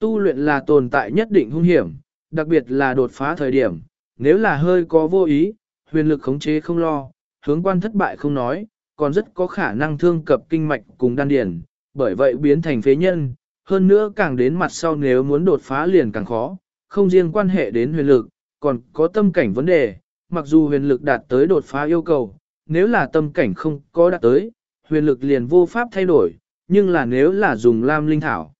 Tu luyện là tồn tại nhất định hung hiểm, đặc biệt là đột phá thời điểm, nếu là hơi có vô ý, huyền lực khống chế không lo, hướng quan thất bại không nói, còn rất có khả năng thương cập kinh mạch cùng đan điền, bởi vậy biến thành phế nhân, hơn nữa càng đến mặt sau nếu muốn đột phá liền càng khó, không riêng quan hệ đến huyền lực, còn có tâm cảnh vấn đề, mặc dù huyền lực đạt tới đột phá yêu cầu, nếu là tâm cảnh không có đạt tới, huyền lực liền vô pháp thay đổi, nhưng là nếu là dùng lam linh thảo,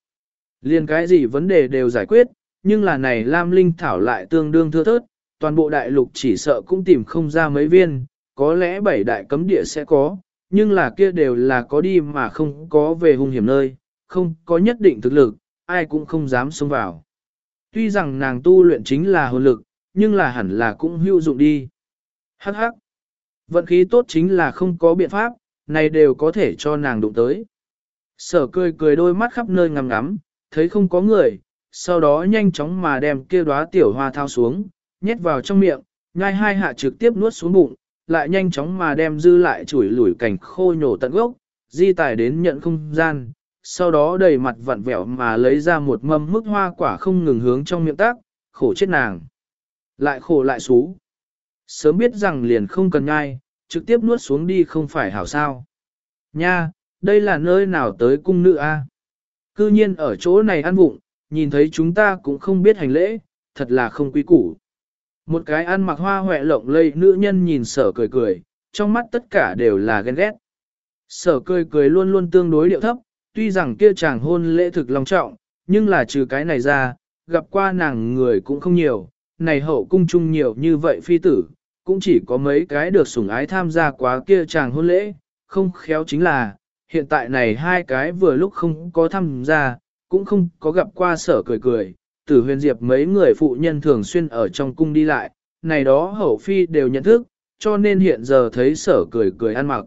liền cái gì vấn đề đều giải quyết, nhưng là này lam linh thảo lại tương đương thưa thớt, toàn bộ đại lục chỉ sợ cũng tìm không ra mấy viên, có lẽ bảy đại cấm địa sẽ có, nhưng là kia đều là có đi mà không có về hung hiểm nơi, không có nhất định thực lực, ai cũng không dám xông vào. Tuy rằng nàng tu luyện chính là hồn lực, nhưng là hẳn là cũng hữu dụng đi. Hắc hắc. Vận khí tốt chính là không có biện pháp, này đều có thể cho nàng đụng tới. Sở cười cười đôi mắt khắp nơi ngắm ngắm, thấy không có người, sau đó nhanh chóng mà đem kia đóa tiểu hoa thao xuống, nhét vào trong miệng, nhai hai hạ trực tiếp nuốt xuống bụng, lại nhanh chóng mà đem dư lại chủi lủi cảnh khô nhổ tận gốc, di tải đến nhận không gian, sau đó đầy mặt vặn vẹo mà lấy ra một mâm mức hoa quả không ngừng hướng trong miệng tác, khổ chết nàng. Lại khổ lại xú. Sớm biết rằng liền không cần nhai, trực tiếp nuốt xuống đi không phải hảo sao. Nha, đây là nơi nào tới cung nữ a? Cư nhiên ở chỗ này ăn vụng, nhìn thấy chúng ta cũng không biết hành lễ, thật là không quý củ. Một cái ăn mặc hoa hoẹ lộng lây nữ nhân nhìn sở cười cười, trong mắt tất cả đều là ghen ghét. Sở cười cười luôn luôn tương đối điệu thấp, tuy rằng kia chàng hôn lễ thực long trọng, nhưng là trừ cái này ra, gặp qua nàng người cũng không nhiều, này hậu cung chung nhiều như vậy phi tử, cũng chỉ có mấy cái được sủng ái tham gia quá kia chàng hôn lễ, không khéo chính là, hiện tại này hai cái vừa lúc không có tham gia, cũng không có gặp qua sở cười cười, tử huyền diệp mấy người phụ nhân thường xuyên ở trong cung đi lại, này đó hậu phi đều nhận thức, cho nên hiện giờ thấy sở cười cười ăn mặc.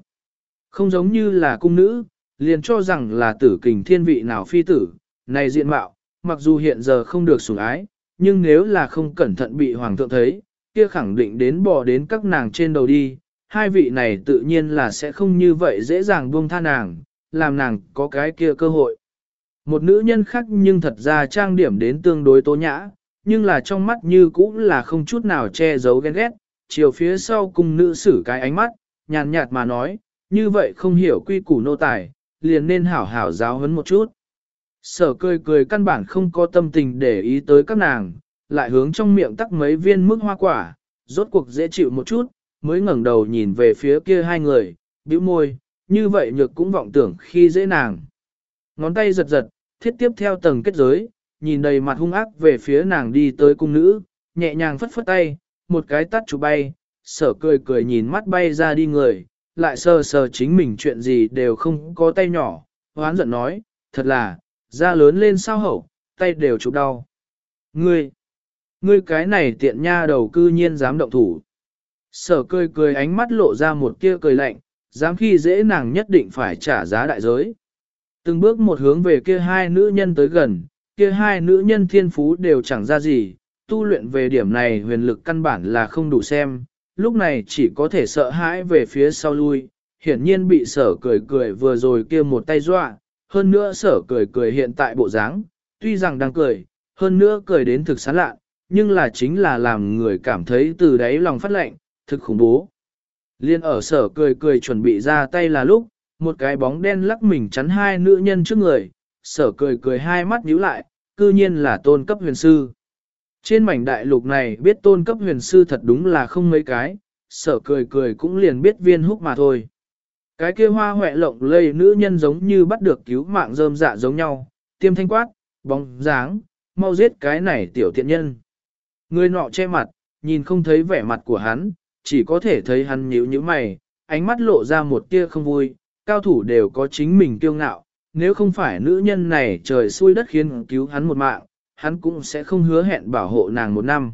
Không giống như là cung nữ, liền cho rằng là tử kình thiên vị nào phi tử, này diện mạo, mặc dù hiện giờ không được sủng ái, nhưng nếu là không cẩn thận bị hoàng thượng thấy, kia khẳng định đến bò đến các nàng trên đầu đi, hai vị này tự nhiên là sẽ không như vậy dễ dàng buông tha nàng, làm nàng có cái kia cơ hội. Một nữ nhân khác nhưng thật ra trang điểm đến tương đối tố nhã, nhưng là trong mắt như cũng là không chút nào che giấu ghen ghét, chiều phía sau cùng nữ sử cái ánh mắt, nhàn nhạt mà nói, như vậy không hiểu quy củ nô tài, liền nên hảo hảo giáo huấn một chút. Sở cười cười căn bản không có tâm tình để ý tới các nàng, lại hướng trong miệng tắc mấy viên mức hoa quả, rốt cuộc dễ chịu một chút, mới ngẩng đầu nhìn về phía kia hai người, bĩu môi, như vậy nhược cũng vọng tưởng khi dễ nàng. Ngón tay giật giật, thiết tiếp theo tầng kết giới, nhìn đầy mặt hung ác về phía nàng đi tới cung nữ, nhẹ nhàng phất phất tay, một cái tắt chụp bay, sở cười cười nhìn mắt bay ra đi người, lại sờ sờ chính mình chuyện gì đều không có tay nhỏ, hoán giận nói, thật là, da lớn lên sao hậu, tay đều chụp đau. Ngươi, ngươi cái này tiện nha đầu cư nhiên dám động thủ. Sở cười cười ánh mắt lộ ra một kia cười lạnh, dám khi dễ nàng nhất định phải trả giá đại giới. Từng bước một hướng về kia hai nữ nhân tới gần, kia hai nữ nhân thiên phú đều chẳng ra gì, tu luyện về điểm này huyền lực căn bản là không đủ xem, lúc này chỉ có thể sợ hãi về phía sau lui, hiển nhiên bị sở cười cười vừa rồi kia một tay dọa, hơn nữa sở cười cười hiện tại bộ dáng, tuy rằng đang cười, hơn nữa cười đến thực sán lạ, nhưng là chính là làm người cảm thấy từ đáy lòng phát lạnh thực khủng bố. Liên ở sở cười cười chuẩn bị ra tay là lúc, một cái bóng đen lắc mình chắn hai nữ nhân trước người, sở cười cười hai mắt nhíu lại, cư nhiên là tôn cấp huyền sư. Trên mảnh đại lục này biết tôn cấp huyền sư thật đúng là không mấy cái, sở cười cười cũng liền biết viên húc mà thôi. Cái kia hoa hoẹ lộng lây nữ nhân giống như bắt được cứu mạng rơm dạ giống nhau, tiêm thanh quát, bóng dáng, mau giết cái này tiểu tiện nhân. Người nọ che mặt, nhìn không thấy vẻ mặt của hắn, chỉ có thể thấy hắn nhíu nhíu mày, ánh mắt lộ ra một tia không vui, cao thủ đều có chính mình kiêu ngạo, nếu không phải nữ nhân này trời xui đất khiến cứu hắn một mạng, hắn cũng sẽ không hứa hẹn bảo hộ nàng một năm.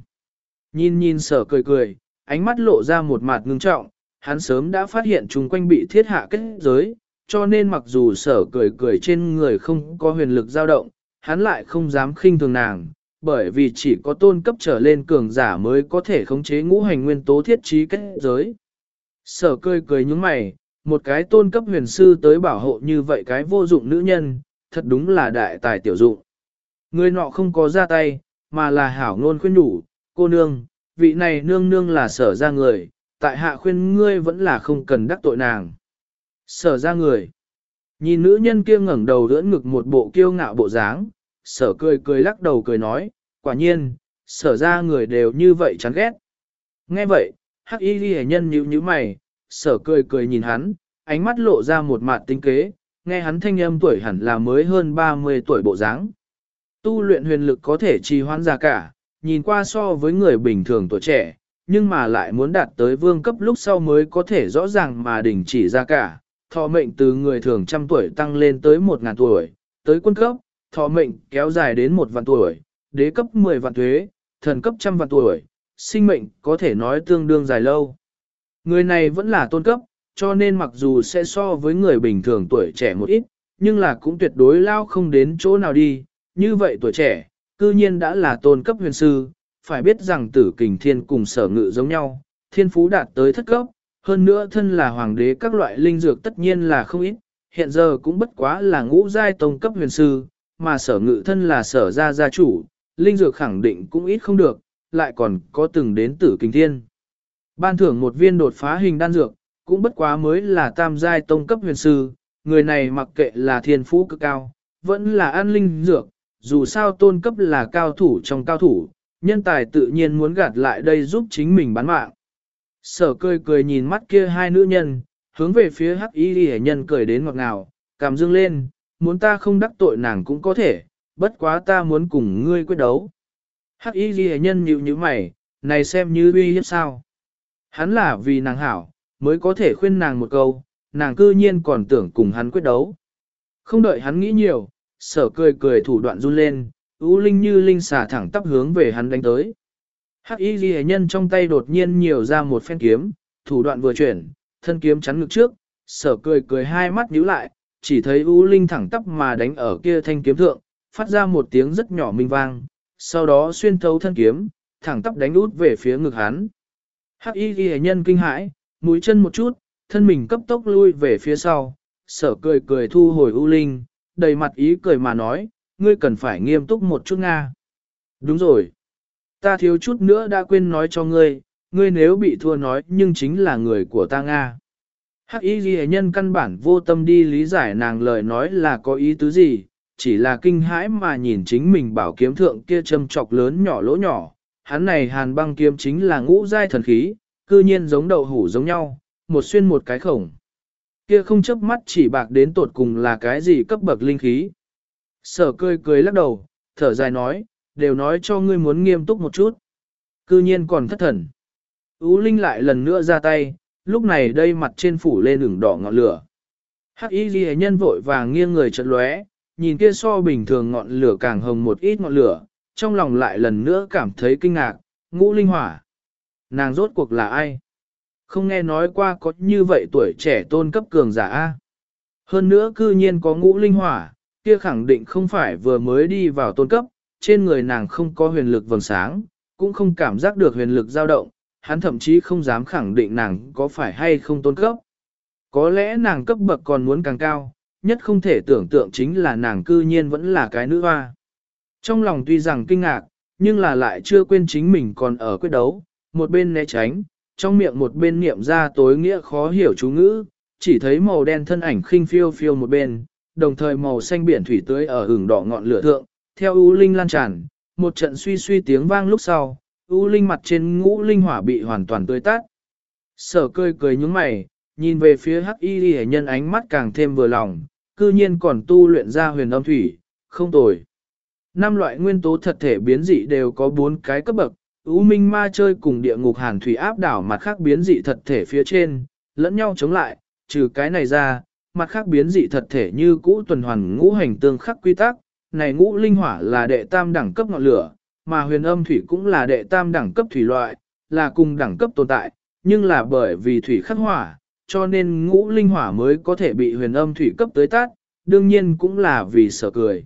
Nhìn nhìn sở cười cười, ánh mắt lộ ra một mặt ngưng trọng, hắn sớm đã phát hiện chung quanh bị thiết hạ kết giới, cho nên mặc dù sở cười cười trên người không có huyền lực dao động, hắn lại không dám khinh thường nàng, bởi vì chỉ có tôn cấp trở lên cường giả mới có thể khống chế ngũ hành nguyên tố thiết trí kết giới. Sở cười cười nhúng mày, một cái tôn cấp huyền sư tới bảo hộ như vậy cái vô dụng nữ nhân, thật đúng là đại tài tiểu dụng. Người nọ không có ra tay, mà là hảo ngôn khuyên đủ, cô nương, vị này nương nương là sở ra người, tại hạ khuyên ngươi vẫn là không cần đắc tội nàng. Sở ra người. Nhìn nữ nhân kia ngẩng đầu đỡ ngực một bộ kiêu ngạo bộ dáng, sở cười cười lắc đầu cười nói, quả nhiên, sở ra người đều như vậy chán ghét. Nghe vậy, hắc y ghi nhân nhíu nhíu mày, sở cười cười nhìn hắn, ánh mắt lộ ra một mặt tinh kế, nghe hắn thanh âm tuổi hẳn là mới hơn 30 tuổi bộ dáng. Tu luyện huyền lực có thể trì hoãn ra cả, nhìn qua so với người bình thường tuổi trẻ, nhưng mà lại muốn đạt tới vương cấp lúc sau mới có thể rõ ràng mà đỉnh chỉ ra cả. Thọ mệnh từ người thường trăm tuổi tăng lên tới một ngàn tuổi, tới quân cấp, thọ mệnh kéo dài đến một vạn tuổi, đế cấp 10 vạn thuế, thần cấp trăm vạn tuổi, sinh mệnh có thể nói tương đương dài lâu. Người này vẫn là tôn cấp, cho nên mặc dù sẽ so với người bình thường tuổi trẻ một ít, nhưng là cũng tuyệt đối lao không đến chỗ nào đi, như vậy tuổi trẻ, cư nhiên đã là tôn cấp huyền sư, phải biết rằng tử kình thiên cùng sở ngự giống nhau, thiên phú đạt tới thất cấp, hơn nữa thân là hoàng đế các loại linh dược tất nhiên là không ít, hiện giờ cũng bất quá là ngũ giai tông cấp huyền sư, mà sở ngự thân là sở gia gia chủ, linh dược khẳng định cũng ít không được, lại còn có từng đến tử kình thiên. Ban thưởng một viên đột phá hình đan dược, cũng bất quá mới là tam giai tông cấp huyền sư, người này mặc kệ là thiên phú cực cao, vẫn là an linh dược, dù sao tôn cấp là cao thủ trong cao thủ, nhân tài tự nhiên muốn gạt lại đây giúp chính mình bán mạng. Sở cười cười nhìn mắt kia hai nữ nhân, hướng về phía hắc y ghi nhân cười đến ngọt ngào, cảm dương lên, muốn ta không đắc tội nàng cũng có thể, bất quá ta muốn cùng ngươi quyết đấu. Hắc y ghi nhân nhịu như mày, này xem như uy hiếp sao. Hắn là vì nàng hảo, mới có thể khuyên nàng một câu, nàng cư nhiên còn tưởng cùng hắn quyết đấu. Không đợi hắn nghĩ nhiều, sở cười cười thủ đoạn run lên, ú linh như linh xả thẳng tắp hướng về hắn đánh tới. Hắc y ghi nhân trong tay đột nhiên nhiều ra một phen kiếm, thủ đoạn vừa chuyển, thân kiếm chắn ngực trước, sở cười cười hai mắt nhíu lại, chỉ thấy ú linh thẳng tắp mà đánh ở kia thanh kiếm thượng, phát ra một tiếng rất nhỏ minh vang, sau đó xuyên thấu thân kiếm, thẳng tắp đánh út về phía ngực hắn. Hắc y ghi nhân kinh hãi, mũi chân một chút, thân mình cấp tốc lui về phía sau, sở cười cười thu hồi ưu linh, đầy mặt ý cười mà nói, ngươi cần phải nghiêm túc một chút Nga. Đúng rồi. Ta thiếu chút nữa đã quên nói cho ngươi, ngươi nếu bị thua nói nhưng chính là người của ta Nga. Hắc y ghi nhân căn bản vô tâm đi lý giải nàng lời nói là có ý tứ gì, chỉ là kinh hãi mà nhìn chính mình bảo kiếm thượng kia châm chọc lớn nhỏ lỗ nhỏ. Hắn này hàn băng kiếm chính là ngũ giai thần khí, cư nhiên giống đậu hủ giống nhau, một xuyên một cái khổng. Kia không chớp mắt chỉ bạc đến tột cùng là cái gì cấp bậc linh khí. Sở cười cười lắc đầu, thở dài nói, đều nói cho ngươi muốn nghiêm túc một chút. Cư nhiên còn thất thần. Ú Linh lại lần nữa ra tay, lúc này đây mặt trên phủ lên ửng đỏ ngọn lửa. Hắc y ghi nhân vội vàng nghiêng người chật lóe, nhìn kia so bình thường ngọn lửa càng hồng một ít ngọn lửa, trong lòng lại lần nữa cảm thấy kinh ngạc, ngũ linh hỏa. Nàng rốt cuộc là ai? Không nghe nói qua có như vậy tuổi trẻ tôn cấp cường giả A. Hơn nữa cư nhiên có ngũ linh hỏa, kia khẳng định không phải vừa mới đi vào tôn cấp, trên người nàng không có huyền lực vầng sáng, cũng không cảm giác được huyền lực dao động, hắn thậm chí không dám khẳng định nàng có phải hay không tôn cấp. Có lẽ nàng cấp bậc còn muốn càng cao, nhất không thể tưởng tượng chính là nàng cư nhiên vẫn là cái nữ hoa. Trong lòng tuy rằng kinh ngạc, nhưng là lại chưa quên chính mình còn ở quyết đấu, một bên né tránh, trong miệng một bên niệm ra tối nghĩa khó hiểu chú ngữ, chỉ thấy màu đen thân ảnh khinh phiêu phiêu một bên, đồng thời màu xanh biển thủy tưới ở hừng đỏ ngọn lửa thượng, theo u linh lan tràn, một trận suy suy tiếng vang lúc sau, u linh mặt trên ngũ linh hỏa bị hoàn toàn tươi tắt. Sở cười cười nhúng mày, nhìn về phía hắc y hệ nhân ánh mắt càng thêm vừa lòng, cư nhiên còn tu luyện ra huyền âm thủy, không tồi. Năm loại nguyên tố thật thể biến dị đều có bốn cái cấp bậc, U minh ma chơi cùng địa ngục hàn thủy áp đảo mặt khác biến dị thật thể phía trên, lẫn nhau chống lại, trừ cái này ra, mặt khác biến dị thật thể như cũ tuần hoàn ngũ hành tương khắc quy tắc, này ngũ linh hỏa là đệ tam đẳng cấp ngọn lửa, mà huyền âm thủy cũng là đệ tam đẳng cấp thủy loại, là cùng đẳng cấp tồn tại, nhưng là bởi vì thủy khắc hỏa, cho nên ngũ linh hỏa mới có thể bị huyền âm thủy cấp tới tát, đương nhiên cũng là vì sợ cười.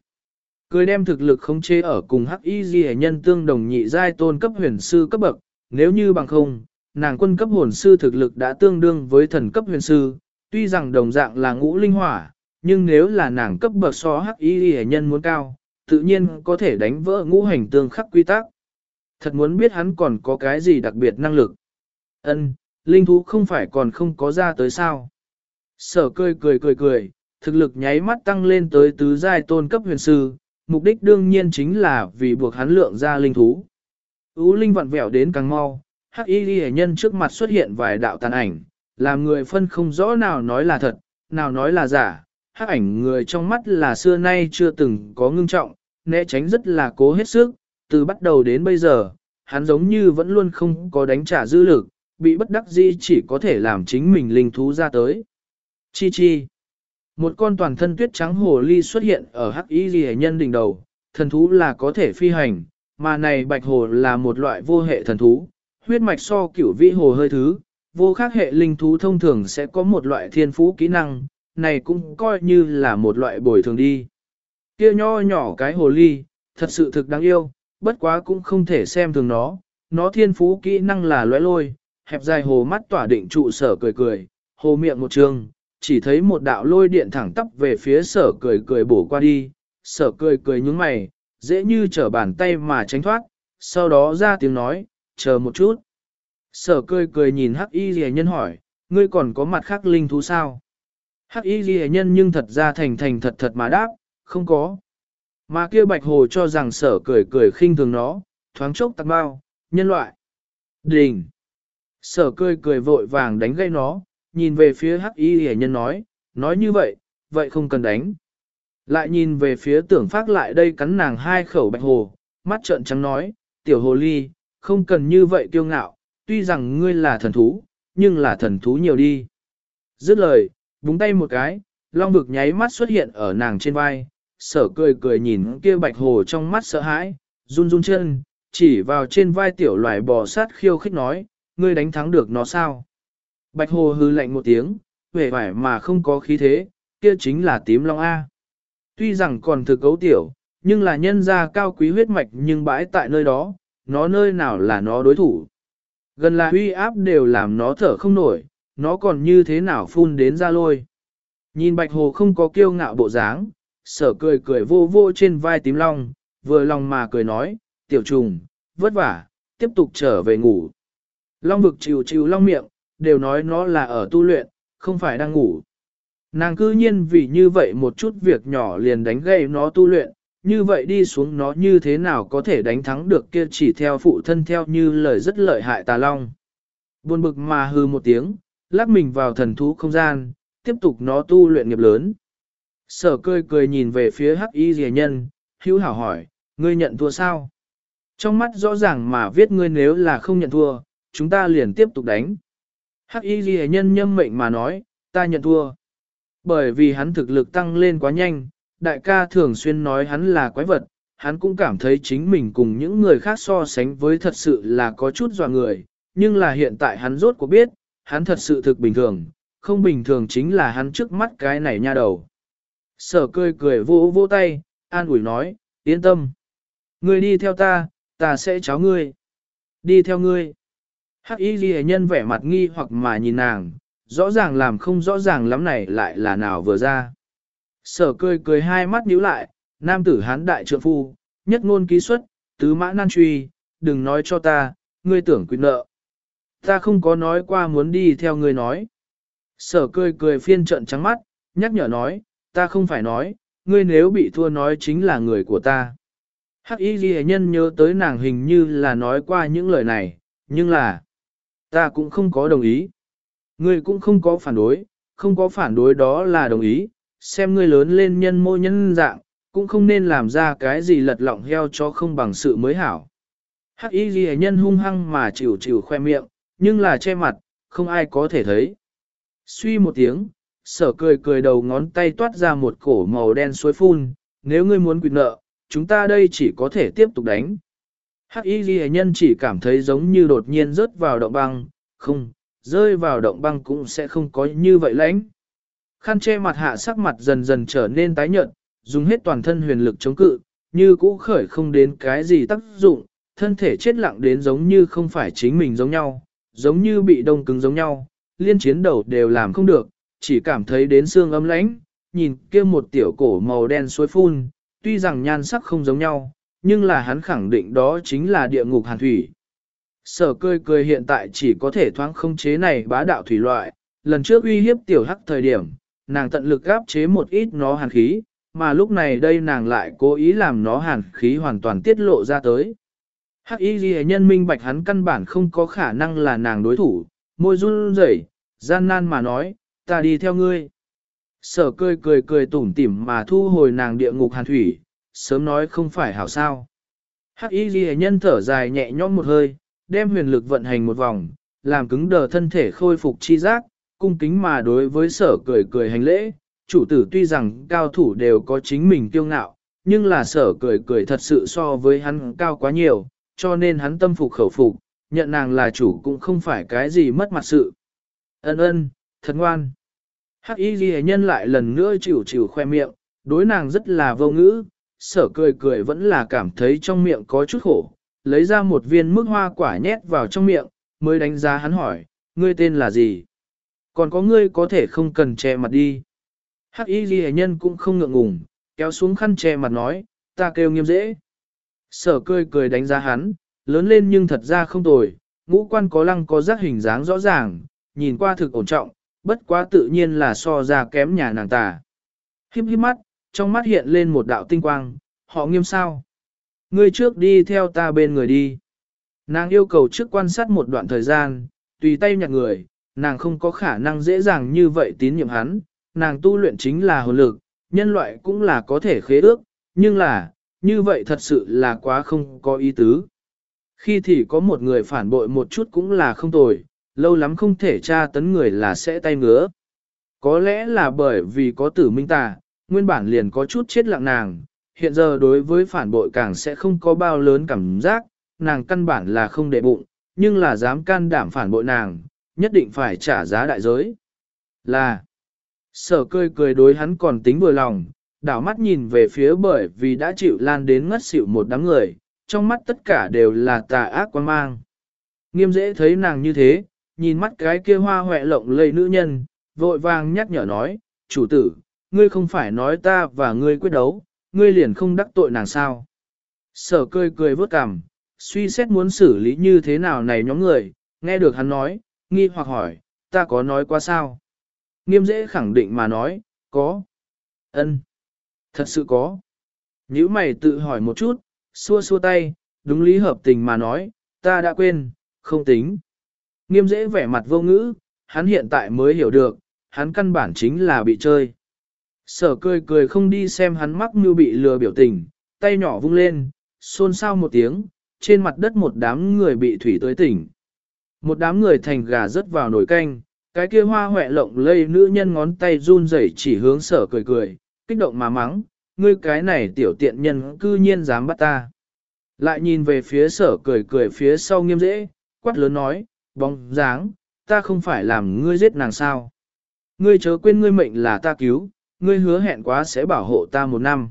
Cười đem thực lực khống chế ở cùng hắc y di nhân tương đồng nhị giai tôn cấp huyền sư cấp bậc, nếu như bằng không, nàng quân cấp hồn sư thực lực đã tương đương với thần cấp huyền sư, tuy rằng đồng dạng là ngũ linh hỏa, nhưng nếu là nàng cấp bậc so hắc y di nhân muốn cao, tự nhiên có thể đánh vỡ ngũ hành tương khắc quy tắc. Thật muốn biết hắn còn có cái gì đặc biệt năng lực. Ân, linh thú không phải còn không có ra tới sao. Sở cười cười cười cười, thực lực nháy mắt tăng lên tới tứ giai tôn cấp huyền sư, mục đích đương nhiên chính là vì buộc hắn lượng ra linh thú. Ú linh vặn vẹo đến càng mau, hắc y ghi nhân trước mặt xuất hiện vài đạo tàn ảnh, làm người phân không rõ nào nói là thật, nào nói là giả, hắc ảnh người trong mắt là xưa nay chưa từng có ngưng trọng, né tránh rất là cố hết sức, từ bắt đầu đến bây giờ, hắn giống như vẫn luôn không có đánh trả dư lực, bị bất đắc dĩ chỉ có thể làm chính mình linh thú ra tới. Chi chi. Một con toàn thân tuyết trắng hồ ly xuất hiện ở hắc y ghi nhân đỉnh đầu, thần thú là có thể phi hành, mà này bạch hồ là một loại vô hệ thần thú, huyết mạch so kiểu vĩ hồ hơi thứ, vô khác hệ linh thú thông thường sẽ có một loại thiên phú kỹ năng, này cũng coi như là một loại bồi thường đi. Kia nho nhỏ cái hồ ly, thật sự thực đáng yêu, bất quá cũng không thể xem thường nó, nó thiên phú kỹ năng là lóe lôi, hẹp dài hồ mắt tỏa định trụ sở cười cười, hồ miệng một trường, chỉ thấy một đạo lôi điện thẳng tắp về phía sở cười cười bổ qua đi, sở cười cười nhúng mày, dễ như trở bàn tay mà tránh thoát, sau đó ra tiếng nói, chờ một chút. Sở cười cười nhìn hắc y ghi nhân hỏi, ngươi còn có mặt khác linh thú sao? Hắc y ghi nhân nhưng thật ra thành thành thật thật mà đáp, không có. Mà kia bạch hồ cho rằng sở cười cười khinh thường nó, thoáng chốc tạc bao, nhân loại. Đình! Sở cười cười vội vàng đánh gây nó, nhìn về phía hắc y hề nhân nói, nói như vậy, vậy không cần đánh. Lại nhìn về phía tưởng phát lại đây cắn nàng hai khẩu bạch hồ, mắt trợn trắng nói, tiểu hồ ly, không cần như vậy kiêu ngạo, tuy rằng ngươi là thần thú, nhưng là thần thú nhiều đi. Dứt lời, búng tay một cái, long vực nháy mắt xuất hiện ở nàng trên vai, sở cười cười nhìn kia bạch hồ trong mắt sợ hãi, run run chân, chỉ vào trên vai tiểu loài bò sát khiêu khích nói, ngươi đánh thắng được nó sao? Bạch hồ hư lạnh một tiếng, vẻ vải mà không có khí thế, kia chính là tím long A. Tuy rằng còn thực cấu tiểu, nhưng là nhân gia cao quý huyết mạch nhưng bãi tại nơi đó, nó nơi nào là nó đối thủ. Gần là huy áp đều làm nó thở không nổi, nó còn như thế nào phun đến ra lôi. Nhìn bạch hồ không có kiêu ngạo bộ dáng, sở cười cười vô vô trên vai tím long, vừa lòng mà cười nói, tiểu trùng, vất vả, tiếp tục trở về ngủ. Long vực chịu chịu long miệng, đều nói nó là ở tu luyện, không phải đang ngủ. Nàng cư nhiên vì như vậy một chút việc nhỏ liền đánh gây nó tu luyện, như vậy đi xuống nó như thế nào có thể đánh thắng được kia chỉ theo phụ thân theo như lời rất lợi hại tà long. Buồn bực mà hư một tiếng, lắc mình vào thần thú không gian, tiếp tục nó tu luyện nghiệp lớn. Sở cười cười nhìn về phía hắc y rìa nhân, hữu hảo hỏi, ngươi nhận thua sao? Trong mắt rõ ràng mà viết ngươi nếu là không nhận thua, chúng ta liền tiếp tục đánh. Hắc y ghi nhân nhâm mệnh mà nói, ta nhận thua. Bởi vì hắn thực lực tăng lên quá nhanh, đại ca thường xuyên nói hắn là quái vật, hắn cũng cảm thấy chính mình cùng những người khác so sánh với thật sự là có chút dọa người, nhưng là hiện tại hắn rốt cuộc biết, hắn thật sự thực bình thường, không bình thường chính là hắn trước mắt cái này nha đầu. Sở cười cười vỗ vỗ tay, an ủi nói, yên tâm. Ngươi đi theo ta, ta sẽ cháu ngươi. Đi theo ngươi. Hắc y ghi nhân vẻ mặt nghi hoặc mà nhìn nàng, rõ ràng làm không rõ ràng lắm này lại là nào vừa ra. Sở cười cười hai mắt nhíu lại, nam tử hán đại trượng phu, nhất ngôn ký xuất, tứ mã nan truy, đừng nói cho ta, ngươi tưởng quyết nợ. Ta không có nói qua muốn đi theo ngươi nói. Sở cười cười phiên trận trắng mắt, nhắc nhở nói, ta không phải nói, ngươi nếu bị thua nói chính là người của ta. Hắc y ghi nhân nhớ tới nàng hình như là nói qua những lời này, nhưng là, ta cũng không có đồng ý. Ngươi cũng không có phản đối, không có phản đối đó là đồng ý, xem ngươi lớn lên nhân mô nhân dạng, cũng không nên làm ra cái gì lật lọng heo cho không bằng sự mới hảo. Hắc y ghi nhân hung hăng mà chịu chịu khoe miệng, nhưng là che mặt, không ai có thể thấy. Suy một tiếng, sở cười cười đầu ngón tay toát ra một cổ màu đen suối phun, nếu ngươi muốn quyệt nợ, chúng ta đây chỉ có thể tiếp tục đánh. Hắc y ghi nhân chỉ cảm thấy giống như đột nhiên rớt vào động băng, không, rơi vào động băng cũng sẽ không có như vậy lãnh. Khăn che mặt hạ sắc mặt dần dần trở nên tái nhợt, dùng hết toàn thân huyền lực chống cự, như cũ khởi không đến cái gì tác dụng, thân thể chết lặng đến giống như không phải chính mình giống nhau, giống như bị đông cứng giống nhau, liên chiến đầu đều làm không được, chỉ cảm thấy đến xương ấm lãnh, nhìn kia một tiểu cổ màu đen suối phun, tuy rằng nhan sắc không giống nhau, nhưng là hắn khẳng định đó chính là địa ngục hàn thủy. Sở cười cười hiện tại chỉ có thể thoáng không chế này bá đạo thủy loại, lần trước uy hiếp tiểu hắc thời điểm, nàng tận lực áp chế một ít nó hàn khí, mà lúc này đây nàng lại cố ý làm nó hàn khí hoàn toàn tiết lộ ra tới. Hắc y ghi nhân minh bạch hắn căn bản không có khả năng là nàng đối thủ, môi run rẩy, gian nan mà nói, ta đi theo ngươi. Sở cười cười cười tủm tỉm mà thu hồi nàng địa ngục hàn thủy, sớm nói không phải hảo sao. Hắc y ghi nhân thở dài nhẹ nhõm một hơi, đem huyền lực vận hành một vòng, làm cứng đờ thân thể khôi phục chi giác, cung kính mà đối với sở cười cười hành lễ. Chủ tử tuy rằng cao thủ đều có chính mình kiêu ngạo, nhưng là sở cười cười thật sự so với hắn cao quá nhiều, cho nên hắn tâm phục khẩu phục, nhận nàng là chủ cũng không phải cái gì mất mặt sự. Ân ân, thật ngoan. Hắc y ghi nhân lại lần nữa chịu chịu khoe miệng, đối nàng rất là vô ngữ, sở cười cười vẫn là cảm thấy trong miệng có chút khổ, lấy ra một viên mức hoa quả nhét vào trong miệng, mới đánh giá hắn hỏi, ngươi tên là gì? Còn có ngươi có thể không cần che mặt đi. Hắc y ghi nhân cũng không ngượng ngùng, kéo xuống khăn che mặt nói, ta kêu nghiêm dễ. Sở cười cười đánh giá hắn, lớn lên nhưng thật ra không tồi, ngũ quan có lăng có giác hình dáng rõ ràng, nhìn qua thực ổn trọng, bất quá tự nhiên là so ra kém nhà nàng ta. Hiếp hiếp mắt, trong mắt hiện lên một đạo tinh quang, họ nghiêm sao. Ngươi trước đi theo ta bên người đi. Nàng yêu cầu trước quan sát một đoạn thời gian, tùy tay nhặt người, nàng không có khả năng dễ dàng như vậy tín nhiệm hắn, nàng tu luyện chính là hồn lực, nhân loại cũng là có thể khế ước, nhưng là, như vậy thật sự là quá không có ý tứ. Khi thì có một người phản bội một chút cũng là không tồi, lâu lắm không thể tra tấn người là sẽ tay ngứa. Có lẽ là bởi vì có tử minh tà, nguyên bản liền có chút chết lặng nàng, hiện giờ đối với phản bội càng sẽ không có bao lớn cảm giác, nàng căn bản là không để bụng, nhưng là dám can đảm phản bội nàng, nhất định phải trả giá đại giới. Là, sở cười cười đối hắn còn tính vừa lòng, đảo mắt nhìn về phía bởi vì đã chịu lan đến ngất xỉu một đám người, trong mắt tất cả đều là tà ác quan mang. Nghiêm dễ thấy nàng như thế, nhìn mắt cái kia hoa hoẹ lộng lây nữ nhân, vội vàng nhắc nhở nói, chủ tử, ngươi không phải nói ta và ngươi quyết đấu, ngươi liền không đắc tội nàng sao. Sở cười cười vớt cằm, suy xét muốn xử lý như thế nào này nhóm người, nghe được hắn nói, nghi hoặc hỏi, ta có nói qua sao? Nghiêm dễ khẳng định mà nói, có. ân, Thật sự có. Nếu mày tự hỏi một chút, xua xua tay, đúng lý hợp tình mà nói, ta đã quên, không tính. Nghiêm dễ vẻ mặt vô ngữ, hắn hiện tại mới hiểu được, hắn căn bản chính là bị chơi. Sở cười cười không đi xem hắn mắc như bị lừa biểu tình, tay nhỏ vung lên, xôn xao một tiếng, trên mặt đất một đám người bị thủy tới tỉnh. Một đám người thành gà rớt vào nồi canh, cái kia hoa hoẹ lộng lây nữ nhân ngón tay run rẩy chỉ hướng sở cười cười, kích động mà mắng, ngươi cái này tiểu tiện nhân cư nhiên dám bắt ta. Lại nhìn về phía sở cười cười phía sau nghiêm dễ, quát lớn nói, bóng dáng, ta không phải làm ngươi giết nàng sao. Ngươi chớ quên ngươi mệnh là ta cứu, ngươi hứa hẹn quá sẽ bảo hộ ta một năm.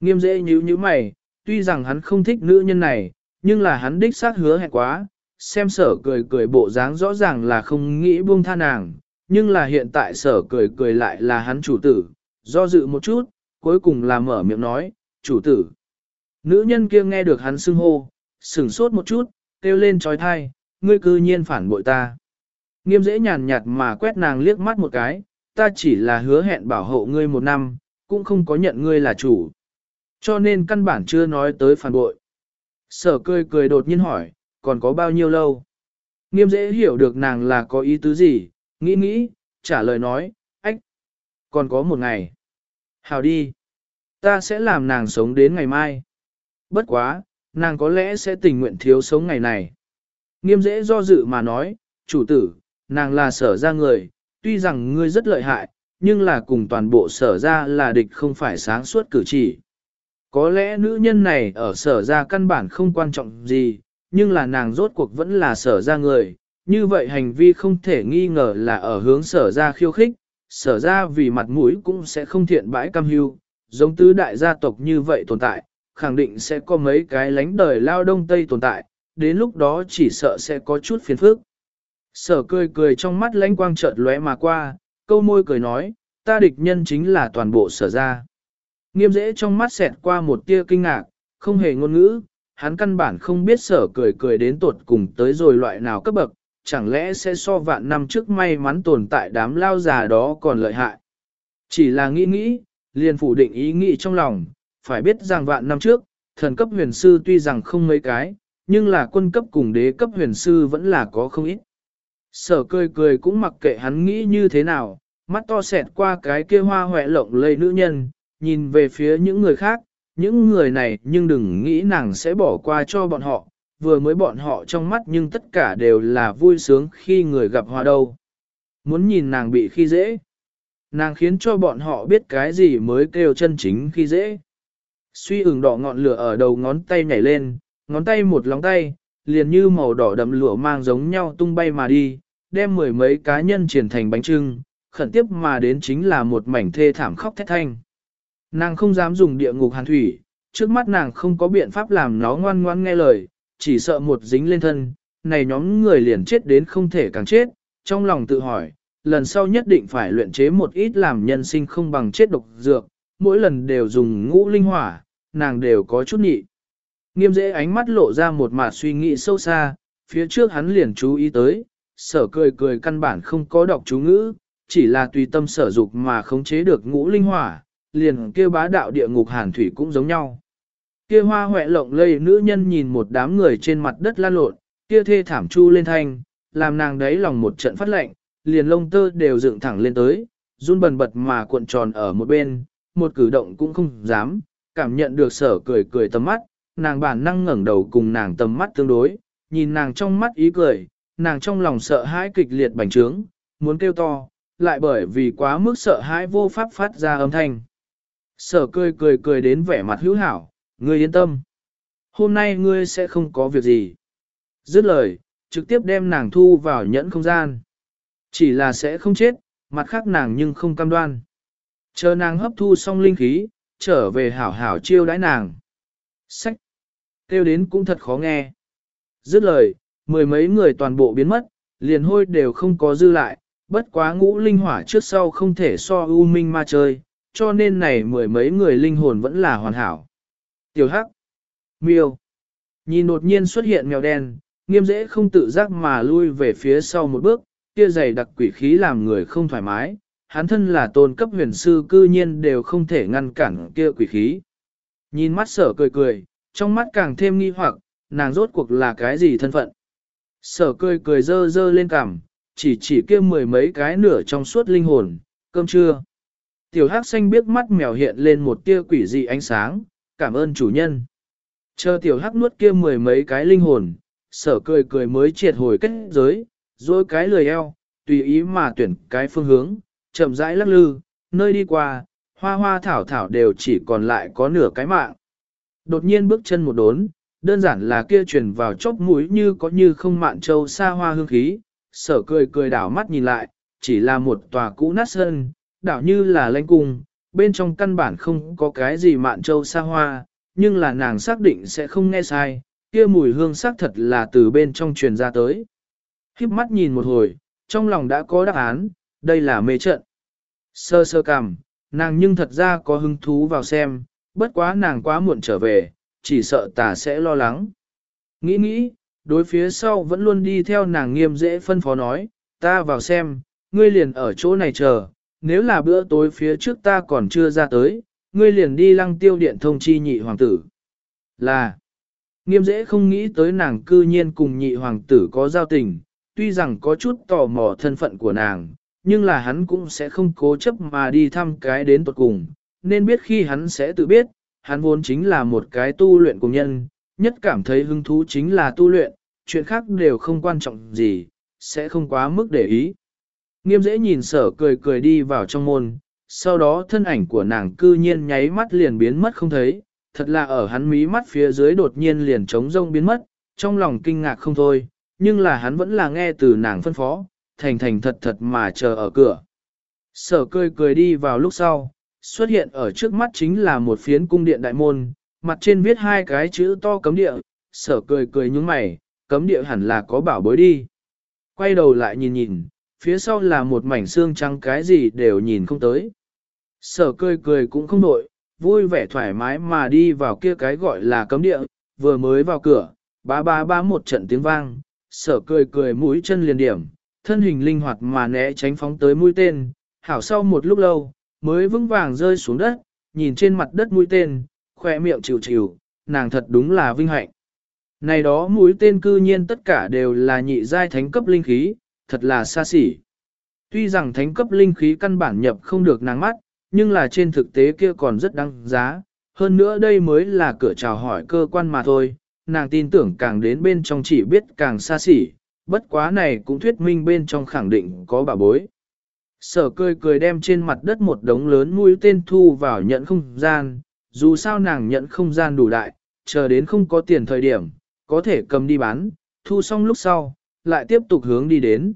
Nghiêm dễ nhíu nhíu mày, tuy rằng hắn không thích nữ nhân này, nhưng là hắn đích xác hứa hẹn quá, xem sở cười cười bộ dáng rõ ràng là không nghĩ buông tha nàng, nhưng là hiện tại sở cười cười lại là hắn chủ tử, do dự một chút, cuối cùng là mở miệng nói, chủ tử. Nữ nhân kia nghe được hắn xưng hô, sửng sốt một chút, kêu lên trói thai, ngươi cư nhiên phản bội ta. Nghiêm dễ nhàn nhạt mà quét nàng liếc mắt một cái, ta chỉ là hứa hẹn bảo hộ ngươi một năm, cũng không có nhận ngươi là chủ. Cho nên căn bản chưa nói tới phản bội. Sở cười cười đột nhiên hỏi, còn có bao nhiêu lâu? Nghiêm dễ hiểu được nàng là có ý tứ gì, nghĩ nghĩ, trả lời nói, ách, còn có một ngày. Hào đi, ta sẽ làm nàng sống đến ngày mai. Bất quá, nàng có lẽ sẽ tình nguyện thiếu sống ngày này. Nghiêm dễ do dự mà nói, chủ tử, nàng là sở ra người, tuy rằng ngươi rất lợi hại, nhưng là cùng toàn bộ sở ra là địch không phải sáng suốt cử chỉ. Có lẽ nữ nhân này ở sở ra căn bản không quan trọng gì, nhưng là nàng rốt cuộc vẫn là sở ra người, như vậy hành vi không thể nghi ngờ là ở hướng sở ra khiêu khích, sở ra vì mặt mũi cũng sẽ không thiện bãi cam hưu, giống tứ đại gia tộc như vậy tồn tại, khẳng định sẽ có mấy cái lánh đời lao đông tây tồn tại, đến lúc đó chỉ sợ sẽ có chút phiền phức. Sở cười cười trong mắt lãnh quang chợt lóe mà qua, câu môi cười nói, ta địch nhân chính là toàn bộ sở ra. Nghiêm dễ trong mắt xẹt qua một tia kinh ngạc, không hề ngôn ngữ, hắn căn bản không biết sở cười cười đến tột cùng tới rồi loại nào cấp bậc, chẳng lẽ sẽ so vạn năm trước may mắn tồn tại đám lao già đó còn lợi hại. Chỉ là nghĩ nghĩ, liền phủ định ý nghĩ trong lòng, phải biết rằng vạn năm trước, thần cấp huyền sư tuy rằng không mấy cái, nhưng là quân cấp cùng đế cấp huyền sư vẫn là có không ít. Sở cười cười cũng mặc kệ hắn nghĩ như thế nào, mắt to xẹt qua cái kia hoa hoẹ lộng lây nữ nhân, nhìn về phía những người khác, những người này nhưng đừng nghĩ nàng sẽ bỏ qua cho bọn họ, vừa mới bọn họ trong mắt nhưng tất cả đều là vui sướng khi người gặp hoa đâu. Muốn nhìn nàng bị khi dễ. Nàng khiến cho bọn họ biết cái gì mới kêu chân chính khi dễ. Suy ửng đỏ ngọn lửa ở đầu ngón tay nhảy lên, ngón tay một lóng tay, liền như màu đỏ đậm lửa mang giống nhau tung bay mà đi, đem mười mấy cá nhân triển thành bánh trưng, khẩn tiếp mà đến chính là một mảnh thê thảm khóc thét thanh. Nàng không dám dùng địa ngục hàn thủy, trước mắt nàng không có biện pháp làm nó ngoan ngoan nghe lời, chỉ sợ một dính lên thân, này nhóm người liền chết đến không thể càng chết, trong lòng tự hỏi, lần sau nhất định phải luyện chế một ít làm nhân sinh không bằng chết độc dược, mỗi lần đều dùng ngũ linh hỏa, nàng đều có chút nhị. Nghiêm dễ ánh mắt lộ ra một mặt suy nghĩ sâu xa, phía trước hắn liền chú ý tới, sở cười cười căn bản không có đọc chú ngữ, chỉ là tùy tâm sở dục mà khống chế được ngũ linh hỏa, liền kia bá đạo địa ngục hàn thủy cũng giống nhau. Kia hoa hoẹ lộng lây nữ nhân nhìn một đám người trên mặt đất lan lộn, kia thê thảm chu lên thanh, làm nàng đấy lòng một trận phát lệnh, liền lông tơ đều dựng thẳng lên tới, run bần bật mà cuộn tròn ở một bên, một cử động cũng không dám, cảm nhận được sở cười cười tầm mắt, nàng bản năng ngẩng đầu cùng nàng tầm mắt tương đối, nhìn nàng trong mắt ý cười, nàng trong lòng sợ hãi kịch liệt bành trướng, muốn kêu to, lại bởi vì quá mức sợ hãi vô pháp phát ra âm thanh. Sở cười cười cười đến vẻ mặt hữu hảo, ngươi yên tâm. Hôm nay ngươi sẽ không có việc gì. Dứt lời, trực tiếp đem nàng thu vào nhẫn không gian. Chỉ là sẽ không chết, mặt khác nàng nhưng không cam đoan. Chờ nàng hấp thu xong linh khí, trở về hảo hảo chiêu đãi nàng. Sách! Kêu đến cũng thật khó nghe. Dứt lời, mười mấy người toàn bộ biến mất, liền hôi đều không có dư lại, bất quá ngũ linh hỏa trước sau không thể so u minh ma chơi, cho nên này mười mấy người linh hồn vẫn là hoàn hảo. Tiểu Hắc, Miêu, nhìn đột nhiên xuất hiện mèo đen, nghiêm dễ không tự giác mà lui về phía sau một bước, kia dày đặc quỷ khí làm người không thoải mái, hắn thân là tôn cấp huyền sư cư nhiên đều không thể ngăn cản kia quỷ khí. Nhìn mắt sở cười cười, trong mắt càng thêm nghi hoặc, nàng rốt cuộc là cái gì thân phận. Sở cười cười dơ dơ lên cằm, chỉ chỉ kia mười mấy cái nửa trong suốt linh hồn, cơm trưa. Tiểu hắc xanh biết mắt mèo hiện lên một tia quỷ dị ánh sáng, cảm ơn chủ nhân. Chờ tiểu hắc nuốt kia mười mấy cái linh hồn, sở cười cười mới triệt hồi kết giới, rồi cái lười eo, tùy ý mà tuyển cái phương hướng, chậm rãi lắc lư, nơi đi qua, hoa hoa thảo thảo đều chỉ còn lại có nửa cái mạng. Đột nhiên bước chân một đốn, đơn giản là kia truyền vào chốc mũi như có như không mạn châu xa hoa hương khí, sở cười cười đảo mắt nhìn lại, chỉ là một tòa cũ nát sơn, đảo như là lãnh cung, bên trong căn bản không có cái gì mạn châu xa hoa, nhưng là nàng xác định sẽ không nghe sai, kia mùi hương xác thật là từ bên trong truyền ra tới. Khiếp mắt nhìn một hồi, trong lòng đã có đáp án, đây là mê trận. Sơ sơ cằm, nàng nhưng thật ra có hứng thú vào xem, bất quá nàng quá muộn trở về, chỉ sợ tà sẽ lo lắng. Nghĩ nghĩ, đối phía sau vẫn luôn đi theo nàng nghiêm dễ phân phó nói, ta vào xem, ngươi liền ở chỗ này chờ, nếu là bữa tối phía trước ta còn chưa ra tới, ngươi liền đi lăng tiêu điện thông chi nhị hoàng tử. Là, nghiêm dễ không nghĩ tới nàng cư nhiên cùng nhị hoàng tử có giao tình, tuy rằng có chút tò mò thân phận của nàng, nhưng là hắn cũng sẽ không cố chấp mà đi thăm cái đến tuật cùng, nên biết khi hắn sẽ tự biết, hắn vốn chính là một cái tu luyện cùng nhân, nhất cảm thấy hứng thú chính là tu luyện, chuyện khác đều không quan trọng gì, sẽ không quá mức để ý. Nghiêm dễ nhìn sở cười cười đi vào trong môn, sau đó thân ảnh của nàng cư nhiên nháy mắt liền biến mất không thấy, thật là ở hắn mí mắt phía dưới đột nhiên liền trống rông biến mất, trong lòng kinh ngạc không thôi, nhưng là hắn vẫn là nghe từ nàng phân phó, thành thành thật thật mà chờ ở cửa. Sở cười cười đi vào lúc sau, xuất hiện ở trước mắt chính là một phiến cung điện đại môn, mặt trên viết hai cái chữ to cấm địa, sở cười cười nhúng mày, cấm địa hẳn là có bảo bối đi. Quay đầu lại nhìn nhìn, phía sau là một mảnh xương trắng cái gì đều nhìn không tới. Sở cười cười cũng không nội, vui vẻ thoải mái mà đi vào kia cái gọi là cấm địa, vừa mới vào cửa, ba ba ba một trận tiếng vang, sở cười cười mũi chân liền điểm, thân hình linh hoạt mà né tránh phóng tới mũi tên, hảo sau một lúc lâu, mới vững vàng rơi xuống đất, nhìn trên mặt đất mũi tên, khoe miệng chịu chịu, nàng thật đúng là vinh hạnh. Này đó mũi tên cư nhiên tất cả đều là nhị giai thánh cấp linh khí, thật là xa xỉ. Tuy rằng thánh cấp linh khí căn bản nhập không được nàng mắt, nhưng là trên thực tế kia còn rất đáng giá. Hơn nữa đây mới là cửa chào hỏi cơ quan mà thôi, nàng tin tưởng càng đến bên trong chỉ biết càng xa xỉ, bất quá này cũng thuyết minh bên trong khẳng định có bà bối. Sở cười cười đem trên mặt đất một đống lớn mũi tên thu vào nhận không gian, dù sao nàng nhận không gian đủ đại, chờ đến không có tiền thời điểm, có thể cầm đi bán, thu xong lúc sau, lại tiếp tục hướng đi đến.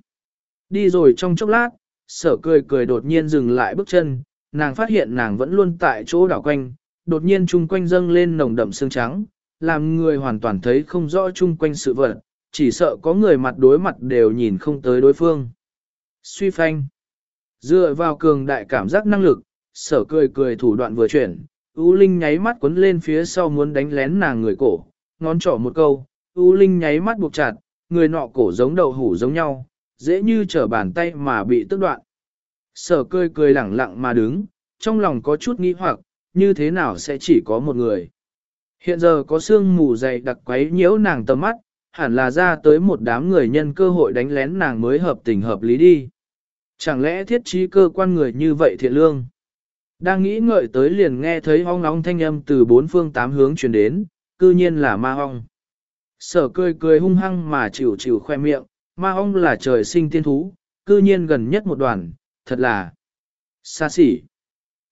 Đi rồi trong chốc lát, sở cười cười đột nhiên dừng lại bước chân, nàng phát hiện nàng vẫn luôn tại chỗ đảo quanh, đột nhiên chung quanh dâng lên nồng đậm sương trắng, làm người hoàn toàn thấy không rõ chung quanh sự vật, chỉ sợ có người mặt đối mặt đều nhìn không tới đối phương. Suy phanh. Dựa vào cường đại cảm giác năng lực, sở cười cười thủ đoạn vừa chuyển, U Linh nháy mắt quấn lên phía sau muốn đánh lén nàng người cổ, ngón trỏ một câu, U Linh nháy mắt buộc chặt, người nọ cổ giống đầu hủ giống nhau, dễ như trở bàn tay mà bị tức đoạn. Sở cười cười lẳng lặng mà đứng, trong lòng có chút nghi hoặc, như thế nào sẽ chỉ có một người. Hiện giờ có sương mù dày đặc quấy nhiễu nàng tầm mắt, hẳn là ra tới một đám người nhân cơ hội đánh lén nàng mới hợp tình hợp lý đi. Chẳng lẽ thiết trí cơ quan người như vậy thiện lương? Đang nghĩ ngợi tới liền nghe thấy hong ong thanh âm từ bốn phương tám hướng truyền đến, cư nhiên là ma ong. Sở cười cười hung hăng mà chịu chịu khoe miệng, ma ong là trời sinh tiên thú, cư nhiên gần nhất một đoàn, thật là xa xỉ.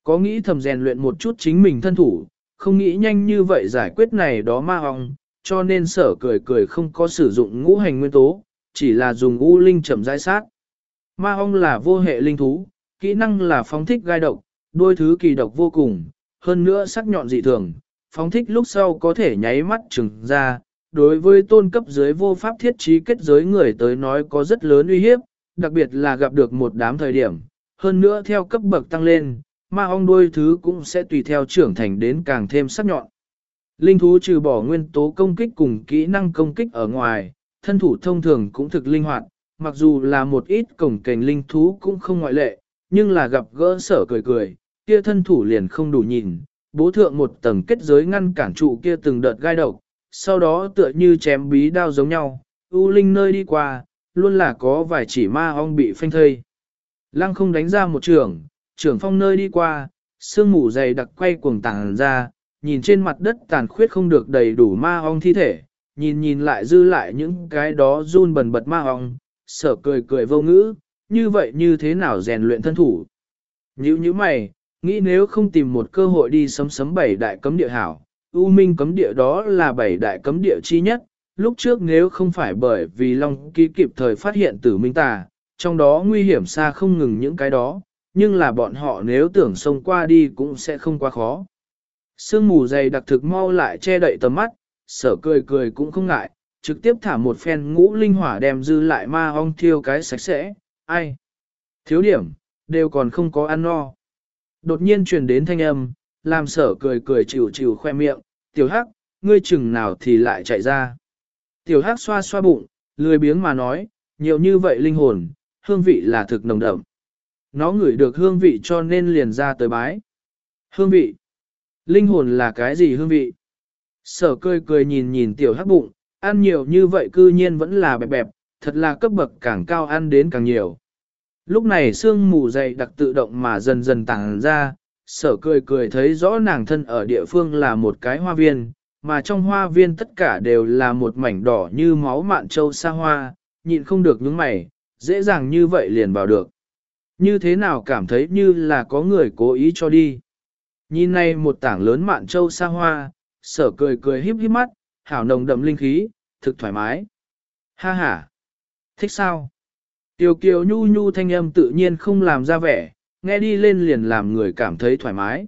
Có nghĩ thầm rèn luyện một chút chính mình thân thủ, không nghĩ nhanh như vậy giải quyết này đó ma ong, cho nên sở cười cười không có sử dụng ngũ hành nguyên tố, chỉ là dùng u linh chậm rãi sát. Ma ong là vô hệ linh thú, kỹ năng là phóng thích gai độc, đôi thứ kỳ độc vô cùng, hơn nữa sắc nhọn dị thường, phóng thích lúc sau có thể nháy mắt trừng ra. Đối với tôn cấp dưới vô pháp thiết trí kết giới người tới nói có rất lớn uy hiếp, đặc biệt là gặp được một đám thời điểm. Hơn nữa theo cấp bậc tăng lên, ma ong đôi thứ cũng sẽ tùy theo trưởng thành đến càng thêm sắc nhọn. Linh thú trừ bỏ nguyên tố công kích cùng kỹ năng công kích ở ngoài, thân thủ thông thường cũng thực linh hoạt, mặc dù là một ít cổng cành linh thú cũng không ngoại lệ, nhưng là gặp gỡ sở cười cười, kia thân thủ liền không đủ nhìn, bố thượng một tầng kết giới ngăn cản trụ kia từng đợt gai độc, sau đó tựa như chém bí đao giống nhau, U Linh nơi đi qua, luôn là có vài chỉ ma ong bị phanh thây. Lăng không đánh ra một trường, trưởng phong nơi đi qua, sương mù dày đặc quay cuồng tàng ra, nhìn trên mặt đất tàn khuyết không được đầy đủ ma ong thi thể, nhìn nhìn lại dư lại những cái đó run bần bật ma ong, sở cười cười vô ngữ, như vậy như thế nào rèn luyện thân thủ. Như như mày, nghĩ nếu không tìm một cơ hội đi sấm sấm bảy đại cấm địa hảo, U Minh cấm địa đó là bảy đại cấm địa chi nhất, lúc trước nếu không phải bởi vì Long Ký kịp thời phát hiện tử minh tà, trong đó nguy hiểm xa không ngừng những cái đó, nhưng là bọn họ nếu tưởng xông qua đi cũng sẽ không quá khó. Sương mù dày đặc thực mau lại che đậy tầm mắt, sở cười cười cũng không ngại, trực tiếp thả một phen ngũ linh hỏa đem dư lại ma ong thiêu cái sạch sẽ, ai? Thiếu điểm, đều còn không có ăn no. Đột nhiên truyền đến thanh âm, làm sở cười cười chịu chịu khoe miệng, tiểu hắc, ngươi chừng nào thì lại chạy ra. Tiểu hắc xoa xoa bụng, lười biếng mà nói, nhiều như vậy linh hồn, hương vị là thực nồng đậm. Nó ngửi được hương vị cho nên liền ra tới bái. Hương vị. Linh hồn là cái gì hương vị? Sở cười cười nhìn nhìn tiểu hắc bụng, ăn nhiều như vậy cư nhiên vẫn là bẹp bẹp, thật là cấp bậc càng cao ăn đến càng nhiều. Lúc này sương mù dày đặc tự động mà dần dần tàng ra, sở cười cười thấy rõ nàng thân ở địa phương là một cái hoa viên, mà trong hoa viên tất cả đều là một mảnh đỏ như máu mạn châu xa hoa, nhịn không được những mày, dễ dàng như vậy liền vào được. Như thế nào cảm thấy như là có người cố ý cho đi. Nhìn này một tảng lớn mạn châu xa hoa, sở cười cười híp híp mắt, hảo nồng đậm linh khí, thực thoải mái. Ha ha! Thích sao? Tiểu kiều nhu nhu thanh âm tự nhiên không làm ra vẻ, nghe đi lên liền làm người cảm thấy thoải mái.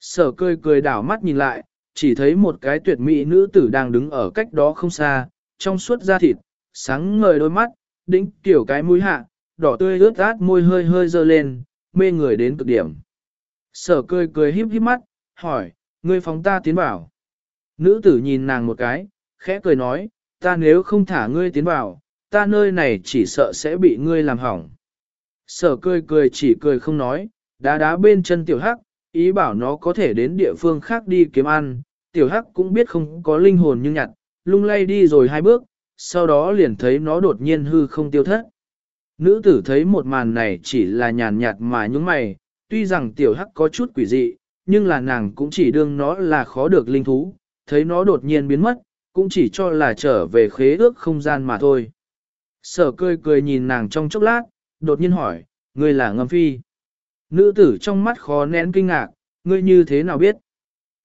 Sở cười cười đảo mắt nhìn lại, chỉ thấy một cái tuyệt mỹ nữ tử đang đứng ở cách đó không xa, trong suốt da thịt, sáng ngời đôi mắt, đỉnh tiểu cái mũi hạ, đỏ tươi ướt át môi hơi hơi dơ lên, mê người đến cực điểm. Sở cười cười híp híp mắt, hỏi, ngươi phóng ta tiến bảo Nữ tử nhìn nàng một cái, khẽ cười nói, ta nếu không thả ngươi tiến vào, ta nơi này chỉ sợ sẽ bị ngươi làm hỏng. Sở cười cười chỉ cười không nói, đá đá bên chân tiểu hắc, ý bảo nó có thể đến địa phương khác đi kiếm ăn, tiểu hắc cũng biết không có linh hồn như nhặt, lung lay đi rồi hai bước, sau đó liền thấy nó đột nhiên hư không tiêu thất. Nữ tử thấy một màn này chỉ là nhàn nhạt mà những mày, tuy rằng tiểu hắc có chút quỷ dị, nhưng là nàng cũng chỉ đương nó là khó được linh thú, thấy nó đột nhiên biến mất, cũng chỉ cho là trở về khế ước không gian mà thôi. Sở cười cười nhìn nàng trong chốc lát, đột nhiên hỏi, ngươi là ngâm phi. Nữ tử trong mắt khó nén kinh ngạc, ngươi như thế nào biết?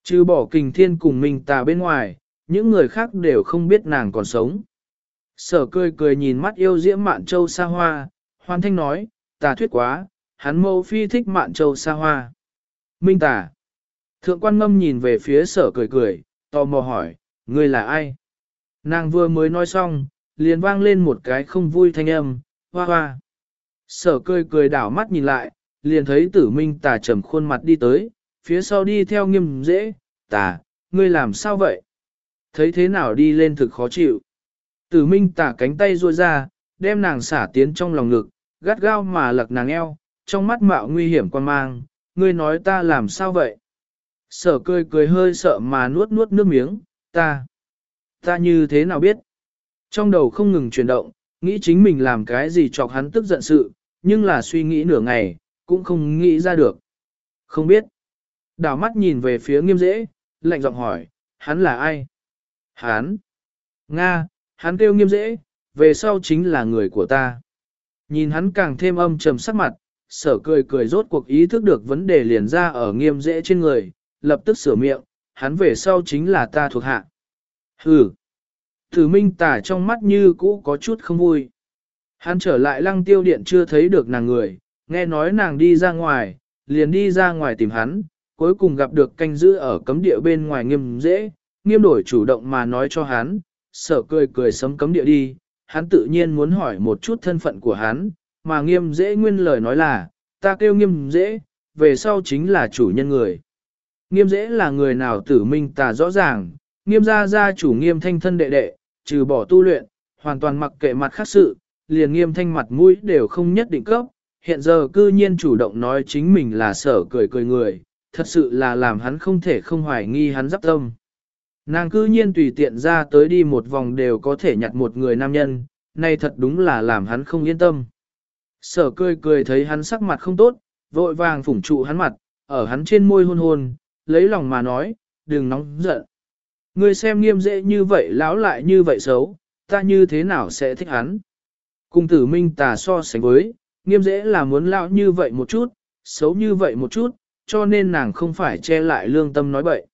Chứ bỏ kình thiên cùng mình tà bên ngoài, những người khác đều không biết nàng còn sống. Sở cười cười nhìn mắt yêu diễm mạn châu xa hoa, hoan thanh nói, tà thuyết quá, hắn mâu phi thích mạn châu xa hoa. Minh tà. Thượng quan ngâm nhìn về phía sở cười cười, tò mò hỏi, ngươi là ai? Nàng vừa mới nói xong, liền vang lên một cái không vui thanh âm, hoa hoa. Sở cười cười đảo mắt nhìn lại, liền thấy tử minh tà trầm khuôn mặt đi tới, phía sau đi theo nghiêm dễ, tà, ngươi làm sao vậy? Thấy thế nào đi lên thực khó chịu. Tử minh tà cánh tay ruôi ra, đem nàng xả tiến trong lòng ngực, gắt gao mà lật nàng eo, trong mắt mạo nguy hiểm quan mang, ngươi nói ta làm sao vậy? Sở cười cười hơi sợ mà nuốt nuốt nước miếng, ta, ta như thế nào biết? Trong đầu không ngừng chuyển động, nghĩ chính mình làm cái gì chọc hắn tức giận sự, nhưng là suy nghĩ nửa ngày, cũng không nghĩ ra được. Không biết. Đảo mắt nhìn về phía nghiêm dễ, lạnh giọng hỏi, hắn là ai? Hắn. Nga, hắn kêu nghiêm dễ, về sau chính là người của ta. Nhìn hắn càng thêm âm trầm sắc mặt, sở cười cười rốt cuộc ý thức được vấn đề liền ra ở nghiêm dễ trên người, lập tức sửa miệng, hắn về sau chính là ta thuộc hạ. Hừ. Tử minh tả trong mắt như cũ có chút không vui. Hắn trở lại lăng tiêu điện chưa thấy được nàng người, nghe nói nàng đi ra ngoài, liền đi ra ngoài tìm hắn, cuối cùng gặp được canh giữ ở cấm địa bên ngoài nghiêm dễ, nghiêm đổi chủ động mà nói cho hắn, sở cười cười sấm cấm địa đi, hắn tự nhiên muốn hỏi một chút thân phận của hắn, mà nghiêm dễ nguyên lời nói là, ta kêu nghiêm dễ, về sau chính là chủ nhân người. Nghiêm dễ là người nào tử minh tà rõ ràng, nghiêm gia gia chủ nghiêm thanh thân đệ đệ, trừ bỏ tu luyện, hoàn toàn mặc kệ mặt khác sự, liền nghiêm thanh mặt mũi đều không nhất định cấp, hiện giờ cư nhiên chủ động nói chính mình là sở cười cười người, thật sự là làm hắn không thể không hoài nghi hắn giáp tâm. Nàng cư nhiên tùy tiện ra tới đi một vòng đều có thể nhặt một người nam nhân, nay thật đúng là làm hắn không yên tâm. Sở cười cười thấy hắn sắc mặt không tốt, vội vàng phủng trụ hắn mặt, ở hắn trên môi hôn hôn, lấy lòng mà nói, đừng nóng giận. Ngươi xem nghiêm dễ như vậy lão lại như vậy xấu, ta như thế nào sẽ thích hắn. Cung tử minh tà so sánh với, nghiêm dễ là muốn lão như vậy một chút, xấu như vậy một chút, cho nên nàng không phải che lại lương tâm nói bậy.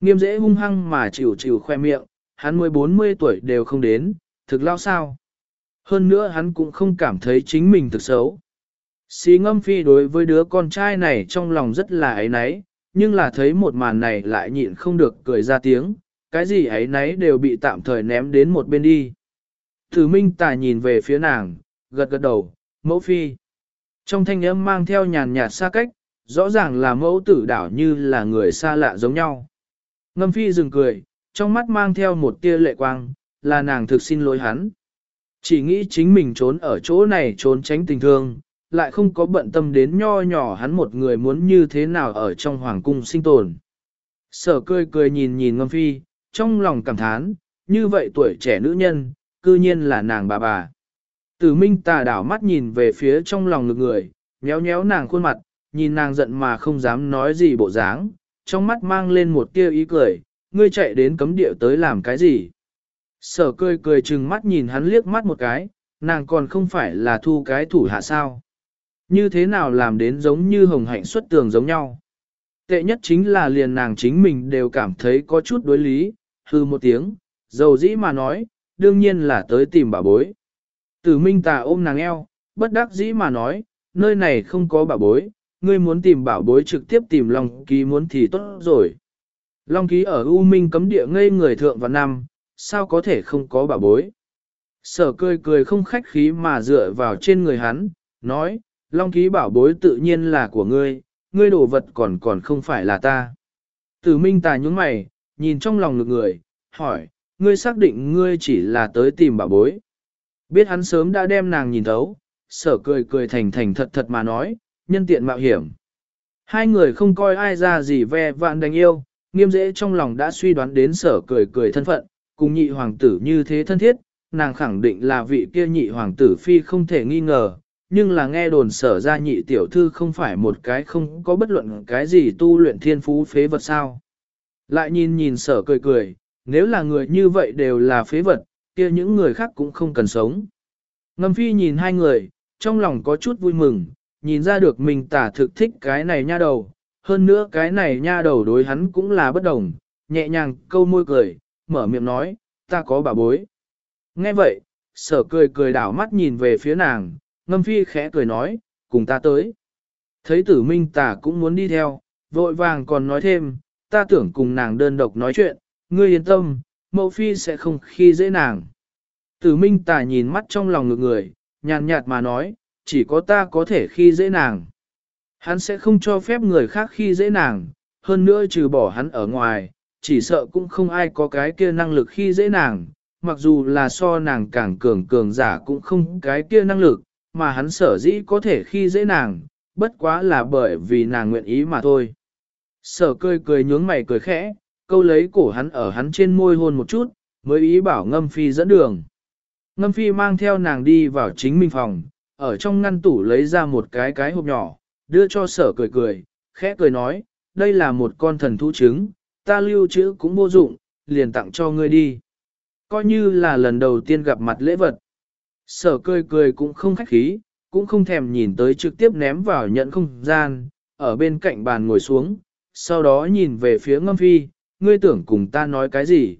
Nghiêm dễ hung hăng mà chịu chịu khoe miệng, hắn mới 40 tuổi đều không đến, thực lao sao. Hơn nữa hắn cũng không cảm thấy chính mình thực xấu. Xí ngâm phi đối với đứa con trai này trong lòng rất là ấy náy, nhưng là thấy một màn này lại nhịn không được cười ra tiếng, cái gì ấy nấy đều bị tạm thời ném đến một bên đi. Thử minh tài nhìn về phía nàng, gật gật đầu, mẫu phi. Trong thanh âm mang theo nhàn nhạt xa cách, rõ ràng là mẫu tử đảo như là người xa lạ giống nhau. Ngâm phi dừng cười, trong mắt mang theo một tia lệ quang, là nàng thực xin lỗi hắn. Chỉ nghĩ chính mình trốn ở chỗ này trốn tránh tình thương, lại không có bận tâm đến nho nhỏ hắn một người muốn như thế nào ở trong hoàng cung sinh tồn. Sở cười cười nhìn nhìn ngâm phi, trong lòng cảm thán, như vậy tuổi trẻ nữ nhân, cư nhiên là nàng bà bà. Tử minh tà đảo mắt nhìn về phía trong lòng ngực người, nhéo nhéo nàng khuôn mặt, nhìn nàng giận mà không dám nói gì bộ dáng, trong mắt mang lên một tia ý cười, ngươi chạy đến cấm địa tới làm cái gì. Sở cười cười chừng mắt nhìn hắn liếc mắt một cái, nàng còn không phải là thu cái thủ hạ sao. Như thế nào làm đến giống như hồng hạnh xuất tường giống nhau. Tệ nhất chính là liền nàng chính mình đều cảm thấy có chút đối lý, hư một tiếng, dầu dĩ mà nói, đương nhiên là tới tìm bà bối. Tử minh tà ôm nàng eo, bất đắc dĩ mà nói, nơi này không có bà bối, ngươi muốn tìm bảo bối trực tiếp tìm Long Ký muốn thì tốt rồi. Long Ký ở U Minh cấm địa ngây người thượng và năm, sao có thể không có bảo bối. Sở cười cười không khách khí mà dựa vào trên người hắn, nói, Long Ký bảo bối tự nhiên là của ngươi, ngươi đồ vật còn còn không phải là ta. Tử minh tà nhúng mày, nhìn trong lòng ngực người, hỏi, ngươi xác định ngươi chỉ là tới tìm bảo bối. Biết hắn sớm đã đem nàng nhìn thấu, sở cười cười thành thành thật thật mà nói, nhân tiện mạo hiểm. Hai người không coi ai ra gì ve vạn đánh yêu, nghiêm dễ trong lòng đã suy đoán đến sở cười cười thân phận, cùng nhị hoàng tử như thế thân thiết, nàng khẳng định là vị kia nhị hoàng tử phi không thể nghi ngờ, nhưng là nghe đồn sở ra nhị tiểu thư không phải một cái không có bất luận cái gì tu luyện thiên phú phế vật sao. Lại nhìn nhìn sở cười cười, nếu là người như vậy đều là phế vật, kia những người khác cũng không cần sống. Ngâm phi nhìn hai người, trong lòng có chút vui mừng, nhìn ra được mình tả thực thích cái này nha đầu, hơn nữa cái này nha đầu đối hắn cũng là bất đồng, nhẹ nhàng câu môi cười, mở miệng nói, ta có bà bối. Nghe vậy, sở cười cười đảo mắt nhìn về phía nàng, ngâm phi khẽ cười nói, cùng ta tới. Thấy tử minh tả cũng muốn đi theo, vội vàng còn nói thêm, ta tưởng cùng nàng đơn độc nói chuyện, ngươi yên tâm, mẫu phi sẽ không khi dễ nàng. Tử minh tả nhìn mắt trong lòng ngược người, nhàn nhạt mà nói, chỉ có ta có thể khi dễ nàng. Hắn sẽ không cho phép người khác khi dễ nàng, hơn nữa trừ bỏ hắn ở ngoài, chỉ sợ cũng không ai có cái kia năng lực khi dễ nàng, mặc dù là so nàng càng cường cường giả cũng không cái kia năng lực, mà hắn sở dĩ có thể khi dễ nàng, bất quá là bởi vì nàng nguyện ý mà thôi. Sở cười cười nhướng mày cười khẽ, câu lấy cổ hắn ở hắn trên môi hôn một chút, mới ý bảo ngâm phi dẫn đường. Ngâm phi mang theo nàng đi vào chính mình phòng, ở trong ngăn tủ lấy ra một cái cái hộp nhỏ, đưa cho sở cười cười, khẽ cười nói, đây là một con thần thú trứng, ta lưu trữ cũng vô dụng, liền tặng cho ngươi đi. Coi như là lần đầu tiên gặp mặt lễ vật. Sở cười cười cũng không khách khí, cũng không thèm nhìn tới trực tiếp ném vào nhận không gian, ở bên cạnh bàn ngồi xuống, sau đó nhìn về phía ngâm phi, ngươi tưởng cùng ta nói cái gì.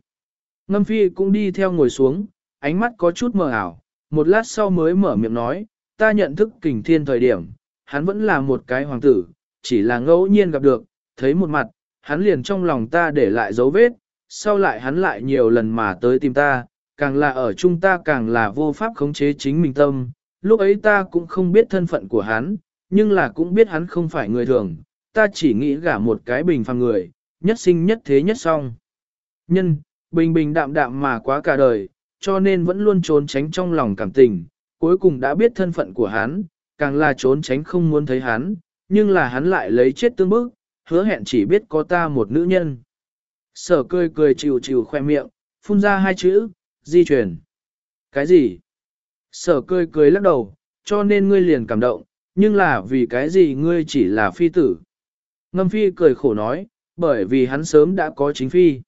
Ngâm phi cũng đi theo ngồi xuống, ánh mắt có chút mờ ảo, một lát sau mới mở miệng nói, ta nhận thức kình thiên thời điểm, hắn vẫn là một cái hoàng tử, chỉ là ngẫu nhiên gặp được, thấy một mặt, hắn liền trong lòng ta để lại dấu vết, sau lại hắn lại nhiều lần mà tới tìm ta, càng là ở chúng ta càng là vô pháp khống chế chính mình tâm, lúc ấy ta cũng không biết thân phận của hắn, nhưng là cũng biết hắn không phải người thường, ta chỉ nghĩ gả một cái bình phàm người, nhất sinh nhất thế nhất song. Nhân, bình bình đạm đạm mà quá cả đời, cho nên vẫn luôn trốn tránh trong lòng cảm tình, cuối cùng đã biết thân phận của hắn, càng là trốn tránh không muốn thấy hắn, nhưng là hắn lại lấy chết tương bức, hứa hẹn chỉ biết có ta một nữ nhân. Sở cười cười chịu chịu khoe miệng, phun ra hai chữ, di chuyển. Cái gì? Sở cười cười lắc đầu, cho nên ngươi liền cảm động, nhưng là vì cái gì ngươi chỉ là phi tử. Ngâm phi cười khổ nói, bởi vì hắn sớm đã có chính phi.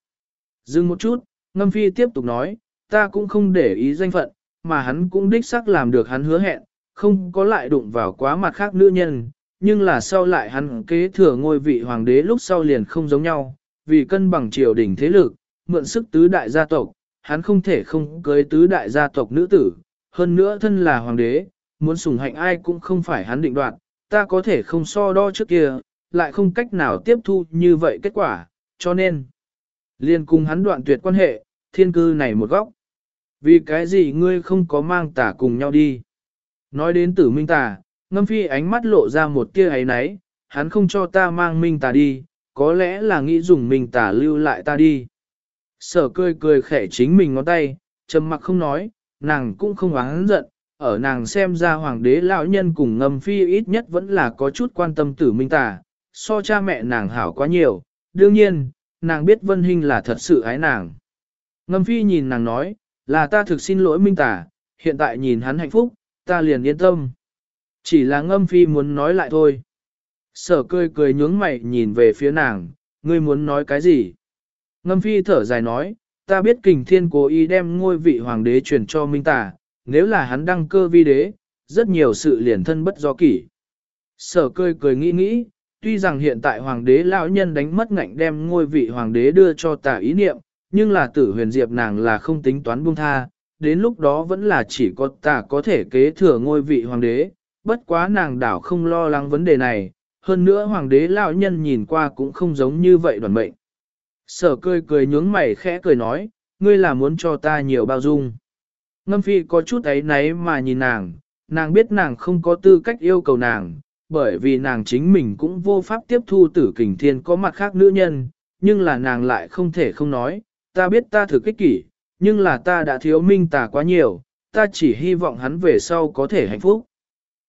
Dừng một chút, ngâm phi tiếp tục nói, ta cũng không để ý danh phận, mà hắn cũng đích xác làm được hắn hứa hẹn, không có lại đụng vào quá mặt khác nữ nhân, nhưng là sau lại hắn kế thừa ngôi vị hoàng đế lúc sau liền không giống nhau, vì cân bằng triều đình thế lực, mượn sức tứ đại gia tộc, hắn không thể không cưới tứ đại gia tộc nữ tử, hơn nữa thân là hoàng đế, muốn sủng hạnh ai cũng không phải hắn định đoạt, ta có thể không so đo trước kia, lại không cách nào tiếp thu như vậy kết quả, cho nên, liền cùng hắn đoạn tuyệt quan hệ, thiên cư này một góc. Vì cái gì ngươi không có mang tả cùng nhau đi? Nói đến tử minh tả ngâm phi ánh mắt lộ ra một tia ấy náy, hắn không cho ta mang minh tả đi, có lẽ là nghĩ dùng minh tả lưu lại ta đi. Sở cười cười khẽ chính mình ngón tay, trầm mặc không nói, nàng cũng không oán giận, ở nàng xem ra hoàng đế lão nhân cùng ngâm phi ít nhất vẫn là có chút quan tâm tử minh tà, so cha mẹ nàng hảo quá nhiều, đương nhiên, nàng biết Vân Hinh là thật sự ái nàng. Ngâm phi nhìn nàng nói, là ta thực xin lỗi minh tà, hiện tại nhìn hắn hạnh phúc, ta liền yên tâm. Chỉ là ngâm phi muốn nói lại thôi. Sở cười cười nhướng mày nhìn về phía nàng, ngươi muốn nói cái gì? Ngâm phi thở dài nói, ta biết kình thiên cố ý đem ngôi vị hoàng đế truyền cho minh tà, nếu là hắn đăng cơ vi đế, rất nhiều sự liền thân bất do kỷ. Sở cười cười nghĩ nghĩ, tuy rằng hiện tại hoàng đế lão nhân đánh mất ngạnh đem ngôi vị hoàng đế đưa cho tà ý niệm, nhưng là tử huyền diệp nàng là không tính toán buông tha, đến lúc đó vẫn là chỉ có tà có thể kế thừa ngôi vị hoàng đế, bất quá nàng đảo không lo lắng vấn đề này, hơn nữa hoàng đế lão nhân nhìn qua cũng không giống như vậy đoàn mệnh. Sở cười cười nhướng mày khẽ cười nói, ngươi là muốn cho ta nhiều bao dung. Ngâm phi có chút ấy náy mà nhìn nàng, nàng biết nàng không có tư cách yêu cầu nàng, bởi vì nàng chính mình cũng vô pháp tiếp thu tử kình thiên có mặt khác nữ nhân, nhưng là nàng lại không thể không nói, ta biết ta thử kích kỷ, nhưng là ta đã thiếu minh tà quá nhiều, ta chỉ hy vọng hắn về sau có thể hạnh phúc.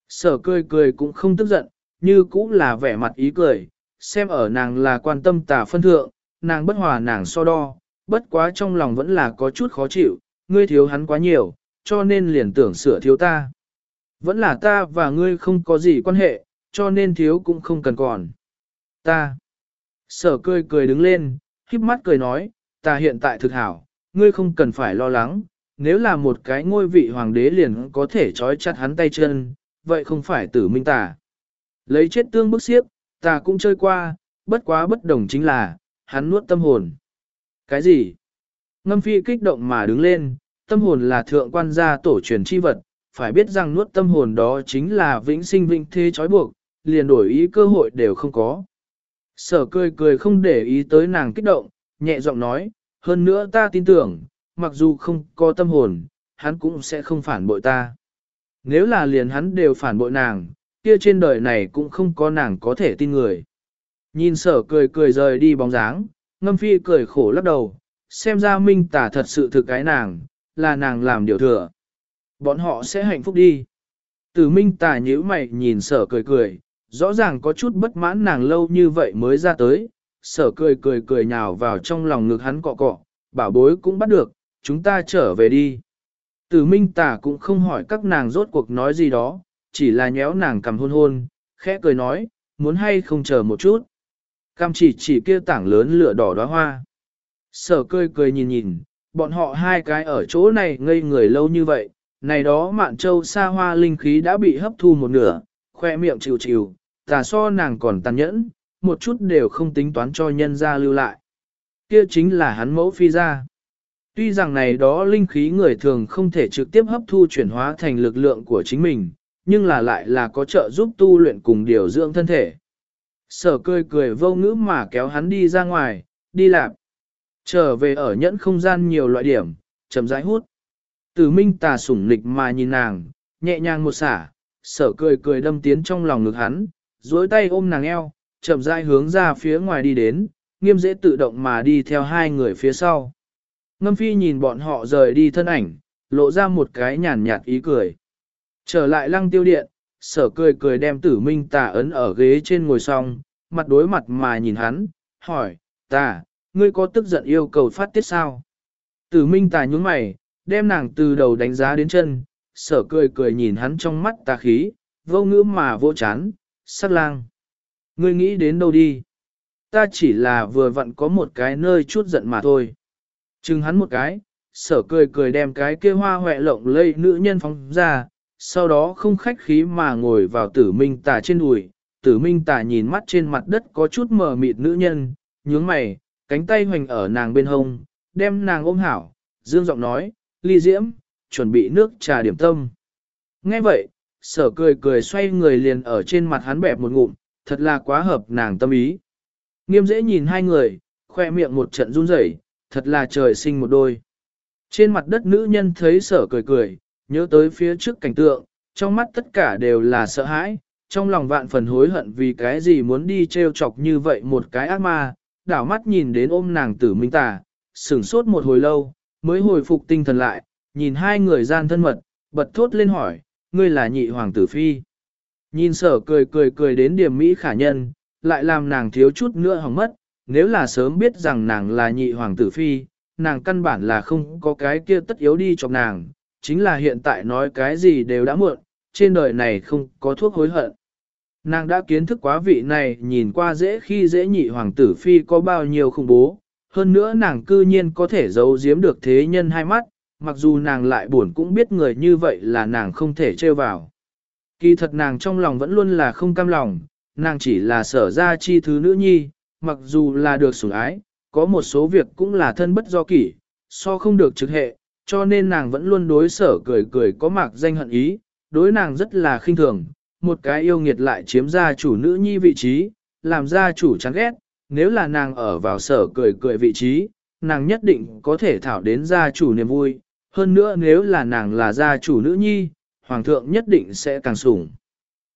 Sở cười cười cũng không tức giận, như cũng là vẻ mặt ý cười, xem ở nàng là quan tâm tà phân thượng, nàng bất hòa nàng so đo, bất quá trong lòng vẫn là có chút khó chịu, ngươi thiếu hắn quá nhiều, cho nên liền tưởng sửa thiếu ta. Vẫn là ta và ngươi không có gì quan hệ, cho nên thiếu cũng không cần còn. Ta. Sở cười cười đứng lên, híp mắt cười nói, ta hiện tại thực hảo, ngươi không cần phải lo lắng, nếu là một cái ngôi vị hoàng đế liền có thể trói chặt hắn tay chân, vậy không phải tử minh ta, Lấy chết tương bức xiếp, ta cũng chơi qua, bất quá bất đồng chính là, hắn nuốt tâm hồn. Cái gì? Ngâm phi kích động mà đứng lên, tâm hồn là thượng quan gia tổ truyền chi vật, phải biết rằng nuốt tâm hồn đó chính là vĩnh sinh vĩnh thế trói buộc, liền đổi ý cơ hội đều không có. Sở cười cười không để ý tới nàng kích động, nhẹ giọng nói, hơn nữa ta tin tưởng, mặc dù không có tâm hồn, hắn cũng sẽ không phản bội ta. Nếu là liền hắn đều phản bội nàng, kia trên đời này cũng không có nàng có thể tin người. Nhìn sở cười cười rời đi bóng dáng, ngâm phi cười khổ lắc đầu, xem ra minh tả thật sự thực cái nàng, là nàng làm điều thừa. Bọn họ sẽ hạnh phúc đi. Tử minh tả nhíu mày nhìn sở cười cười, rõ ràng có chút bất mãn nàng lâu như vậy mới ra tới, sở cười cười cười nhào vào trong lòng ngực hắn cọ cọ, bảo bối cũng bắt được, chúng ta trở về đi. Tử minh tả cũng không hỏi các nàng rốt cuộc nói gì đó, chỉ là nhéo nàng cầm hôn hôn, khẽ cười nói, muốn hay không chờ một chút. Cam chỉ chỉ kia tảng lớn lửa đỏ đóa hoa. Sở cười cười nhìn nhìn, bọn họ hai cái ở chỗ này ngây người lâu như vậy, này đó mạn châu xa hoa linh khí đã bị hấp thu một nửa, khoe miệng chịu chịu, tà so nàng còn tàn nhẫn, một chút đều không tính toán cho nhân ra lưu lại. Kia chính là hắn mẫu phi ra. Tuy rằng này đó linh khí người thường không thể trực tiếp hấp thu chuyển hóa thành lực lượng của chính mình, nhưng là lại là có trợ giúp tu luyện cùng điều dưỡng thân thể. Sở cười cười vô ngữ mà kéo hắn đi ra ngoài, đi làm. Trở về ở nhẫn không gian nhiều loại điểm, chậm rãi hút. Tử minh tà sủng nịch mà nhìn nàng, nhẹ nhàng một xả, sở cười cười đâm tiến trong lòng ngực hắn, duỗi tay ôm nàng eo, chậm rãi hướng ra phía ngoài đi đến, nghiêm dễ tự động mà đi theo hai người phía sau. Ngâm phi nhìn bọn họ rời đi thân ảnh, lộ ra một cái nhàn nhạt ý cười. Trở lại lăng tiêu điện, sở cười cười đem tử minh tà ấn ở ghế trên ngồi xong, mặt đối mặt mà nhìn hắn, hỏi, tà, ngươi có tức giận yêu cầu phát tiết sao? Tử minh tà nhún mày, đem nàng từ đầu đánh giá đến chân, sở cười cười nhìn hắn trong mắt tà khí, vô ngữ mà vô chán, sát lang. Ngươi nghĩ đến đâu đi? Ta chỉ là vừa vặn có một cái nơi chút giận mà thôi. Chừng hắn một cái, sở cười cười đem cái kia hoa hoẹ lộng lây nữ nhân phóng ra, sau đó không khách khí mà ngồi vào tử minh tà trên đùi. Tử minh tà nhìn mắt trên mặt đất có chút mờ mịt nữ nhân, nhướng mày, cánh tay hoành ở nàng bên hông, đem nàng ôm hảo, dương giọng nói, ly diễm, chuẩn bị nước trà điểm tâm. Nghe vậy, sở cười cười xoay người liền ở trên mặt hắn bẹp một ngụm, thật là quá hợp nàng tâm ý. Nghiêm dễ nhìn hai người, khoe miệng một trận run rẩy, thật là trời sinh một đôi. Trên mặt đất nữ nhân thấy sở cười cười, nhớ tới phía trước cảnh tượng, trong mắt tất cả đều là sợ hãi, trong lòng vạn phần hối hận vì cái gì muốn đi treo chọc như vậy một cái ác ma, đảo mắt nhìn đến ôm nàng tử minh tà, sửng sốt một hồi lâu, mới hồi phục tinh thần lại, nhìn hai người gian thân mật, bật thốt lên hỏi, ngươi là nhị hoàng tử phi. Nhìn sở cười cười cười đến điểm Mỹ khả nhân, lại làm nàng thiếu chút nữa hỏng mất, nếu là sớm biết rằng nàng là nhị hoàng tử phi, nàng căn bản là không có cái kia tất yếu đi chọc nàng, chính là hiện tại nói cái gì đều đã muộn, trên đời này không có thuốc hối hận. Nàng đã kiến thức quá vị này nhìn qua dễ khi dễ nhị hoàng tử phi có bao nhiêu khủng bố, hơn nữa nàng cư nhiên có thể giấu giếm được thế nhân hai mắt, mặc dù nàng lại buồn cũng biết người như vậy là nàng không thể trêu vào. Kỳ thật nàng trong lòng vẫn luôn là không cam lòng, nàng chỉ là sở ra chi thứ nữ nhi, mặc dù là được sủng ái, có một số việc cũng là thân bất do kỷ, so không được trực hệ, cho nên nàng vẫn luôn đối sở cười cười có mạc danh hận ý, đối nàng rất là khinh thường, một cái yêu nghiệt lại chiếm gia chủ nữ nhi vị trí, làm gia chủ chán ghét, nếu là nàng ở vào sở cười cười vị trí, nàng nhất định có thể thảo đến gia chủ niềm vui, hơn nữa nếu là nàng là gia chủ nữ nhi, hoàng thượng nhất định sẽ càng sủng.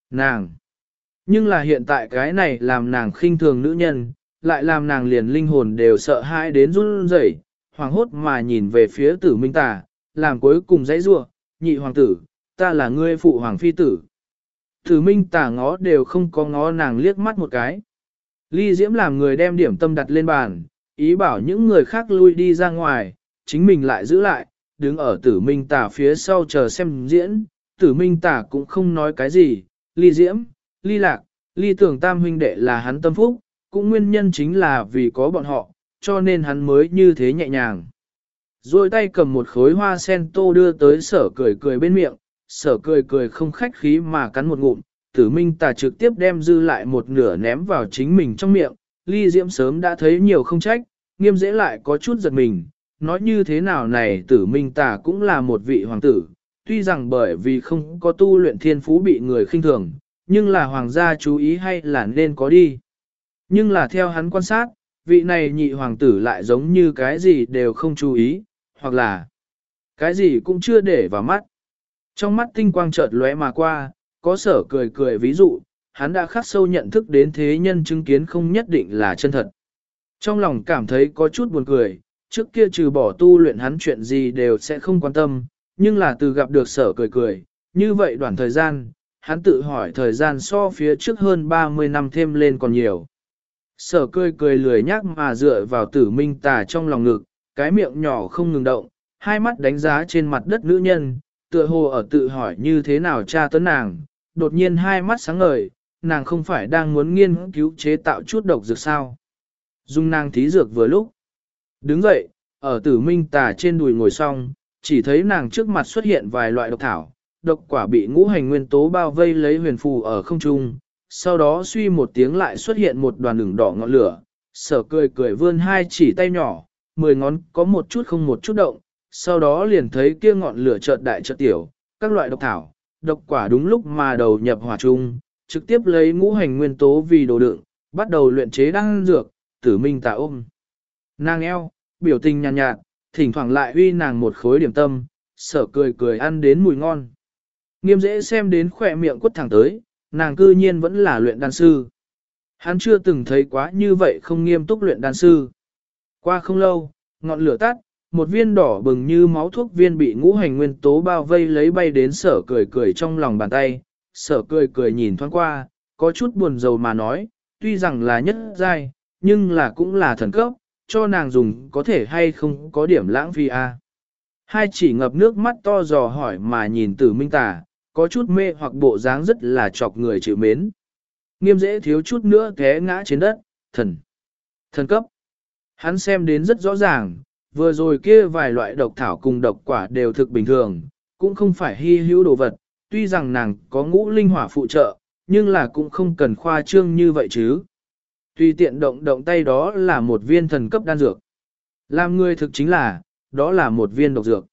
Nàng. Nhưng là hiện tại cái này làm nàng khinh thường nữ nhân, lại làm nàng liền linh hồn đều sợ hãi đến run rẩy, hoàng hốt mà nhìn về phía tử minh tà, làm cuối cùng dãy rua, nhị hoàng tử, ta là ngươi phụ hoàng phi tử. Tử minh tà ngó đều không có ngó nàng liếc mắt một cái. Ly diễm làm người đem điểm tâm đặt lên bàn, ý bảo những người khác lui đi ra ngoài, chính mình lại giữ lại, đứng ở tử minh tà phía sau chờ xem diễn, tử minh tà cũng không nói cái gì, ly diễm, ly lạc, ly tưởng tam huynh đệ là hắn tâm phúc, cũng nguyên nhân chính là vì có bọn họ, cho nên hắn mới như thế nhẹ nhàng. Rồi tay cầm một khối hoa sen tô đưa tới sở cười cười bên miệng, sở cười cười không khách khí mà cắn một ngụm, tử minh tà trực tiếp đem dư lại một nửa ném vào chính mình trong miệng, ly diễm sớm đã thấy nhiều không trách, nghiêm dễ lại có chút giật mình, nói như thế nào này tử minh tà cũng là một vị hoàng tử, tuy rằng bởi vì không có tu luyện thiên phú bị người khinh thường, nhưng là hoàng gia chú ý hay là nên có đi. Nhưng là theo hắn quan sát, vị này nhị hoàng tử lại giống như cái gì đều không chú ý, hoặc là cái gì cũng chưa để vào mắt. Trong mắt tinh quang chợt lóe mà qua, có sở cười cười ví dụ, hắn đã khắc sâu nhận thức đến thế nhân chứng kiến không nhất định là chân thật. Trong lòng cảm thấy có chút buồn cười, trước kia trừ bỏ tu luyện hắn chuyện gì đều sẽ không quan tâm, nhưng là từ gặp được sở cười cười, như vậy đoạn thời gian, hắn tự hỏi thời gian so phía trước hơn 30 năm thêm lên còn nhiều. Sở cười cười lười nhác mà dựa vào tử minh tà trong lòng ngực, cái miệng nhỏ không ngừng động, hai mắt đánh giá trên mặt đất nữ nhân, tựa hồ ở tự hỏi như thế nào cha tấn nàng, đột nhiên hai mắt sáng ngời, nàng không phải đang muốn nghiên cứu chế tạo chút độc dược sao. Dung nàng thí dược vừa lúc. Đứng dậy, ở tử minh tà trên đùi ngồi xong, chỉ thấy nàng trước mặt xuất hiện vài loại độc thảo, độc quả bị ngũ hành nguyên tố bao vây lấy huyền phù ở không trung, sau đó suy một tiếng lại xuất hiện một đoàn đường đỏ ngọn lửa, sở cười cười vươn hai chỉ tay nhỏ, mười ngón có một chút không một chút động, sau đó liền thấy kia ngọn lửa chợt đại chợt tiểu, các loại độc thảo, độc quả đúng lúc mà đầu nhập hỏa chung, trực tiếp lấy ngũ hành nguyên tố vì đồ đựng, bắt đầu luyện chế đan dược, tử minh tạ ôm. Nàng eo, biểu tình nhàn nhạt, nhạt, thỉnh thoảng lại uy nàng một khối điểm tâm, sở cười cười ăn đến mùi ngon. Nghiêm dễ xem đến khỏe miệng quất thẳng tới, nàng cư nhiên vẫn là luyện đan sư. Hắn chưa từng thấy quá như vậy không nghiêm túc luyện đan sư. Qua không lâu, ngọn lửa tắt, một viên đỏ bừng như máu thuốc viên bị ngũ hành nguyên tố bao vây lấy bay đến sở cười cười trong lòng bàn tay. Sở cười cười nhìn thoáng qua, có chút buồn rầu mà nói, tuy rằng là nhất giai, nhưng là cũng là thần cấp, cho nàng dùng có thể hay không có điểm lãng phí a. À. Hai chỉ ngập nước mắt to dò hỏi mà nhìn tử minh tả có chút mê hoặc bộ dáng rất là chọc người chịu mến. Nghiêm dễ thiếu chút nữa té ngã trên đất, thần, thần cấp. Hắn xem đến rất rõ ràng, vừa rồi kia vài loại độc thảo cùng độc quả đều thực bình thường, cũng không phải hy hữu đồ vật, tuy rằng nàng có ngũ linh hỏa phụ trợ, nhưng là cũng không cần khoa trương như vậy chứ. Tùy tiện động động tay đó là một viên thần cấp đan dược. Làm người thực chính là, đó là một viên độc dược.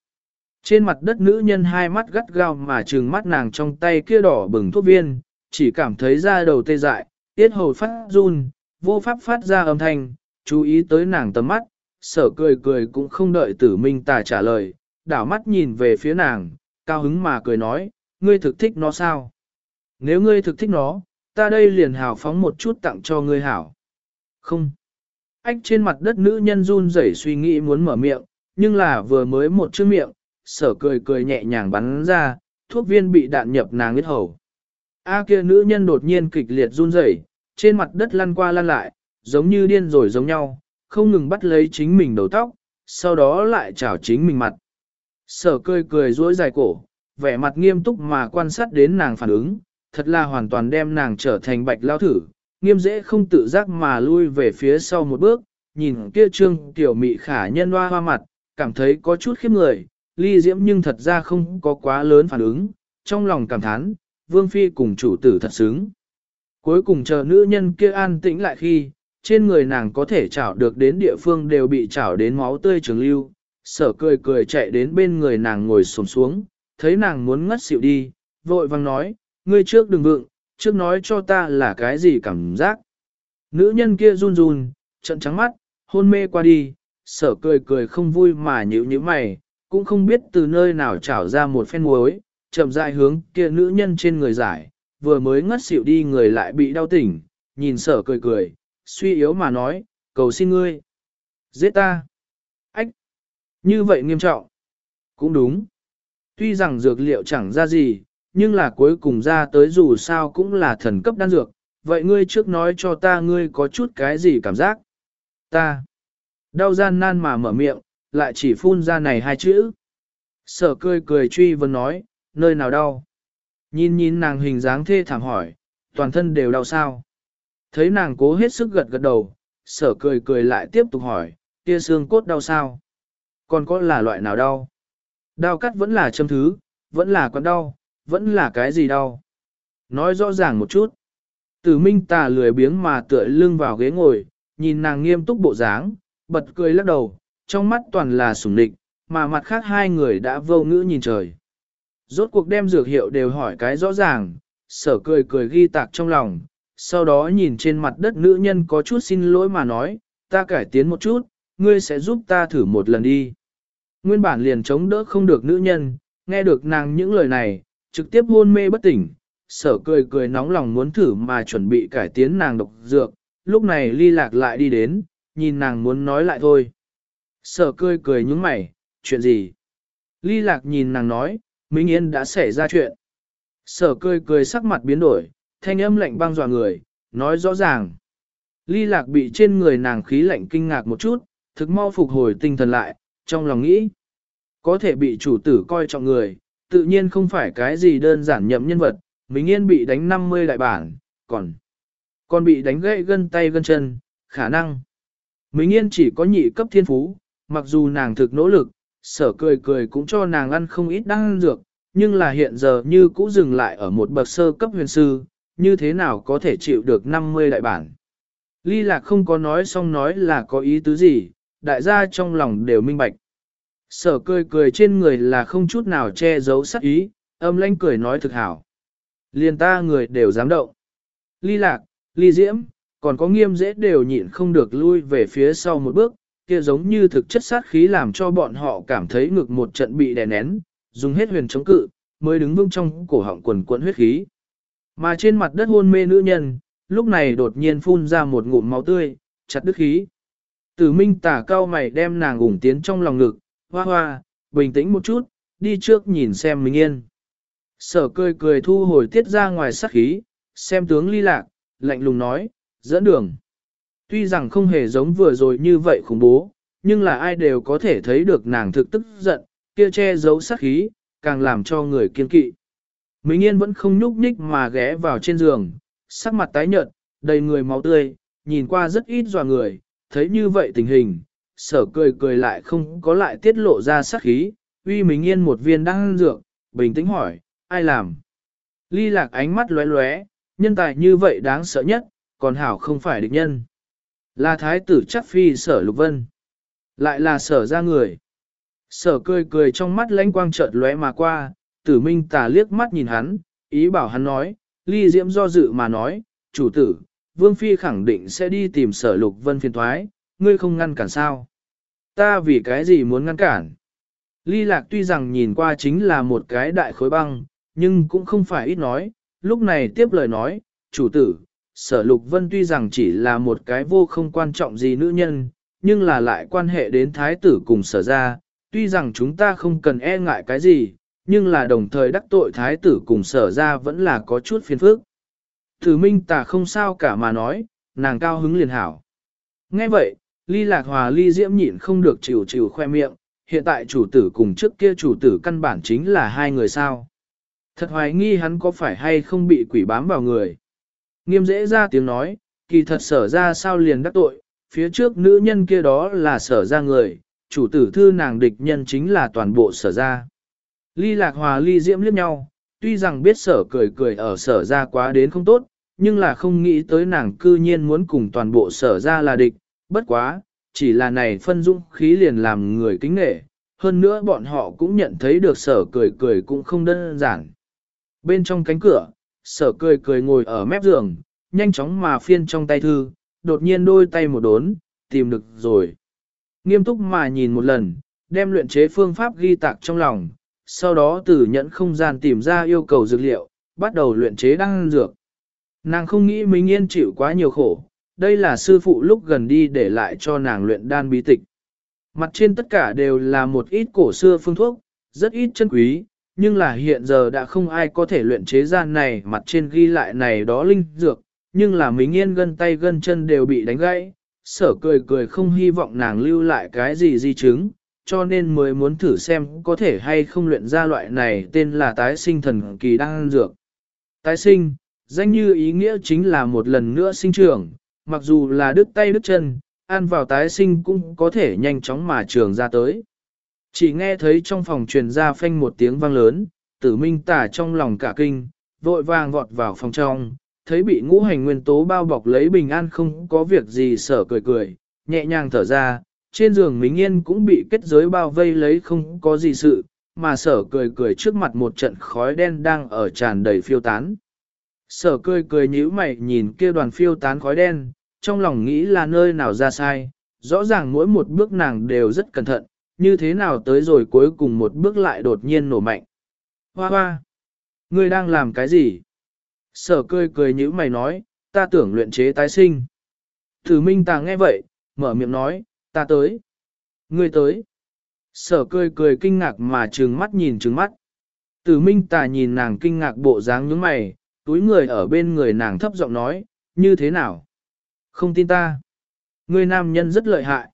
Trên mặt đất nữ nhân hai mắt gắt gao mà trừng mắt nàng trong tay kia đỏ bừng thuốc viên, chỉ cảm thấy da đầu tê dại, tiết hầu phát run, vô pháp phát ra âm thanh, chú ý tới nàng tầm mắt, sở cười cười cũng không đợi tử minh tà trả lời, đảo mắt nhìn về phía nàng, cao hứng mà cười nói, ngươi thực thích nó sao? Nếu ngươi thực thích nó, ta đây liền hào phóng một chút tặng cho ngươi hảo. Không. Ách trên mặt đất nữ nhân run rẩy suy nghĩ muốn mở miệng, nhưng là vừa mới một chữ miệng, sở cười cười nhẹ nhàng bắn ra, thuốc viên bị đạn nhập nàng huyết hầu. A kia nữ nhân đột nhiên kịch liệt run rẩy, trên mặt đất lăn qua lăn lại, giống như điên rồi giống nhau, không ngừng bắt lấy chính mình đầu tóc, sau đó lại chảo chính mình mặt. Sở cười cười duỗi dài cổ, vẻ mặt nghiêm túc mà quan sát đến nàng phản ứng, thật là hoàn toàn đem nàng trở thành bạch lao thử, nghiêm dễ không tự giác mà lui về phía sau một bước, nhìn kia trương tiểu mị khả nhân hoa hoa mặt, cảm thấy có chút khiếp người, ly diễm nhưng thật ra không có quá lớn phản ứng, trong lòng cảm thán, vương phi cùng chủ tử thật xứng. Cuối cùng chờ nữ nhân kia an tĩnh lại khi, trên người nàng có thể chảo được đến địa phương đều bị chảo đến máu tươi trường lưu, sở cười cười chạy đến bên người nàng ngồi xổm xuống, thấy nàng muốn ngất xỉu đi, vội vang nói, ngươi trước đừng vượng, trước nói cho ta là cái gì cảm giác. Nữ nhân kia run run, trận trắng mắt, hôn mê qua đi, sở cười cười không vui mà nhíu nhíu mày, cũng không biết từ nơi nào trảo ra một phen muối, chậm rãi hướng kia nữ nhân trên người giải, vừa mới ngất xỉu đi người lại bị đau tỉnh, nhìn sở cười cười, suy yếu mà nói, cầu xin ngươi. Giết ta. Ách. Như vậy nghiêm trọng. Cũng đúng. Tuy rằng dược liệu chẳng ra gì, nhưng là cuối cùng ra tới dù sao cũng là thần cấp đan dược. Vậy ngươi trước nói cho ta ngươi có chút cái gì cảm giác? Ta. Đau gian nan mà mở miệng, lại chỉ phun ra này hai chữ. Sở cười cười truy vấn nói, nơi nào đau? Nhìn nhìn nàng hình dáng thê thảm hỏi, toàn thân đều đau sao? Thấy nàng cố hết sức gật gật đầu, sở cười cười lại tiếp tục hỏi, kia xương cốt đau sao? Còn có là loại nào đau? Đau cắt vẫn là châm thứ, vẫn là con đau, vẫn là cái gì đau? Nói rõ ràng một chút. Tử minh tà lười biếng mà tựa lưng vào ghế ngồi, nhìn nàng nghiêm túc bộ dáng, bật cười lắc đầu, trong mắt toàn là sủng địch, mà mặt khác hai người đã vô ngữ nhìn trời. Rốt cuộc đem dược hiệu đều hỏi cái rõ ràng, sở cười cười ghi tạc trong lòng, sau đó nhìn trên mặt đất nữ nhân có chút xin lỗi mà nói, ta cải tiến một chút, ngươi sẽ giúp ta thử một lần đi. Nguyên bản liền chống đỡ không được nữ nhân, nghe được nàng những lời này, trực tiếp hôn mê bất tỉnh, sở cười cười nóng lòng muốn thử mà chuẩn bị cải tiến nàng độc dược, lúc này ly lạc lại đi đến, nhìn nàng muốn nói lại thôi. Sở cười cười nhúng mày, chuyện gì? Ly lạc nhìn nàng nói, Minh Yên đã xảy ra chuyện. Sở cười cười sắc mặt biến đổi, thanh âm lạnh băng dọa người, nói rõ ràng. Ly lạc bị trên người nàng khí lạnh kinh ngạc một chút, thực mau phục hồi tinh thần lại, trong lòng nghĩ. Có thể bị chủ tử coi trọng người, tự nhiên không phải cái gì đơn giản nhậm nhân vật, Minh Yên bị đánh 50 đại bản, còn còn bị đánh gãy gân tay gân chân, khả năng. Minh Yên chỉ có nhị cấp thiên phú, mặc dù nàng thực nỗ lực, sở cười cười cũng cho nàng ăn không ít đan dược, nhưng là hiện giờ như cũ dừng lại ở một bậc sơ cấp huyền sư, như thế nào có thể chịu được 50 đại bản. Ly lạc không có nói xong nói là có ý tứ gì, đại gia trong lòng đều minh bạch. Sở cười cười trên người là không chút nào che giấu sắc ý, âm lãnh cười nói thực hảo. Liền ta người đều dám động. Ly lạc, ly diễm, còn có nghiêm dễ đều nhịn không được lui về phía sau một bước, kia giống như thực chất sát khí làm cho bọn họ cảm thấy ngực một trận bị đè nén, dùng hết huyền chống cự, mới đứng vững trong cổ họng quần cuộn huyết khí. Mà trên mặt đất hôn mê nữ nhân, lúc này đột nhiên phun ra một ngụm máu tươi, chặt đứt khí. Tử minh tả cao mày đem nàng ủng tiến trong lòng ngực, hoa hoa, bình tĩnh một chút, đi trước nhìn xem mình yên. Sở cười cười thu hồi tiết ra ngoài sát khí, xem tướng ly lạc, lạnh lùng nói, dẫn đường. Tuy rằng không hề giống vừa rồi như vậy khủng bố, nhưng là ai đều có thể thấy được nàng thực tức giận, kia che giấu sát khí, càng làm cho người kiên kỵ. Minh Yên vẫn không nhúc nhích mà ghé vào trên giường, sắc mặt tái nhợt, đầy người máu tươi, nhìn qua rất ít dò người, thấy như vậy tình hình, sở cười cười lại không có lại tiết lộ ra sát khí, uy Minh Yên một viên đang dược, bình tĩnh hỏi, ai làm? Ly lạc ánh mắt lóe lóe, nhân tài như vậy đáng sợ nhất, còn hảo không phải địch nhân. Là thái tử chắc phi sở lục vân. Lại là sở ra người. Sở cười cười trong mắt lãnh quang chợt lóe mà qua, tử minh tà liếc mắt nhìn hắn, ý bảo hắn nói, ly diễm do dự mà nói, chủ tử, vương phi khẳng định sẽ đi tìm sở lục vân phiền thoái, ngươi không ngăn cản sao. Ta vì cái gì muốn ngăn cản? Ly lạc tuy rằng nhìn qua chính là một cái đại khối băng, nhưng cũng không phải ít nói, lúc này tiếp lời nói, chủ tử, sở lục vân tuy rằng chỉ là một cái vô không quan trọng gì nữ nhân, nhưng là lại quan hệ đến thái tử cùng sở ra, tuy rằng chúng ta không cần e ngại cái gì, nhưng là đồng thời đắc tội thái tử cùng sở ra vẫn là có chút phiền phức. Thử minh tả không sao cả mà nói, nàng cao hứng liền hảo. Nghe vậy, ly lạc hòa ly diễm nhịn không được chịu chịu khoe miệng, hiện tại chủ tử cùng trước kia chủ tử căn bản chính là hai người sao. Thật hoài nghi hắn có phải hay không bị quỷ bám vào người. Nghiêm dễ ra tiếng nói, kỳ thật sở ra sao liền đắc tội, phía trước nữ nhân kia đó là sở ra người, chủ tử thư nàng địch nhân chính là toàn bộ sở ra. Ly lạc hòa ly diễm liếc nhau, tuy rằng biết sở cười cười ở sở ra quá đến không tốt, nhưng là không nghĩ tới nàng cư nhiên muốn cùng toàn bộ sở ra là địch, bất quá, chỉ là này phân dung khí liền làm người kính nghệ, hơn nữa bọn họ cũng nhận thấy được sở cười cười cũng không đơn giản. Bên trong cánh cửa, sở cười cười ngồi ở mép giường, nhanh chóng mà phiên trong tay thư, đột nhiên đôi tay một đốn, tìm được rồi. Nghiêm túc mà nhìn một lần, đem luyện chế phương pháp ghi tạc trong lòng, sau đó từ nhận không gian tìm ra yêu cầu dược liệu, bắt đầu luyện chế đan dược. Nàng không nghĩ mình yên chịu quá nhiều khổ, đây là sư phụ lúc gần đi để lại cho nàng luyện đan bí tịch. Mặt trên tất cả đều là một ít cổ xưa phương thuốc, rất ít chân quý, nhưng là hiện giờ đã không ai có thể luyện chế ra này, mặt trên ghi lại này đó linh dược, nhưng là mình yên gân tay gân chân đều bị đánh gãy, sở cười cười không hy vọng nàng lưu lại cái gì di chứng, cho nên mới muốn thử xem có thể hay không luyện ra loại này tên là tái sinh thần kỳ đan dược. Tái sinh, danh như ý nghĩa chính là một lần nữa sinh trưởng, mặc dù là đứt tay đứt chân, ăn vào tái sinh cũng có thể nhanh chóng mà trường ra tới. Chỉ nghe thấy trong phòng truyền ra phanh một tiếng vang lớn, tử minh tả trong lòng cả kinh, vội vàng vọt vào phòng trong, thấy bị ngũ hành nguyên tố bao bọc lấy bình an không có việc gì sở cười cười, nhẹ nhàng thở ra, trên giường Mính Yên cũng bị kết giới bao vây lấy không có gì sự, mà sở cười cười trước mặt một trận khói đen đang ở tràn đầy phiêu tán. Sở cười cười nhíu mày nhìn kia đoàn phiêu tán khói đen, trong lòng nghĩ là nơi nào ra sai, rõ ràng mỗi một bước nàng đều rất cẩn thận, như thế nào tới rồi cuối cùng một bước lại đột nhiên nổ mạnh. Hoa hoa! Ngươi đang làm cái gì? Sở cười cười như mày nói, ta tưởng luyện chế tái sinh. Thử minh tàng nghe vậy, mở miệng nói, ta tới. Ngươi tới. Sở cười cười kinh ngạc mà trừng mắt nhìn trừng mắt. Tử minh tà nhìn nàng kinh ngạc bộ dáng nhướng mày, túi người ở bên người nàng thấp giọng nói, như thế nào? Không tin ta. Ngươi nam nhân rất lợi hại.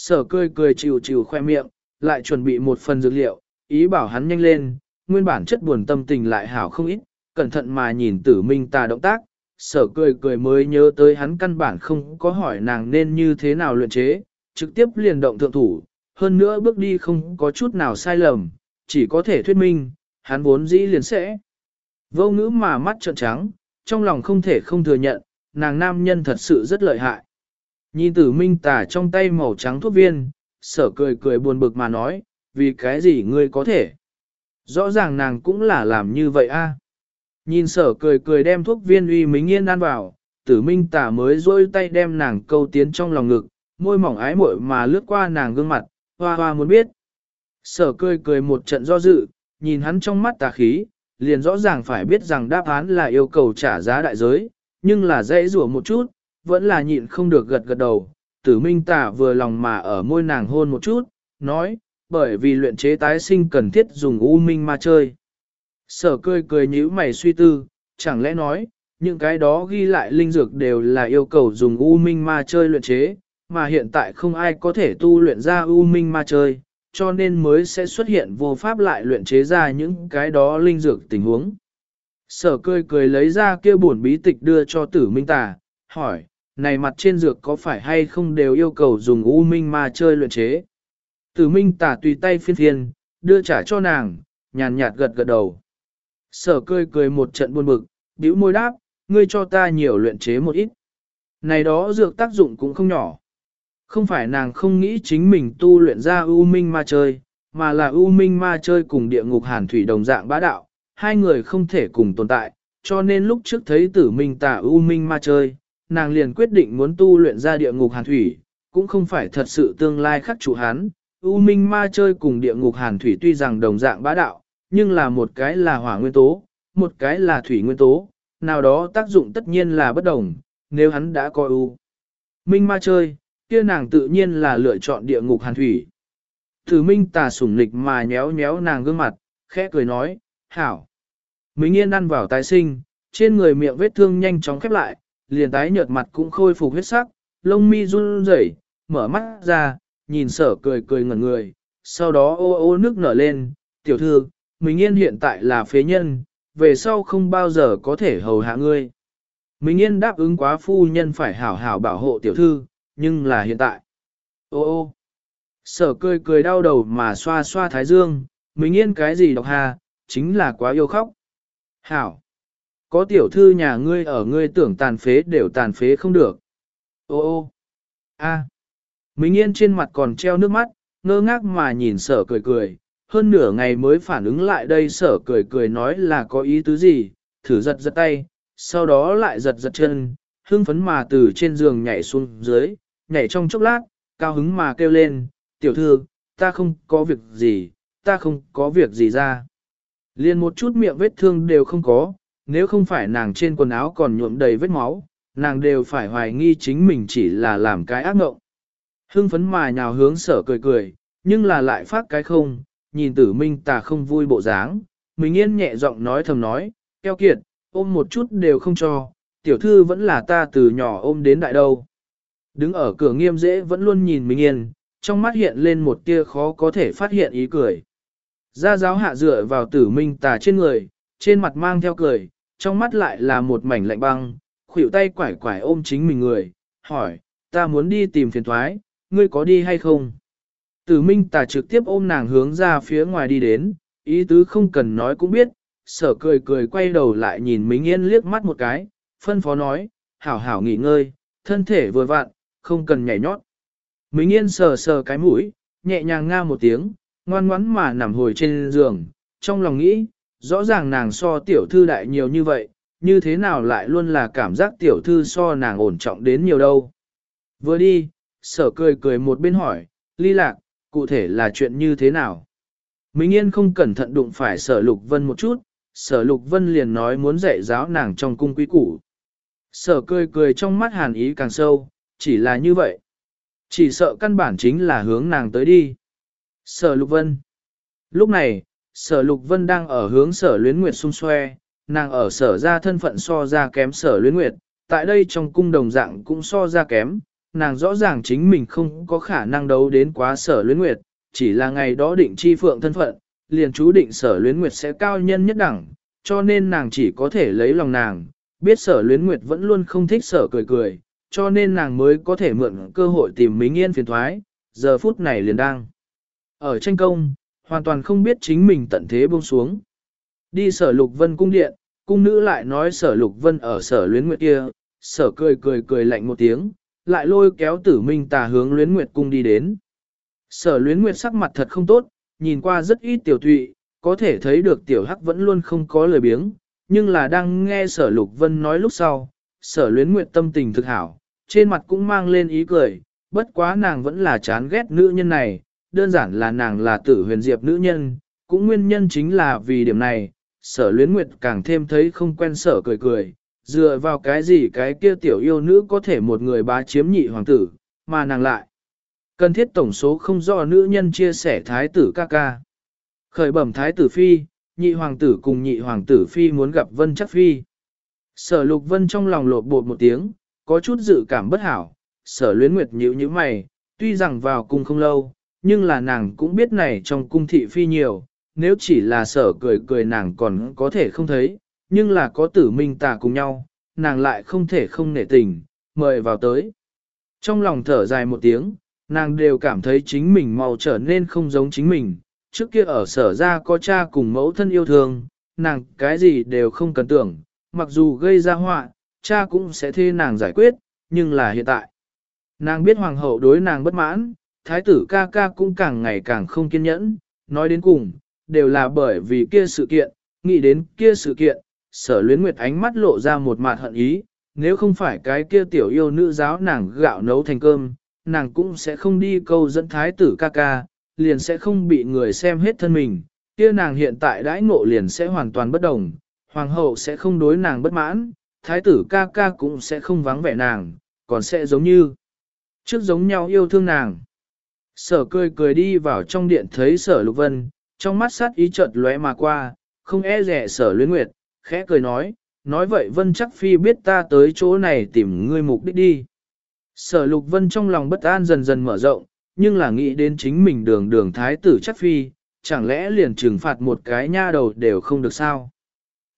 Sở cười cười chịu chịu khoe miệng, lại chuẩn bị một phần dược liệu, ý bảo hắn nhanh lên, nguyên bản chất buồn tâm tình lại hảo không ít, cẩn thận mà nhìn tử minh tà động tác, sở cười cười mới nhớ tới hắn căn bản không có hỏi nàng nên như thế nào luyện chế, trực tiếp liền động thượng thủ, hơn nữa bước đi không có chút nào sai lầm, chỉ có thể thuyết minh, hắn vốn dĩ liền sẽ. Vô ngữ mà mắt trợn trắng, trong lòng không thể không thừa nhận, nàng nam nhân thật sự rất lợi hại. Nhìn tử minh tả trong tay màu trắng thuốc viên, sở cười cười buồn bực mà nói, vì cái gì ngươi có thể. Rõ ràng nàng cũng là làm như vậy a. Nhìn sở cười cười đem thuốc viên uy mính yên ăn vào, tử minh tả mới rôi tay đem nàng câu tiến trong lòng ngực, môi mỏng ái muội mà lướt qua nàng gương mặt, hoa hoa muốn biết. Sở cười cười một trận do dự, nhìn hắn trong mắt tà khí, liền rõ ràng phải biết rằng đáp án là yêu cầu trả giá đại giới, nhưng là dễ rủa một chút, vẫn là nhịn không được gật gật đầu. Tử minh tả vừa lòng mà ở môi nàng hôn một chút, nói, bởi vì luyện chế tái sinh cần thiết dùng u minh ma chơi. Sở cười cười nhíu mày suy tư, chẳng lẽ nói, những cái đó ghi lại linh dược đều là yêu cầu dùng u minh ma chơi luyện chế, mà hiện tại không ai có thể tu luyện ra u minh ma chơi, cho nên mới sẽ xuất hiện vô pháp lại luyện chế ra những cái đó linh dược tình huống. Sở cười cười lấy ra kia bổn bí tịch đưa cho tử minh tà, hỏi, này mặt trên dược có phải hay không đều yêu cầu dùng u minh ma chơi luyện chế? Tử minh tả tùy tay phiên phiên, đưa trả cho nàng, nhàn nhạt gật gật đầu. Sở cười cười một trận buồn bực, bĩu môi đáp, ngươi cho ta nhiều luyện chế một ít. Này đó dược tác dụng cũng không nhỏ. Không phải nàng không nghĩ chính mình tu luyện ra U Minh ma chơi, mà là U Minh ma chơi cùng địa ngục hàn thủy đồng dạng bá đạo, hai người không thể cùng tồn tại, cho nên lúc trước thấy tử minh tả U Minh ma chơi, nàng liền quyết định muốn tu luyện ra địa ngục hàn thủy, cũng không phải thật sự tương lai khắc chủ hắn. U Minh ma chơi cùng địa ngục hàn thủy tuy rằng đồng dạng bá đạo, nhưng là một cái là hỏa nguyên tố, một cái là thủy nguyên tố, nào đó tác dụng tất nhiên là bất đồng, nếu hắn đã coi U. Minh ma chơi, kia nàng tự nhiên là lựa chọn địa ngục hàn thủy. Thử minh tà sủng lịch mà nhéo nhéo nàng gương mặt, khẽ cười nói, hảo. Minh yên ăn vào tái sinh, trên người miệng vết thương nhanh chóng khép lại, liền tái nhợt mặt cũng khôi phục huyết sắc, lông mi run rẩy, mở mắt ra, nhìn sở cười cười ngẩn người, sau đó ô ô nước nở lên, tiểu thư, Minh yên hiện tại là phế nhân, về sau không bao giờ có thể hầu hạ ngươi. Minh yên đáp ứng quá phu nhân phải hảo hảo bảo hộ tiểu thư, nhưng là hiện tại. Ô ô, sở cười cười đau đầu mà xoa xoa thái dương, Minh yên cái gì độc hà, chính là quá yêu khóc. Hảo, có tiểu thư nhà ngươi ở ngươi tưởng tàn phế đều tàn phế không được. Ô ô, a, à. Minh yên trên mặt còn treo nước mắt, ngơ ngác mà nhìn sở cười cười, hơn nửa ngày mới phản ứng lại đây sở cười cười nói là có ý tứ gì, thử giật giật tay, sau đó lại giật giật chân, hưng phấn mà từ trên giường nhảy xuống dưới, nhảy trong chốc lát, cao hứng mà kêu lên, tiểu thư, ta không có việc gì, ta không có việc gì ra. liền một chút miệng vết thương đều không có, nếu không phải nàng trên quần áo còn nhuộm đầy vết máu, nàng đều phải hoài nghi chính mình chỉ là làm cái ác ngộng. Hưng phấn mà nhào hướng sở cười cười, nhưng là lại phát cái không, nhìn tử minh tà không vui bộ dáng, mình yên nhẹ giọng nói thầm nói, keo kiệt, ôm một chút đều không cho, tiểu thư vẫn là ta từ nhỏ ôm đến đại đâu. Đứng ở cửa nghiêm dễ vẫn luôn nhìn Minh Yên, trong mắt hiện lên một tia khó có thể phát hiện ý cười. Gia giáo hạ dựa vào tử minh tà trên người, trên mặt mang theo cười, trong mắt lại là một mảnh lạnh băng, khuỷu tay quải quải ôm chính mình người, hỏi, ta muốn đi tìm phiền thoái, ngươi có đi hay không? Tử minh tà trực tiếp ôm nàng hướng ra phía ngoài đi đến, ý tứ không cần nói cũng biết, sở cười cười quay đầu lại nhìn Minh Yên liếc mắt một cái, phân phó nói, hảo hảo nghỉ ngơi, thân thể vừa vặn, không cần nhảy nhót. Minh Yên sờ sờ cái mũi, nhẹ nhàng nga một tiếng, ngoan ngoắn mà nằm hồi trên giường, trong lòng nghĩ, rõ ràng nàng so tiểu thư đại nhiều như vậy, như thế nào lại luôn là cảm giác tiểu thư so nàng ổn trọng đến nhiều đâu. Vừa đi, sở cười cười một bên hỏi, ly lạc, cụ thể là chuyện như thế nào? Minh Yên không cẩn thận đụng phải sở lục vân một chút, sở lục vân liền nói muốn dạy giáo nàng trong cung quý củ. Sở cười cười trong mắt hàn ý càng sâu, chỉ là như vậy. Chỉ sợ căn bản chính là hướng nàng tới đi. Sở lục vân. Lúc này, sở lục vân đang ở hướng sở luyến nguyệt xung xoe, nàng ở sở ra thân phận so ra kém sở luyến nguyệt, tại đây trong cung đồng dạng cũng so ra kém, nàng rõ ràng chính mình không có khả năng đấu đến quá sở luyến nguyệt, chỉ là ngày đó định chi phượng thân phận, liền chú định sở luyến nguyệt sẽ cao nhân nhất đẳng, cho nên nàng chỉ có thể lấy lòng nàng, biết sở luyến nguyệt vẫn luôn không thích sở cười cười, cho nên nàng mới có thể mượn cơ hội tìm Mính Yên phiền thoái, giờ phút này liền đang. Ở tranh công, hoàn toàn không biết chính mình tận thế buông xuống. Đi sở lục vân cung điện, cung nữ lại nói sở lục vân ở sở luyến nguyệt kia, sở cười cười cười lạnh một tiếng, lại lôi kéo tử minh tà hướng luyến nguyệt cung đi đến. Sở luyến nguyệt sắc mặt thật không tốt, nhìn qua rất ít tiểu Thụy, có thể thấy được tiểu hắc vẫn luôn không có lời biếng, nhưng là đang nghe sở lục vân nói lúc sau, sở luyến nguyệt tâm tình thực hảo, trên mặt cũng mang lên ý cười, bất quá nàng vẫn là chán ghét nữ nhân này, đơn giản là nàng là tử huyền diệp nữ nhân, cũng nguyên nhân chính là vì điểm này, sở luyến nguyệt càng thêm thấy không quen sở cười cười, dựa vào cái gì cái kia tiểu yêu nữ có thể một người bá chiếm nhị hoàng tử, mà nàng lại. Cần thiết tổng số không do nữ nhân chia sẻ thái tử ca ca. Khởi bẩm thái tử phi, nhị hoàng tử cùng nhị hoàng tử phi muốn gặp vân chắc phi. Sở lục vân trong lòng lột bột một tiếng, có chút dự cảm bất hảo, sở luyến nguyệt nhữ như mày, tuy rằng vào cung không lâu, nhưng là nàng cũng biết này trong cung thị phi nhiều, nếu chỉ là sở cười cười nàng còn có thể không thấy, nhưng là có tử minh tà cùng nhau, nàng lại không thể không nể tình, mời vào tới. Trong lòng thở dài một tiếng, nàng đều cảm thấy chính mình mau trở nên không giống chính mình, trước kia ở sở ra có cha cùng mẫu thân yêu thương, nàng cái gì đều không cần tưởng, mặc dù gây ra họa, cha cũng sẽ thê nàng giải quyết, nhưng là hiện tại. Nàng biết hoàng hậu đối nàng bất mãn, thái tử ca ca cũng càng ngày càng không kiên nhẫn, nói đến cùng, đều là bởi vì kia sự kiện, nghĩ đến kia sự kiện, sở luyến nguyệt ánh mắt lộ ra một mặt hận ý, nếu không phải cái kia tiểu yêu nữ giáo nàng gạo nấu thành cơm, nàng cũng sẽ không đi câu dẫn thái tử ca ca, liền sẽ không bị người xem hết thân mình, kia nàng hiện tại đãi ngộ liền sẽ hoàn toàn bất đồng, hoàng hậu sẽ không đối nàng bất mãn, thái tử ca ca cũng sẽ không vắng vẻ nàng, còn sẽ giống như trước giống nhau yêu thương nàng. Sở cười cười đi vào trong điện thấy sở lục vân, trong mắt sát ý chợt lóe mà qua, không e rẻ sở luyến nguyệt, khẽ cười nói, nói vậy vân chắc phi biết ta tới chỗ này tìm ngươi mục đích đi. Sở lục vân trong lòng bất an dần dần mở rộng, nhưng là nghĩ đến chính mình đường đường thái tử chắc phi, chẳng lẽ liền trừng phạt một cái nha đầu đều không được sao.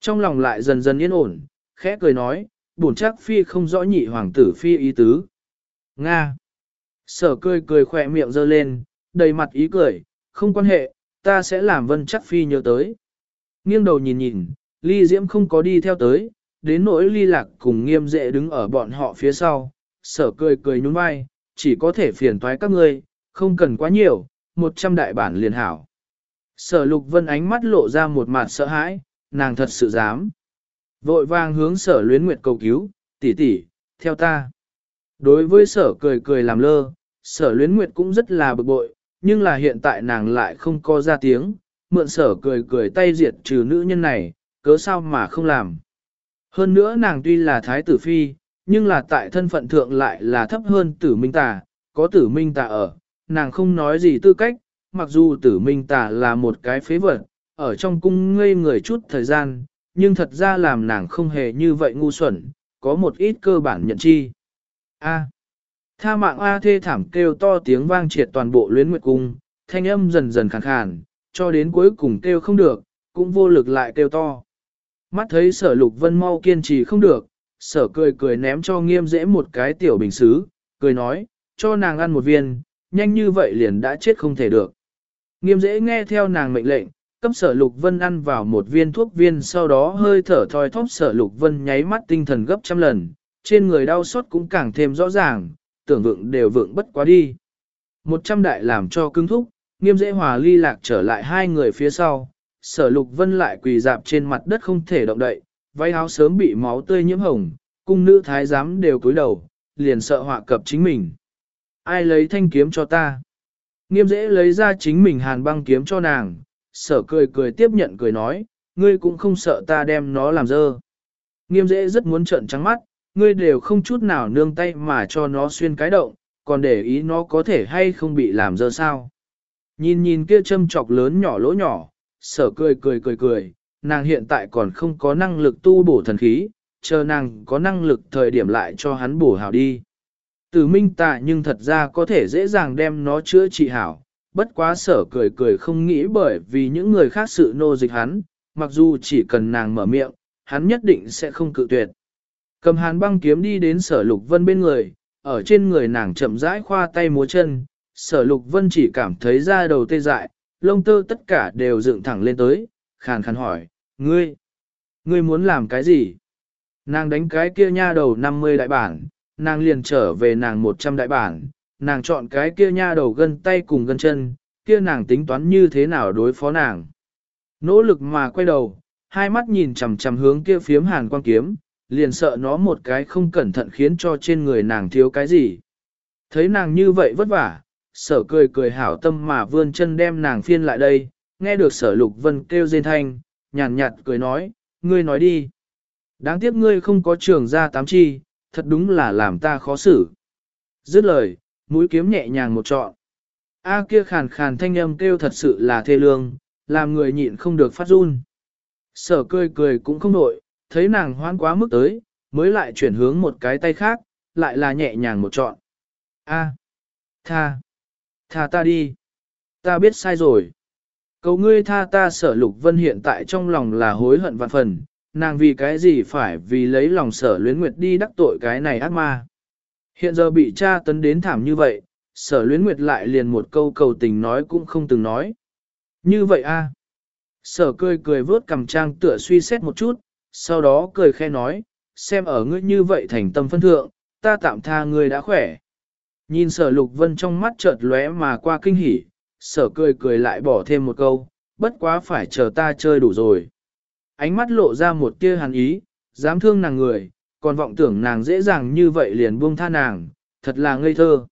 Trong lòng lại dần dần yên ổn, khẽ cười nói, bổn chắc phi không rõ nhị hoàng tử phi ý tứ. Nga. Sở cười cười khỏe miệng giơ lên, đầy mặt ý cười, không quan hệ, ta sẽ làm vân chắc phi nhớ tới. Nghiêng đầu nhìn nhìn, ly diễm không có đi theo tới, đến nỗi ly lạc cùng nghiêm dệ đứng ở bọn họ phía sau, sở cười cười nhún vai, chỉ có thể phiền toái các ngươi, không cần quá nhiều, một trăm đại bản liền hảo. Sở lục vân ánh mắt lộ ra một mặt sợ hãi, nàng thật sự dám. Vội vàng hướng sở luyến nguyệt cầu cứu, tỷ tỷ, theo ta. Đối với sở cười cười làm lơ, sở luyến nguyệt cũng rất là bực bội, nhưng là hiện tại nàng lại không có ra tiếng, mượn sở cười cười tay diệt trừ nữ nhân này, cớ sao mà không làm. Hơn nữa nàng tuy là thái tử phi, nhưng là tại thân phận thượng lại là thấp hơn tử minh tà, có tử minh tà ở, nàng không nói gì tư cách, mặc dù tử minh tà là một cái phế vật, ở trong cung ngây người chút thời gian, nhưng thật ra làm nàng không hề như vậy ngu xuẩn, có một ít cơ bản nhận chi. A. Tha mạng A thê thảm kêu to tiếng vang triệt toàn bộ luyến nguyệt cung, thanh âm dần dần khàn khàn, cho đến cuối cùng kêu không được, cũng vô lực lại kêu to. Mắt thấy sở lục vân mau kiên trì không được, sở cười cười ném cho nghiêm dễ một cái tiểu bình xứ, cười nói, cho nàng ăn một viên, nhanh như vậy liền đã chết không thể được. Nghiêm dễ nghe theo nàng mệnh lệnh, cấp sở lục vân ăn vào một viên thuốc viên sau đó hơi thở thoi thóp sở lục vân nháy mắt tinh thần gấp trăm lần, trên người đau xót cũng càng thêm rõ ràng, tưởng vượng đều vượng bất quá đi. Một trăm đại làm cho cứng thúc, nghiêm dễ hòa ly lạc trở lại hai người phía sau, sở lục vân lại quỳ dạp trên mặt đất không thể động đậy, váy áo sớm bị máu tươi nhiễm hồng, cung nữ thái giám đều cúi đầu, liền sợ họa cập chính mình. Ai lấy thanh kiếm cho ta? Nghiêm dễ lấy ra chính mình hàn băng kiếm cho nàng, sở cười cười tiếp nhận cười nói, ngươi cũng không sợ ta đem nó làm dơ. Nghiêm dễ rất muốn trợn trắng mắt, ngươi đều không chút nào nương tay mà cho nó xuyên cái động, còn để ý nó có thể hay không bị làm dơ sao. Nhìn nhìn kia châm chọc lớn nhỏ lỗ nhỏ, sở cười cười cười cười, nàng hiện tại còn không có năng lực tu bổ thần khí, chờ nàng có năng lực thời điểm lại cho hắn bổ hảo đi. Tử minh tạ nhưng thật ra có thể dễ dàng đem nó chữa trị hảo, bất quá sở cười cười không nghĩ bởi vì những người khác sự nô dịch hắn, mặc dù chỉ cần nàng mở miệng, hắn nhất định sẽ không cự tuyệt. Cầm hàn băng kiếm đi đến sở lục vân bên người, ở trên người nàng chậm rãi khoa tay múa chân, sở lục vân chỉ cảm thấy da đầu tê dại, lông tơ tất cả đều dựng thẳng lên tới, khàn khàn hỏi, ngươi, ngươi muốn làm cái gì? Nàng đánh cái kia nha đầu 50 đại bản, nàng liền trở về nàng 100 đại bản, nàng chọn cái kia nha đầu gân tay cùng gân chân, kia nàng tính toán như thế nào đối phó nàng. Nỗ lực mà quay đầu, hai mắt nhìn chằm chằm hướng kia phiếm hàn quang kiếm, liền sợ nó một cái không cẩn thận khiến cho trên người nàng thiếu cái gì. Thấy nàng như vậy vất vả, sở cười cười hảo tâm mà vươn chân đem nàng phiên lại đây, nghe được sở lục vân kêu rên thanh, nhàn nhạt cười nói, ngươi nói đi. Đáng tiếc ngươi không có trường ra tám chi, thật đúng là làm ta khó xử. Dứt lời, mũi kiếm nhẹ nhàng một trọn. A kia khàn khàn thanh âm kêu thật sự là thê lương, làm người nhịn không được phát run. Sở cười cười cũng không nổi, thấy nàng hoan quá mức tới, mới lại chuyển hướng một cái tay khác, lại là nhẹ nhàng một trọn. A, tha, tha ta đi, ta biết sai rồi. Cầu ngươi tha ta sở lục vân hiện tại trong lòng là hối hận vạn phần, nàng vì cái gì phải vì lấy lòng sở luyến nguyệt đi đắc tội cái này ác ma. Hiện giờ bị cha tấn đến thảm như vậy, sở luyến nguyệt lại liền một câu cầu tình nói cũng không từng nói. Như vậy a Sở cười cười vớt cầm trang tựa suy xét một chút, sau đó cười khe nói, xem ở ngươi như vậy thành tâm phân thượng, ta tạm tha ngươi đã khỏe. Nhìn sở lục vân trong mắt chợt lóe mà qua kinh hỉ, sở cười cười lại bỏ thêm một câu, bất quá phải chờ ta chơi đủ rồi. Ánh mắt lộ ra một tia hàn ý, dám thương nàng người, còn vọng tưởng nàng dễ dàng như vậy liền buông tha nàng, thật là ngây thơ.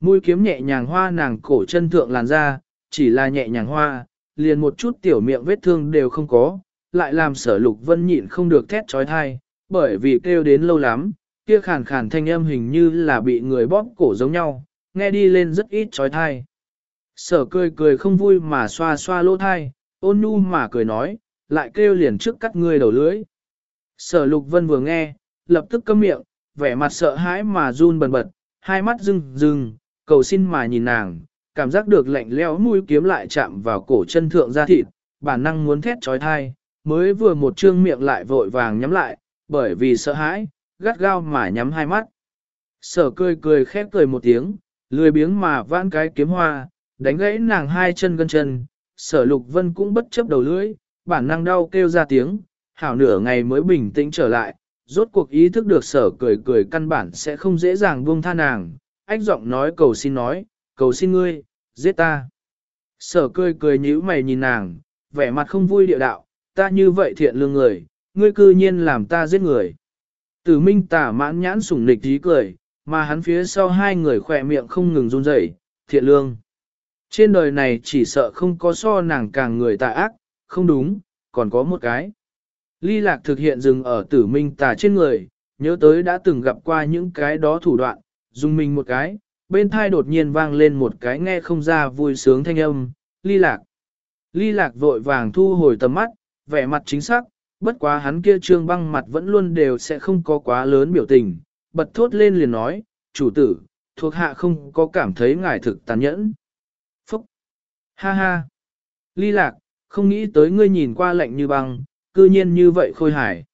Mũi kiếm nhẹ nhàng hoa nàng cổ chân thượng làn ra, chỉ là nhẹ nhàng hoa, liền một chút tiểu miệng vết thương đều không có, lại làm sở lục vân nhịn không được thét trói thai, bởi vì kêu đến lâu lắm, kia khàn khàn thanh âm hình như là bị người bóp cổ giống nhau, nghe đi lên rất ít trói thai. Sở cười cười không vui mà xoa xoa lỗ thai, ôn nhu mà cười nói, lại kêu liền trước cắt ngươi đầu lưới. Sở lục vân vừa nghe, lập tức câm miệng, vẻ mặt sợ hãi mà run bần bật, hai mắt rưng rưng, cầu xin mà nhìn nàng, cảm giác được lạnh leo mũi kiếm lại chạm vào cổ chân thượng da thịt, bản năng muốn thét trói thai, mới vừa một trương miệng lại vội vàng nhắm lại, bởi vì sợ hãi, gắt gao mà nhắm hai mắt. Sở cười cười khép cười một tiếng, lười biếng mà vãn cái kiếm hoa, đánh gãy nàng hai chân gân chân, sở lục vân cũng bất chấp đầu lưỡi, bản năng đau kêu ra tiếng, hảo nửa ngày mới bình tĩnh trở lại, rốt cuộc ý thức được sở cười cười căn bản sẽ không dễ dàng buông tha nàng, ách giọng nói cầu xin nói, cầu xin ngươi, giết ta. Sở cười cười nhíu mày nhìn nàng, vẻ mặt không vui địa đạo, ta như vậy thiện lương người, ngươi cư nhiên làm ta giết người. Tử minh tả mãn nhãn sủng nịch tí cười, mà hắn phía sau hai người khỏe miệng không ngừng run rẩy, thiện lương. Trên đời này chỉ sợ không có so nàng càng người tà ác, không đúng, còn có một cái. Ly lạc thực hiện dừng ở tử minh tà trên người, nhớ tới đã từng gặp qua những cái đó thủ đoạn, dùng mình một cái, bên thai đột nhiên vang lên một cái nghe không ra vui sướng thanh âm, ly lạc. Ly lạc vội vàng thu hồi tầm mắt, vẻ mặt chính xác, bất quá hắn kia trương băng mặt vẫn luôn đều sẽ không có quá lớn biểu tình, bật thốt lên liền nói, chủ tử, thuộc hạ không có cảm thấy ngài thực tàn nhẫn. Phúc! Ha ha! Ly lạc, không nghĩ tới ngươi nhìn qua lạnh như băng, cư nhiên như vậy khôi hải.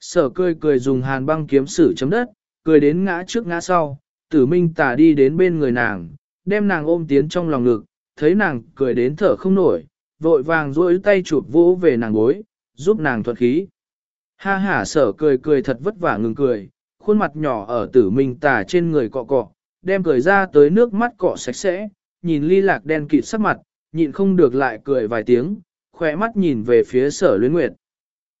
Sở cười cười dùng hàn băng kiếm sử chấm đất, cười đến ngã trước ngã sau, tử minh tả đi đến bên người nàng, đem nàng ôm tiến trong lòng ngực, thấy nàng cười đến thở không nổi, vội vàng duỗi tay chụp vỗ về nàng gối, giúp nàng thuận khí. Ha ha sở cười cười thật vất vả ngừng cười, khuôn mặt nhỏ ở tử minh tả trên người cọ cọ, đem cười ra tới nước mắt cọ sạch sẽ, nhìn ly lạc đen kịt sắc mặt, nhịn không được lại cười vài tiếng, khỏe mắt nhìn về phía sở luyến nguyệt.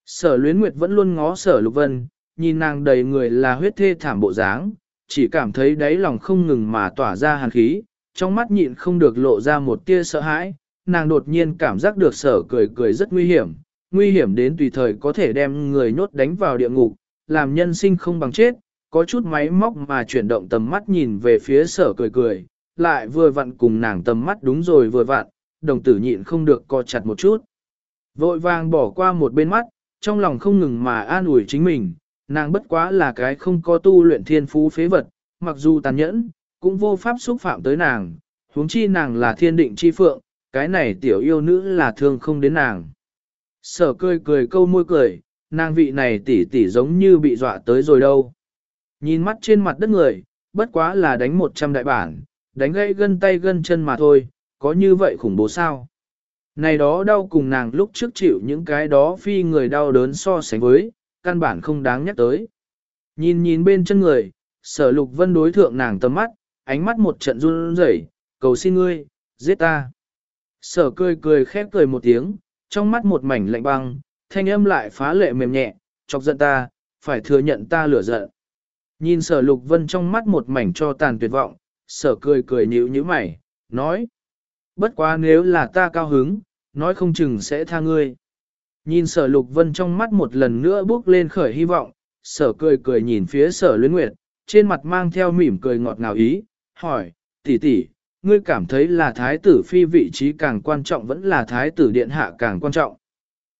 Sở luyến nguyệt vẫn luôn ngó sở lục vân, nhìn nàng đầy người là huyết thê thảm bộ dáng, chỉ cảm thấy đáy lòng không ngừng mà tỏa ra hàn khí, trong mắt nhịn không được lộ ra một tia sợ hãi, nàng đột nhiên cảm giác được sở cười cười rất nguy hiểm, nguy hiểm đến tùy thời có thể đem người nhốt đánh vào địa ngục, làm nhân sinh không bằng chết, có chút máy móc mà chuyển động tầm mắt nhìn về phía sở cười cười, lại vừa vặn cùng nàng tầm mắt đúng rồi vừa vặn, đồng tử nhịn không được co chặt một chút. Vội vàng bỏ qua một bên mắt, trong lòng không ngừng mà an ủi chính mình, nàng bất quá là cái không có tu luyện thiên phú phế vật, mặc dù tàn nhẫn, cũng vô pháp xúc phạm tới nàng, huống chi nàng là thiên định chi phượng, cái này tiểu yêu nữ là thương không đến nàng. Sở cười cười câu môi cười, nàng vị này tỉ tỉ giống như bị dọa tới rồi đâu. Nhìn mắt trên mặt đất người, bất quá là đánh một trăm đại bản, đánh gãy gân tay gân chân mà thôi, có như vậy khủng bố sao? Này đó đau cùng nàng lúc trước chịu những cái đó phi người đau đớn so sánh với, căn bản không đáng nhắc tới. Nhìn nhìn bên chân người, sở lục vân đối thượng nàng tầm mắt, ánh mắt một trận run rẩy, cầu xin ngươi, giết ta. Sở cười cười khép cười một tiếng, trong mắt một mảnh lạnh băng, thanh âm lại phá lệ mềm nhẹ, chọc giận ta, phải thừa nhận ta lửa giận. Nhìn sở lục vân trong mắt một mảnh cho tàn tuyệt vọng, sở cười cười nhíu như mày, nói. Bất quá nếu là ta cao hứng, nói không chừng sẽ tha ngươi. Nhìn sở lục vân trong mắt một lần nữa bước lên khởi hy vọng, sở cười cười nhìn phía sở luyến nguyệt, trên mặt mang theo mỉm cười ngọt ngào ý, hỏi, tỷ tỷ, ngươi cảm thấy là thái tử phi vị trí càng quan trọng vẫn là thái tử điện hạ càng quan trọng.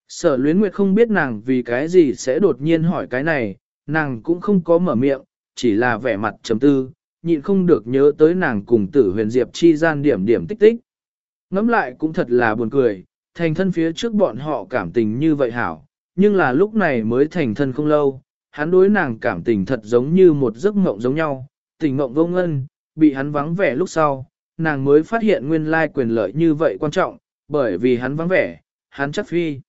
Sở luyến nguyệt không biết nàng vì cái gì sẽ đột nhiên hỏi cái này, nàng cũng không có mở miệng, chỉ là vẻ mặt chấm tư, nhịn không được nhớ tới nàng cùng tử huyền diệp chi gian điểm điểm tích tích. Ngắm lại cũng thật là buồn cười, thành thân phía trước bọn họ cảm tình như vậy hảo, nhưng là lúc này mới thành thân không lâu, hắn đối nàng cảm tình thật giống như một giấc mộng giống nhau, tình mộng vô ngân, bị hắn vắng vẻ lúc sau, nàng mới phát hiện nguyên lai quyền lợi như vậy quan trọng, bởi vì hắn vắng vẻ, hắn chắc phi.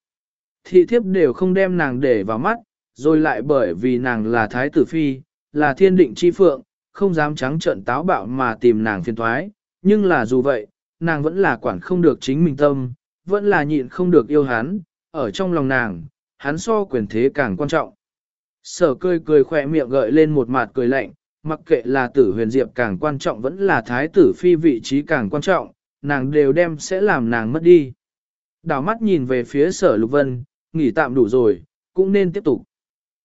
Thị thiếp đều không đem nàng để vào mắt, rồi lại bởi vì nàng là thái tử phi, là thiên định chi phượng, không dám trắng trợn táo bạo mà tìm nàng phiền thoái, nhưng là dù vậy, nàng vẫn là quản không được chính mình tâm, vẫn là nhịn không được yêu hắn, ở trong lòng nàng, hắn so quyền thế càng quan trọng. Sở cười cười khỏe miệng gợi lên một mặt cười lạnh, mặc kệ là tử huyền diệp càng quan trọng vẫn là thái tử phi vị trí càng quan trọng, nàng đều đem sẽ làm nàng mất đi. Đảo mắt nhìn về phía sở lục vân, nghỉ tạm đủ rồi, cũng nên tiếp tục.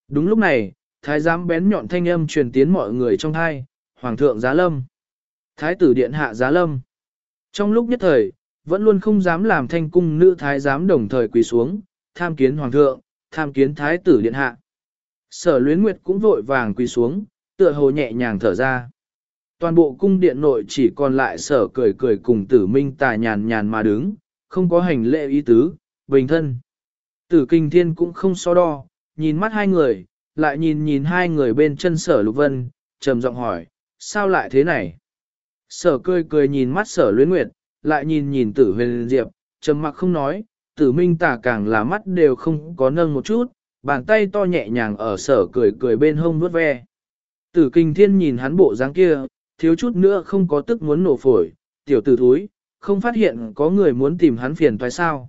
Đúng lúc này, thái giám bén nhọn thanh âm truyền tiến mọi người trong thai, hoàng thượng giá lâm. Thái tử điện hạ giá lâm. Trong lúc nhất thời, vẫn luôn không dám làm thanh cung nữ thái giám đồng thời quỳ xuống, tham kiến hoàng thượng, tham kiến thái tử điện hạ. Sở luyến nguyệt cũng vội vàng quỳ xuống, tựa hồ nhẹ nhàng thở ra. Toàn bộ cung điện nội chỉ còn lại sở cười cười cùng tử minh tà nhàn nhàn mà đứng, không có hành lệ ý tứ, bình thân. Tử kinh thiên cũng không so đo, nhìn mắt hai người, lại nhìn nhìn hai người bên chân sở lục vân, trầm giọng hỏi, sao lại thế này? Sở cười cười nhìn mắt sở luyến nguyệt, lại nhìn nhìn tử huyền diệp, trầm mặc không nói, tử minh tà càng là mắt đều không có nâng một chút, bàn tay to nhẹ nhàng ở sở cười cười bên hông vuốt ve. Tử kinh thiên nhìn hắn bộ dáng kia, thiếu chút nữa không có tức muốn nổ phổi, tiểu tử thúi, không phát hiện có người muốn tìm hắn phiền phải sao.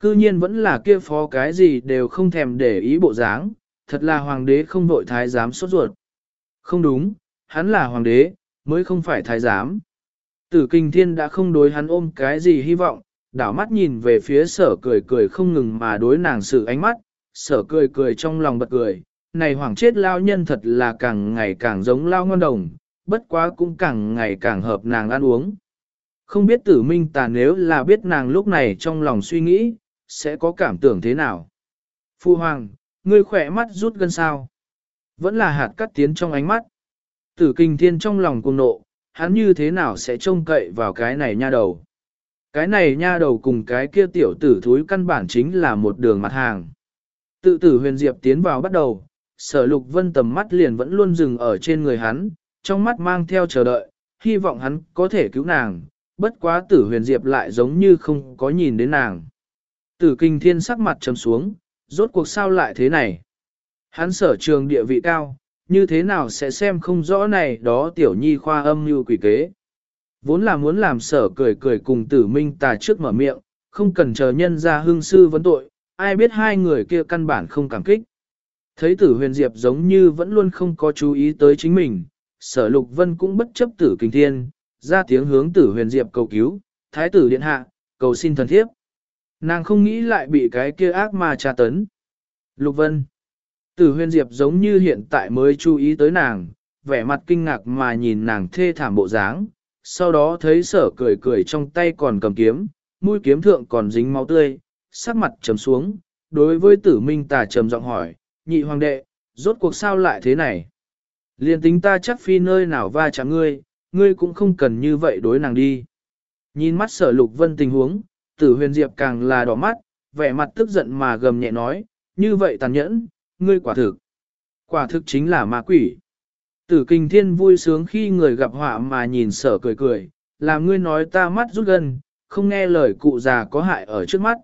Cư nhiên vẫn là kia phó cái gì đều không thèm để ý bộ dáng, thật là hoàng đế không vội thái giám sốt ruột. Không đúng, hắn là hoàng đế, mới không phải thái giám. Tử kinh thiên đã không đối hắn ôm cái gì hy vọng, đảo mắt nhìn về phía sở cười cười không ngừng mà đối nàng sự ánh mắt, sở cười cười trong lòng bật cười, này hoàng chết lao nhân thật là càng ngày càng giống lao ngon đồng, bất quá cũng càng ngày càng hợp nàng ăn uống. Không biết tử minh tà nếu là biết nàng lúc này trong lòng suy nghĩ, sẽ có cảm tưởng thế nào. Phu hoàng, ngươi khỏe mắt rút gân sao. Vẫn là hạt cắt tiến trong ánh mắt. Tử kinh thiên trong lòng cuồng nộ, hắn như thế nào sẽ trông cậy vào cái này nha đầu. Cái này nha đầu cùng cái kia tiểu tử thúi căn bản chính là một đường mặt hàng. Tự tử huyền diệp tiến vào bắt đầu, sở lục vân tầm mắt liền vẫn luôn dừng ở trên người hắn, trong mắt mang theo chờ đợi, hy vọng hắn có thể cứu nàng, bất quá tử huyền diệp lại giống như không có nhìn đến nàng. Tử kinh thiên sắc mặt trầm xuống, rốt cuộc sao lại thế này? Hắn sở trường địa vị cao, như thế nào sẽ xem không rõ này đó tiểu nhi khoa âm như quỷ kế. Vốn là muốn làm sở cười cười cùng tử minh tà trước mở miệng, không cần chờ nhân ra hương sư vấn tội, ai biết hai người kia căn bản không cảm kích. Thấy tử huyền diệp giống như vẫn luôn không có chú ý tới chính mình, sở lục vân cũng bất chấp tử kinh thiên, ra tiếng hướng tử huyền diệp cầu cứu, thái tử điện hạ, cầu xin thần thiếp. Nàng không nghĩ lại bị cái kia ác mà tra tấn. Lục vân. Tử huyền diệp giống như hiện tại mới chú ý tới nàng, vẻ mặt kinh ngạc mà nhìn nàng thê thảm bộ dáng, sau đó thấy sở cười cười trong tay còn cầm kiếm, mũi kiếm thượng còn dính máu tươi, sắc mặt trầm xuống, đối với tử minh tà trầm giọng hỏi, nhị hoàng đệ, rốt cuộc sao lại thế này? Liên tính ta chắc phi nơi nào va chạm ngươi, ngươi cũng không cần như vậy đối nàng đi. Nhìn mắt sở lục vân tình huống, tử huyền diệp càng là đỏ mắt, vẻ mặt tức giận mà gầm nhẹ nói, như vậy tàn nhẫn, ngươi quả thực. Quả thực chính là ma quỷ. Tử kinh thiên vui sướng khi người gặp họa mà nhìn sở cười cười, làm ngươi nói ta mắt rút gần, không nghe lời cụ già có hại ở trước mắt.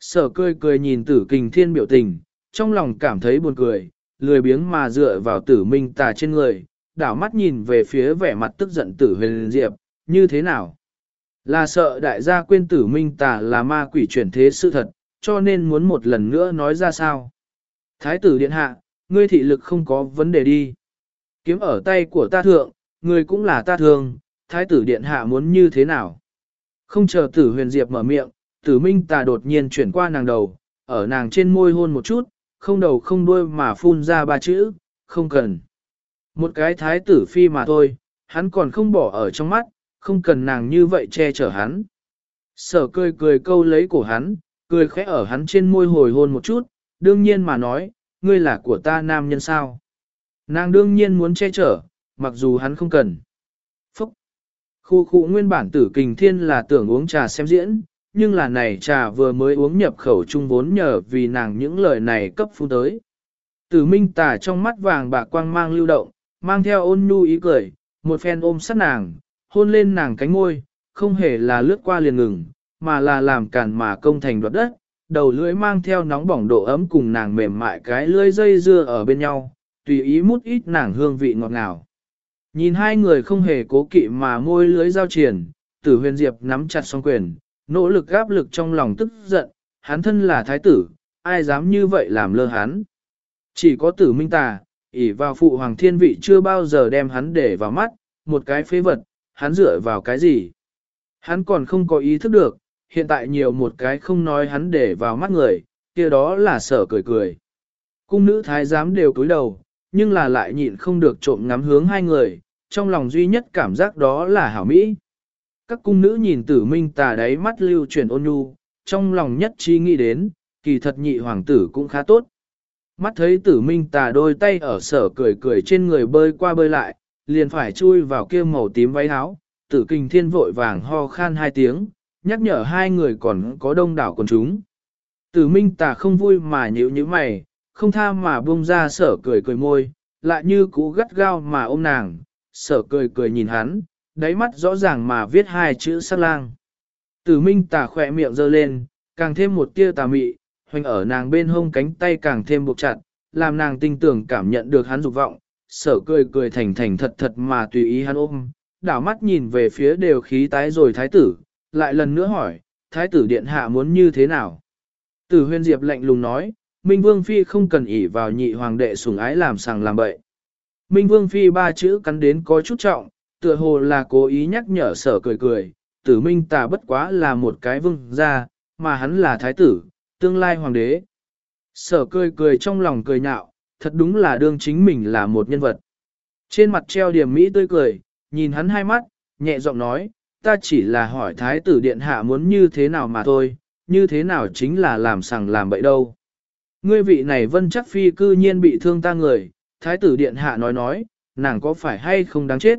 Sở cười cười nhìn tử kinh thiên biểu tình, trong lòng cảm thấy buồn cười, lười biếng mà dựa vào tử minh tà trên người, đảo mắt nhìn về phía vẻ mặt tức giận tử huyền diệp, như thế nào? Là sợ đại gia quên tử minh tà là ma quỷ chuyển thế sự thật, cho nên muốn một lần nữa nói ra sao? Thái tử điện hạ, ngươi thị lực không có vấn đề đi. Kiếm ở tay của ta thượng, ngươi cũng là ta thường, thái tử điện hạ muốn như thế nào? Không chờ tử huyền diệp mở miệng, tử minh tà đột nhiên chuyển qua nàng đầu, ở nàng trên môi hôn một chút, không đầu không đuôi mà phun ra ba chữ, không cần. Một cái thái tử phi mà thôi, hắn còn không bỏ ở trong mắt, không cần nàng như vậy che chở hắn. Sở cười cười câu lấy cổ hắn, cười khẽ ở hắn trên môi hồi hôn một chút, đương nhiên mà nói, ngươi là của ta nam nhân sao. Nàng đương nhiên muốn che chở, mặc dù hắn không cần. Phúc! Khu khu nguyên bản tử kình thiên là tưởng uống trà xem diễn, nhưng là này trà vừa mới uống nhập khẩu trung vốn nhờ vì nàng những lời này cấp phu tới. Tử minh tà trong mắt vàng bạc quang mang lưu động, mang theo ôn nhu ý cười, một phen ôm sát nàng, hôn lên nàng cánh môi, không hề là lướt qua liền ngừng, mà là làm cản mà công thành đoạt đất, đầu lưỡi mang theo nóng bỏng độ ấm cùng nàng mềm mại cái lưỡi dây dưa ở bên nhau, tùy ý mút ít nàng hương vị ngọt ngào. Nhìn hai người không hề cố kỵ mà môi lưới giao triển, tử huyền diệp nắm chặt song quyền, nỗ lực gáp lực trong lòng tức giận, hắn thân là thái tử, ai dám như vậy làm lơ hắn. Chỉ có tử minh tà, ỷ vào phụ hoàng thiên vị chưa bao giờ đem hắn để vào mắt, một cái phế vật, hắn dựa vào cái gì? Hắn còn không có ý thức được, hiện tại nhiều một cái không nói hắn để vào mắt người, kia đó là sở cười cười. Cung nữ thái giám đều cúi đầu, nhưng là lại nhịn không được trộm ngắm hướng hai người, trong lòng duy nhất cảm giác đó là hảo mỹ. Các cung nữ nhìn tử minh tà đáy mắt lưu chuyển ôn nhu, trong lòng nhất chi nghĩ đến, kỳ thật nhị hoàng tử cũng khá tốt. Mắt thấy tử minh tà đôi tay ở sở cười cười trên người bơi qua bơi lại, liền phải chui vào kia màu tím váy áo, tử kinh thiên vội vàng ho khan hai tiếng, nhắc nhở hai người còn có đông đảo quần chúng. Tử minh tà không vui mà nhíu như mày, không tha mà buông ra sở cười cười môi, lại như cú gắt gao mà ôm nàng, sở cười cười nhìn hắn, đáy mắt rõ ràng mà viết hai chữ sát lang. Tử minh tà khỏe miệng giơ lên, càng thêm một tia tà mị, hoành ở nàng bên hông cánh tay càng thêm buộc chặt, làm nàng tinh tưởng cảm nhận được hắn dục vọng, sở cười cười thành thành thật thật mà tùy ý hắn ôm, đảo mắt nhìn về phía đều khí tái rồi thái tử, lại lần nữa hỏi, thái tử điện hạ muốn như thế nào? Tử huyên diệp lạnh lùng nói, Minh Vương Phi không cần ỷ vào nhị hoàng đệ sủng ái làm sàng làm bậy. Minh Vương Phi ba chữ cắn đến có chút trọng, tựa hồ là cố ý nhắc nhở sở cười cười, tử minh tà bất quá là một cái vương gia, mà hắn là thái tử, tương lai hoàng đế. Sở cười cười trong lòng cười nhạo, thật đúng là đương chính mình là một nhân vật. Trên mặt treo điểm Mỹ tươi cười, nhìn hắn hai mắt, nhẹ giọng nói, ta chỉ là hỏi thái tử điện hạ muốn như thế nào mà thôi, như thế nào chính là làm sằng làm bậy đâu. Ngươi vị này vân chắc phi cư nhiên bị thương ta người, thái tử điện hạ nói nói, nàng có phải hay không đáng chết.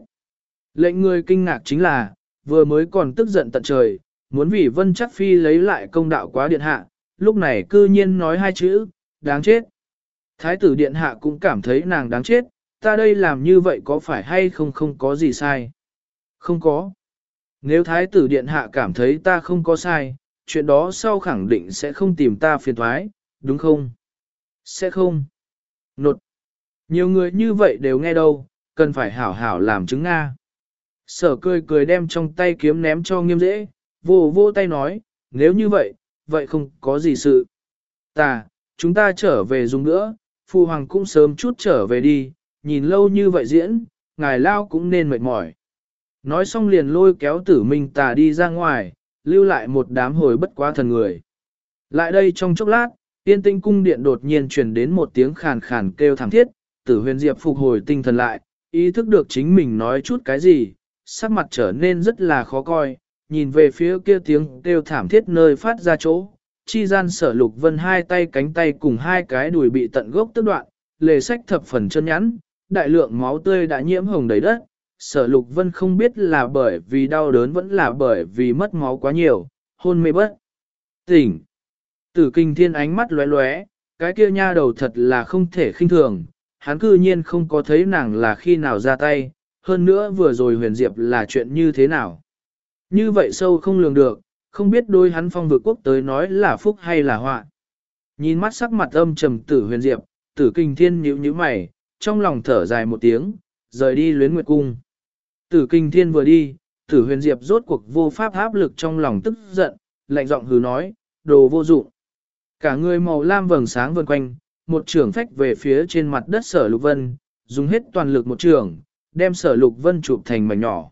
Lệnh người kinh ngạc chính là, vừa mới còn tức giận tận trời, muốn vì vân chắc phi lấy lại công đạo quá điện hạ, lúc này cư nhiên nói hai chữ, đáng chết. Thái tử điện hạ cũng cảm thấy nàng đáng chết, ta đây làm như vậy có phải hay không không có gì sai. Không có. Nếu thái tử điện hạ cảm thấy ta không có sai, chuyện đó sau khẳng định sẽ không tìm ta phiền thoái, đúng không? Sẽ không. Nột. Nhiều người như vậy đều nghe đâu, cần phải hảo hảo làm chứng Nga. Sở cười cười đem trong tay kiếm ném cho nghiêm dễ, vô vô tay nói, nếu như vậy, vậy không có gì sự. Ta, chúng ta trở về dùng nữa, phụ hoàng cũng sớm chút trở về đi, nhìn lâu như vậy diễn, ngài lao cũng nên mệt mỏi. Nói xong liền lôi kéo tử minh tà đi ra ngoài, lưu lại một đám hồi bất quá thần người. Lại đây trong chốc lát, tiên tinh cung điện đột nhiên truyền đến một tiếng khàn khàn kêu thảm thiết, tử huyền diệp phục hồi tinh thần lại, ý thức được chính mình nói chút cái gì, sắc mặt trở nên rất là khó coi, nhìn về phía kia tiếng kêu thảm thiết nơi phát ra chỗ. Chi gian sở lục vân hai tay cánh tay cùng hai cái đùi bị tận gốc tức đoạn, lề sách thập phần chân nhắn, đại lượng máu tươi đã nhiễm hồng đầy đất, sở lục vân không biết là bởi vì đau đớn vẫn là bởi vì mất máu quá nhiều, hôn mê bất. Tỉnh! Tử kinh thiên ánh mắt lóe lóe, cái kia nha đầu thật là không thể khinh thường, hắn cư nhiên không có thấy nàng là khi nào ra tay, hơn nữa vừa rồi huyền diệp là chuyện như thế nào. Như vậy sâu không lường được, không biết đôi hắn phong vực quốc tới nói là phúc hay là họa. Nhìn mắt sắc mặt âm trầm tử huyền diệp, tử kinh thiên nhíu nhíu mày, trong lòng thở dài một tiếng, rời đi luyến nguyệt cung. Tử kinh thiên vừa đi, tử huyền diệp rốt cuộc vô pháp áp lực trong lòng tức giận, lạnh giọng hừ nói, đồ vô dụng. Cả người màu lam vầng sáng vần quanh, một trường phách về phía trên mặt đất sở lục vân, dùng hết toàn lực một trường, đem sở lục vân chụp thành mảnh nhỏ.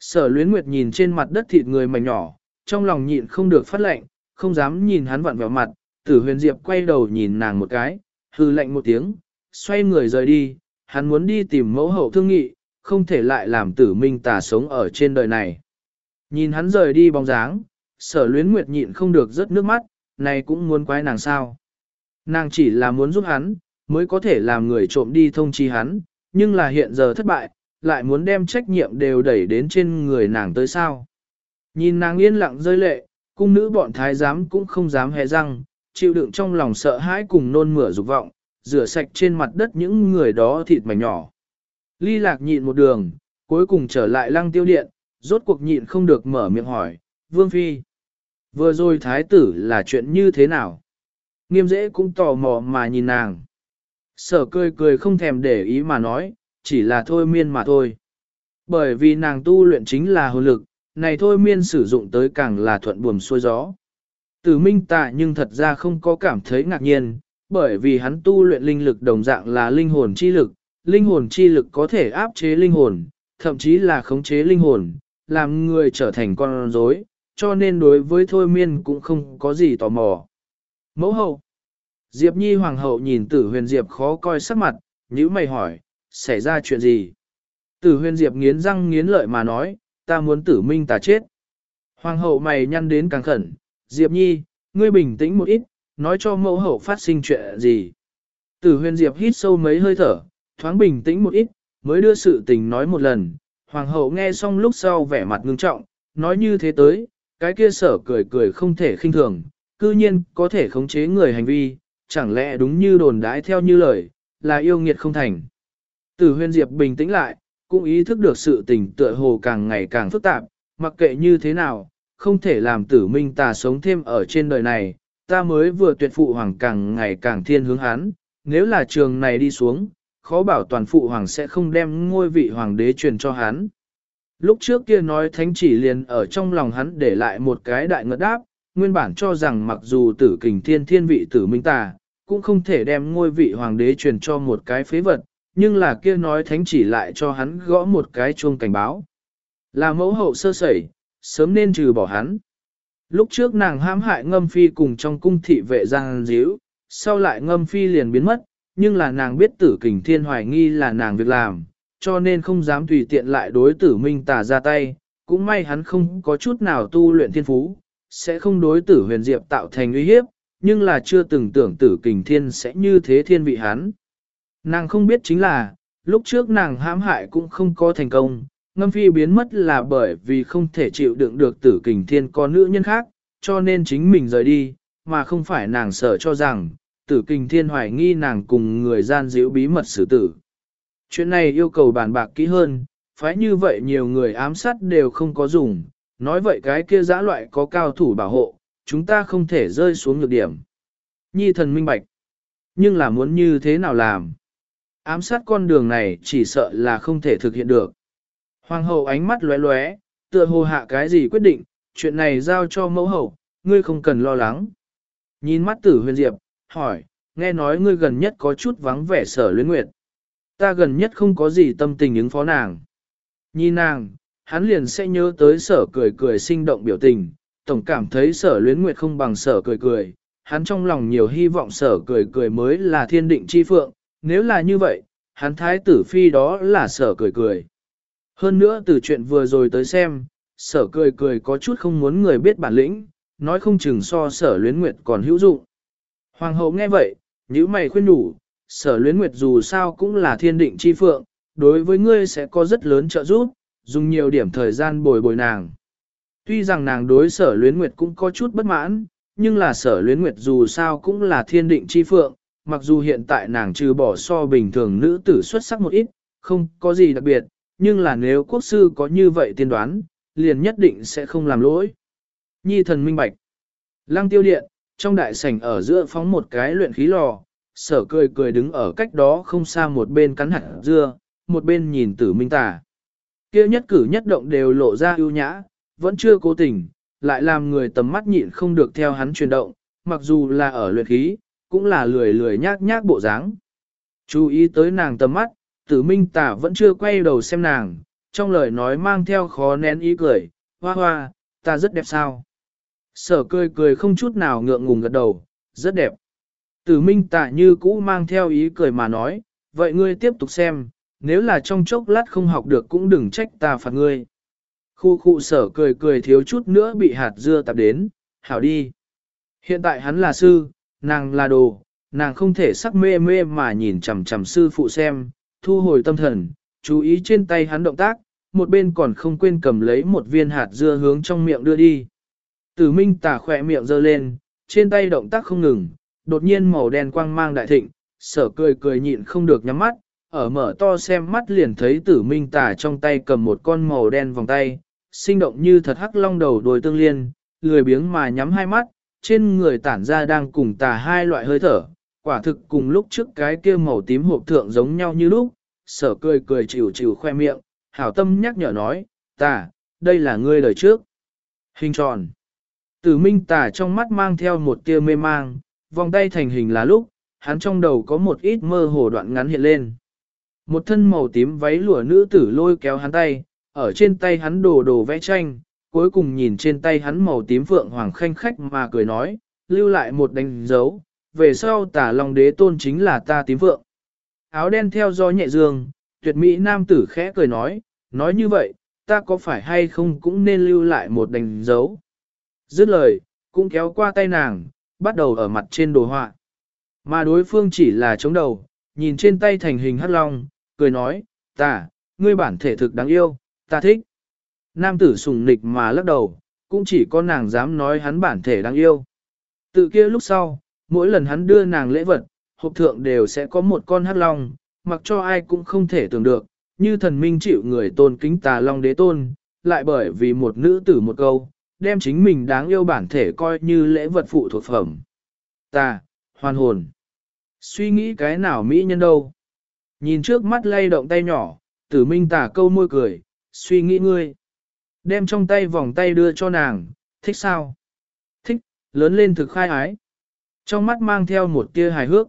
Sở luyến nguyệt nhìn trên mặt đất thịt người mảnh nhỏ, trong lòng nhịn không được phát lệnh, không dám nhìn hắn vặn vẹo mặt, tử huyền diệp quay đầu nhìn nàng một cái, hư lệnh một tiếng, xoay người rời đi, hắn muốn đi tìm mẫu hậu thương nghị, không thể lại làm tử minh tà sống ở trên đời này. Nhìn hắn rời đi bóng dáng, sở luyến nguyệt nhịn không được rớt nước mắt, này cũng muốn quái nàng sao. Nàng chỉ là muốn giúp hắn, mới có thể làm người trộm đi thông chi hắn, nhưng là hiện giờ thất bại, lại muốn đem trách nhiệm đều đẩy đến trên người nàng tới sao. Nhìn nàng yên lặng rơi lệ, cung nữ bọn thái giám cũng không dám hé răng, chịu đựng trong lòng sợ hãi cùng nôn mửa dục vọng, rửa sạch trên mặt đất những người đó thịt mảnh nhỏ. Ly lạc nhịn một đường, cuối cùng trở lại lăng tiêu điện, rốt cuộc nhịn không được mở miệng hỏi, Vương Phi. Vừa rồi thái tử là chuyện như thế nào? Nghiêm dễ cũng tò mò mà nhìn nàng. Sở cười cười không thèm để ý mà nói, chỉ là thôi miên mà thôi. Bởi vì nàng tu luyện chính là hồn lực, này thôi miên sử dụng tới càng là thuận buồm xuôi gió. Tử minh tạ nhưng thật ra không có cảm thấy ngạc nhiên, bởi vì hắn tu luyện linh lực đồng dạng là linh hồn chi lực, linh hồn chi lực có thể áp chế linh hồn, thậm chí là khống chế linh hồn, làm người trở thành con rối, cho nên đối với thôi miên cũng không có gì tò mò. Mẫu hậu Diệp Nhi hoàng hậu nhìn tử huyền Diệp khó coi sắc mặt, nhữ mày hỏi, xảy ra chuyện gì? Tử huyền Diệp nghiến răng nghiến lợi mà nói, ta muốn tử minh ta chết. Hoàng hậu mày nhăn đến càng khẩn, Diệp Nhi, ngươi bình tĩnh một ít, nói cho mẫu hậu phát sinh chuyện gì. Tử huyền Diệp hít sâu mấy hơi thở, thoáng bình tĩnh một ít, mới đưa sự tình nói một lần. Hoàng hậu nghe xong lúc sau vẻ mặt ngưng trọng, nói như thế tới, cái kia sở cười cười không thể khinh thường, cư nhiên có thể khống chế người hành vi, chẳng lẽ đúng như đồn đãi theo như lời, là yêu nghiệt không thành. Tử huyên diệp bình tĩnh lại, cũng ý thức được sự tình tựa hồ càng ngày càng phức tạp, mặc kệ như thế nào, không thể làm tử minh ta sống thêm ở trên đời này, ta mới vừa tuyệt phụ hoàng càng ngày càng thiên hướng hắn, nếu là trường này đi xuống, khó bảo toàn phụ hoàng sẽ không đem ngôi vị hoàng đế truyền cho hắn. Lúc trước kia nói thánh chỉ liền ở trong lòng hắn để lại một cái đại ngợt đáp, nguyên bản cho rằng mặc dù tử kình thiên thiên vị tử minh tà, cũng không thể đem ngôi vị hoàng đế truyền cho một cái phế vật, nhưng là kia nói thánh chỉ lại cho hắn gõ một cái chuông cảnh báo. Là mẫu hậu sơ sẩy, sớm nên trừ bỏ hắn. Lúc trước nàng hãm hại ngâm phi cùng trong cung thị vệ giang díu, sau lại ngâm phi liền biến mất, nhưng là nàng biết tử kình thiên hoài nghi là nàng việc làm, cho nên không dám tùy tiện lại đối tử minh tà ra tay, cũng may hắn không có chút nào tu luyện thiên phú, sẽ không đối tử huyền diệp tạo thành uy hiếp, nhưng là chưa từng tưởng tử kình thiên sẽ như thế thiên vị hắn. Nàng không biết chính là, lúc trước nàng hãm hại cũng không có thành công, ngâm phi biến mất là bởi vì không thể chịu đựng được tử kình thiên có nữ nhân khác, cho nên chính mình rời đi, mà không phải nàng sợ cho rằng, tử kình thiên hoài nghi nàng cùng người gian diễu bí mật xử tử. Chuyện này yêu cầu bàn bạc kỹ hơn, phải như vậy nhiều người ám sát đều không có dùng, nói vậy cái kia giã loại có cao thủ bảo hộ, chúng ta không thể rơi xuống nhược điểm. Nhi thần minh bạch. Nhưng là muốn như thế nào làm? Ám sát con đường này chỉ sợ là không thể thực hiện được. Hoàng hậu ánh mắt lóe lóe, tựa hồ hạ cái gì quyết định, chuyện này giao cho mẫu hậu, ngươi không cần lo lắng. Nhìn mắt tử huyền diệp, hỏi, nghe nói ngươi gần nhất có chút vắng vẻ sở luyến nguyệt. Ta gần nhất không có gì tâm tình ứng phó nàng. Nhìn nàng, hắn liền sẽ nhớ tới sở cười cười sinh động biểu tình, tổng cảm thấy sở luyến nguyệt không bằng sở cười cười. Hắn trong lòng nhiều hy vọng sở cười cười mới là thiên định chi phượng, nếu là như vậy, hắn thái tử phi đó là sở cười cười. Hơn nữa từ chuyện vừa rồi tới xem, sở cười cười có chút không muốn người biết bản lĩnh, nói không chừng so sở luyến nguyệt còn hữu dụng. Hoàng hậu nghe vậy, nữ mày khuyên đủ, sở luyến nguyệt dù sao cũng là thiên định chi phượng, đối với ngươi sẽ có rất lớn trợ giúp, dùng nhiều điểm thời gian bồi bồi nàng. Tuy rằng nàng đối sở luyến nguyệt cũng có chút bất mãn, nhưng là sở luyến nguyệt dù sao cũng là thiên định chi phượng, mặc dù hiện tại nàng trừ bỏ so bình thường nữ tử xuất sắc một ít, không có gì đặc biệt, nhưng là nếu quốc sư có như vậy tiên đoán, liền nhất định sẽ không làm lỗi. Nhi thần minh bạch. Lăng tiêu điện, trong đại sảnh ở giữa phóng một cái luyện khí lò, sở cười cười đứng ở cách đó không xa một bên cắn hạt dưa, một bên nhìn tử minh tà. kia nhất cử nhất động đều lộ ra ưu nhã, vẫn chưa cố tình, lại làm người tầm mắt nhịn không được theo hắn chuyển động, mặc dù là ở luyện khí, cũng là lười lười nhác nhác bộ dáng. Chú ý tới nàng tầm mắt, tử minh Tả vẫn chưa quay đầu xem nàng, trong lời nói mang theo khó nén ý cười, hoa hoa, ta rất đẹp sao. Sở cười cười không chút nào ngượng ngùng gật đầu, rất đẹp. Tử minh Tả như cũ mang theo ý cười mà nói, vậy ngươi tiếp tục xem, nếu là trong chốc lát không học được cũng đừng trách ta phạt ngươi. Khu khu sở cười cười thiếu chút nữa bị hạt dưa tạp đến, hảo đi. Hiện tại hắn là sư, nàng là đồ, nàng không thể sắc mê mê mà nhìn chằm chằm sư phụ xem, thu hồi tâm thần, chú ý trên tay hắn động tác, một bên còn không quên cầm lấy một viên hạt dưa hướng trong miệng đưa đi. Tử minh Tả khỏe miệng giơ lên, trên tay động tác không ngừng, đột nhiên màu đen quang mang đại thịnh, sở cười cười nhịn không được nhắm mắt, ở mở to xem mắt liền thấy tử minh Tả trong tay cầm một con màu đen vòng tay, sinh động như thật hắc long đầu đồi tương liên, lười biếng mà nhắm hai mắt, trên người tản ra đang cùng tà hai loại hơi thở, quả thực cùng lúc trước cái kia màu tím hộp thượng giống nhau như lúc, sở cười cười chịu chịu khoe miệng, hảo tâm nhắc nhở nói, tà, đây là ngươi đời trước. Hình tròn. Tử minh tà trong mắt mang theo một tia mê mang, vòng tay thành hình là lúc, hắn trong đầu có một ít mơ hồ đoạn ngắn hiện lên. Một thân màu tím váy lụa nữ tử lôi kéo hắn tay, ở trên tay hắn đồ đồ vẽ tranh, cuối cùng nhìn trên tay hắn màu tím phượng hoàng khanh khách mà cười nói, lưu lại một đánh dấu, về sau tả lòng đế tôn chính là ta tím phượng. Áo đen theo gió nhẹ dương, tuyệt mỹ nam tử khẽ cười nói, nói như vậy, ta có phải hay không cũng nên lưu lại một đánh dấu. Dứt lời, cũng kéo qua tay nàng, bắt đầu ở mặt trên đồ họa. Mà đối phương chỉ là chống đầu, nhìn trên tay thành hình hắc long, cười nói, ta, ngươi bản thể thực đáng yêu, ta thích. Nam tử sùng nịch mà lắc đầu, cũng chỉ có nàng dám nói hắn bản thể đáng yêu. Tự kia lúc sau, mỗi lần hắn đưa nàng lễ vật, hộp thượng đều sẽ có một con hắc long, mặc cho ai cũng không thể tưởng được, như thần minh chịu người tôn kính tà long đế tôn, lại bởi vì một nữ tử một câu, đem chính mình đáng yêu bản thể coi như lễ vật phụ thuộc phẩm. Ta, hoàn hồn. Suy nghĩ cái nào mỹ nhân đâu? Nhìn trước mắt lay động tay nhỏ, tử minh tả câu môi cười, suy nghĩ ngươi. Đem trong tay vòng tay đưa cho nàng, thích sao? Thích, lớn lên thực khai ái. Trong mắt mang theo một tia hài hước.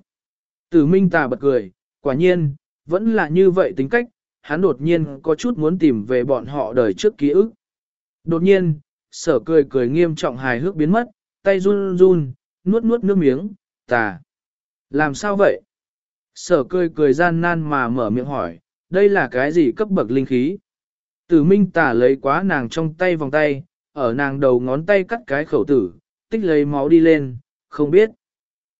Tử minh tà bật cười, quả nhiên, vẫn là như vậy tính cách, hắn đột nhiên có chút muốn tìm về bọn họ đời trước ký ức. Đột nhiên, sở cười cười nghiêm trọng hài hước biến mất, tay run run, nuốt nuốt nước miếng, tà. Làm sao vậy? Sở cười cười gian nan mà mở miệng hỏi, đây là cái gì cấp bậc linh khí? Tử minh tả lấy quá nàng trong tay vòng tay, ở nàng đầu ngón tay cắt cái khẩu tử, tích lấy máu đi lên, không biết.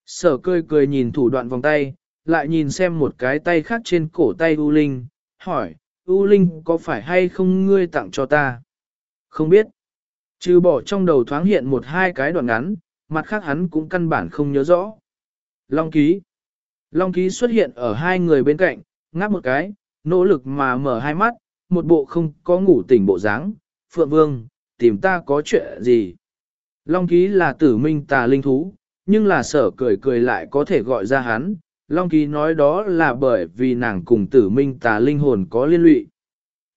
Sở cười cười nhìn thủ đoạn vòng tay, lại nhìn xem một cái tay khác trên cổ tay U Linh, hỏi, U Linh có phải hay không ngươi tặng cho ta? Không biết. Trừ bỏ trong đầu thoáng hiện một hai cái đoạn ngắn, mặt khác hắn cũng căn bản không nhớ rõ. Long ký. Long ký xuất hiện ở hai người bên cạnh, ngáp một cái, nỗ lực mà mở hai mắt, một bộ không có ngủ tỉnh bộ dáng. Phượng Vương, tìm ta có chuyện gì? Long ký là tử minh tà linh thú, nhưng là sở cười cười lại có thể gọi ra hắn. Long ký nói đó là bởi vì nàng cùng tử minh tà linh hồn có liên lụy.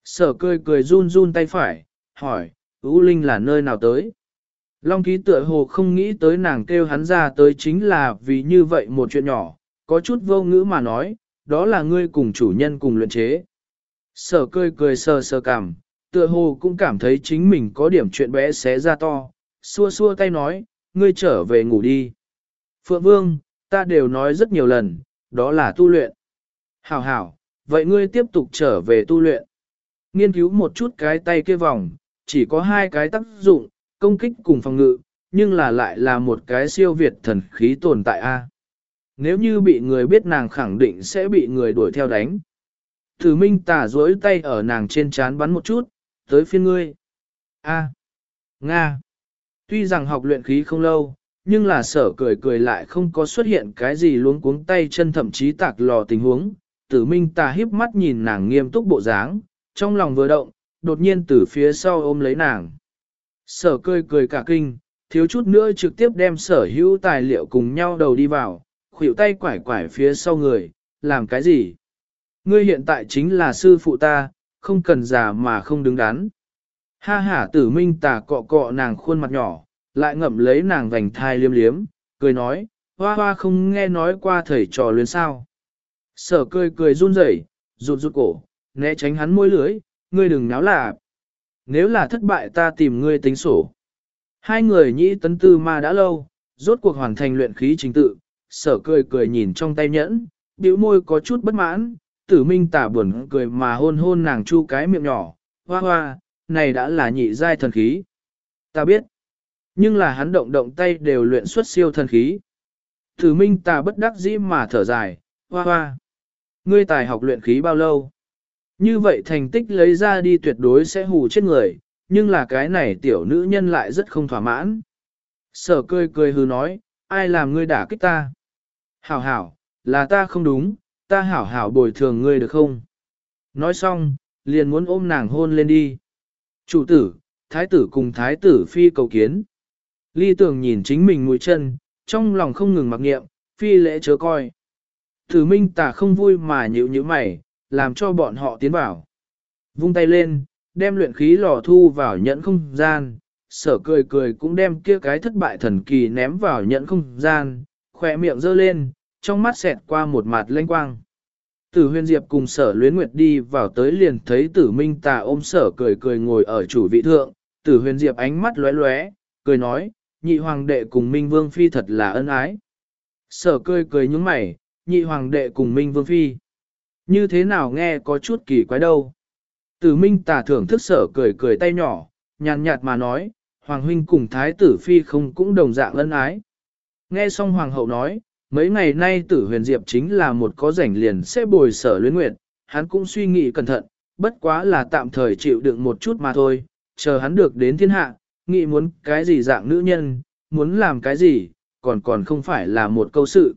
Sở cười cười run run tay phải, hỏi, U Linh là nơi nào tới? Long ký tựa hồ không nghĩ tới nàng kêu hắn ra tới chính là vì như vậy một chuyện nhỏ, có chút vô ngữ mà nói, đó là ngươi cùng chủ nhân cùng luyện chế. Sở cười cười sờ sờ cảm, tựa hồ cũng cảm thấy chính mình có điểm chuyện bé xé ra to, xua xua tay nói, ngươi trở về ngủ đi. Phượng Vương, ta đều nói rất nhiều lần, đó là tu luyện. Hảo hảo, vậy ngươi tiếp tục trở về tu luyện. Nghiên cứu một chút cái tay kia vòng, chỉ có hai cái tác dụng, công kích cùng phòng ngự, nhưng là lại là một cái siêu việt thần khí tồn tại a. Nếu như bị người biết nàng khẳng định sẽ bị người đuổi theo đánh. Thử minh tả duỗi tay ở nàng trên chán bắn một chút, tới phiên ngươi. A. Nga. Tuy rằng học luyện khí không lâu, nhưng là sở cười cười lại không có xuất hiện cái gì luống cuống tay chân thậm chí tạc lò tình huống. Tử minh tà híp mắt nhìn nàng nghiêm túc bộ dáng, trong lòng vừa động, đột nhiên từ phía sau ôm lấy nàng. Sở cười cười cả kinh, thiếu chút nữa trực tiếp đem sở hữu tài liệu cùng nhau đầu đi vào, khuỷu tay quải quải phía sau người, làm cái gì? Ngươi hiện tại chính là sư phụ ta, không cần già mà không đứng đắn. Ha ha tử minh tà cọ cọ nàng khuôn mặt nhỏ, lại ngậm lấy nàng vành thai liếm liếm, cười nói, hoa hoa không nghe nói qua thầy trò luyến sao. Sở cười cười run rẩy, rụt rụt cổ, né tránh hắn môi lưới, ngươi đừng náo lạ. Nếu là thất bại ta tìm ngươi tính sổ. Hai người nhĩ tấn tư ma đã lâu, rốt cuộc hoàn thành luyện khí chính tự, sở cười cười nhìn trong tay nhẫn, bĩu môi có chút bất mãn, tử minh tả buồn cười mà hôn hôn nàng chu cái miệng nhỏ, hoa hoa, này đã là nhị giai thần khí. Ta biết, nhưng là hắn động động tay đều luyện xuất siêu thần khí. Tử minh tà bất đắc dĩ mà thở dài, hoa hoa. Ngươi tài học luyện khí bao lâu? Như vậy thành tích lấy ra đi tuyệt đối sẽ hù chết người, nhưng là cái này tiểu nữ nhân lại rất không thỏa mãn. Sở cười cười hư nói, ai làm ngươi đả kích ta? Hảo hảo, là ta không đúng, ta hảo hảo bồi thường ngươi được không? Nói xong, liền muốn ôm nàng hôn lên đi. Chủ tử, thái tử cùng thái tử phi cầu kiến. Ly tưởng nhìn chính mình mũi chân, trong lòng không ngừng mặc nghiệm, phi lễ chớ coi. Thử minh tả không vui mà nhịu như mày, làm cho bọn họ tiến vào. Vung tay lên, đem luyện khí lò thu vào nhẫn không gian, sở cười cười cũng đem kia cái thất bại thần kỳ ném vào nhẫn không gian, khỏe miệng giơ lên, trong mắt xẹt qua một mặt lanh quang. Tử huyền diệp cùng sở luyến nguyệt đi vào tới liền thấy tử minh tà ôm sở cười cười ngồi ở chủ vị thượng, tử huyền diệp ánh mắt lóe lóe, cười nói, nhị hoàng đệ cùng minh vương phi thật là ân ái. Sở cười cười nhúng mày, nhị hoàng đệ cùng minh vương phi. Như thế nào nghe có chút kỳ quái đâu. Tử minh tà thưởng thức sở cười cười tay nhỏ, nhàn nhạt mà nói, hoàng huynh cùng thái tử phi không cũng đồng dạng ân ái. Nghe xong hoàng hậu nói, mấy ngày nay tử huyền diệp chính là một có rảnh liền sẽ bồi sở luyến nguyệt, hắn cũng suy nghĩ cẩn thận, bất quá là tạm thời chịu đựng một chút mà thôi, chờ hắn được đến thiên hạ, nghĩ muốn cái gì dạng nữ nhân, muốn làm cái gì, còn còn không phải là một câu sự.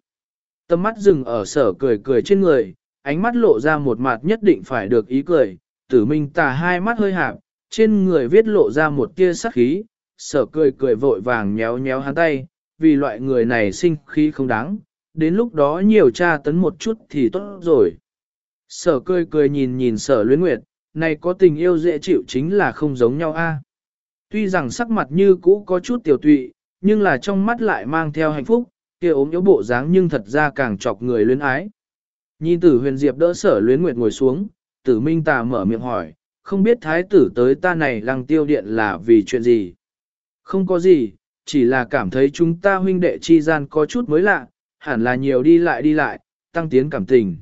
Tâm mắt dừng ở sở cười cười trên người, ánh mắt lộ ra một mặt nhất định phải được ý cười, tử minh tà hai mắt hơi hạp, trên người viết lộ ra một tia sắc khí, sở cười cười vội vàng nhéo nhéo hắn tay, vì loại người này sinh khí không đáng, đến lúc đó nhiều tra tấn một chút thì tốt rồi. Sở cười cười nhìn nhìn sở luyến nguyệt, này có tình yêu dễ chịu chính là không giống nhau a. Tuy rằng sắc mặt như cũ có chút tiểu tụy, nhưng là trong mắt lại mang theo hạnh phúc, kia ốm yếu bộ dáng nhưng thật ra càng chọc người luyến ái. Nhìn tử huyền diệp đỡ sở luyến nguyệt ngồi xuống, tử minh tà mở miệng hỏi, không biết thái tử tới ta này lăng tiêu điện là vì chuyện gì? Không có gì, chỉ là cảm thấy chúng ta huynh đệ chi gian có chút mới lạ, hẳn là nhiều đi lại đi lại, tăng tiến cảm tình.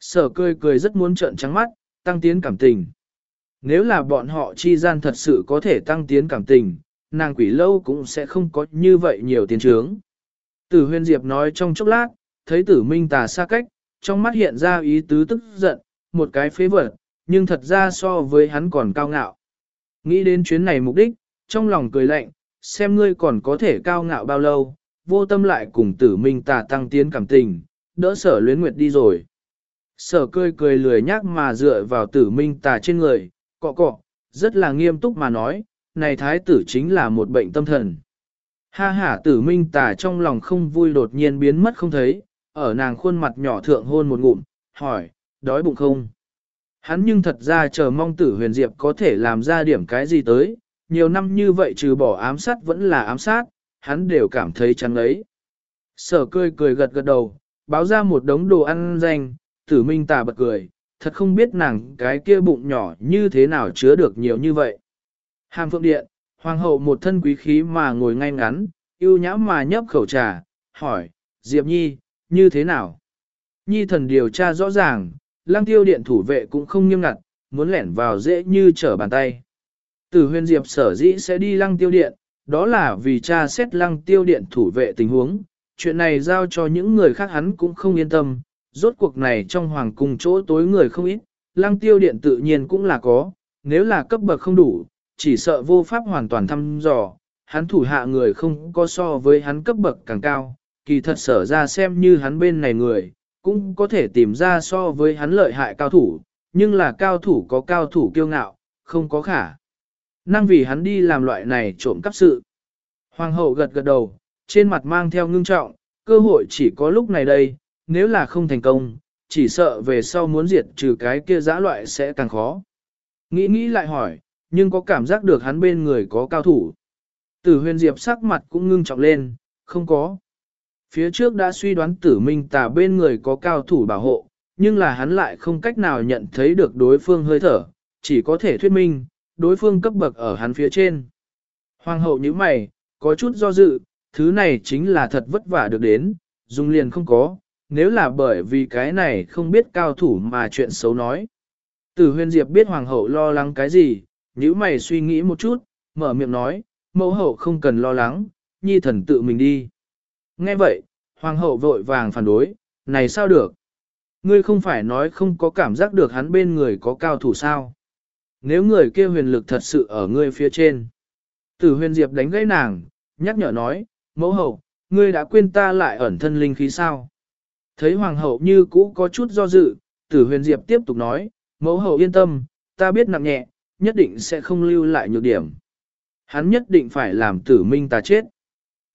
Sở cười cười rất muốn trợn trắng mắt, tăng tiến cảm tình. Nếu là bọn họ chi gian thật sự có thể tăng tiến cảm tình, nàng quỷ lâu cũng sẽ không có như vậy nhiều tiến trướng. Tử Huyên diệp nói trong chốc lát, thấy tử minh tà xa cách, trong mắt hiện ra ý tứ tức giận, một cái phế vật, nhưng thật ra so với hắn còn cao ngạo. Nghĩ đến chuyến này mục đích, trong lòng cười lạnh, xem ngươi còn có thể cao ngạo bao lâu, vô tâm lại cùng tử minh tà tăng tiến cảm tình, đỡ sở luyến nguyệt đi rồi. Sở cười cười lười nhác mà dựa vào tử minh tà trên người, cọ cọ, rất là nghiêm túc mà nói, này thái tử chính là một bệnh tâm thần. Ha ha tử minh tà trong lòng không vui đột nhiên biến mất không thấy, ở nàng khuôn mặt nhỏ thượng hôn một ngụm, hỏi, đói bụng không? Hắn nhưng thật ra chờ mong tử huyền diệp có thể làm ra điểm cái gì tới, nhiều năm như vậy trừ bỏ ám sát vẫn là ám sát, hắn đều cảm thấy chán ấy. Sở cười cười gật gật đầu, báo ra một đống đồ ăn danh, tử minh tà bật cười, thật không biết nàng cái kia bụng nhỏ như thế nào chứa được nhiều như vậy. Hàm phượng điện, hoàng hậu một thân quý khí mà ngồi ngay ngắn, yêu nhã mà nhấp khẩu trà, hỏi, Diệp Nhi, như thế nào? Nhi thần điều tra rõ ràng, lang tiêu điện thủ vệ cũng không nghiêm ngặt, muốn lẻn vào dễ như trở bàn tay. Tử huyền Diệp sở dĩ sẽ đi lăng tiêu điện, đó là vì cha xét lăng tiêu điện thủ vệ tình huống, chuyện này giao cho những người khác hắn cũng không yên tâm, rốt cuộc này trong hoàng cung chỗ tối người không ít, lăng tiêu điện tự nhiên cũng là có, nếu là cấp bậc không đủ, chỉ sợ vô pháp hoàn toàn thăm dò, hắn thủ hạ người không có so với hắn cấp bậc càng cao, kỳ thật sở ra xem như hắn bên này người, cũng có thể tìm ra so với hắn lợi hại cao thủ, nhưng là cao thủ có cao thủ kiêu ngạo, không có khả. Năng vì hắn đi làm loại này trộm cắp sự. Hoàng hậu gật gật đầu, trên mặt mang theo ngưng trọng, cơ hội chỉ có lúc này đây, nếu là không thành công, chỉ sợ về sau muốn diệt trừ cái kia dã loại sẽ càng khó. Nghĩ nghĩ lại hỏi, nhưng có cảm giác được hắn bên người có cao thủ. Tử huyền diệp sắc mặt cũng ngưng trọng lên, không có. Phía trước đã suy đoán tử minh tà bên người có cao thủ bảo hộ, nhưng là hắn lại không cách nào nhận thấy được đối phương hơi thở, chỉ có thể thuyết minh, đối phương cấp bậc ở hắn phía trên. Hoàng hậu như mày, có chút do dự, thứ này chính là thật vất vả được đến, dùng liền không có, nếu là bởi vì cái này không biết cao thủ mà chuyện xấu nói. Tử huyền diệp biết hoàng hậu lo lắng cái gì, nữ mày suy nghĩ một chút, mở miệng nói, mẫu hậu không cần lo lắng, nhi thần tự mình đi. Nghe vậy, hoàng hậu vội vàng phản đối, này sao được? Ngươi không phải nói không có cảm giác được hắn bên người có cao thủ sao? Nếu người kia huyền lực thật sự ở ngươi phía trên. Tử huyền diệp đánh gãy nàng, nhắc nhở nói, mẫu hậu, ngươi đã quên ta lại ẩn thân linh khí sao? Thấy hoàng hậu như cũ có chút do dự, tử huyền diệp tiếp tục nói, mẫu hậu yên tâm, ta biết nặng nhẹ, nhất định sẽ không lưu lại nhược điểm. Hắn nhất định phải làm tử minh ta chết.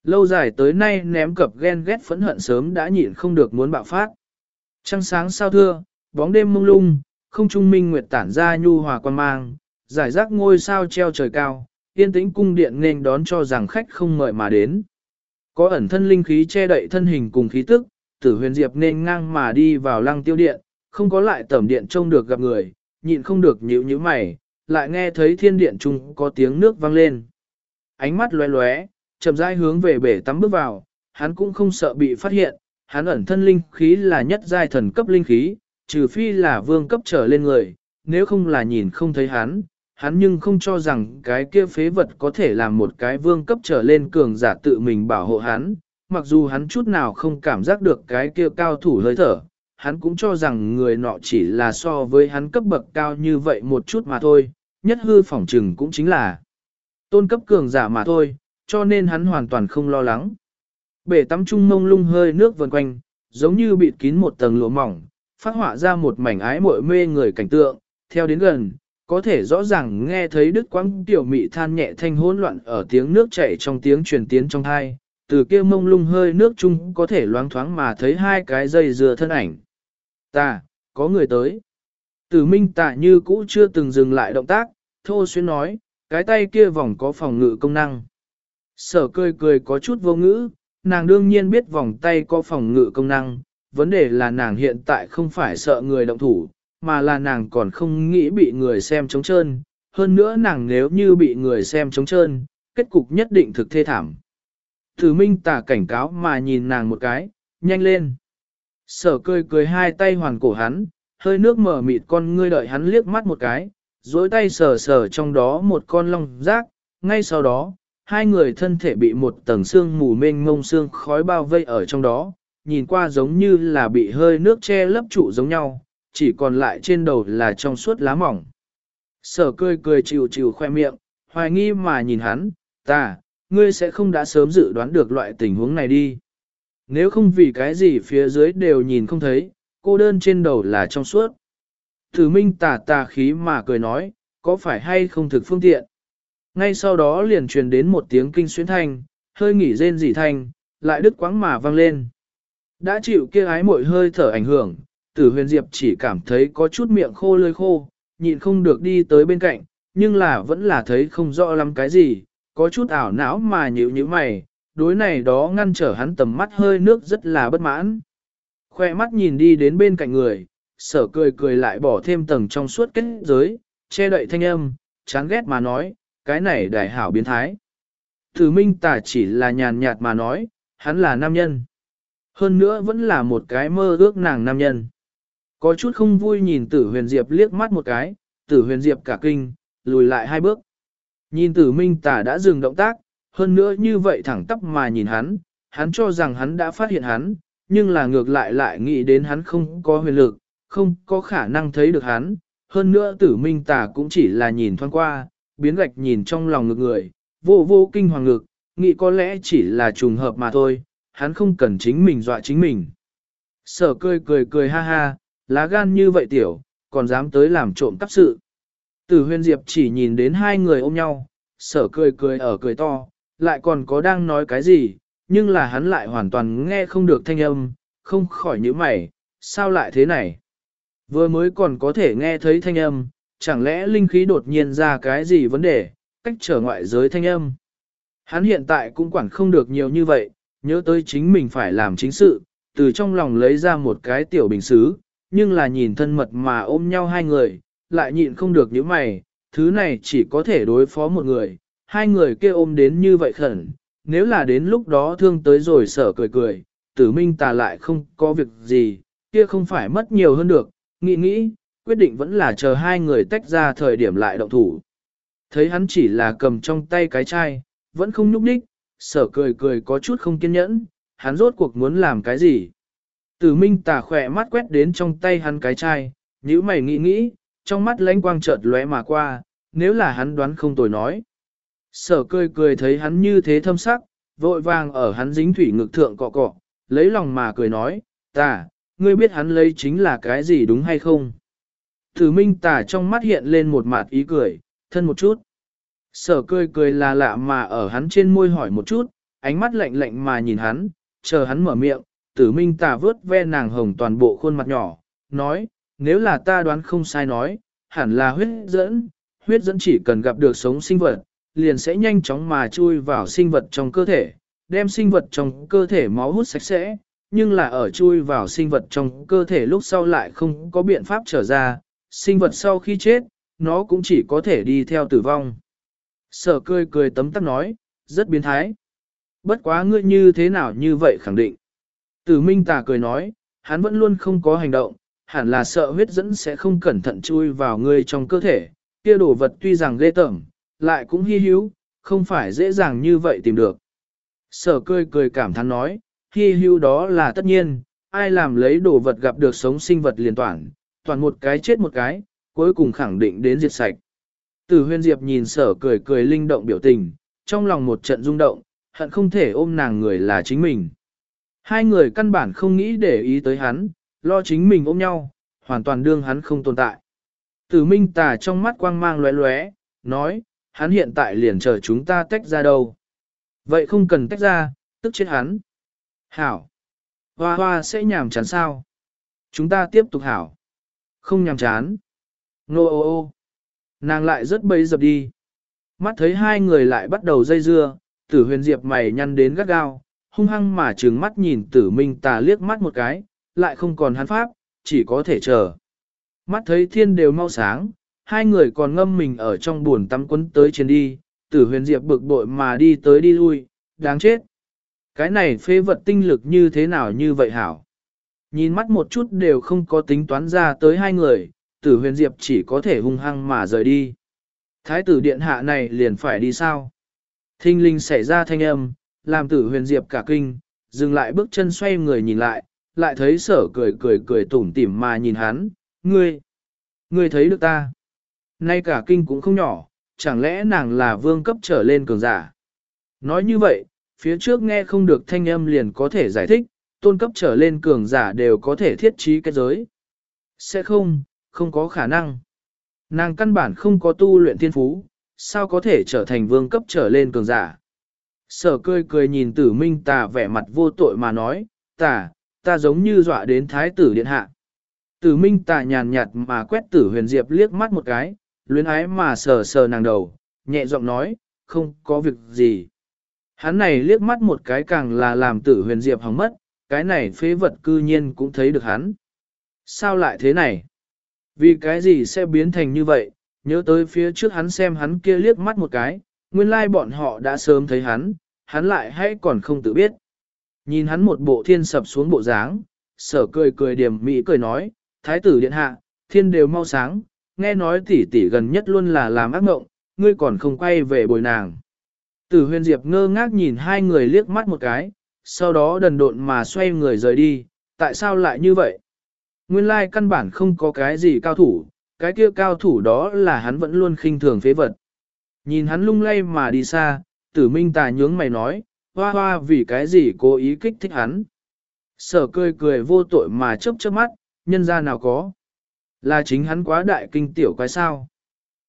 Lâu dài tới nay ném cập ghen ghét phẫn hận sớm đã nhịn không được muốn bạo phát. Trăng sáng sao thưa, bóng đêm mông lung, không trung minh nguyệt tản ra nhu hòa quan mang, giải rác ngôi sao treo trời cao, yên tĩnh cung điện nên đón cho rằng khách không mời mà đến. Có ẩn thân linh khí che đậy thân hình cùng khí tức, tử huyền diệp nên ngang mà đi vào lăng tiêu điện, không có lại tẩm điện trông được gặp người, nhịn không được nhíu nhíu mày, lại nghe thấy thiên điện trung có tiếng nước vang lên. Ánh mắt lóe lóe, chậm rãi hướng về bể tắm bước vào, hắn cũng không sợ bị phát hiện, hắn ẩn thân linh khí là nhất giai thần cấp linh khí, trừ phi là vương cấp trở lên người, nếu không là nhìn không thấy hắn, hắn nhưng không cho rằng cái kia phế vật có thể làm một cái vương cấp trở lên cường giả tự mình bảo hộ hắn, mặc dù hắn chút nào không cảm giác được cái kia cao thủ hơi thở, hắn cũng cho rằng người nọ chỉ là so với hắn cấp bậc cao như vậy một chút mà thôi, nhất hư phỏng trừng cũng chính là tôn cấp cường giả mà thôi, cho nên hắn hoàn toàn không lo lắng. Bể tắm trung mông lung hơi nước vần quanh, giống như bị kín một tầng lụa mỏng, phát họa ra một mảnh ái muội mê người cảnh tượng, theo đến gần, có thể rõ ràng nghe thấy đứt quãng tiểu mị than nhẹ thanh hỗn loạn ở tiếng nước chảy trong tiếng truyền tiến trong hai, từ kia mông lung hơi nước chung có thể loáng thoáng mà thấy hai cái dây dừa thân ảnh. Ta, có người tới. Tử minh tạ như cũ chưa từng dừng lại động tác, thô xuyên nói, cái tay kia vòng có phòng ngự công năng. Sở cười cười có chút vô ngữ, nàng đương nhiên biết vòng tay có phòng ngự công năng, vấn đề là nàng hiện tại không phải sợ người động thủ, mà là nàng còn không nghĩ bị người xem trống trơn. Hơn nữa nàng nếu như bị người xem trống trơn, kết cục nhất định thực thê thảm. Thử minh tà cảnh cáo mà nhìn nàng một cái, nhanh lên. Sở cười cười hai tay hoàn cổ hắn, hơi nước mở mịt con ngươi đợi hắn liếc mắt một cái, dối tay sờ sờ trong đó một con long rác, ngay sau đó, hai người thân thể bị một tầng xương mù mênh mông xương khói bao vây ở trong đó, nhìn qua giống như là bị hơi nước che lấp trụ giống nhau, chỉ còn lại trên đầu là trong suốt lá mỏng. Sở cười cười chịu chịu khoe miệng, hoài nghi mà nhìn hắn, ta, ngươi sẽ không đã sớm dự đoán được loại tình huống này đi. Nếu không vì cái gì phía dưới đều nhìn không thấy, cô đơn trên đầu là trong suốt. Thử minh tà tà khí mà cười nói, có phải hay không thực phương tiện. Ngay sau đó liền truyền đến một tiếng kinh xuyến thanh, hơi nghỉ rên rỉ thanh, lại đứt quãng mà vang lên. Đã chịu kia ái mội hơi thở ảnh hưởng, tử huyền diệp chỉ cảm thấy có chút miệng khô lơi khô, nhịn không được đi tới bên cạnh, nhưng là vẫn là thấy không rõ lắm cái gì, có chút ảo não mà nhịu như mày, đối này đó ngăn trở hắn tầm mắt hơi nước rất là bất mãn. Khoe mắt nhìn đi đến bên cạnh người, sở cười cười lại bỏ thêm tầng trong suốt kết giới, che đậy thanh âm, chán ghét mà nói, cái này đại hảo biến thái. Tử minh tả chỉ là nhàn nhạt mà nói, hắn là nam nhân. Hơn nữa vẫn là một cái mơ ước nàng nam nhân. Có chút không vui nhìn tử huyền diệp liếc mắt một cái, tử huyền diệp cả kinh, lùi lại hai bước. Nhìn tử minh tả đã dừng động tác, hơn nữa như vậy thẳng tắp mà nhìn hắn, hắn cho rằng hắn đã phát hiện hắn, nhưng là ngược lại lại nghĩ đến hắn không có huyền lực, không có khả năng thấy được hắn. Hơn nữa tử minh tả cũng chỉ là nhìn thoáng qua, biến gạch nhìn trong lòng ngực người, vô vô kinh hoàng ngực, nghĩ có lẽ chỉ là trùng hợp mà thôi, hắn không cần chính mình dọa chính mình. Sở cười cười cười ha ha, lá gan như vậy tiểu, còn dám tới làm trộm cắp sự. Tử huyên diệp chỉ nhìn đến hai người ôm nhau, sở cười cười ở cười to, lại còn có đang nói cái gì, nhưng là hắn lại hoàn toàn nghe không được thanh âm, không khỏi nhíu mày, sao lại thế này? Vừa mới còn có thể nghe thấy thanh âm, chẳng lẽ linh khí đột nhiên ra cái gì vấn đề, cách trở ngoại giới thanh âm. Hắn hiện tại cũng quản không được nhiều như vậy, nhớ tới chính mình phải làm chính sự, từ trong lòng lấy ra một cái tiểu bình xứ, nhưng là nhìn thân mật mà ôm nhau hai người, lại nhịn không được những mày, thứ này chỉ có thể đối phó một người, hai người kia ôm đến như vậy khẩn, nếu là đến lúc đó thương tới rồi sở cười cười, tử minh tà lại không có việc gì, kia không phải mất nhiều hơn được, nghĩ nghĩ, quyết định vẫn là chờ hai người tách ra thời điểm lại động thủ. Thấy hắn chỉ là cầm trong tay cái chai, vẫn không nhúc đích, sở cười cười có chút không kiên nhẫn, hắn rốt cuộc muốn làm cái gì. Tử minh tà khỏe mắt quét đến trong tay hắn cái chai, nhíu mày nghĩ nghĩ, trong mắt lánh quang chợt lóe mà qua, nếu là hắn đoán không tồi nói. Sở cười cười thấy hắn như thế thâm sắc, vội vàng ở hắn dính thủy ngực thượng cọ cọ, lấy lòng mà cười nói, tà, ngươi biết hắn lấy chính là cái gì đúng hay không? Tử minh tà trong mắt hiện lên một mạt ý cười, thân một chút. Sở cười cười là lạ mà ở hắn trên môi hỏi một chút, ánh mắt lạnh lạnh mà nhìn hắn, chờ hắn mở miệng, tử minh tà vớt ve nàng hồng toàn bộ khuôn mặt nhỏ, nói, nếu là ta đoán không sai nói, hẳn là huyết dẫn, huyết dẫn chỉ cần gặp được sống sinh vật, liền sẽ nhanh chóng mà chui vào sinh vật trong cơ thể, đem sinh vật trong cơ thể máu hút sạch sẽ, nhưng là ở chui vào sinh vật trong cơ thể lúc sau lại không có biện pháp trở ra, sinh vật sau khi chết, nó cũng chỉ có thể đi theo tử vong. Sở cười cười tấm tắc nói, rất biến thái. Bất quá ngươi như thế nào như vậy khẳng định. Tử Minh Tà cười nói, hắn vẫn luôn không có hành động, hẳn là sợ huyết dẫn sẽ không cẩn thận chui vào ngươi trong cơ thể, kia đồ vật tuy rằng ghê tởm, lại cũng hy hữu, không phải dễ dàng như vậy tìm được. Sở cười cười cảm thán nói, hy hữu đó là tất nhiên, ai làm lấy đồ vật gặp được sống sinh vật liền toàn, toàn một cái chết một cái, cuối cùng khẳng định đến diệt sạch. Tử huyên diệp nhìn sở cười cười linh động biểu tình, trong lòng một trận rung động, hận không thể ôm nàng người là chính mình. Hai người căn bản không nghĩ để ý tới hắn, lo chính mình ôm nhau, hoàn toàn đương hắn không tồn tại. Tử minh tà trong mắt quang mang lóe lóe, nói, hắn hiện tại liền chờ chúng ta tách ra đâu. Vậy không cần tách ra, tức chết hắn. Hảo. Hoa hoa sẽ nhàm chán sao? Chúng ta tiếp tục hảo. Không nhàm chán. Nô ô ô. Nàng lại rất bấy dập đi. Mắt thấy hai người lại bắt đầu dây dưa, tử huyền diệp mày nhăn đến gắt gao, hung hăng mà trừng mắt nhìn tử minh tà liếc mắt một cái, lại không còn hắn pháp, chỉ có thể chờ. Mắt thấy thiên đều mau sáng, hai người còn ngâm mình ở trong buồn tắm quấn tới trên đi, tử huyền diệp bực bội mà đi tới đi lui, đáng chết. Cái này phê vật tinh lực như thế nào như vậy hảo? Nhìn mắt một chút đều không có tính toán ra tới hai người, tử huyền diệp chỉ có thể hung hăng mà rời đi. Thái tử điện hạ này liền phải đi sao? Thinh linh xảy ra thanh âm, làm tử huyền diệp cả kinh, dừng lại bước chân xoay người nhìn lại, lại thấy sở cười cười cười tủm tỉm mà nhìn hắn, ngươi, ngươi thấy được ta. Nay cả kinh cũng không nhỏ, chẳng lẽ nàng là vương cấp trở lên cường giả. Nói như vậy, phía trước nghe không được thanh âm liền có thể giải thích, tôn cấp trở lên cường giả đều có thể thiết trí cái giới. Sẽ không, không có khả năng. Nàng căn bản không có tu luyện thiên phú, sao có thể trở thành vương cấp trở lên cường giả. Sở cười cười nhìn tử minh tà vẻ mặt vô tội mà nói, tà, ta giống như dọa đến thái tử điện hạ. Tử minh tà nhàn nhạt mà quét tử huyền diệp liếc mắt một cái, luyến ái mà sờ sờ nàng đầu, nhẹ giọng nói, không có việc gì. Hắn này liếc mắt một cái càng là làm tử huyền diệp hỏng mất, cái này phế vật cư nhiên cũng thấy được hắn. Sao lại thế này? Vì cái gì sẽ biến thành như vậy? Nhớ tới phía trước hắn xem hắn kia liếc mắt một cái, nguyên lai bọn họ đã sớm thấy hắn, hắn lại hay còn không tự biết. Nhìn hắn một bộ thiên sập xuống bộ dáng, sở cười cười điểm mỹ cười nói, thái tử điện hạ, thiên đều mau sáng, nghe nói tỷ tỷ gần nhất luôn là làm ác mộng, ngươi còn không quay về bồi nàng. Tử huyền diệp ngơ ngác nhìn hai người liếc mắt một cái, sau đó đần độn mà xoay người rời đi, tại sao lại như vậy? Nguyên lai căn bản không có cái gì cao thủ, cái kia cao thủ đó là hắn vẫn luôn khinh thường phế vật. Nhìn hắn lung lay mà đi xa, tử minh tà nhướng mày nói, hoa hoa vì cái gì cố ý kích thích hắn. Sở cười cười vô tội mà chớp chớp mắt, nhân ra nào có. Là chính hắn quá đại kinh tiểu quái sao.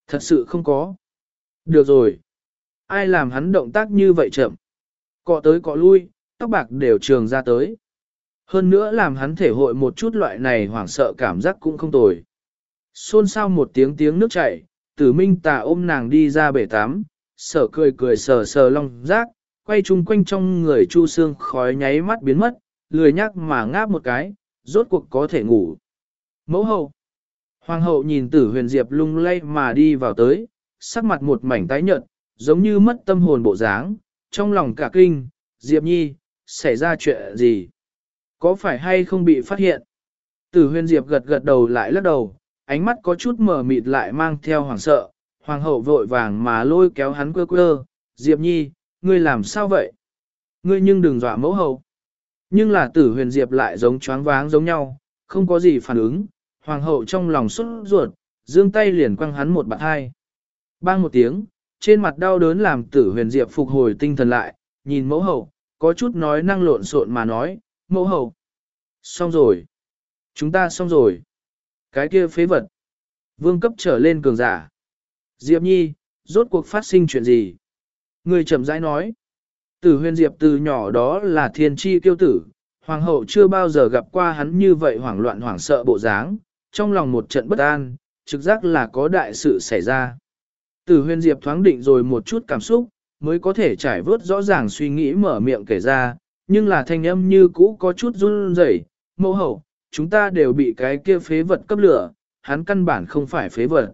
Thật sự không có. Được rồi. Ai làm hắn động tác như vậy chậm. Cọ tới cọ lui, tóc bạc đều trường ra tới. Hơn nữa làm hắn thể hội một chút loại này hoảng sợ cảm giác cũng không tồi. Xôn xao một tiếng tiếng nước chảy, tử minh tà ôm nàng đi ra bể tắm, sở cười cười sờ sờ long rác, quay chung quanh trong người chu xương khói nháy mắt biến mất, lười nhắc mà ngáp một cái, rốt cuộc có thể ngủ. Mẫu hậu. Hoàng hậu nhìn tử huyền diệp lung lay mà đi vào tới, sắc mặt một mảnh tái nhợt, giống như mất tâm hồn bộ dáng, trong lòng cả kinh, diệp nhi, xảy ra chuyện gì? Có phải hay không bị phát hiện? Tử huyền diệp gật gật đầu lại lắc đầu, ánh mắt có chút mở mịt lại mang theo hoàng sợ, hoàng hậu vội vàng mà lôi kéo hắn quơ quơ, diệp nhi, ngươi làm sao vậy? Ngươi nhưng đừng dọa mẫu hậu. Nhưng là tử huyền diệp lại giống choáng váng giống nhau, không có gì phản ứng, hoàng hậu trong lòng xuất ruột, dương tay liền quăng hắn một bạt hai. Bang một tiếng, trên mặt đau đớn làm tử huyền diệp phục hồi tinh thần lại, nhìn mẫu hậu, có chút nói năng lộn xộn mà nói, mẫu hậu. Xong rồi. Chúng ta xong rồi. Cái kia phế vật. Vương cấp trở lên cường giả. Diệp Nhi, rốt cuộc phát sinh chuyện gì? Người chậm rãi nói. Tử huyền Diệp từ nhỏ đó là thiên tri kiêu tử. Hoàng hậu chưa bao giờ gặp qua hắn như vậy hoảng loạn hoảng sợ bộ dáng. Trong lòng một trận bất an, trực giác là có đại sự xảy ra. Tử huyền Diệp thoáng định rồi một chút cảm xúc, mới có thể trải vớt rõ ràng suy nghĩ mở miệng kể ra, nhưng là thanh âm như cũ có chút run rẩy. mẫu hậu, chúng ta đều bị cái kia phế vật cấp lửa, hắn căn bản không phải phế vật.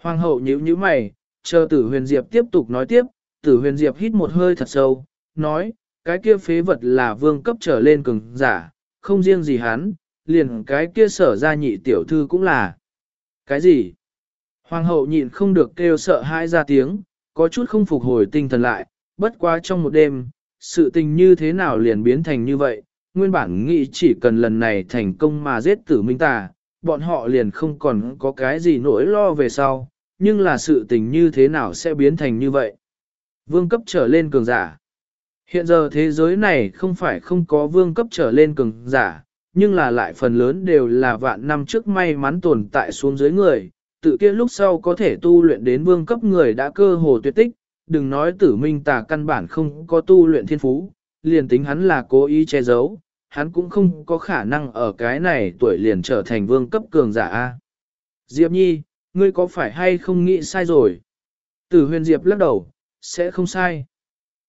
Hoàng hậu nhíu nhíu mày, chờ tử huyền diệp tiếp tục nói tiếp, tử huyền diệp hít một hơi thật sâu, nói, cái kia phế vật là vương cấp trở lên cường giả, không riêng gì hắn, liền cái kia sở ra nhị tiểu thư cũng là. Cái gì? Hoàng hậu nhịn không được kêu sợ hãi ra tiếng, có chút không phục hồi tinh thần lại, bất quá trong một đêm, sự tình như thế nào liền biến thành như vậy, nguyên bản nghĩ chỉ cần lần này thành công mà giết tử minh tà, bọn họ liền không còn có cái gì nỗi lo về sau, nhưng là sự tình như thế nào sẽ biến thành như vậy. Vương cấp trở lên cường giả. Hiện giờ thế giới này không phải không có vương cấp trở lên cường giả, nhưng là lại phần lớn đều là vạn năm trước may mắn tồn tại xuống dưới người, tự kia lúc sau có thể tu luyện đến vương cấp người đã cơ hồ tuyệt tích, đừng nói tử minh tà căn bản không có tu luyện thiên phú, liền tính hắn là cố ý che giấu, hắn cũng không có khả năng ở cái này tuổi liền trở thành vương cấp cường giả A. Diệp Nhi, ngươi có phải hay không nghĩ sai rồi? Tử huyền Diệp lắc đầu, sẽ không sai.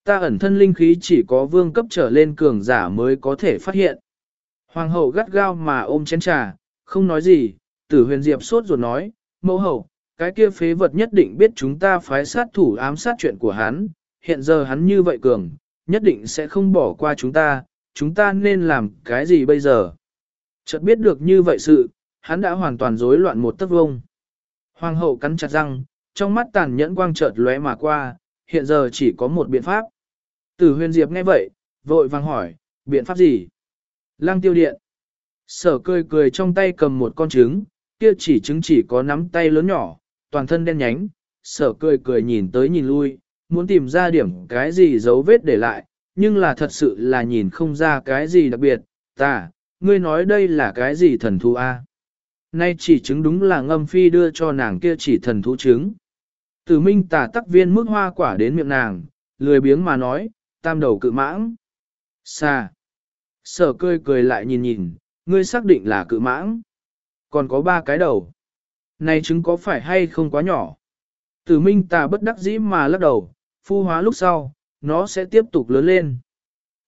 Ta ẩn thân linh khí chỉ có vương cấp trở lên cường giả mới có thể phát hiện. Hoàng hậu gắt gao mà ôm chén trà, không nói gì, tử huyền Diệp sốt ruột nói, mẫu hậu, cái kia phế vật nhất định biết chúng ta phái sát thủ ám sát chuyện của hắn, hiện giờ hắn như vậy cường, nhất định sẽ không bỏ qua chúng ta, chúng ta nên làm cái gì bây giờ? Chợt biết được như vậy sự, hắn đã hoàn toàn rối loạn một tấc vông. Hoàng hậu cắn chặt răng, trong mắt tàn nhẫn quang chợt lóe mà qua, hiện giờ chỉ có một biện pháp. Tử huyền diệp nghe vậy, vội vàng hỏi, biện pháp gì? Lăng tiêu điện. Sở cười cười trong tay cầm một con trứng, kia chỉ trứng chỉ có nắm tay lớn nhỏ, toàn thân đen nhánh, sở cười cười nhìn tới nhìn lui, muốn tìm ra điểm cái gì dấu vết để lại, nhưng là thật sự là nhìn không ra cái gì đặc biệt, ta, ngươi nói đây là cái gì thần thú a? Nay chỉ chứng đúng là ngâm phi đưa cho nàng kia chỉ thần thú chứng. Tử minh tả tắc viên mức hoa quả đến miệng nàng, lười biếng mà nói, tam đầu cự mãng. Xa. Sở cười cười lại nhìn nhìn, ngươi xác định là cự mãng. Còn có ba cái đầu. Này trứng có phải hay không quá nhỏ? Tử minh tà bất đắc dĩ mà lắc đầu, phu hóa lúc sau, nó sẽ tiếp tục lớn lên.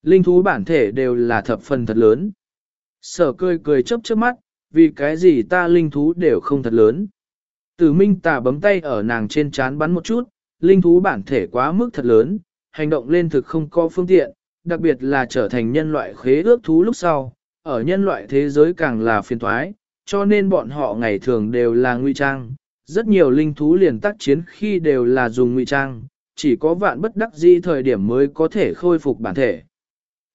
Linh thú bản thể đều là thập phần thật lớn. Sở cười cười chớp chớp mắt, vì cái gì ta linh thú đều không thật lớn. Tử minh tà bấm tay ở nàng trên chán bắn một chút, linh thú bản thể quá mức thật lớn, hành động lên thực không có phương tiện, đặc biệt là trở thành nhân loại khế ước thú lúc sau, ở nhân loại thế giới càng là phiền toái, cho nên bọn họ ngày thường đều là ngụy trang. Rất nhiều linh thú liền tác chiến khi đều là dùng ngụy trang, chỉ có vạn bất đắc di thời điểm mới có thể khôi phục bản thể.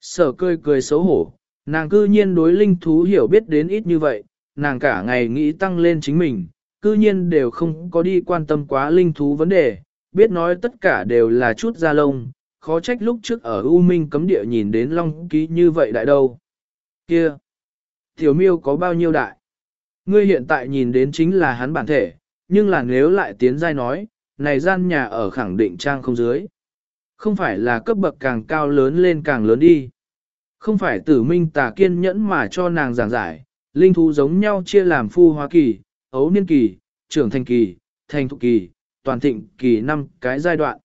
Sở cười cười xấu hổ, nàng cư nhiên đối linh thú hiểu biết đến ít như vậy, nàng cả ngày nghĩ tăng lên chính mình, cư nhiên đều không có đi quan tâm quá linh thú vấn đề, biết nói tất cả đều là chút da lông, khó trách lúc trước ở U Minh cấm địa nhìn đến long ký như vậy đại đâu. Kia! Tiểu miêu có bao nhiêu đại? Ngươi hiện tại nhìn đến chính là hắn bản thể, nhưng là nếu lại tiến giai nói, này gian nhà ở khẳng định trang không dưới. Không phải là cấp bậc càng cao lớn lên càng lớn đi. Không phải tử minh tà kiên nhẫn mà cho nàng giảng giải, linh thú giống nhau chia làm phu hóa kỳ, ấu niên kỳ, trưởng thành kỳ, thành thục kỳ, toàn thịnh kỳ năm cái giai đoạn.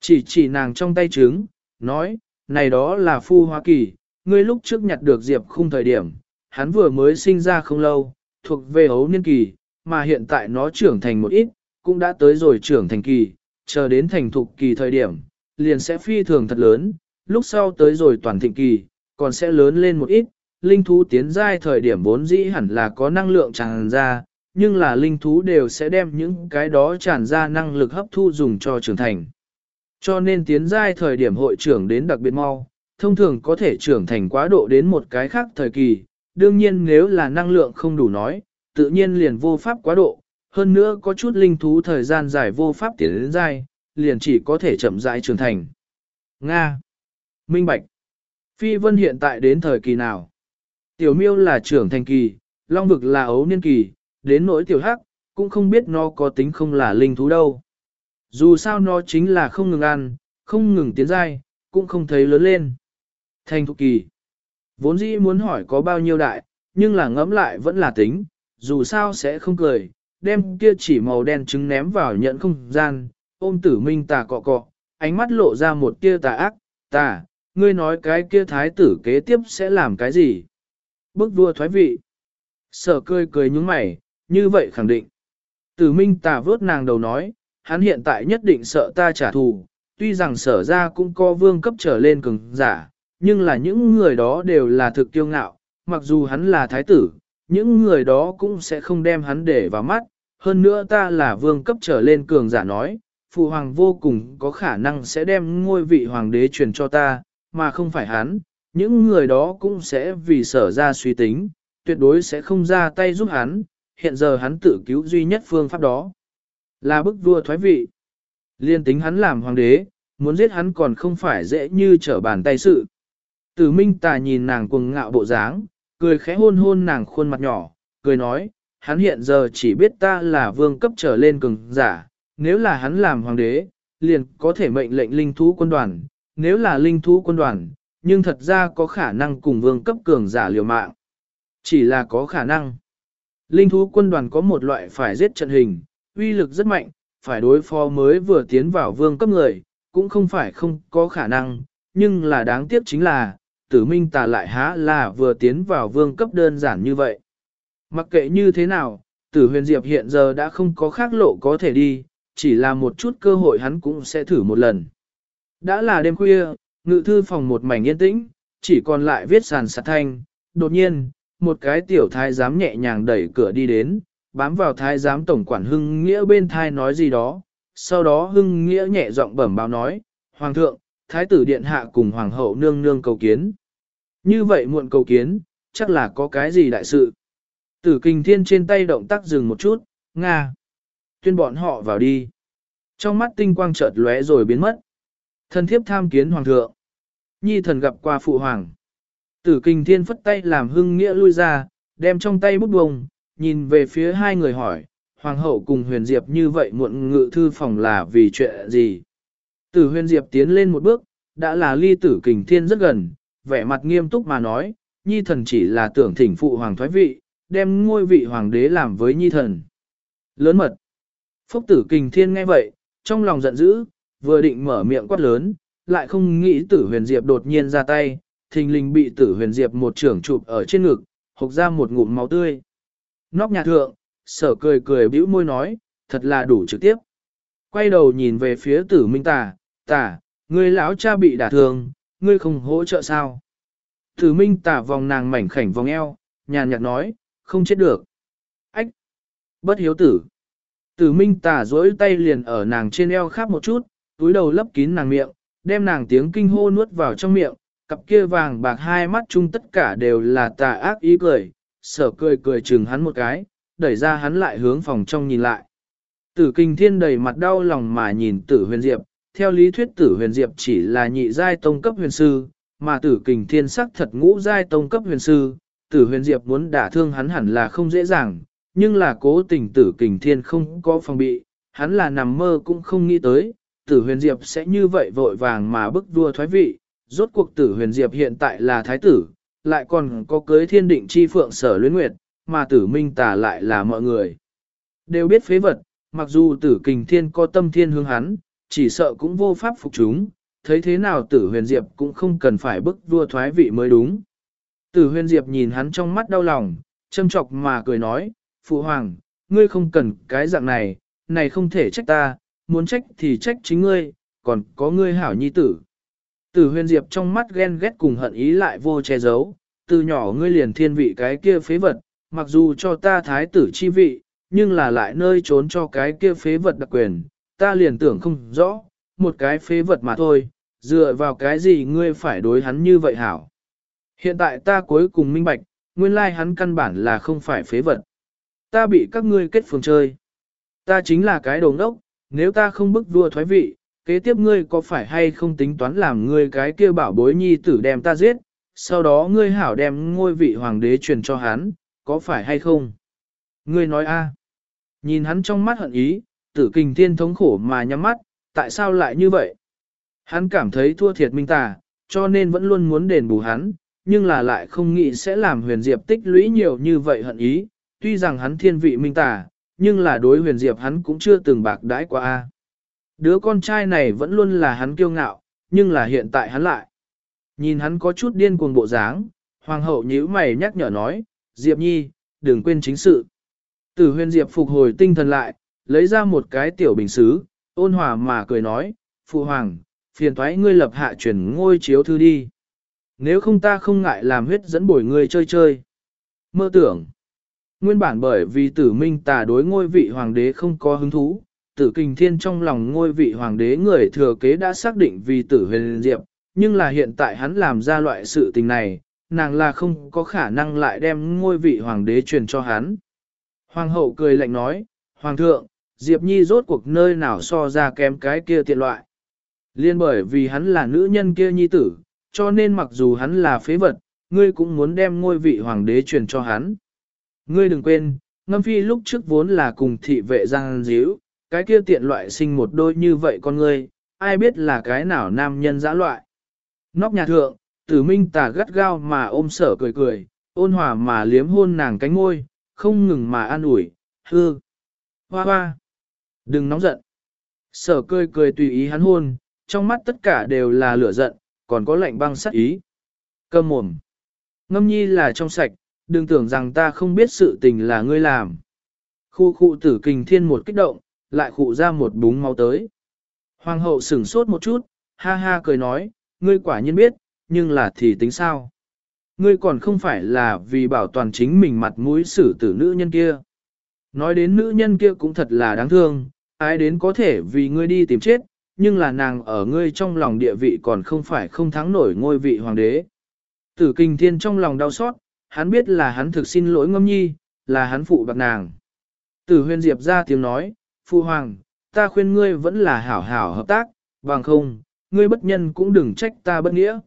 Chỉ chỉ nàng trong tay trứng, nói, này đó là phu hóa kỳ, ngươi lúc trước nhặt được diệp khung thời điểm, hắn vừa mới sinh ra không lâu, thuộc về ấu niên kỳ, mà hiện tại nó trưởng thành một ít, cũng đã tới rồi trưởng thành kỳ, chờ đến thành thục kỳ thời điểm, liền sẽ phi thường thật lớn, lúc sau tới rồi toàn thịnh kỳ, còn sẽ lớn lên một ít, linh thú tiến giai thời điểm vốn dĩ hẳn là có năng lượng tràn ra, nhưng là linh thú đều sẽ đem những cái đó tràn ra năng lực hấp thu dùng cho trưởng thành. Cho nên tiến giai thời điểm hội trưởng đến đặc biệt mau, thông thường có thể trưởng thành quá độ đến một cái khác thời kỳ, đương nhiên nếu là năng lượng không đủ nói, tự nhiên liền vô pháp quá độ, hơn nữa có chút linh thú thời gian dài vô pháp tiến đến dài liền chỉ có thể chậm rãi trưởng thành. Nga Minh Bạch Phi Vân hiện tại đến thời kỳ nào? Tiểu miêu là trưởng thành kỳ, long vực là ấu niên kỳ, đến nỗi tiểu hắc, cũng không biết nó có tính không là linh thú đâu. Dù sao nó chính là không ngừng ăn, không ngừng tiến dai, cũng không thấy lớn lên. Thành thục kỳ. Vốn dĩ muốn hỏi có bao nhiêu đại, nhưng là ngẫm lại vẫn là tính, dù sao sẽ không cười, đem kia chỉ màu đen trứng ném vào nhận không gian, ôm tử minh tà cọ cọ, ánh mắt lộ ra một tia tà ác, tà, ngươi nói cái kia thái tử kế tiếp sẽ làm cái gì? Bức vua thoái vị. Sở cười cười nhúng mày, như vậy khẳng định. Tử minh tà vớt nàng đầu nói, hắn hiện tại nhất định sợ ta trả thù, tuy rằng sở ra cũng có vương cấp trở lên cường giả, nhưng là những người đó đều là thực kiêu ngạo, mặc dù hắn là thái tử, những người đó cũng sẽ không đem hắn để vào mắt, hơn nữa ta là vương cấp trở lên cường giả nói, phụ hoàng vô cùng có khả năng sẽ đem ngôi vị hoàng đế truyền cho ta, mà không phải hắn, những người đó cũng sẽ vì sở ra suy tính, tuyệt đối sẽ không ra tay giúp hắn, hiện giờ hắn tự cứu duy nhất phương pháp đó. Là bức vua thoái vị. Liên tính hắn làm hoàng đế, muốn giết hắn còn không phải dễ như trở bàn tay sự. Tử Minh Tà nhìn nàng cuồng ngạo bộ dáng, cười khẽ hôn hôn nàng khuôn mặt nhỏ, cười nói, hắn hiện giờ chỉ biết ta là vương cấp trở lên cường giả, nếu là hắn làm hoàng đế, liền có thể mệnh lệnh linh thú quân đoàn, nếu là linh thú quân đoàn, nhưng thật ra có khả năng cùng vương cấp cường giả liều mạng. Chỉ là có khả năng. Linh thú quân đoàn có một loại phải giết trận hình, uy lực rất mạnh, phải đối phó mới vừa tiến vào vương cấp người, cũng không phải không có khả năng, nhưng là đáng tiếc chính là, tử minh tà lại há là vừa tiến vào vương cấp đơn giản như vậy. Mặc kệ như thế nào, tử huyền diệp hiện giờ đã không có khác lộ có thể đi, chỉ là một chút cơ hội hắn cũng sẽ thử một lần. Đã là đêm khuya, ngự thư phòng một mảnh yên tĩnh, chỉ còn lại viết sàn sạt thanh, đột nhiên, một cái tiểu thái giám nhẹ nhàng đẩy cửa đi đến, bám vào thái giám tổng quản hưng nghĩa bên thai nói gì đó, sau đó hưng nghĩa nhẹ giọng bẩm báo nói, Hoàng thượng, thái tử điện hạ cùng hoàng hậu nương nương cầu kiến. Như vậy muộn cầu kiến, chắc là có cái gì đại sự. Tử kinh thiên trên tay động tác dừng một chút, Nga. Tuyên bọn họ vào đi. Trong mắt tinh quang chợt lóe rồi biến mất. Thần thiếp tham kiến hoàng thượng. Nhi thần gặp qua phụ hoàng. Tử kinh thiên phất tay làm hưng nghĩa lui ra, đem trong tay bút bông, nhìn về phía hai người hỏi, hoàng hậu cùng huyền diệp như vậy muộn ngự thư phòng là vì chuyện gì? Tử huyền diệp tiến lên một bước, đã là ly tử kình thiên rất gần, vẻ mặt nghiêm túc mà nói, nhi thần chỉ là tưởng thỉnh phụ hoàng thoái vị, đem ngôi vị hoàng đế làm với nhi thần. Lớn mật. Phúc tử kình thiên nghe vậy, trong lòng giận dữ, vừa định mở miệng quát lớn, lại không nghĩ tử huyền diệp đột nhiên ra tay, thình lình bị tử huyền diệp một trưởng chụp ở trên ngực, hộc ra một ngụm máu tươi. Nóc nhà thượng, sở cười cười bĩu môi nói, thật là đủ trực tiếp. Quay đầu nhìn về phía tử minh tà, tà, người lão cha bị đả thương, ngươi không hỗ trợ sao? Tử minh tả vòng nàng mảnh khảnh vòng eo, nhàn nhạt nói, không chết được. Ách! Bất hiếu tử! Tử minh tả dối tay liền ở nàng trên eo khắp một chút, túi đầu lấp kín nàng miệng, đem nàng tiếng kinh hô nuốt vào trong miệng, cặp kia vàng bạc hai mắt chung tất cả đều là tà ác ý cười, sở cười cười chừng hắn một cái, đẩy ra hắn lại hướng phòng trong nhìn lại. Tử kinh thiên đầy mặt đau lòng mà nhìn tử huyền diệp, theo lý thuyết tử huyền diệp chỉ là nhị giai tông cấp huyền sư, mà tử kình thiên sắc thật ngũ giai tông cấp huyền sư, tử huyền diệp muốn đả thương hắn hẳn là không dễ dàng, nhưng là cố tình tử kình thiên không có phòng bị, hắn là nằm mơ cũng không nghĩ tới, tử huyền diệp sẽ như vậy vội vàng mà bức vua thoái vị, rốt cuộc tử huyền diệp hiện tại là thái tử, lại còn có cưới thiên định chi phượng sở luyến nguyệt, mà tử minh tả lại là mọi người. Đều biết phế vật, mặc dù tử kình thiên có tâm thiên hướng hắn, chỉ sợ cũng vô pháp phục chúng, thấy thế nào tử huyền diệp cũng không cần phải bức vua thoái vị mới đúng. Tử huyền diệp nhìn hắn trong mắt đau lòng, châm chọc mà cười nói, Phụ Hoàng, ngươi không cần cái dạng này, này không thể trách ta, muốn trách thì trách chính ngươi, còn có ngươi hảo nhi tử. Tử huyền diệp trong mắt ghen ghét cùng hận ý lại vô che giấu, từ nhỏ ngươi liền thiên vị cái kia phế vật, mặc dù cho ta thái tử chi vị, nhưng là lại nơi trốn cho cái kia phế vật đặc quyền, ta liền tưởng không rõ, một cái phế vật mà thôi, dựa vào cái gì ngươi phải đối hắn như vậy hảo. Hiện tại ta cuối cùng minh bạch, nguyên lai hắn căn bản là không phải phế vật. Ta bị các ngươi kết phường chơi. Ta chính là cái đồ ngốc, nếu ta không bức vua thoái vị, kế tiếp ngươi có phải hay không tính toán làm ngươi cái kia bảo bối nhi tử đem ta giết, sau đó ngươi hảo đem ngôi vị hoàng đế truyền cho hắn, có phải hay không? Ngươi nói a? Nhìn hắn trong mắt hận ý, tử kình thiên thống khổ mà nhắm mắt, tại sao lại như vậy? Hắn cảm thấy thua thiệt minh tà, cho nên vẫn luôn muốn đền bù hắn, nhưng là lại không nghĩ sẽ làm huyền diệp tích lũy nhiều như vậy hận ý, tuy rằng hắn thiên vị minh tà, nhưng là đối huyền diệp hắn cũng chưa từng bạc đãi qua a. Đứa con trai này vẫn luôn là hắn kiêu ngạo, nhưng là hiện tại hắn lại. Nhìn hắn có chút điên cuồng bộ dáng, hoàng hậu nhíu mày nhắc nhở nói, Diệp Nhi, đừng quên chính sự. Tử huyền Diệp phục hồi tinh thần lại, lấy ra một cái tiểu bình xứ, ôn hòa mà cười nói, Phụ Hoàng, phiền thoái ngươi lập hạ chuyển ngôi chiếu thư đi. Nếu không ta không ngại làm huyết dẫn bổi ngươi chơi chơi. Mơ tưởng. Nguyên bản bởi vì tử minh tà đối ngôi vị hoàng đế không có hứng thú, tử kinh thiên trong lòng ngôi vị hoàng đế người thừa kế đã xác định vì tử huyền diệp, nhưng là hiện tại hắn làm ra loại sự tình này, nàng là không có khả năng lại đem ngôi vị hoàng đế truyền cho hắn. Hoàng hậu cười lạnh nói, Hoàng thượng, Diệp Nhi rốt cuộc nơi nào so ra kém cái kia tiện loại. Liên bởi vì hắn là nữ nhân kia nhi tử, cho nên mặc dù hắn là phế vật, ngươi cũng muốn đem ngôi vị hoàng đế truyền cho hắn. Ngươi đừng quên, ngâm phi lúc trước vốn là cùng thị vệ giang díu, cái kia tiện loại sinh một đôi như vậy con ngươi, ai biết là cái nào nam nhân dã loại. Nóc nhà thượng, tử minh tà gắt gao mà ôm sở cười cười, ôn hòa mà liếm hôn nàng cánh môi, không ngừng mà an ủi, hư, hoa hoa, đừng nóng giận. Sở cười cười tùy ý hắn hôn, trong mắt tất cả đều là lửa giận, còn có lạnh băng sắc ý. Cơm mồm. Ngâm nhi là trong sạch, đừng tưởng rằng ta không biết sự tình là ngươi làm. Khu khu tử kình thiên một kích động, lại khụ ra một búng máu tới. Hoàng hậu sửng sốt một chút, ha ha cười nói, ngươi quả nhiên biết, nhưng là thì tính sao? Ngươi còn không phải là vì bảo toàn chính mình mặt mũi xử tử nữ nhân kia. Nói đến nữ nhân kia cũng thật là đáng thương, ai đến có thể vì ngươi đi tìm chết, nhưng là nàng ở ngươi trong lòng địa vị còn không phải không thắng nổi ngôi vị hoàng đế. Tử kinh thiên trong lòng đau xót, hắn biết là hắn thực xin lỗi ngâm nhi, là hắn phụ bạc nàng. Tử huyền diệp ra tiếng nói, phụ hoàng, ta khuyên ngươi vẫn là hảo hảo hợp tác, bằng không, ngươi bất nhân cũng đừng trách ta bất nghĩa.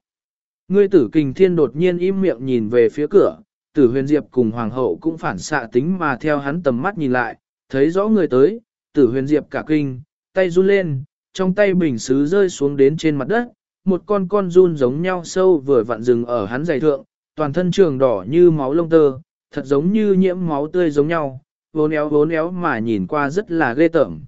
Ngươi tử kình thiên đột nhiên im miệng nhìn về phía cửa, tử huyền diệp cùng hoàng hậu cũng phản xạ tính mà theo hắn tầm mắt nhìn lại, thấy rõ người tới, tử huyền diệp cả kinh, tay run lên, trong tay bình xứ rơi xuống đến trên mặt đất, một con con run giống nhau sâu vừa vặn rừng ở hắn giày thượng, toàn thân trường đỏ như máu lông tơ, thật giống như nhiễm máu tươi giống nhau, vốn éo vốn éo mà nhìn qua rất là ghê tởm.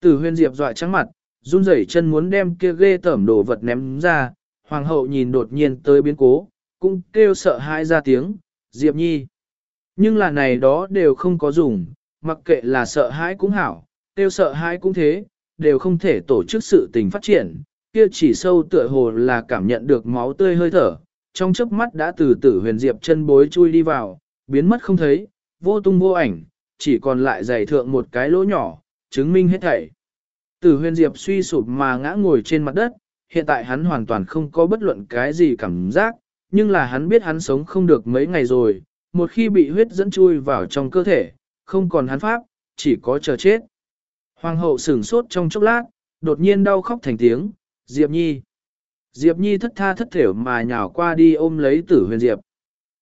Tử huyền diệp dọa trắng mặt, run rẩy chân muốn đem kia ghê tởm đồ vật ném ra, hoàng hậu nhìn đột nhiên tới biến cố, cũng kêu sợ hãi ra tiếng, diệp nhi. Nhưng là này đó đều không có dùng, mặc kệ là sợ hãi cũng hảo, tiêu sợ hãi cũng thế, đều không thể tổ chức sự tình phát triển, kia chỉ sâu tựa hồ là cảm nhận được máu tươi hơi thở, trong chớp mắt đã từ tử huyền diệp chân bối chui đi vào, biến mất không thấy, vô tung vô ảnh, chỉ còn lại dày thượng một cái lỗ nhỏ, chứng minh hết thảy. Tử huyền diệp suy sụp mà ngã ngồi trên mặt đất, hiện tại hắn hoàn toàn không có bất luận cái gì cảm giác, nhưng là hắn biết hắn sống không được mấy ngày rồi, một khi bị huyết dẫn chui vào trong cơ thể, không còn hắn pháp, chỉ có chờ chết. Hoàng hậu sửng sốt trong chốc lát, đột nhiên đau khóc thành tiếng, Diệp Nhi. Diệp Nhi thất tha thất thểu mà nhào qua đi ôm lấy tử huyền Diệp.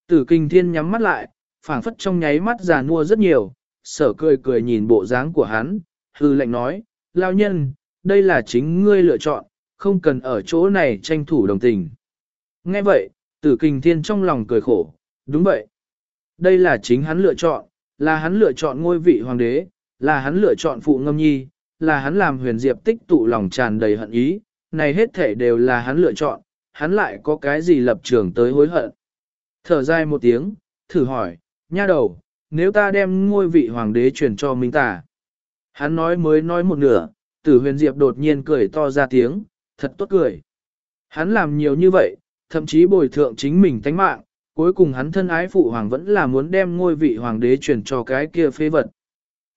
Tử kinh thiên nhắm mắt lại, phảng phất trong nháy mắt già nua rất nhiều, sở cười cười nhìn bộ dáng của hắn, hư lệnh nói, lao nhân, đây là chính ngươi lựa chọn, không cần ở chỗ này tranh thủ đồng tình. Nghe vậy, tử kinh thiên trong lòng cười khổ, đúng vậy. Đây là chính hắn lựa chọn, là hắn lựa chọn ngôi vị hoàng đế, là hắn lựa chọn phụ ngâm nhi, là hắn làm huyền diệp tích tụ lòng tràn đầy hận ý, này hết thể đều là hắn lựa chọn, hắn lại có cái gì lập trường tới hối hận. Thở dài một tiếng, thử hỏi, nha đầu, nếu ta đem ngôi vị hoàng đế truyền cho Minh Tà. Hắn nói mới nói một nửa, tử huyền diệp đột nhiên cười to ra tiếng, thật tốt cười. Hắn làm nhiều như vậy, thậm chí bồi thượng chính mình tánh mạng, cuối cùng hắn thân ái phụ hoàng vẫn là muốn đem ngôi vị hoàng đế truyền cho cái kia phế vật.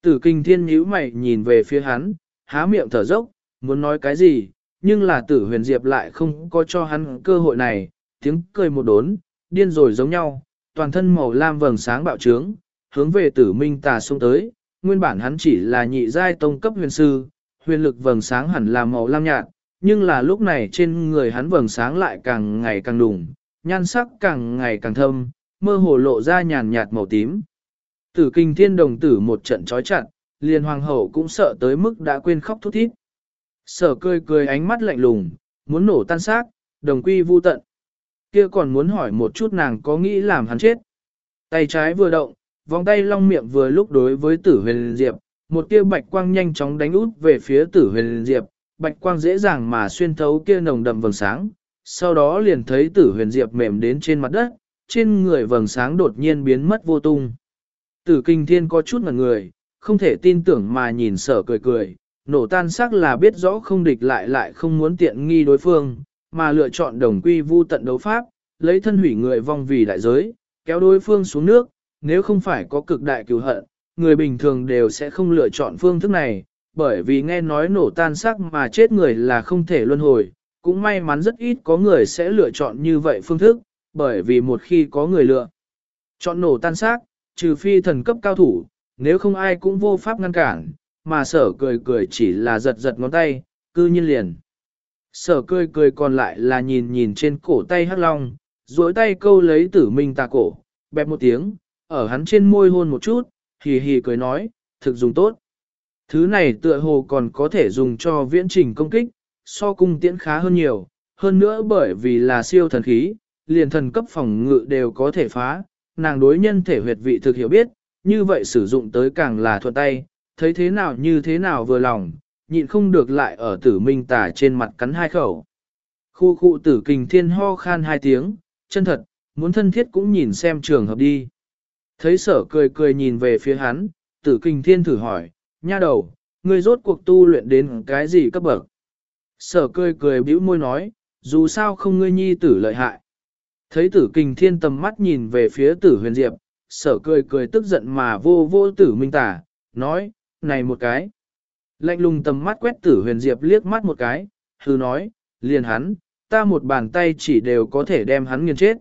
Tử kinh thiên nhíu mày nhìn về phía hắn, há miệng thở dốc, muốn nói cái gì, nhưng là tử huyền diệp lại không có cho hắn cơ hội này, tiếng cười một đốn, điên rồi giống nhau, toàn thân màu lam vầng sáng bạo trướng, hướng về tử minh tà xuống tới, nguyên bản hắn chỉ là nhị giai tông cấp huyền sư, huyền lực vầng sáng hẳn là màu lam nhạt, nhưng là lúc này trên người hắn vầng sáng lại càng ngày càng đùng, nhan sắc càng ngày càng thâm, mơ hồ lộ ra nhàn nhạt màu tím. Tử kinh thiên đồng tử một trận trói chặt, liền hoàng hậu cũng sợ tới mức đã quên khóc thút thít. Sở cười cười ánh mắt lạnh lùng, muốn nổ tan xác, đồng quy vu tận. Kia còn muốn hỏi một chút nàng có nghĩ làm hắn chết. Tay trái vừa động, vòng tay long miệng vừa lúc đối với tử huyền diệp, một tia bạch quang nhanh chóng đánh út về phía tử huyền diệp, bạch quang dễ dàng mà xuyên thấu kia nồng đậm vầng sáng, sau đó liền thấy tử huyền diệp mềm đến trên mặt đất, trên người vầng sáng đột nhiên biến mất vô tung. Tử kinh thiên có chút ngần người, không thể tin tưởng mà nhìn sở cười cười, nổ tan xác là biết rõ không địch lại lại không muốn tiện nghi đối phương, mà lựa chọn đồng quy vu tận đấu pháp, lấy thân hủy người vong vì đại giới, kéo đối phương xuống nước, nếu không phải có cực đại cứu hận, người bình thường đều sẽ không lựa chọn phương thức này, bởi vì nghe nói nổ tan xác mà chết người là không thể luân hồi, cũng may mắn rất ít có người sẽ lựa chọn như vậy phương thức, bởi vì một khi có người lựa chọn nổ tan xác, trừ phi thần cấp cao thủ, nếu không ai cũng vô pháp ngăn cản, mà sở cười cười chỉ là giật giật ngón tay, cư nhiên liền. Sở cười cười còn lại là nhìn nhìn trên cổ tay hắc long, duỗi tay câu lấy tử minh tà cổ, bẹp một tiếng, ở hắn trên môi hôn một chút, hì hì cười nói, thực dùng tốt. Thứ này tựa hồ còn có thể dùng cho viễn trình công kích, so cung tiễn khá hơn nhiều, hơn nữa bởi vì là siêu thần khí, liền thần cấp phòng ngự đều có thể phá, nàng đối nhân thể huyệt vị thực hiểu biết, như vậy sử dụng tới càng là thuận tay, thấy thế nào như thế nào vừa lòng, nhịn không được lại ở tử minh tả trên mặt cắn hai khẩu. Khu khu tử kình thiên ho khan hai tiếng, chân thật, muốn thân thiết cũng nhìn xem trường hợp đi. Thấy sở cười cười nhìn về phía hắn, tử kình thiên thử hỏi, nha đầu, ngươi rốt cuộc tu luyện đến cái gì cấp bậc? Sở cười cười bĩu môi nói, dù sao không ngươi nhi tử lợi hại. Thấy tử kinh thiên tầm mắt nhìn về phía tử huyền diệp, sở cười cười tức giận mà vô vô tử minh tả, nói, này một cái. Lạnh lùng tầm mắt quét tử huyền diệp liếc mắt một cái, hư nói, liền hắn, ta một bàn tay chỉ đều có thể đem hắn nghiền chết.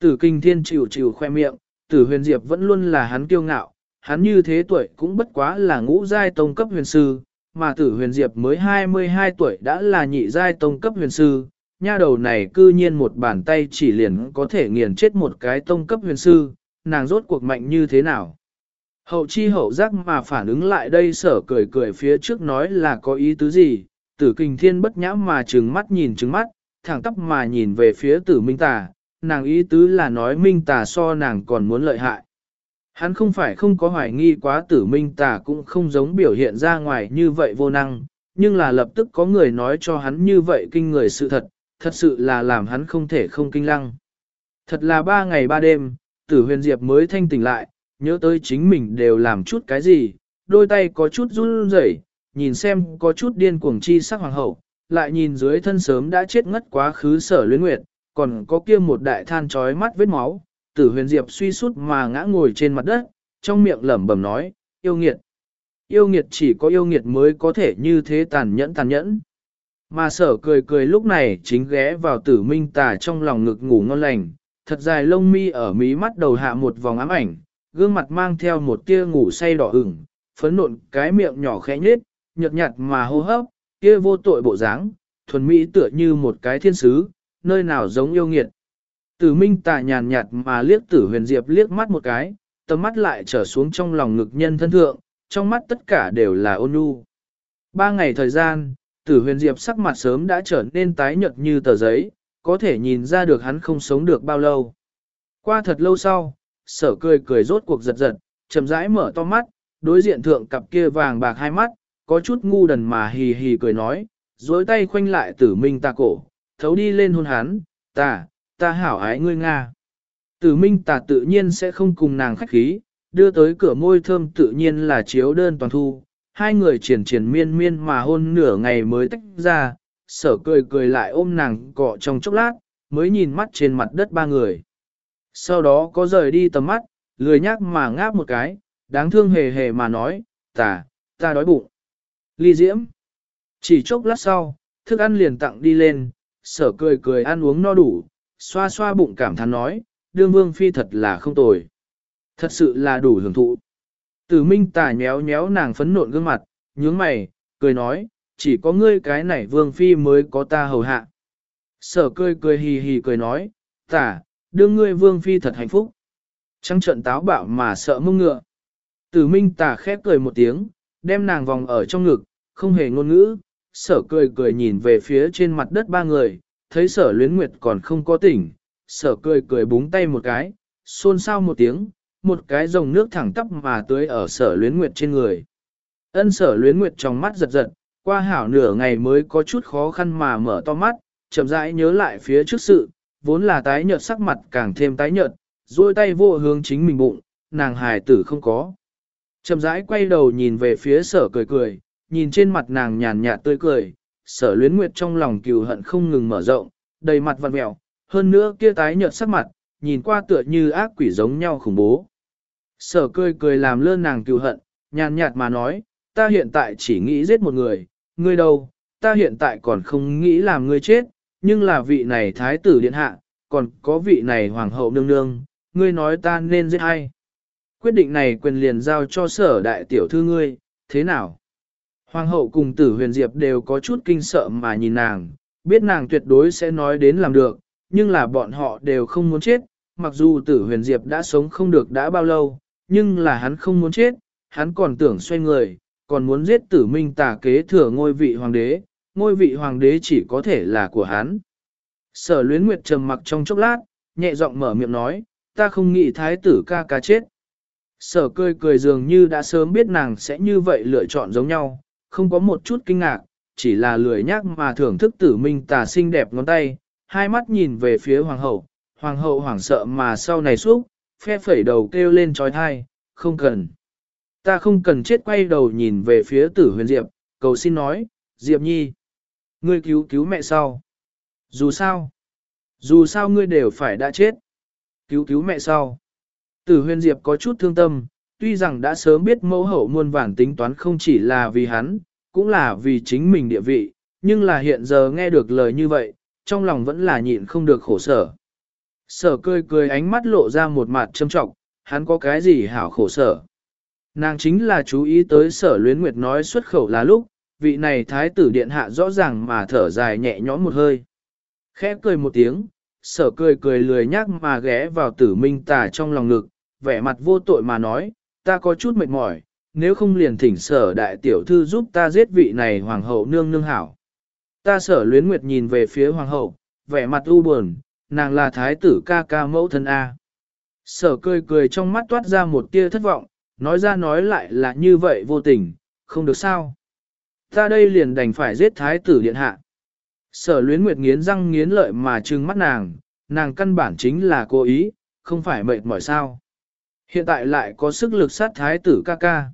Tử kinh thiên chịu chịu khoe miệng, tử huyền diệp vẫn luôn là hắn kiêu ngạo, hắn như thế tuổi cũng bất quá là ngũ giai tông cấp huyền sư, mà tử huyền diệp mới 22 tuổi đã là nhị giai tông cấp huyền sư, nha đầu này cư nhiên một bàn tay chỉ liền có thể nghiền chết một cái tông cấp huyền sư, nàng rốt cuộc mạnh như thế nào. Hậu chi hậu giác mà phản ứng lại đây sở cười cười phía trước nói là có ý tứ gì, tử kinh thiên bất nhã mà trừng mắt nhìn trừng mắt, thẳng tắp mà nhìn về phía tử minh tà, nàng ý tứ là nói minh tà so nàng còn muốn lợi hại. Hắn không phải không có hoài nghi quá tử minh tà cũng không giống biểu hiện ra ngoài như vậy vô năng, nhưng là lập tức có người nói cho hắn như vậy kinh người sự thật, thật sự là làm hắn không thể không kinh lăng. Thật là ba ngày ba đêm, tử huyền diệp mới thanh tỉnh lại, nhớ tới chính mình đều làm chút cái gì, đôi tay có chút run rẩy, nhìn xem có chút điên cuồng chi sắc hoàng hậu, lại nhìn dưới thân sớm đã chết ngất quá khứ sở luyến nguyệt, còn có kia một đại than trói mắt vết máu, tử huyền diệp suy sút mà ngã ngồi trên mặt đất, trong miệng lẩm bẩm nói, yêu nghiệt. Yêu nghiệt chỉ có yêu nghiệt mới có thể như thế tàn nhẫn tàn nhẫn. Mà sở cười cười lúc này chính ghé vào tử minh tà trong lòng ngực ngủ ngon lành, thật dài lông mi ở mí mắt đầu hạ một vòng ám ảnh, gương mặt mang theo một tia ngủ say đỏ ửng, phấn nộn cái miệng nhỏ khẽ nhết, nhợt nhạt mà hô hấp, kia vô tội bộ dáng, thuần mỹ tựa như một cái thiên sứ, nơi nào giống yêu nghiệt. Tử minh tà nhàn nhạt mà liếc tử huyền diệp liếc mắt một cái, tầm mắt lại trở xuống trong lòng ngực nhân thân thượng, trong mắt tất cả đều là ôn nhu. Ba ngày thời gian, tử huyền diệp sắc mặt sớm đã trở nên tái nhợt như tờ giấy, có thể nhìn ra được hắn không sống được bao lâu. Qua thật lâu sau, sở cười cười rốt cuộc giật giật, chậm rãi mở to mắt, đối diện thượng cặp kia vàng bạc hai mắt, có chút ngu đần mà hì hì cười nói, dối tay khoanh lại tử minh ta cổ, thấu đi lên hôn hắn, ta, ta hảo ái ngươi Nga. Tử minh tà tự nhiên sẽ không cùng nàng khách khí, đưa tới cửa môi thơm tự nhiên là chiếu đơn toàn thu, hai người triển triển miên miên mà hôn nửa ngày mới tách ra, sở cười cười lại ôm nàng cọ trong chốc lát, mới nhìn mắt trên mặt đất ba người. Sau đó có rời đi tầm mắt, lười nhác mà ngáp một cái, đáng thương hề hề mà nói, ta, ta đói bụng. Ly diễm. Chỉ chốc lát sau, thức ăn liền tặng đi lên, sở cười cười ăn uống no đủ, xoa xoa bụng cảm thán nói, đương vương phi thật là không tồi. Thật sự là đủ hưởng thụ. Tử minh tà nhéo nhéo nàng phấn nộn gương mặt, nhướng mày, cười nói, chỉ có ngươi cái này vương phi mới có ta hầu hạ. Sở cười cười hì hì cười nói, tả, đương ngươi vương phi thật hạnh phúc. Trăng trận táo bạo mà sợ mông ngựa. Tử minh tà khép cười một tiếng, đem nàng vòng ở trong ngực, không hề ngôn ngữ, sở cười cười nhìn về phía trên mặt đất ba người, thấy sở luyến nguyệt còn không có tỉnh, sở cười cười búng tay một cái, xôn xao một tiếng, một cái dòng nước thẳng tắp mà tưới ở sở luyến nguyệt trên người. Ân sở luyến nguyệt trong mắt giật giật, qua hảo nửa ngày mới có chút khó khăn mà mở to mắt, chậm rãi nhớ lại phía trước sự, vốn là tái nhợt sắc mặt càng thêm tái nhợt, duỗi tay vô hướng chính mình bụng, nàng hài tử không có. Chậm rãi quay đầu nhìn về phía sở cười cười, nhìn trên mặt nàng nhàn nhạt tươi cười, sở luyến nguyệt trong lòng cừu hận không ngừng mở rộng, đầy mặt vằn mẹo, hơn nữa kia tái nhợt sắc mặt, nhìn qua tựa như ác quỷ giống nhau khủng bố. Sở cười cười làm lơ nàng cừu hận, nhàn nhạt mà nói, ta hiện tại chỉ nghĩ giết một người, ngươi đâu, ta hiện tại còn không nghĩ làm ngươi chết, nhưng là vị này thái tử điện hạ, còn có vị này hoàng hậu nương nương, ngươi nói ta nên giết ai. Quyết định này quyền liền giao cho sở đại tiểu thư ngươi, thế nào? Hoàng hậu cùng tử huyền diệp đều có chút kinh sợ mà nhìn nàng, biết nàng tuyệt đối sẽ nói đến làm được, nhưng là bọn họ đều không muốn chết, mặc dù tử huyền diệp đã sống không được đã bao lâu, nhưng là hắn không muốn chết, hắn còn tưởng xoay người, còn muốn giết tử minh tà kế thừa ngôi vị hoàng đế, ngôi vị hoàng đế chỉ có thể là của hắn. Sở luyến nguyệt trầm mặc trong chốc lát, nhẹ giọng mở miệng nói, ta không nghĩ thái tử ca ca chết. Sở cười cười dường như đã sớm biết nàng sẽ như vậy lựa chọn giống nhau, không có một chút kinh ngạc, chỉ là lười nhác mà thưởng thức tử minh tà xinh đẹp ngón tay, hai mắt nhìn về phía hoàng hậu, hoàng hậu hoảng sợ mà sau này xúc, phe phẩy đầu kêu lên trói thai, không cần. Ta không cần chết quay đầu nhìn về phía tử huyền Diệp, cầu xin nói, Diệp Nhi. Ngươi cứu cứu mẹ sau. Dù sao, Dù sao ngươi đều phải đã chết. Cứu cứu mẹ sau. Tử huyền diệp có chút thương tâm, tuy rằng đã sớm biết mẫu hậu muôn vàn tính toán không chỉ là vì hắn, cũng là vì chính mình địa vị, nhưng là hiện giờ nghe được lời như vậy, trong lòng vẫn là nhịn không được khổ sở. Sở cười cười ánh mắt lộ ra một mặt châm trọng, hắn có cái gì hảo khổ sở. Nàng chính là chú ý tới sở luyến nguyệt nói xuất khẩu là lúc, vị này thái tử điện hạ rõ ràng mà thở dài nhẹ nhõm một hơi. Khẽ cười một tiếng, sở cười cười lười nhác mà ghé vào tử minh tà trong lòng ngực, vẻ mặt vô tội mà nói, ta có chút mệt mỏi, nếu không liền thỉnh sở đại tiểu thư giúp ta giết vị này hoàng hậu nương nương hảo. Ta sở luyến nguyệt nhìn về phía hoàng hậu, vẻ mặt u buồn, nàng là thái tử ca ca mẫu thân A. Sở cười cười trong mắt toát ra một tia thất vọng, nói ra nói lại là như vậy vô tình, không được sao. Ta đây liền đành phải giết thái tử điện hạ. Sở luyến nguyệt nghiến răng nghiến lợi mà trừng mắt nàng, nàng căn bản chính là cố ý, không phải mệt mỏi sao. Hiện tại lại có sức lực sát thái tử ca ca.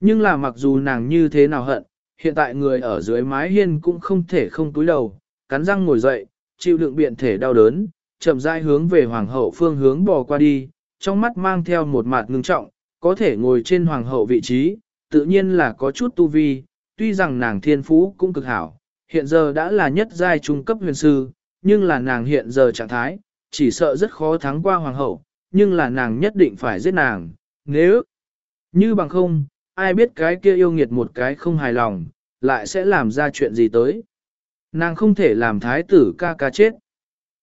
Nhưng là mặc dù nàng như thế nào hận, hiện tại người ở dưới mái hiên cũng không thể không túi đầu, cắn răng ngồi dậy, chịu đựng biện thể đau đớn, chậm rãi hướng về hoàng hậu phương hướng bò qua đi, trong mắt mang theo một mặt ngưng trọng, có thể ngồi trên hoàng hậu vị trí, tự nhiên là có chút tu vi, tuy rằng nàng thiên phú cũng cực hảo, hiện giờ đã là nhất giai trung cấp huyền sư, nhưng là nàng hiện giờ trạng thái, chỉ sợ rất khó thắng qua hoàng hậu, nhưng là nàng nhất định phải giết nàng, nếu như bằng không, ai biết cái kia yêu nghiệt một cái không hài lòng, lại sẽ làm ra chuyện gì tới. Nàng không thể làm thái tử ca ca chết.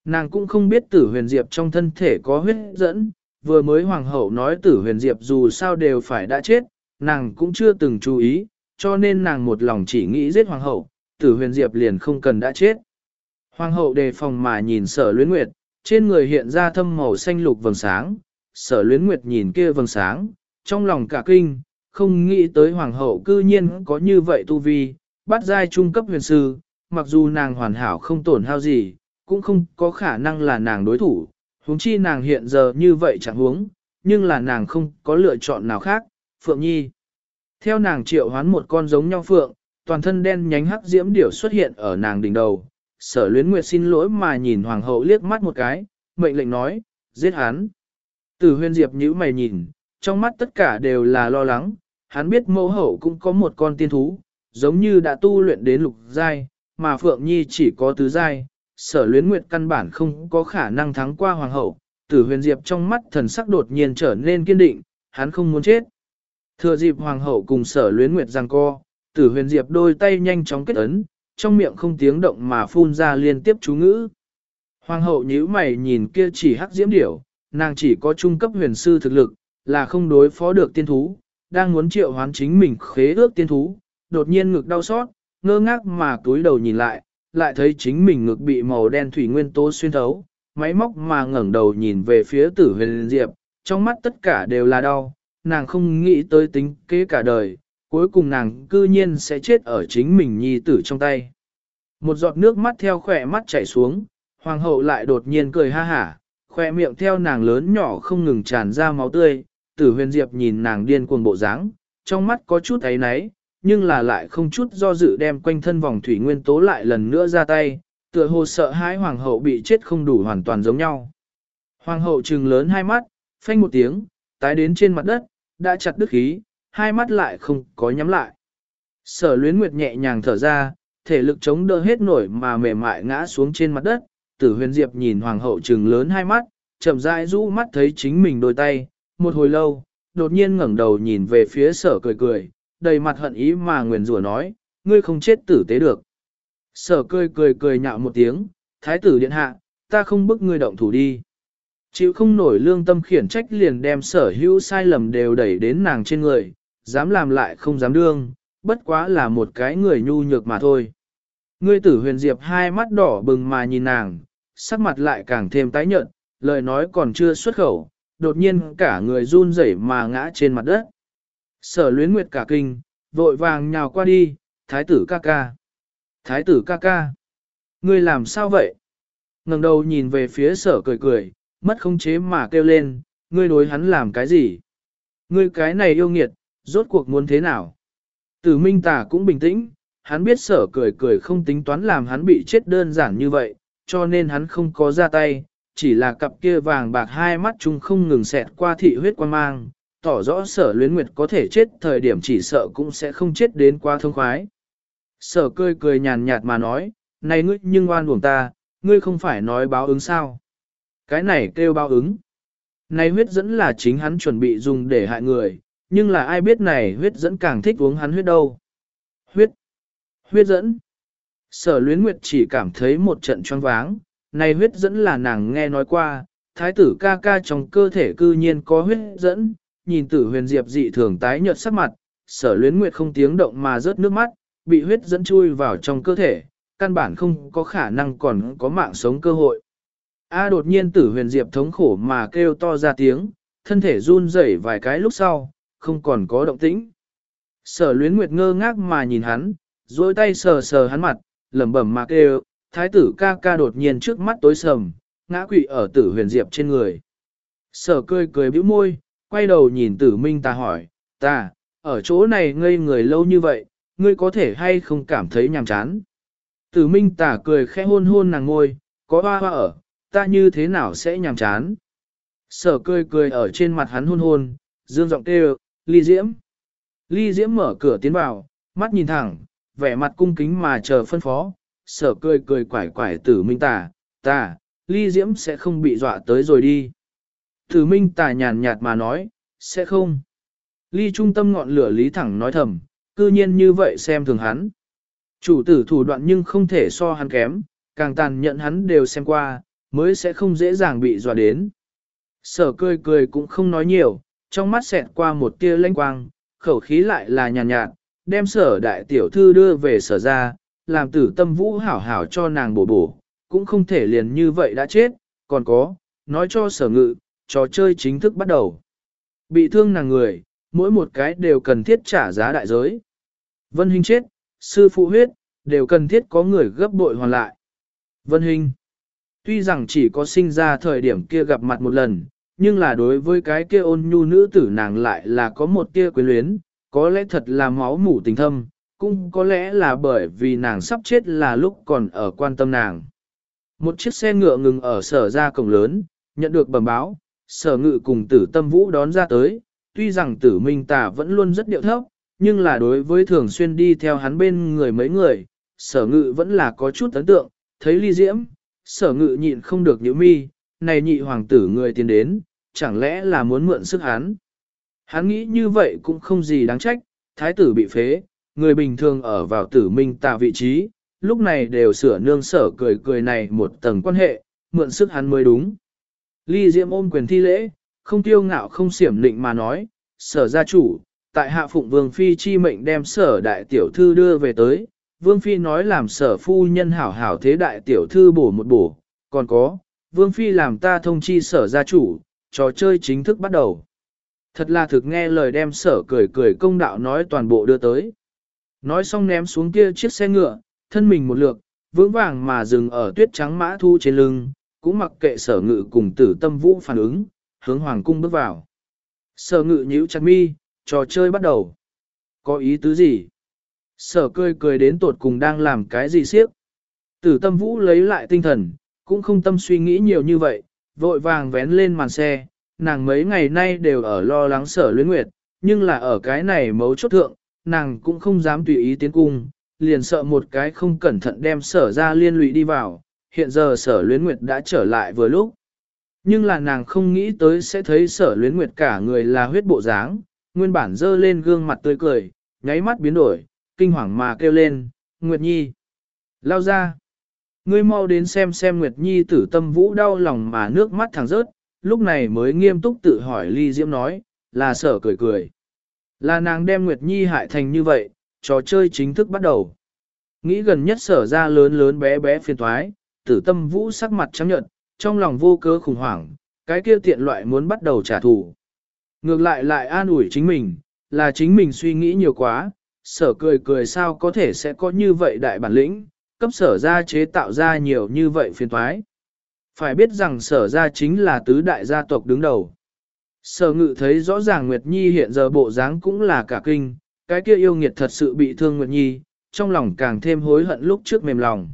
Nàng cũng không biết tử huyền diệp trong thân thể có huyết dẫn, vừa mới hoàng hậu nói tử huyền diệp dù sao đều phải đã chết, nàng cũng chưa từng chú ý, cho nên nàng một lòng chỉ nghĩ giết hoàng hậu, tử huyền diệp liền không cần đã chết. Hoàng hậu đề phòng mà nhìn sở luyến nguyệt, trên người hiện ra thâm màu xanh lục vầng sáng, sở luyến nguyệt nhìn kia vầng sáng, trong lòng cả kinh, không nghĩ tới hoàng hậu cư nhiên có như vậy tu vi, bắt giai trung cấp huyền sư, mặc dù nàng hoàn hảo không tổn hao gì, cũng không có khả năng là nàng đối thủ, huống chi nàng hiện giờ như vậy chẳng huống, nhưng là nàng không có lựa chọn nào khác, Phượng Nhi. Theo nàng triệu hoán một con giống nhau Phượng, toàn thân đen nhánh hắc diễm điểu xuất hiện ở nàng đỉnh đầu, sở luyến nguyệt xin lỗi mà nhìn hoàng hậu liếc mắt một cái, mệnh lệnh nói, giết hắn. Tử huyên diệp nhíu mày nhìn, trong mắt tất cả đều là lo lắng, hắn biết mẫu hậu cũng có một con tiên thú, giống như đã tu luyện đến lục giai, mà Phượng Nhi chỉ có tứ giai, sở luyến nguyệt căn bản không có khả năng thắng qua hoàng hậu, tử huyền diệp trong mắt thần sắc đột nhiên trở nên kiên định, hắn không muốn chết. Thừa dịp hoàng hậu cùng sở luyến nguyệt giằng co, tử huyền diệp đôi tay nhanh chóng kết ấn, trong miệng không tiếng động mà phun ra liên tiếp chú ngữ. Hoàng hậu nhíu mày nhìn kia chỉ hắc diễm điểu, nàng chỉ có trung cấp huyền sư thực lực, là không đối phó được tiên thú, đang muốn triệu hoán chính mình khế ước tiên thú, đột nhiên ngực đau xót, ngơ ngác mà túi đầu nhìn lại, lại thấy chính mình ngực bị màu đen thủy nguyên tố xuyên thấu, máy móc mà ngẩng đầu nhìn về phía tử huyền diệp, trong mắt tất cả đều là đau, nàng không nghĩ tới tính kế cả đời, cuối cùng nàng cư nhiên sẽ chết ở chính mình nhi tử trong tay. Một giọt nước mắt theo khỏe mắt chảy xuống, hoàng hậu lại đột nhiên cười ha hả, khỏe miệng theo nàng lớn nhỏ không ngừng tràn ra máu tươi, tử huyền diệp nhìn nàng điên cuồng bộ dáng, trong mắt có chút ấy náy, nhưng là lại không chút do dự đem quanh thân vòng thủy nguyên tố lại lần nữa ra tay, tựa hồ sợ hãi hoàng hậu bị chết không đủ hoàn toàn giống nhau. Hoàng hậu trừng lớn hai mắt, phanh một tiếng, tái đến trên mặt đất, đã chặt đứt khí, hai mắt lại không có nhắm lại. Sở luyến nguyệt nhẹ nhàng thở ra, thể lực chống đỡ hết nổi mà mềm mại ngã xuống trên mặt đất, tử huyền diệp nhìn hoàng hậu trừng lớn hai mắt, chậm rãi rũ mắt thấy chính mình đôi tay, một hồi lâu, đột nhiên ngẩng đầu nhìn về phía sở cười cười, đầy mặt hận ý mà nguyền rủa nói, ngươi không chết tử tế được. Sở cười cười cười nhạo một tiếng, thái tử điện hạ, ta không bức ngươi động thủ đi. Chịu không nổi lương tâm khiển trách liền đem sở hữu sai lầm đều đẩy đến nàng trên người, dám làm lại không dám đương, bất quá là một cái người nhu nhược mà thôi. Ngươi tử huyền diệp hai mắt đỏ bừng mà nhìn nàng, sắc mặt lại càng thêm tái nhợt, lời nói còn chưa xuất khẩu, đột nhiên cả người run rẩy mà ngã trên mặt đất. Sở luyến nguyệt cả kinh, vội vàng nhào qua đi, thái tử ca ca. Thái tử ca ca. Ngươi làm sao vậy? ngẩng đầu nhìn về phía sở cười cười, mất khống chế mà kêu lên, ngươi đối hắn làm cái gì? Ngươi cái này yêu nghiệt, rốt cuộc muốn thế nào? Tử minh tà cũng bình tĩnh, hắn biết sở cười cười không tính toán làm hắn bị chết đơn giản như vậy, cho nên hắn không có ra tay, chỉ là cặp kia vàng bạc hai mắt chung không ngừng xẹt qua thị huyết quan mang, tỏ rõ sở luyến nguyệt có thể chết thời điểm chỉ sợ cũng sẽ không chết đến quá thông khoái. Sở cười cười nhàn nhạt mà nói, này ngươi nhưng oan uổng ta, ngươi không phải nói báo ứng sao. Cái này kêu báo ứng. Này huyết dẫn là chính hắn chuẩn bị dùng để hại người, nhưng là ai biết này huyết dẫn càng thích uống hắn huyết đâu. Huyết. Huyết dẫn. Sở luyến nguyệt chỉ cảm thấy một trận choáng váng, này huyết dẫn là nàng nghe nói qua, thái tử ca ca trong cơ thể cư nhiên có huyết dẫn, nhìn tử huyền diệp dị thường tái nhợt sắc mặt, sở luyến nguyệt không tiếng động mà rớt nước mắt, bị huyết dẫn chui vào trong cơ thể, căn bản không có khả năng còn có mạng sống cơ hội. A đột nhiên tử huyền diệp thống khổ mà kêu to ra tiếng, thân thể run rẩy vài cái lúc sau, không còn có động tĩnh. Sở luyến nguyệt ngơ ngác mà nhìn hắn, duỗi tay sờ sờ hắn mặt, lẩm bẩm mà kêu, thái tử ca ca đột nhiên trước mắt tối sầm, ngã quỵ ở tử huyền diệp trên người. Sở cười cười bĩu môi, quay đầu nhìn tử minh ta hỏi, ta, ở chỗ này ngây người lâu như vậy, ngươi có thể hay không cảm thấy nhàm chán. Tử minh tả cười khẽ hôn hôn nàng ngôi, có hoa hoa ở, ta như thế nào sẽ nhàm chán. Sở cười cười ở trên mặt hắn hôn hôn, dương giọng kêu, ly diễm. Ly diễm mở cửa tiến vào, mắt nhìn thẳng, vẻ mặt cung kính mà chờ phân phó, sở cười cười quải quải tử minh tà, tà, ly diễm sẽ không bị dọa tới rồi đi. Tử minh tà nhàn nhạt mà nói, sẽ không. Ly trung tâm ngọn lửa lý thẳng nói thầm, cư nhiên như vậy xem thường hắn. Chủ tử thủ đoạn nhưng không thể so hắn kém, càng tàn nhẫn hắn đều xem qua, mới sẽ không dễ dàng bị dọa đến. Sở cười cười cũng không nói nhiều, trong mắt xẹt qua một tia lanh quang, khẩu khí lại là nhàn nhạt, nhạt, đem sở đại tiểu thư đưa về sở ra, làm tử tâm vũ hảo hảo cho nàng bổ bổ, cũng không thể liền như vậy đã chết, còn có, nói cho sở ngự, trò chơi chính thức bắt đầu. Bị thương nàng người, mỗi một cái đều cần thiết trả giá đại giới. Vân Hinh chết, sư phụ huyết, đều cần thiết có người gấp bội hoàn lại. Vân Hinh Tuy rằng chỉ có sinh ra thời điểm kia gặp mặt một lần, nhưng là đối với cái kia ôn nhu nữ tử nàng lại là có một tia quyến luyến, có lẽ thật là máu mủ tình thâm, cũng có lẽ là bởi vì nàng sắp chết là lúc còn ở quan tâm nàng. Một chiếc xe ngựa ngừng ở sở ra cổng lớn, nhận được bẩm báo, sở ngự cùng tử tâm vũ đón ra tới, tuy rằng tử minh tà vẫn luôn rất điệu thấp, nhưng là đối với thường xuyên đi theo hắn bên người mấy người, sở ngự vẫn là có chút ấn tượng, thấy ly diễm, sở ngự nhịn không được nhíu mi, này nhị hoàng tử người tiến đến, chẳng lẽ là muốn mượn sức hắn. Hắn nghĩ như vậy cũng không gì đáng trách, thái tử bị phế, người bình thường ở vào tử minh tà vị trí, lúc này đều sửa nương sở cười cười này một tầng quan hệ, mượn sức hắn mới đúng. Ly Diệm ôm quyền thi lễ, không tiêu ngạo không xiểm định mà nói, sở gia chủ, tại hạ phụng vương phi chi mệnh đem sở đại tiểu thư đưa về tới, vương phi nói làm sở phu nhân hảo hảo thế đại tiểu thư bổ một bổ, còn có, vương phi làm ta thông chi sở gia chủ, trò chơi chính thức bắt đầu. Thật là thực nghe lời đem sở cười cười công đạo nói toàn bộ đưa tới. Nói xong ném xuống kia chiếc xe ngựa, thân mình một lượt, vững vàng mà dừng ở tuyết trắng mã thu trên lưng, cũng mặc kệ sở ngự cùng tử tâm vũ phản ứng, hướng hoàng cung bước vào. Sở ngự nhíu chặt mi, trò chơi bắt đầu. Có ý tứ gì? Sở cười cười đến tột cùng đang làm cái gì siếc? Tử tâm vũ lấy lại tinh thần, cũng không tâm suy nghĩ nhiều như vậy, vội vàng vén lên màn xe, nàng mấy ngày nay đều ở lo lắng sở luyến nguyệt, nhưng là ở cái này mấu chốt thượng, nàng cũng không dám tùy ý tiến cung, liền sợ một cái không cẩn thận đem sở ra liên lụy đi vào, hiện giờ sở luyến nguyệt đã trở lại vừa lúc. Nhưng là nàng không nghĩ tới sẽ thấy sở luyến nguyệt cả người là huyết bộ dáng, nguyên bản dơ lên gương mặt tươi cười, nháy mắt biến đổi, kinh hoàng mà kêu lên, Nguyệt Nhi. Lao ra. Ngươi mau đến xem xem Nguyệt Nhi tử tâm vũ đau lòng mà nước mắt thẳng rớt, lúc này mới nghiêm túc tự hỏi Ly Diễm nói, là sở cười cười. Là nàng đem Nguyệt Nhi hại thành như vậy, trò chơi chính thức bắt đầu. Nghĩ gần nhất sở ra lớn lớn bé bé phiền thoái, tử tâm vũ sắc mặt trắng nhợt, trong lòng vô cớ khủng hoảng, cái kia tiện loại muốn bắt đầu trả thù. Ngược lại lại an ủi chính mình, là chính mình suy nghĩ nhiều quá, sở cười cười sao có thể sẽ có như vậy đại bản lĩnh, cấp sở ra chế tạo ra nhiều như vậy phiền thoái. Phải biết rằng sở ra chính là tứ đại gia tộc đứng đầu. Sở ngự thấy rõ ràng Nguyệt Nhi hiện giờ bộ dáng cũng là cả kinh, cái kia yêu nghiệt thật sự bị thương Nguyệt Nhi, trong lòng càng thêm hối hận lúc trước mềm lòng.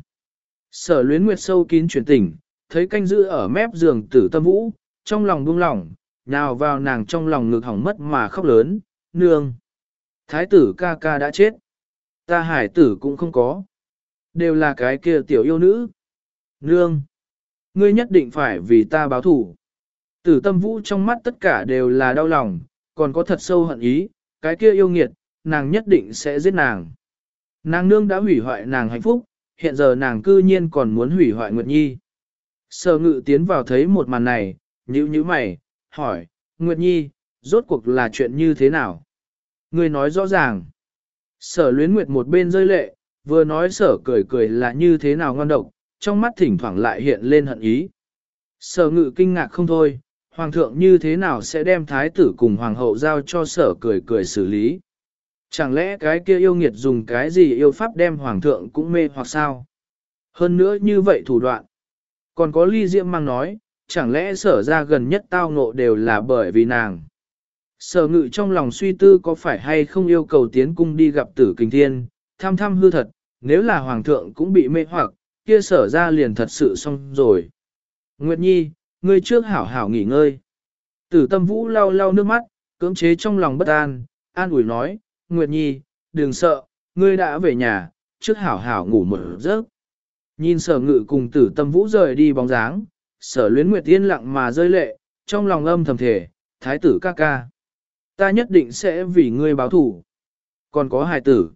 Sở luyến nguyệt sâu kín chuyển tỉnh, thấy canh giữ ở mép giường tử tâm vũ, trong lòng buông lỏng, nào vào nàng trong lòng ngực hỏng mất mà khóc lớn, nương. Thái tử ca ca đã chết. Ta hải tử cũng không có. Đều là cái kia tiểu yêu nữ. Nương. Ngươi nhất định phải vì ta báo thủ. Tử tâm vũ trong mắt tất cả đều là đau lòng, còn có thật sâu hận ý, cái kia yêu nghiệt, nàng nhất định sẽ giết nàng. Nàng nương đã hủy hoại nàng hạnh phúc, hiện giờ nàng cư nhiên còn muốn hủy hoại Nguyệt Nhi. Sở ngự tiến vào thấy một màn này, nhíu nhíu mày, hỏi, Nguyệt Nhi, rốt cuộc là chuyện như thế nào? Người nói rõ ràng. Sở luyến Nguyệt một bên rơi lệ, vừa nói sở cười cười là như thế nào ngon độc, trong mắt thỉnh thoảng lại hiện lên hận ý. Sở ngự kinh ngạc không thôi, hoàng thượng như thế nào sẽ đem thái tử cùng hoàng hậu giao cho sở cười cười xử lý. Chẳng lẽ cái kia yêu nghiệt dùng cái gì yêu pháp đem hoàng thượng cũng mê hoặc sao? Hơn nữa như vậy thủ đoạn. Còn có ly diễm mang nói, chẳng lẽ sở ra gần nhất tao ngộ đều là bởi vì nàng. Sở ngự trong lòng suy tư có phải hay không yêu cầu tiến cung đi gặp tử kinh thiên, thăm thăm hư thật, nếu là hoàng thượng cũng bị mê hoặc, kia sở ra liền thật sự xong rồi. Nguyệt Nhi, ngươi trước hảo hảo nghỉ ngơi. Tử tâm vũ lau lau nước mắt, cưỡng chế trong lòng bất an, an ủi nói, Nguyệt Nhi, đừng sợ, ngươi đã về nhà, trước hảo hảo ngủ một giấc. Nhìn sở ngự cùng tử tâm vũ rời đi bóng dáng, sở luyến Nguyệt yên lặng mà rơi lệ, trong lòng âm thầm thể, thái tử ca ca. Ta nhất định sẽ vì ngươi báo thủ. Còn có hài tử.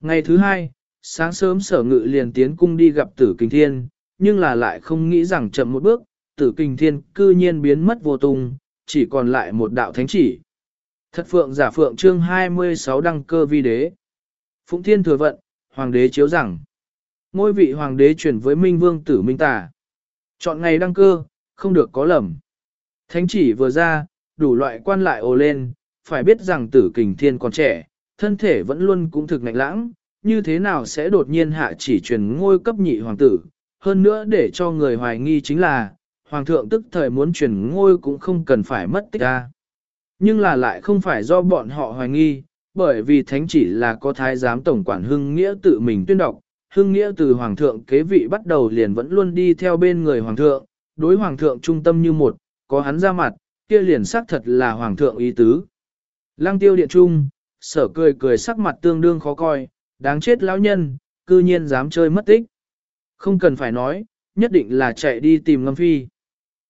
Ngày thứ hai, sáng sớm sở ngự liền tiến cung đi gặp tử kinh thiên, nhưng là lại không nghĩ rằng chậm một bước, tử kinh thiên cư nhiên biến mất vô tung, chỉ còn lại một đạo thánh chỉ. Thật phượng giả phượng chương 26 đăng cơ vi đế. Phụng thiên thừa vận, hoàng đế chiếu rằng, ngôi vị hoàng đế chuyển với minh vương tử minh tà. Chọn ngày đăng cơ, không được có lầm. Thánh chỉ vừa ra, đủ loại quan lại ồ lên, phải biết rằng tử kình thiên còn trẻ, thân thể vẫn luôn cũng thực nạnh lãng, như thế nào sẽ đột nhiên hạ chỉ truyền ngôi cấp nhị hoàng tử. Hơn nữa để cho người hoài nghi chính là, hoàng thượng tức thời muốn truyền ngôi cũng không cần phải mất tích ra. Nhưng là lại không phải do bọn họ hoài nghi, bởi vì thánh chỉ là có thái giám tổng quản hưng nghĩa tự mình tuyên đọc, hưng nghĩa từ hoàng thượng kế vị bắt đầu liền vẫn luôn đi theo bên người hoàng thượng, đối hoàng thượng trung tâm như một, có hắn ra mặt, kia liền xác thật là hoàng thượng ý tứ. Lăng tiêu điện trung, sở cười cười sắc mặt tương đương khó coi, đáng chết lão nhân, cư nhiên dám chơi mất tích. Không cần phải nói, nhất định là chạy đi tìm ngâm phi.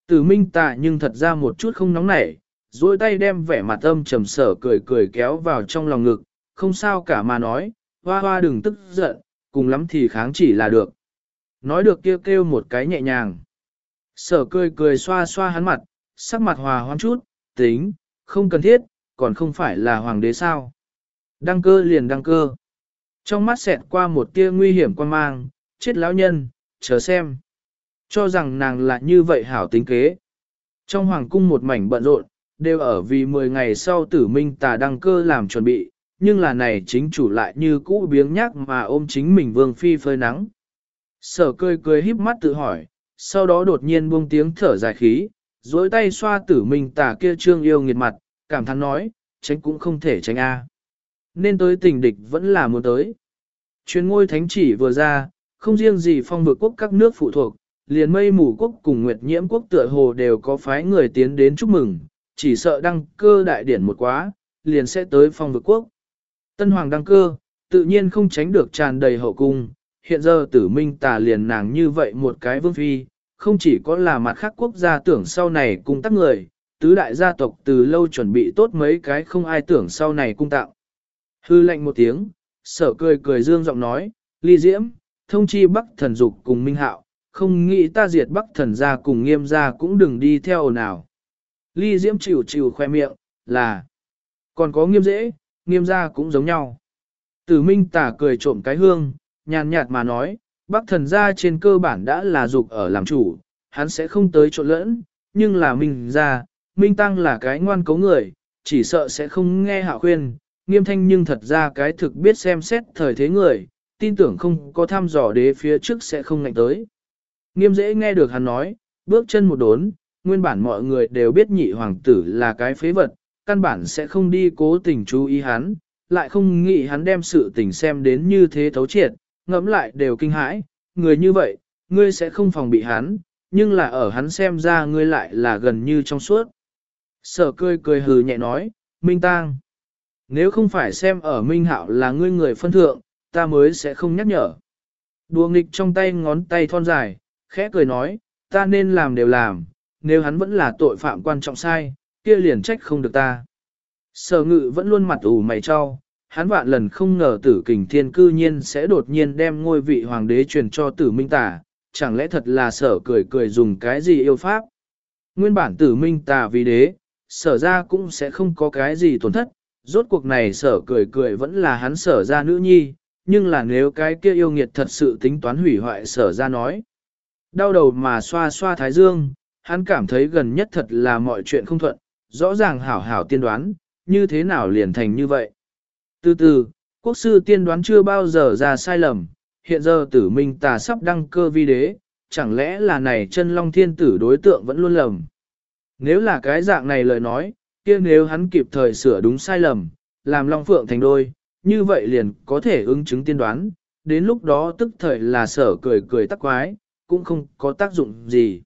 Tử minh tạ nhưng thật ra một chút không nóng nảy, duỗi tay đem vẻ mặt âm trầm sở cười cười kéo vào trong lòng ngực, không sao cả mà nói, hoa hoa đừng tức giận, cùng lắm thì kháng chỉ là được. Nói được kêu kêu một cái nhẹ nhàng. Sở cười cười xoa xoa hắn mặt, sắc mặt hòa hoãn chút, tính, không cần thiết, còn không phải là hoàng đế sao. Đăng cơ liền đăng cơ. Trong mắt xẹt qua một tia nguy hiểm quan mang, chết lão nhân, chờ xem. Cho rằng nàng là như vậy hảo tính kế. Trong hoàng cung một mảnh bận rộn, đều ở vì 10 ngày sau tử minh tà đăng cơ làm chuẩn bị, nhưng là này chính chủ lại như cũ biếng nhác mà ôm chính mình vương phi phơi nắng. Sở cười cười híp mắt tự hỏi, sau đó đột nhiên buông tiếng thở dài khí, dối tay xoa tử minh tà kia trương yêu nghiệt mặt, cảm thán nói, tránh cũng không thể tránh a. Nên tới tình địch vẫn là muốn tới. Chuyên ngôi thánh chỉ vừa ra, không riêng gì phong vực quốc các nước phụ thuộc, liền mây mù quốc cùng nguyệt nhiễm quốc tựa hồ đều có phái người tiến đến chúc mừng, chỉ sợ đăng cơ đại điển một quá, liền sẽ tới phong vực quốc. Tân hoàng đăng cơ, tự nhiên không tránh được tràn đầy hậu cung, hiện giờ tử minh tà liền nàng như vậy một cái vương phi, không chỉ có là mặt khác quốc gia tưởng sau này cung tắc người, tứ đại gia tộc từ lâu chuẩn bị tốt mấy cái không ai tưởng sau này cung tạo. Hư lệnh một tiếng, sở cười cười dương giọng nói, ly diễm, thông chi bắc thần dục cùng minh hạo, không nghĩ ta diệt bắc thần gia cùng nghiêm gia cũng đừng đi theo nào. Ly diễm chịu chịu khoe miệng, là, còn có nghiêm dễ, nghiêm gia cũng giống nhau. Tử minh tả cười trộm cái hương, nhàn nhạt mà nói, bắc thần gia trên cơ bản đã là dục ở làm chủ, hắn sẽ không tới trộn lẫn, nhưng là minh gia, minh tăng là cái ngoan cấu người, chỉ sợ sẽ không nghe hạ khuyên, nghiêm thanh nhưng thật ra cái thực biết xem xét thời thế người, tin tưởng không có thăm dò đế phía trước sẽ không ngạnh tới. Nghiêm dễ nghe được hắn nói, bước chân một đốn, nguyên bản mọi người đều biết nhị hoàng tử là cái phế vật, căn bản sẽ không đi cố tình chú ý hắn, lại không nghĩ hắn đem sự tình xem đến như thế thấu triệt, ngẫm lại đều kinh hãi, người như vậy, ngươi sẽ không phòng bị hắn, nhưng là ở hắn xem ra ngươi lại là gần như trong suốt. Sở cười cười hừ nhẹ nói, Minh Tang. Nếu không phải xem ở Minh Hạo là ngươi người phân thượng, ta mới sẽ không nhắc nhở. Đùa nghịch trong tay ngón tay thon dài, khẽ cười nói, ta nên làm đều làm, nếu hắn vẫn là tội phạm quan trọng sai, kia liền trách không được ta. Sở ngự vẫn luôn mặt ủ mày cho, hắn vạn lần không ngờ tử kình thiên cư nhiên sẽ đột nhiên đem ngôi vị hoàng đế truyền cho tử minh tả, chẳng lẽ thật là sở cười cười dùng cái gì yêu pháp. Nguyên bản tử minh tả vì đế, sở ra cũng sẽ không có cái gì tổn thất, rốt cuộc này sở cười cười vẫn là hắn sở ra nữ nhi, nhưng là nếu cái kia yêu nghiệt thật sự tính toán hủy hoại sở ra nói. Đau đầu mà xoa xoa thái dương, hắn cảm thấy gần nhất thật là mọi chuyện không thuận, rõ ràng hảo hảo tiên đoán, như thế nào liền thành như vậy. Từ từ, quốc sư tiên đoán chưa bao giờ ra sai lầm, hiện giờ tử minh tà sắp đăng cơ vi đế, chẳng lẽ là này chân long thiên tử đối tượng vẫn luôn lầm. Nếu là cái dạng này lời nói, kia nếu hắn kịp thời sửa đúng sai lầm, làm long phượng thành đôi, như vậy liền có thể ứng chứng tiên đoán, đến lúc đó tức thời là sở cười cười tắc quái, cũng không có tác dụng gì.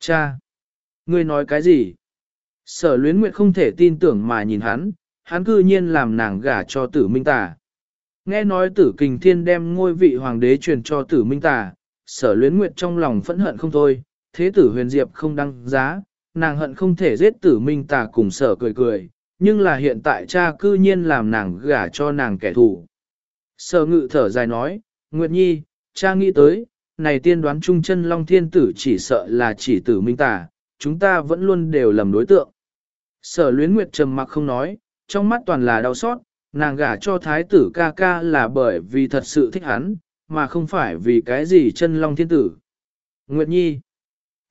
Cha! Ngươi nói cái gì? Sở luyến nguyệt không thể tin tưởng mà nhìn hắn, hắn cư nhiên làm nàng gả cho tử minh tà. Nghe nói tử kình thiên đem ngôi vị hoàng đế truyền cho tử minh tà, sở luyến nguyệt trong lòng phẫn hận không thôi, thế tử huyền diệp không đăng giá, nàng hận không thể giết tử minh tà cùng sở cười cười, nhưng là hiện tại cha cư nhiên làm nàng gả cho nàng kẻ thù. Sở ngự thở dài nói, Nguyệt Nhi, cha nghĩ tới, này tiên đoán trung chân Long Thiên Tử chỉ sợ là chỉ tử minh tà, chúng ta vẫn luôn đều lầm đối tượng. Sở luyến Nguyệt trầm mặc không nói, trong mắt toàn là đau xót, nàng gả cho thái tử ca ca là bởi vì thật sự thích hắn, mà không phải vì cái gì chân long thiên tử. Nguyệt Nhi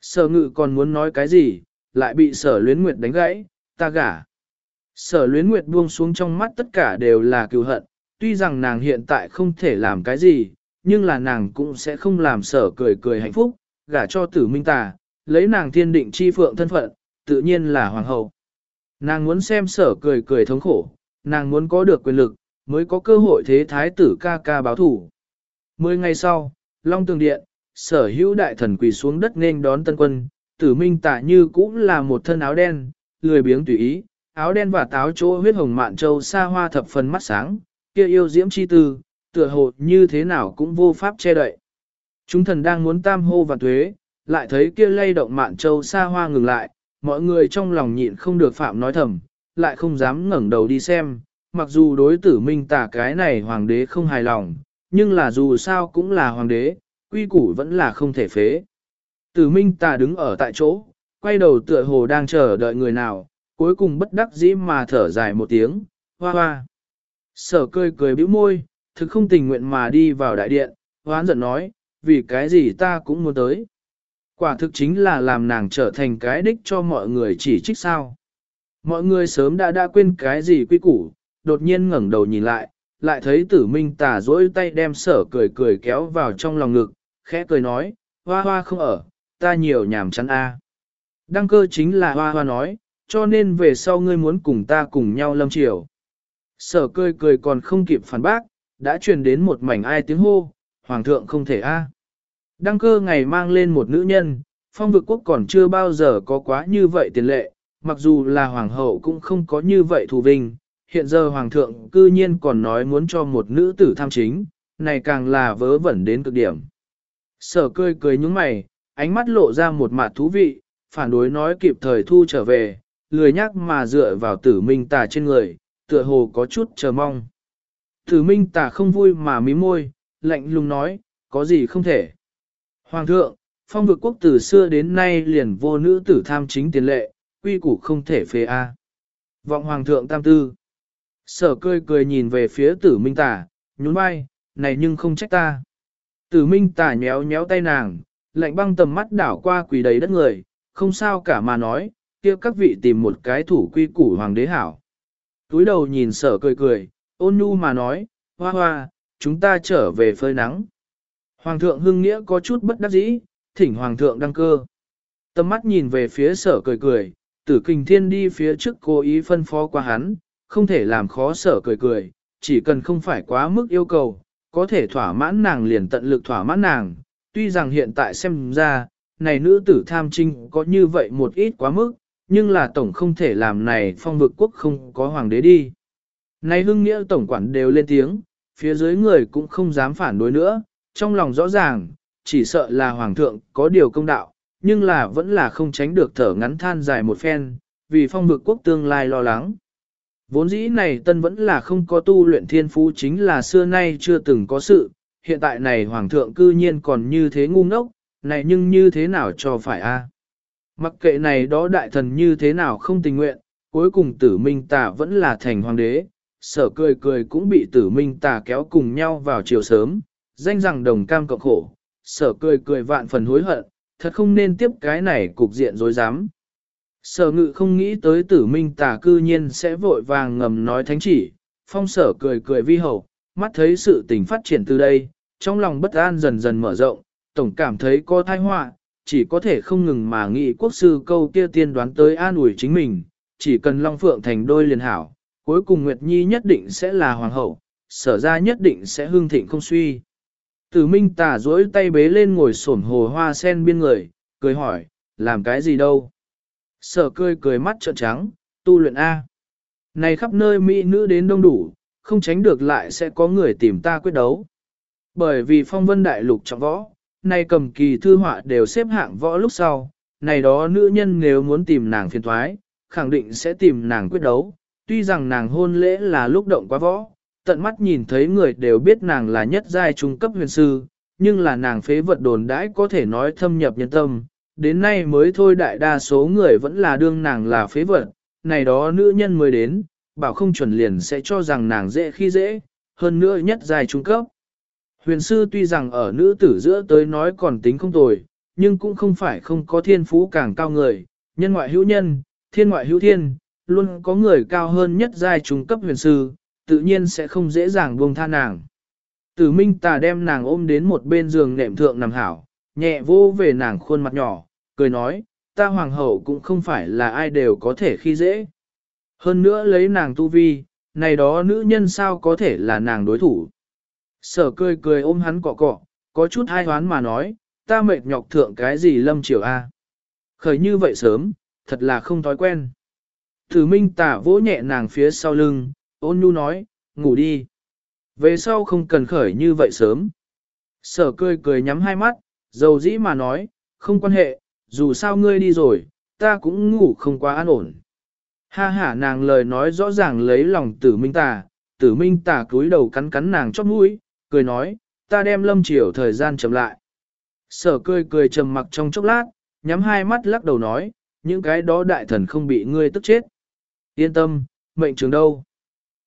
Sở ngự còn muốn nói cái gì, lại bị sở luyến Nguyệt đánh gãy, ta gả. Sở luyến Nguyệt buông xuống trong mắt tất cả đều là cựu hận, tuy rằng nàng hiện tại không thể làm cái gì, nhưng là nàng cũng sẽ không làm sở cười cười hạnh phúc, gả cho tử minh tà, lấy nàng thiên định chi phượng thân phận, tự nhiên là hoàng hậu. Nàng muốn xem sở cười cười thống khổ, nàng muốn có được quyền lực, mới có cơ hội thế thái tử ca ca báo thủ. Mười ngày sau, Long Tường Điện, sở hữu đại thần quỳ xuống đất nên đón tân quân, tử minh tả như cũng là một thân áo đen, lười biếng tùy ý, áo đen và táo chỗ huyết hồng mạn châu xa hoa thập phần mắt sáng, kia yêu diễm chi tư, tựa hồ như thế nào cũng vô pháp che đậy. Chúng thần đang muốn tam hô và thuế, lại thấy kia lay động mạn châu xa hoa ngừng lại, mọi người trong lòng nhịn không được phạm nói thầm, lại không dám ngẩng đầu đi xem, mặc dù đối tử minh tả cái này hoàng đế không hài lòng, nhưng là dù sao cũng là hoàng đế, quy củ vẫn là không thể phế. Tử minh tả đứng ở tại chỗ, quay đầu tựa hồ đang chờ đợi người nào, cuối cùng bất đắc dĩ mà thở dài một tiếng, hoa hoa. Sở cười cười bĩu môi, thực không tình nguyện mà đi vào đại điện, hoán giận nói, vì cái gì ta cũng muốn tới. Quả thực chính là làm nàng trở thành cái đích cho mọi người chỉ trích sao. Mọi người sớm đã đã quên cái gì quy củ, đột nhiên ngẩng đầu nhìn lại, lại thấy tử minh tà dỗi tay đem sở cười cười kéo vào trong lòng ngực, khẽ cười nói, hoa hoa không ở, ta nhiều nhảm chán a. Đăng cơ chính là hoa hoa nói, cho nên về sau ngươi muốn cùng ta cùng nhau lâm chiều. Sở cười cười còn không kịp phản bác, đã truyền đến một mảnh ai tiếng hô, hoàng thượng không thể a. Đăng cơ ngày mang lên một nữ nhân, phong vực quốc còn chưa bao giờ có quá như vậy tiền lệ, mặc dù là hoàng hậu cũng không có như vậy thù vinh, hiện giờ hoàng thượng cư nhiên còn nói muốn cho một nữ tử tham chính, này càng là vớ vẩn đến cực điểm. Sở cười cười nhúng mày, ánh mắt lộ ra một mặt thú vị, phản đối nói kịp thời thu trở về, lười nhắc mà dựa vào tử minh tà trên người, tựa hồ có chút chờ mong. Tử minh tà không vui mà mím môi, lạnh lùng nói, có gì không thể. Hoàng thượng, phong vực quốc từ xưa đến nay liền vô nữ tử tham chính tiền lệ, quy củ không thể phê A. Vọng hoàng thượng tam tư. Sở cười cười nhìn về phía tử minh tả, nhún vai, này nhưng không trách ta. Tử minh tả nhéo nhéo tay nàng, lạnh băng tầm mắt đảo qua quỳ đầy đất người, không sao cả mà nói, kia các vị tìm một cái thủ quy củ hoàng đế hảo. Túi đầu nhìn sở cười cười, ôn nhu mà nói, hoa hoa, chúng ta trở về phơi nắng. Hoàng thượng hưng nghĩa có chút bất đắc dĩ, thỉnh hoàng thượng đăng cơ. tầm mắt nhìn về phía sở cười cười, tử kình thiên đi phía trước cố ý phân phó qua hắn, không thể làm khó sở cười cười, chỉ cần không phải quá mức yêu cầu, có thể thỏa mãn nàng liền tận lực thỏa mãn nàng, tuy rằng hiện tại xem ra, này nữ tử tham trinh có như vậy một ít quá mức, nhưng là tổng không thể làm này phong vực quốc không có hoàng đế đi. Này hưng nghĩa tổng quản đều lên tiếng, phía dưới người cũng không dám phản đối nữa, trong lòng rõ ràng, chỉ sợ là hoàng thượng có điều công đạo, nhưng là vẫn là không tránh được thở ngắn than dài một phen, vì phong vực quốc tương lai lo lắng. Vốn dĩ này tân vẫn là không có tu luyện thiên phú chính là xưa nay chưa từng có sự, hiện tại này hoàng thượng cư nhiên còn như thế ngu ngốc, này nhưng như thế nào cho phải a? Mặc kệ này đó đại thần như thế nào không tình nguyện, cuối cùng tử minh tà vẫn là thành hoàng đế, sở cười cười cũng bị tử minh tà kéo cùng nhau vào chiều sớm, danh rằng đồng cam cộng khổ, sở cười cười vạn phần hối hận, thật không nên tiếp cái này cục diện dối dám. Sở ngự không nghĩ tới tử minh tà cư nhiên sẽ vội vàng ngầm nói thánh chỉ, phong sở cười cười vi hậu, mắt thấy sự tình phát triển từ đây, trong lòng bất an dần dần mở rộng, tổng cảm thấy có thai họa, chỉ có thể không ngừng mà nghĩ quốc sư câu kia tiên đoán tới an ủi chính mình, chỉ cần Long Phượng thành đôi liền hảo, cuối cùng Nguyệt Nhi nhất định sẽ là hoàng hậu, sở ra nhất định sẽ hương thịnh không suy. Tử Minh tà duỗi tay bế lên ngồi sổn hồ hoa sen biên người, cười hỏi, làm cái gì đâu? Sở cười cười mắt trợn trắng, tu luyện A. Này khắp nơi mỹ nữ đến đông đủ, không tránh được lại sẽ có người tìm ta quyết đấu. Bởi vì phong vân đại lục trọng võ, này cầm kỳ thư họa đều xếp hạng võ lúc sau, này đó nữ nhân nếu muốn tìm nàng phiền thoái, khẳng định sẽ tìm nàng quyết đấu. Tuy rằng nàng hôn lễ là lúc động quá võ, tận mắt nhìn thấy người đều biết nàng là nhất giai trung cấp huyền sư, nhưng là nàng phế vật đồn đãi có thể nói thâm nhập nhân tâm. Đến nay mới thôi đại đa số người vẫn là đương nàng là phế vật, này đó nữ nhân mới đến, bảo không chuẩn liền sẽ cho rằng nàng dễ khi dễ, hơn nữa nhất giai trung cấp. Huyền sư tuy rằng ở nữ tử giữa tới nói còn tính không tồi, nhưng cũng không phải không có thiên phú càng cao người, nhân ngoại hữu nhân, thiên ngoại hữu thiên, luôn có người cao hơn nhất giai trung cấp huyền sư, tự nhiên sẽ không dễ dàng buông tha nàng. Tử Minh Tà đem nàng ôm đến một bên giường nệm thượng nằm hảo, nhẹ vô về nàng khuôn mặt nhỏ, cười nói, ta hoàng hậu cũng không phải là ai đều có thể khi dễ. Hơn nữa lấy nàng tu vi, này đó nữ nhân sao có thể là nàng đối thủ. Sở cười cười ôm hắn cọ cọ, có chút hai hoán mà nói, ta mệt nhọc thượng cái gì lâm chiều a Khởi như vậy sớm, thật là không thói quen. Thử minh tả vỗ nhẹ nàng phía sau lưng, ôn nhu nói, ngủ đi. Về sau không cần khởi như vậy sớm. Sở cười cười nhắm hai mắt, dầu dĩ mà nói, không quan hệ, dù sao ngươi đi rồi, ta cũng ngủ không quá an ổn. Ha ha nàng lời nói rõ ràng lấy lòng tử minh tà, tử minh tà cúi đầu cắn cắn nàng chót mũi, cười nói, ta đem lâm chiều thời gian chậm lại. Sở cười cười trầm mặc trong chốc lát, nhắm hai mắt lắc đầu nói, những cái đó đại thần không bị ngươi tức chết. Yên tâm, mệnh trường đâu.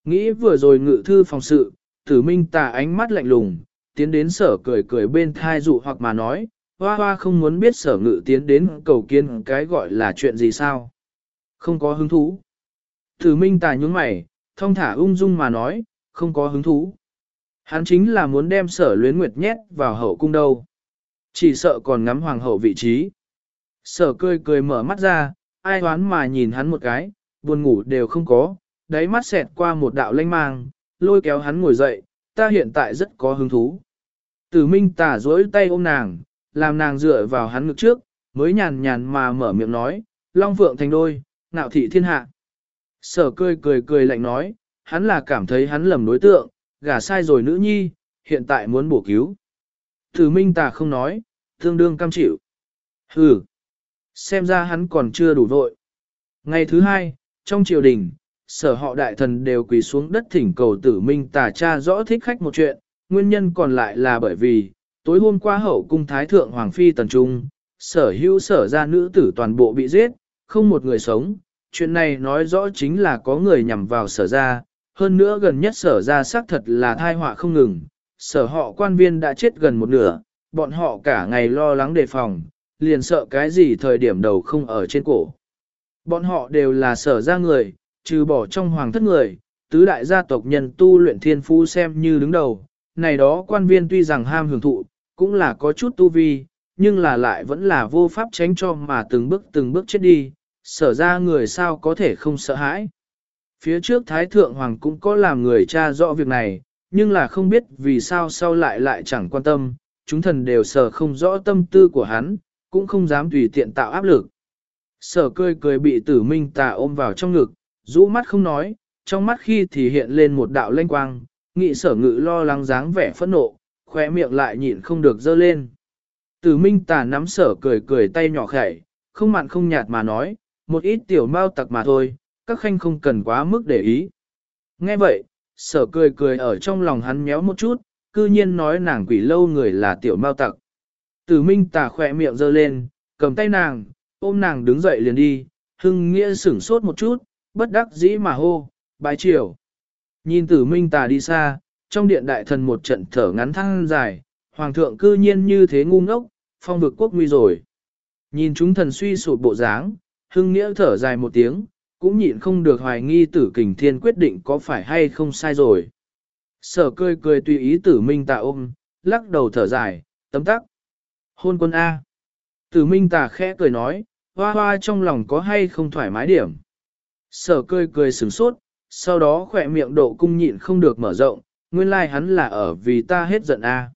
Nghĩ vừa rồi ngự thư phòng sự, tử minh tà ánh mắt lạnh lùng, tiến đến sở cười cười bên thai dụ hoặc mà nói, hoa hoa không muốn biết sở ngự tiến đến cầu kiến cái gọi là chuyện gì sao. Không có hứng thú. Tử minh tà nhúng mày, thông thả ung dung mà nói, không có hứng thú. Hắn chính là muốn đem sở luyến nguyệt nhét vào hậu cung đâu. Chỉ sợ còn ngắm hoàng hậu vị trí. Sở cười cười mở mắt ra, ai hoán mà nhìn hắn một cái, buồn ngủ đều không có, đáy mắt xẹt qua một đạo lanh mang, lôi kéo hắn ngồi dậy, ta hiện tại rất có hứng thú. Tử Minh tả dối tay ôm nàng, làm nàng dựa vào hắn ngực trước, mới nhàn nhàn mà mở miệng nói, Long Phượng thành đôi, nạo thị thiên hạ. Sở cười cười cười lạnh nói, hắn là cảm thấy hắn lầm đối tượng, gả sai rồi nữ nhi, hiện tại muốn bổ cứu. Tử Minh tà không nói, tương đương cam chịu. Hừ, xem ra hắn còn chưa đủ vội. Ngày thứ hai, trong triều đình, sở họ đại thần đều quỳ xuống đất thỉnh cầu tử minh tà cha rõ thích khách một chuyện, nguyên nhân còn lại là bởi vì, tối hôm qua hậu cung thái thượng Hoàng Phi Tần Trung, sở hữu sở ra nữ tử toàn bộ bị giết, không một người sống, chuyện này nói rõ chính là có người nhằm vào sở ra, hơn nữa gần nhất sở ra xác thật là thai họa không ngừng, sở họ quan viên đã chết gần một nửa, bọn họ cả ngày lo lắng đề phòng, liền sợ cái gì thời điểm đầu không ở trên cổ. Bọn họ đều là sở ra người, trừ bỏ trong hoàng thất người, tứ đại gia tộc nhân tu luyện thiên phú xem như đứng đầu, này đó quan viên tuy rằng ham hưởng thụ, cũng là có chút tu vi, nhưng là lại vẫn là vô pháp tránh cho mà từng bước từng bước chết đi, sở ra người sao có thể không sợ hãi. Phía trước Thái Thượng Hoàng cũng có làm người cha rõ việc này, nhưng là không biết vì sao sau lại lại chẳng quan tâm, chúng thần đều sở không rõ tâm tư của hắn, cũng không dám tùy tiện tạo áp lực. Sở cười cười bị tử minh tà ôm vào trong ngực, rũ mắt không nói, trong mắt khi thì hiện lên một đạo lanh quang, nghị sở ngự lo lắng dáng vẻ phẫn nộ, khóe miệng lại nhịn không được dơ lên. Tử minh tà nắm sở cười cười tay nhỏ khẩy, không mặn không nhạt mà nói, một ít tiểu mau tặc mà thôi, các khanh không cần quá mức để ý. Nghe vậy, sở cười cười ở trong lòng hắn méo một chút, cư nhiên nói nàng quỷ lâu người là tiểu mau tặc. Tử minh tà khỏe miệng dơ lên, cầm tay nàng, ôm nàng đứng dậy liền đi, hưng nghĩa sửng sốt một chút, bất đắc dĩ mà hô, bái chiều. Nhìn tử minh tà đi xa, trong điện đại thần một trận thở ngắn thăng dài, hoàng thượng cư nhiên như thế ngu ngốc, phong vực quốc nguy rồi. Nhìn chúng thần suy sụp bộ dáng, hưng nghĩa thở dài một tiếng, cũng nhịn không được hoài nghi tử kình thiên quyết định có phải hay không sai rồi. Sở cười cười tùy ý tử minh tạ ôm, lắc đầu thở dài, tấm tắc. Hôn quân A. Tử minh tạ khẽ cười nói, hoa hoa trong lòng có hay không thoải mái điểm. Sở cười cười sửng sốt, sau đó khỏe miệng độ cung nhịn không được mở rộng, nguyên lai like hắn là ở vì ta hết giận A.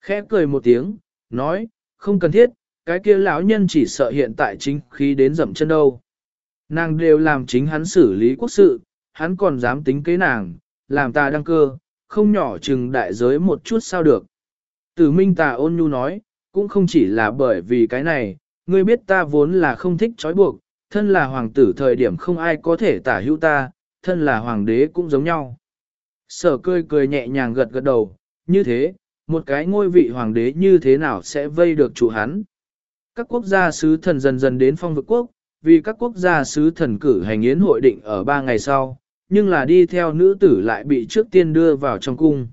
Khẽ cười một tiếng, nói, không cần thiết, cái kia lão nhân chỉ sợ hiện tại chính khí đến dậm chân đâu. Nàng đều làm chính hắn xử lý quốc sự, hắn còn dám tính kế nàng, làm ta đăng cơ, không nhỏ chừng đại giới một chút sao được. Tử minh tà ôn nhu nói, cũng không chỉ là bởi vì cái này, ngươi biết ta vốn là không thích trói buộc, thân là hoàng tử thời điểm không ai có thể tả hữu ta, thân là hoàng đế cũng giống nhau. Sở cười cười nhẹ nhàng gật gật đầu, như thế, một cái ngôi vị hoàng đế như thế nào sẽ vây được chủ hắn. Các quốc gia sứ thần dần dần đến phong vực quốc, vì các quốc gia sứ thần cử hành yến hội định ở ba ngày sau, nhưng là đi theo nữ tử lại bị trước tiên đưa vào trong cung.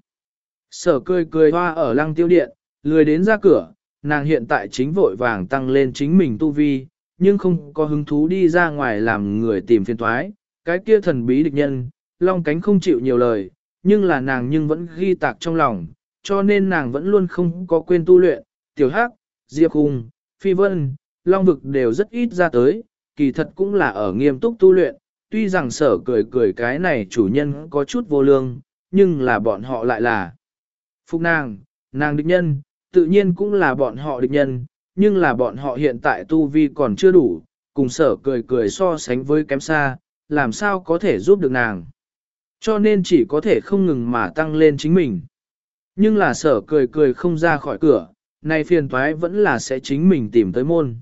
Sở cười cười hoa ở lăng tiêu điện, lười đến ra cửa, nàng hiện tại chính vội vàng tăng lên chính mình tu vi, nhưng không có hứng thú đi ra ngoài làm người tìm phiền thoái, cái kia thần bí địch nhân, long cánh không chịu nhiều lời, nhưng là nàng nhưng vẫn ghi tạc trong lòng, cho nên nàng vẫn luôn không có quên tu luyện, tiểu hắc, diệp hùng, phi vân, long vực đều rất ít ra tới, kỳ thật cũng là ở nghiêm túc tu luyện, tuy rằng sở cười cười cái này chủ nhân có chút vô lương, nhưng là bọn họ lại là phúc nàng, nàng địch nhân, tự nhiên cũng là bọn họ địch nhân, nhưng là bọn họ hiện tại tu vi còn chưa đủ, cùng sở cười cười so sánh với kém xa, làm sao có thể giúp được nàng. Cho nên chỉ có thể không ngừng mà tăng lên chính mình. Nhưng là sở cười cười không ra khỏi cửa, này phiền toái vẫn là sẽ chính mình tìm tới môn.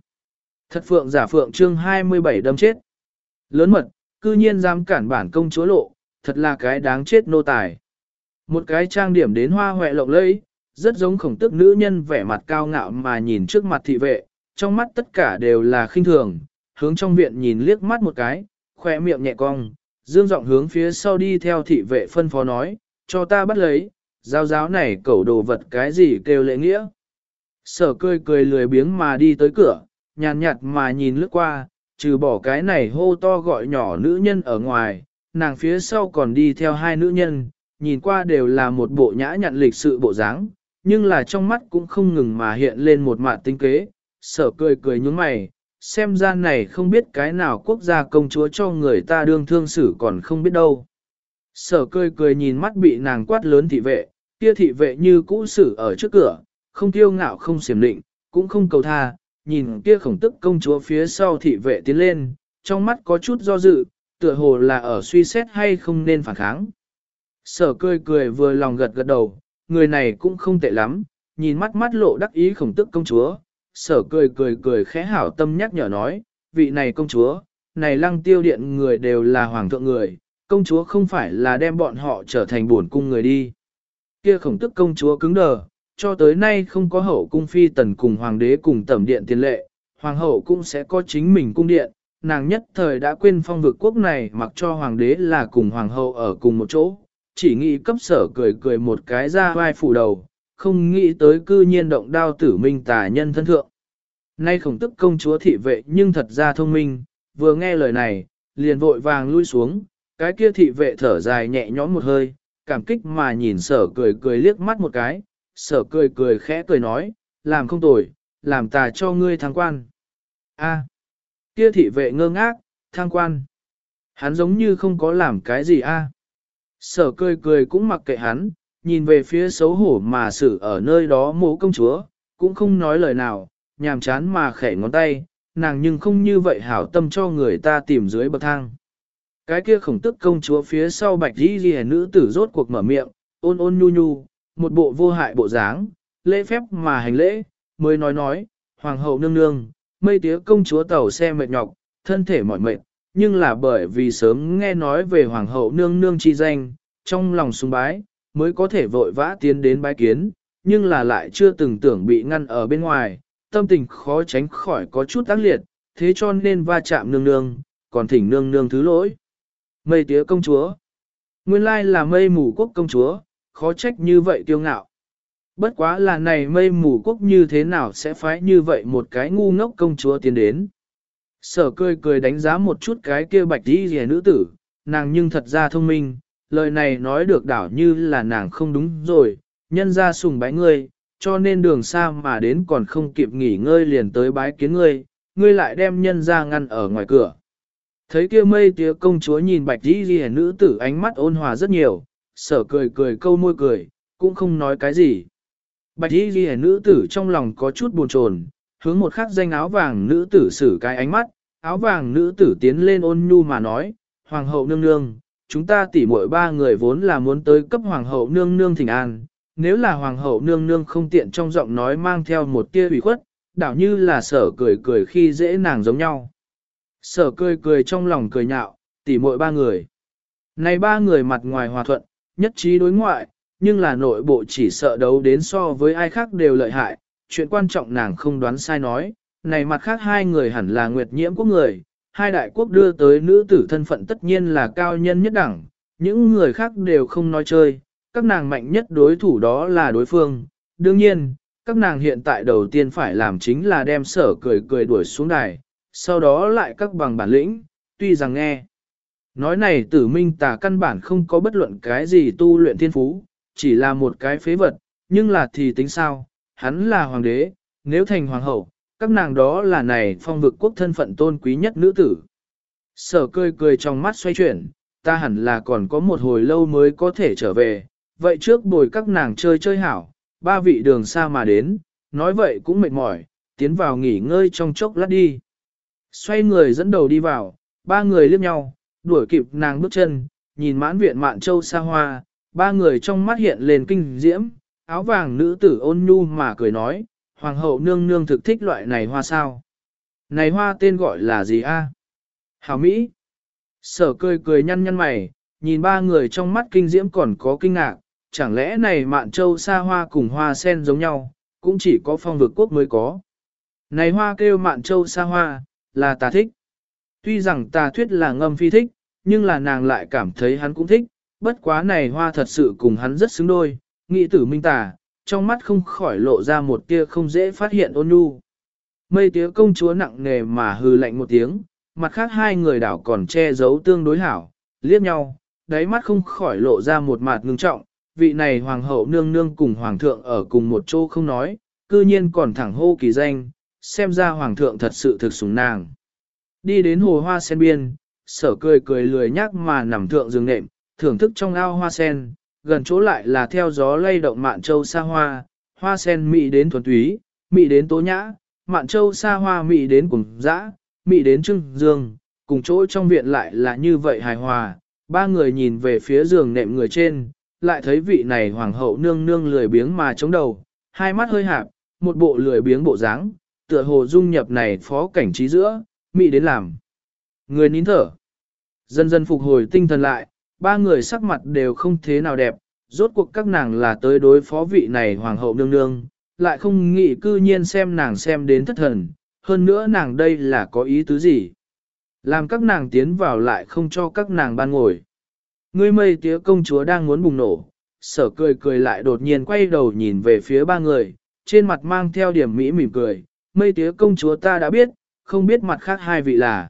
Thật phượng giả phượng chương 27 đâm chết. Lớn mật, cư nhiên dám cản bản công chúa lộ, thật là cái đáng chết nô tài. Một cái trang điểm đến hoa hoẹ lộng lẫy, rất giống khổng tức nữ nhân vẻ mặt cao ngạo mà nhìn trước mặt thị vệ, trong mắt tất cả đều là khinh thường, hướng trong viện nhìn liếc mắt một cái, khoe miệng nhẹ cong, dương giọng hướng phía sau đi theo thị vệ phân phó nói, cho ta bắt lấy, giao giáo này cẩu đồ vật cái gì kêu lệ nghĩa. Sở cười cười lười biếng mà đi tới cửa, nhàn nhạt mà nhìn lướt qua, trừ bỏ cái này hô to gọi nhỏ nữ nhân ở ngoài, nàng phía sau còn đi theo hai nữ nhân, nhìn qua đều là một bộ nhã nhặn lịch sự bộ dáng, nhưng là trong mắt cũng không ngừng mà hiện lên một mạn tinh kế, sở cười cười nhướng mày, xem ra này không biết cái nào quốc gia công chúa cho người ta đương thương xử còn không biết đâu. Sở cười cười nhìn mắt bị nàng quát lớn thị vệ, kia thị vệ như cũ xử ở trước cửa, không kiêu ngạo không xiểm định, cũng không cầu tha, nhìn kia khổng tức công chúa phía sau thị vệ tiến lên, trong mắt có chút do dự, tựa hồ là ở suy xét hay không nên phản kháng. Sở cười cười vừa lòng gật gật đầu, người này cũng không tệ lắm, nhìn mắt mắt lộ đắc ý khổng tức công chúa, sở cười cười cười khẽ hảo tâm nhắc nhở nói, vị này công chúa, này lăng tiêu điện người đều là hoàng thượng người, công chúa không phải là đem bọn họ trở thành buồn cung người đi. Kia khổng tức công chúa cứng đờ, cho tới nay không có hậu cung phi tần cùng hoàng đế cùng tẩm điện tiền lệ, hoàng hậu cũng sẽ có chính mình cung điện, nàng nhất thời đã quên phong vực quốc này mặc cho hoàng đế là cùng hoàng hậu ở cùng một chỗ, chỉ nghĩ cấp sở cười cười một cái ra vai phủ đầu, không nghĩ tới cư nhiên động đao tử minh tà nhân thân thượng. Nay khổng tức công chúa thị vệ nhưng thật ra thông minh, vừa nghe lời này, liền vội vàng lui xuống, cái kia thị vệ thở dài nhẹ nhõm một hơi, cảm kích mà nhìn sở cười cười liếc mắt một cái, sở cười cười khẽ cười nói, làm không tồi, làm tà cho ngươi thăng quan. A, kia thị vệ ngơ ngác, thăng quan. Hắn giống như không có làm cái gì a. Sở cười cười cũng mặc kệ hắn, nhìn về phía xấu hổ mà xử ở nơi đó mố công chúa, cũng không nói lời nào, nhàm chán mà khẽ ngón tay, nàng nhưng không như vậy hảo tâm cho người ta tìm dưới bậc thang. Cái kia khổng tức công chúa phía sau bạch đi ghi nữ tử rốt cuộc mở miệng, ôn ôn nhu nhu, một bộ vô hại bộ dáng, lễ phép mà hành lễ, mới nói nói, hoàng hậu nương nương, mây tía công chúa tàu xe mệt nhọc, thân thể mỏi mệt, nhưng là bởi vì sớm nghe nói về hoàng hậu nương nương chi danh, trong lòng sung bái, mới có thể vội vã tiến đến bái kiến, nhưng là lại chưa từng tưởng bị ngăn ở bên ngoài, tâm tình khó tránh khỏi có chút tác liệt, thế cho nên va chạm nương nương, còn thỉnh nương nương thứ lỗi. Mây tía công chúa, nguyên lai là mây mù quốc công chúa, khó trách như vậy kiêu ngạo. Bất quá là này mây mù quốc như thế nào sẽ phái như vậy một cái ngu ngốc công chúa tiến đến. Sở cười cười đánh giá một chút cái kia bạch đi rẻ nữ tử, nàng nhưng thật ra thông minh, lời này nói được đảo như là nàng không đúng rồi, nhân ra sùng bái ngươi, cho nên đường xa mà đến còn không kịp nghỉ ngơi liền tới bái kiến ngươi, ngươi lại đem nhân ra ngăn ở ngoài cửa. Thấy kia mây tía công chúa nhìn bạch đi rẻ nữ tử ánh mắt ôn hòa rất nhiều, sở cười cười câu môi cười, cũng không nói cái gì. Bạch y ghi nữ tử trong lòng có chút buồn chồn, hướng một khắc danh áo vàng nữ tử xử cái ánh mắt, áo vàng nữ tử tiến lên ôn nhu mà nói, Hoàng hậu nương nương, chúng ta tỉ muội ba người vốn là muốn tới cấp Hoàng hậu nương nương thỉnh an, nếu là Hoàng hậu nương nương không tiện trong giọng nói mang theo một tia ủy khuất, đảo như là sở cười cười khi dễ nàng giống nhau. Sở cười cười trong lòng cười nhạo, tỉ muội ba người. Này ba người mặt ngoài hòa thuận, nhất trí đối ngoại, nhưng là nội bộ chỉ sợ đấu đến so với ai khác đều lợi hại, chuyện quan trọng nàng không đoán sai nói, này mặt khác hai người hẳn là nguyệt nhiễm quốc người, hai đại quốc đưa tới nữ tử thân phận tất nhiên là cao nhân nhất đẳng, những người khác đều không nói chơi, các nàng mạnh nhất đối thủ đó là đối phương, đương nhiên, các nàng hiện tại đầu tiên phải làm chính là đem sở cười cười đuổi xuống đài, sau đó lại các bằng bản lĩnh, tuy rằng nghe. Nói này tử minh tà căn bản không có bất luận cái gì tu luyện thiên phú, chỉ là một cái phế vật, nhưng là thì tính sao, hắn là hoàng đế, nếu thành hoàng hậu, các nàng đó là này phong vực quốc thân phận tôn quý nhất nữ tử. Sở cười cười trong mắt xoay chuyển, ta hẳn là còn có một hồi lâu mới có thể trở về, vậy trước bồi các nàng chơi chơi hảo, ba vị đường xa mà đến, nói vậy cũng mệt mỏi, tiến vào nghỉ ngơi trong chốc lát đi. Xoay người dẫn đầu đi vào, ba người liếc nhau, đuổi kịp nàng bước chân, nhìn mãn viện mạn châu xa hoa, ba người trong mắt hiện lên kinh diễm, áo vàng nữ tử ôn nhu mà cười nói, hoàng hậu nương nương thực thích loại này hoa sao. Này hoa tên gọi là gì a? Hảo Mỹ. Sở cười cười nhăn nhăn mày, nhìn ba người trong mắt kinh diễm còn có kinh ngạc, chẳng lẽ này mạn châu xa hoa cùng hoa sen giống nhau, cũng chỉ có phong vực quốc mới có. Này hoa kêu mạn châu xa hoa, là ta thích. Tuy rằng ta thuyết là ngâm phi thích, nhưng là nàng lại cảm thấy hắn cũng thích, bất quá này hoa thật sự cùng hắn rất xứng đôi, nghĩ tử minh tà, trong mắt không khỏi lộ ra một tia không dễ phát hiện ôn nhu. Mây tía công chúa nặng nề mà hư lạnh một tiếng, mặt khác hai người đảo còn che giấu tương đối hảo, liếc nhau, đáy mắt không khỏi lộ ra một mặt ngưng trọng, vị này hoàng hậu nương nương cùng hoàng thượng ở cùng một chỗ không nói, cư nhiên còn thẳng hô kỳ danh, xem ra hoàng thượng thật sự thực sủng nàng. Đi đến hồ hoa sen biên, sở cười cười lười nhắc mà nằm thượng giường nệm, thưởng thức trong ao hoa sen, gần chỗ lại là theo gió lay động mạn châu xa hoa, hoa sen mị đến thuần túy, mị đến tố nhã, mạn châu xa hoa mị đến cùng dã, mị đến trưng dương, cùng chỗ trong viện lại là như vậy hài hòa, ba người nhìn về phía giường nệm người trên, lại thấy vị này hoàng hậu nương nương lười biếng mà chống đầu, hai mắt hơi hạp, một bộ lười biếng bộ dáng, tựa hồ dung nhập này phó cảnh trí giữa, mị đến làm. Người nín thở, dần dần phục hồi tinh thần lại, ba người sắc mặt đều không thế nào đẹp, rốt cuộc các nàng là tới đối phó vị này hoàng hậu nương nương, lại không nghĩ cư nhiên xem nàng xem đến thất thần, hơn nữa nàng đây là có ý tứ gì. Làm các nàng tiến vào lại không cho các nàng ban ngồi. Ngươi mây tía công chúa đang muốn bùng nổ, sở cười cười lại đột nhiên quay đầu nhìn về phía ba người, trên mặt mang theo điểm mỹ mỉm cười, mây tía công chúa ta đã biết, không biết mặt khác hai vị là.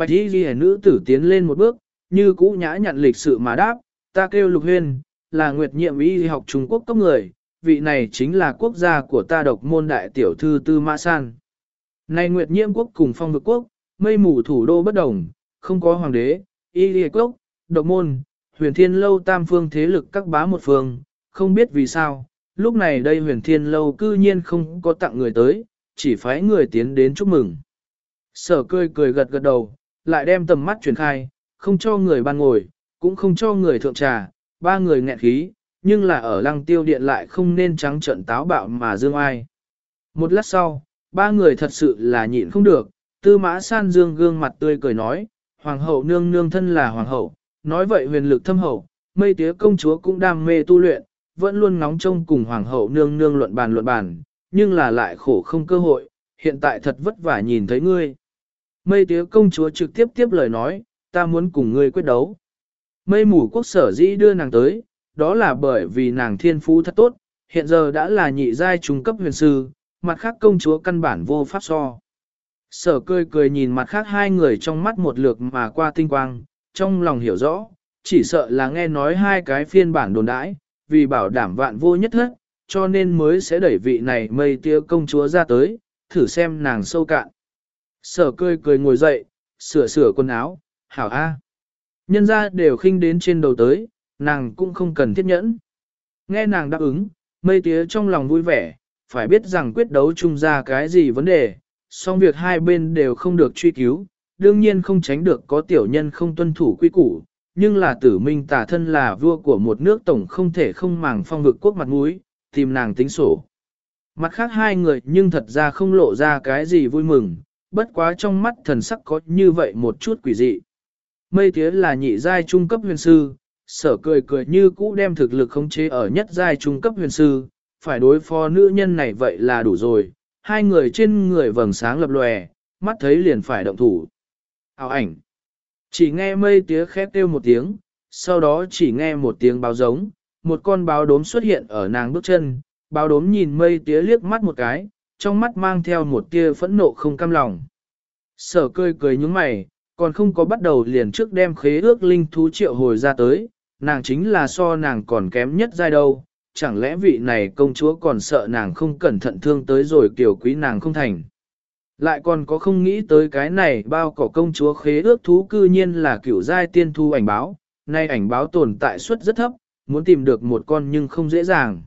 Bạch y ghi nữ tử tiến lên một bước, như cũ nhã nhận lịch sự mà đáp, ta kêu lục huyên, là nguyệt nhiệm y học Trung Quốc cấp người, vị này chính là quốc gia của ta độc môn đại tiểu thư Tư Mã San. Này nguyệt nhiệm quốc cùng phong vực quốc, mây mù thủ đô bất đồng, không có hoàng đế, y lìa quốc, độc môn, huyền thiên lâu tam phương thế lực các bá một phương, không biết vì sao, lúc này đây huyền thiên lâu cư nhiên không có tặng người tới, chỉ phái người tiến đến chúc mừng. Sở cười cười gật gật đầu, lại đem tầm mắt chuyển khai, không cho người ban ngồi, cũng không cho người thượng trà, ba người nghẹn khí, nhưng là ở lăng tiêu điện lại không nên trắng trận táo bạo mà dương ai. Một lát sau, ba người thật sự là nhịn không được, tư mã san dương gương mặt tươi cười nói, hoàng hậu nương nương thân là hoàng hậu, nói vậy huyền lực thâm hậu, mây tía công chúa cũng đam mê tu luyện, vẫn luôn ngóng trông cùng hoàng hậu nương nương luận bàn luận bàn, nhưng là lại khổ không cơ hội, hiện tại thật vất vả nhìn thấy ngươi. Mây tía công chúa trực tiếp tiếp lời nói, ta muốn cùng ngươi quyết đấu. Mây mù quốc sở dĩ đưa nàng tới, đó là bởi vì nàng thiên phú thật tốt, hiện giờ đã là nhị giai trung cấp huyền sư, mặt khác công chúa căn bản vô pháp so. Sở cười cười nhìn mặt khác hai người trong mắt một lượt mà qua tinh quang, trong lòng hiểu rõ, chỉ sợ là nghe nói hai cái phiên bản đồn đãi, vì bảo đảm vạn vô nhất hết, cho nên mới sẽ đẩy vị này mây tia công chúa ra tới, thử xem nàng sâu cạn. Sở cười cười ngồi dậy, sửa sửa quần áo, hảo a. Nhân ra đều khinh đến trên đầu tới, nàng cũng không cần thiết nhẫn. Nghe nàng đáp ứng, mây tía trong lòng vui vẻ, phải biết rằng quyết đấu chung ra cái gì vấn đề, song việc hai bên đều không được truy cứu, đương nhiên không tránh được có tiểu nhân không tuân thủ quy củ, nhưng là tử minh tả thân là vua của một nước tổng không thể không màng phong vực quốc mặt mũi, tìm nàng tính sổ. Mặt khác hai người nhưng thật ra không lộ ra cái gì vui mừng, bất quá trong mắt thần sắc có như vậy một chút quỷ dị. Mây tía là nhị giai trung cấp huyền sư, sở cười cười như cũ đem thực lực khống chế ở nhất giai trung cấp huyền sư, phải đối phó nữ nhân này vậy là đủ rồi, hai người trên người vầng sáng lập lòe, mắt thấy liền phải động thủ. Ảo ảnh. Chỉ nghe mây tía khép kêu một tiếng, sau đó chỉ nghe một tiếng báo giống, một con báo đốm xuất hiện ở nàng bước chân, báo đốm nhìn mây tía liếc mắt một cái, trong mắt mang theo một tia phẫn nộ không cam lòng. Sở cười cười nhúng mày, còn không có bắt đầu liền trước đem khế ước linh thú triệu hồi ra tới, nàng chính là so nàng còn kém nhất giai đâu, chẳng lẽ vị này công chúa còn sợ nàng không cẩn thận thương tới rồi kiểu quý nàng không thành. Lại còn có không nghĩ tới cái này bao cỏ công chúa khế ước thú cư nhiên là kiểu giai tiên thu ảnh báo, nay ảnh báo tồn tại suất rất thấp, muốn tìm được một con nhưng không dễ dàng.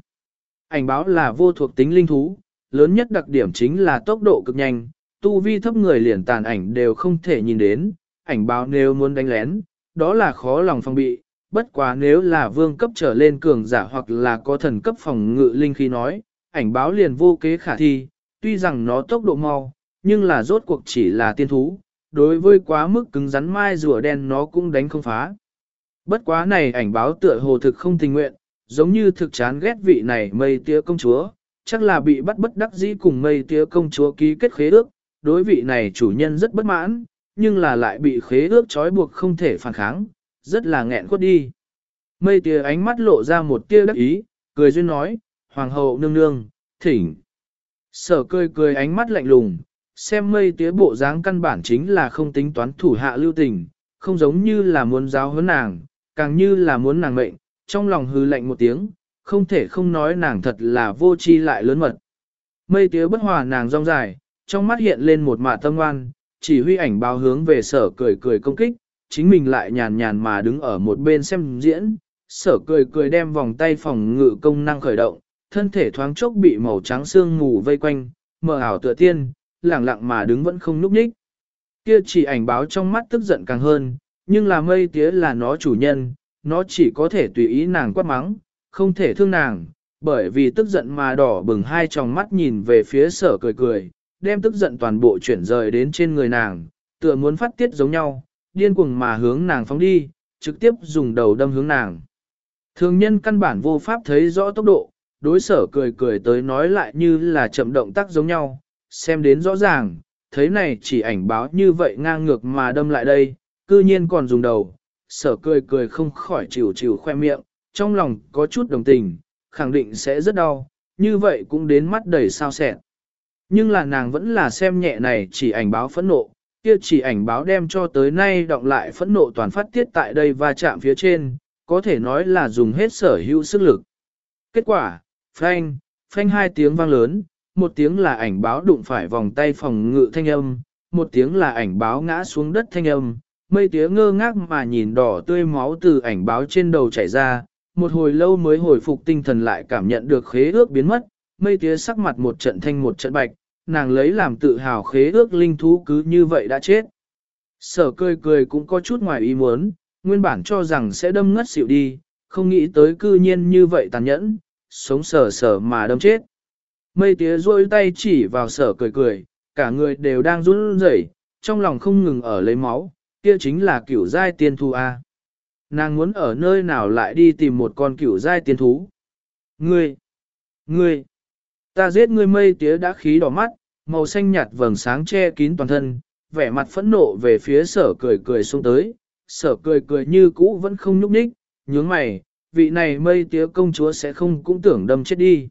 Ảnh báo là vô thuộc tính linh thú, lớn nhất đặc điểm chính là tốc độ cực nhanh, tu vi thấp người liền tàn ảnh đều không thể nhìn đến, ảnh báo nếu muốn đánh lén, đó là khó lòng phòng bị, bất quá nếu là vương cấp trở lên cường giả hoặc là có thần cấp phòng ngự linh khí nói, ảnh báo liền vô kế khả thi, tuy rằng nó tốc độ mau, nhưng là rốt cuộc chỉ là tiên thú, đối với quá mức cứng rắn mai rùa đen nó cũng đánh không phá. Bất quá này ảnh báo tựa hồ thực không tình nguyện, giống như thực chán ghét vị này mây tía công chúa, chắc là bị bắt bất đắc dĩ cùng mây tía công chúa ký kết khế ước, đối vị này chủ nhân rất bất mãn, nhưng là lại bị khế ước trói buộc không thể phản kháng, rất là nghẹn khuất đi. Mây tía ánh mắt lộ ra một tia đắc ý, cười duyên nói, Hoàng hậu nương nương, thỉnh. Sở cười cười ánh mắt lạnh lùng, xem mây tía bộ dáng căn bản chính là không tính toán thủ hạ lưu tình, không giống như là muốn giáo huấn nàng, càng như là muốn nàng mệnh, trong lòng hư lạnh một tiếng, không thể không nói nàng thật là vô tri lại lớn mật. Mây tía bất hòa nàng rong dài, trong mắt hiện lên một mạ tâm ngoan, chỉ huy ảnh báo hướng về sở cười cười công kích, chính mình lại nhàn nhàn mà đứng ở một bên xem diễn, sở cười cười đem vòng tay phòng ngự công năng khởi động, thân thể thoáng chốc bị màu trắng xương mù vây quanh, mờ ảo tựa tiên, lẳng lặng mà đứng vẫn không núp nhích. Kia chỉ ảnh báo trong mắt tức giận càng hơn, nhưng là mây tía là nó chủ nhân, nó chỉ có thể tùy ý nàng quát mắng, không thể thương nàng, bởi vì tức giận mà đỏ bừng hai tròng mắt nhìn về phía sở cười cười, đem tức giận toàn bộ chuyển rời đến trên người nàng, tựa muốn phát tiết giống nhau, điên cuồng mà hướng nàng phóng đi, trực tiếp dùng đầu đâm hướng nàng. Thường nhân căn bản vô pháp thấy rõ tốc độ, đối sở cười cười tới nói lại như là chậm động tác giống nhau, xem đến rõ ràng, thấy này chỉ ảnh báo như vậy ngang ngược mà đâm lại đây, cư nhiên còn dùng đầu, sở cười cười không khỏi chịu chịu khoe miệng, trong lòng có chút đồng tình, khẳng định sẽ rất đau, như vậy cũng đến mắt đầy sao sẹn. Nhưng là nàng vẫn là xem nhẹ này chỉ ảnh báo phẫn nộ, kia chỉ ảnh báo đem cho tới nay động lại phẫn nộ toàn phát tiết tại đây và chạm phía trên, có thể nói là dùng hết sở hữu sức lực. Kết quả, phanh, phanh hai tiếng vang lớn, một tiếng là ảnh báo đụng phải vòng tay phòng ngự thanh âm, một tiếng là ảnh báo ngã xuống đất thanh âm, mây tía ngơ ngác mà nhìn đỏ tươi máu từ ảnh báo trên đầu chảy ra, một hồi lâu mới hồi phục tinh thần lại cảm nhận được khế ước biến mất, mây tía sắc mặt một trận thanh một trận bạch, nàng lấy làm tự hào khế ước linh thú cứ như vậy đã chết. Sở cười cười cũng có chút ngoài ý muốn, nguyên bản cho rằng sẽ đâm ngất xỉu đi, không nghĩ tới cư nhiên như vậy tàn nhẫn, sống sở sở mà đâm chết. Mây tía rôi tay chỉ vào sở cười cười, cả người đều đang run rẩy, trong lòng không ngừng ở lấy máu, kia chính là kiểu giai tiên thu A. Nàng muốn ở nơi nào lại đi tìm một con cửu giai tiên thú. Ngươi! Ngươi! Ta giết ngươi mây tía đã khí đỏ mắt, màu xanh nhạt vầng sáng che kín toàn thân, vẻ mặt phẫn nộ về phía sở cười cười xuống tới, sở cười cười như cũ vẫn không nhúc nhích, nhướng mày, vị này mây tía công chúa sẽ không cũng tưởng đâm chết đi.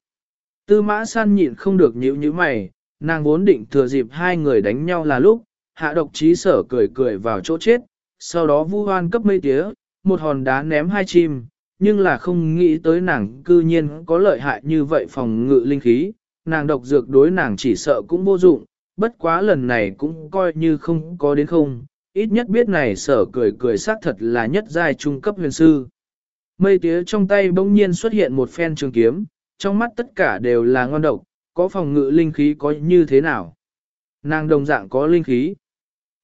Tư mã san nhịn không được nhíu nhíu mày, nàng vốn định thừa dịp hai người đánh nhau là lúc, hạ độc trí sở cười cười vào chỗ chết, sau đó vu hoan cấp mây tía, một hòn đá ném hai chim, nhưng là không nghĩ tới nàng cư nhiên có lợi hại như vậy phòng ngự linh khí, nàng độc dược đối nàng chỉ sợ cũng vô dụng, bất quá lần này cũng coi như không có đến không, ít nhất biết này sở cười cười xác thật là nhất giai trung cấp huyền sư. Mây tía trong tay bỗng nhiên xuất hiện một phen trường kiếm, trong mắt tất cả đều là ngon độc, có phòng ngự linh khí có như thế nào. Nàng đồng dạng có linh khí.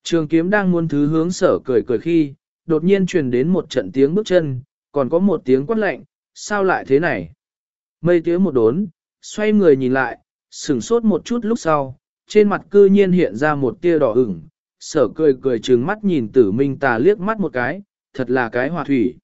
Trường kiếm đang muốn thứ hướng sở cười cười khi, đột nhiên truyền đến một trận tiếng bước chân, còn có một tiếng quát lạnh, sao lại thế này? Mây tía một đốn, xoay người nhìn lại, sửng sốt một chút lúc sau, trên mặt cư nhiên hiện ra một tia đỏ ửng, sở cười cười trừng mắt nhìn tử minh tà liếc mắt một cái, thật là cái hòa thủy.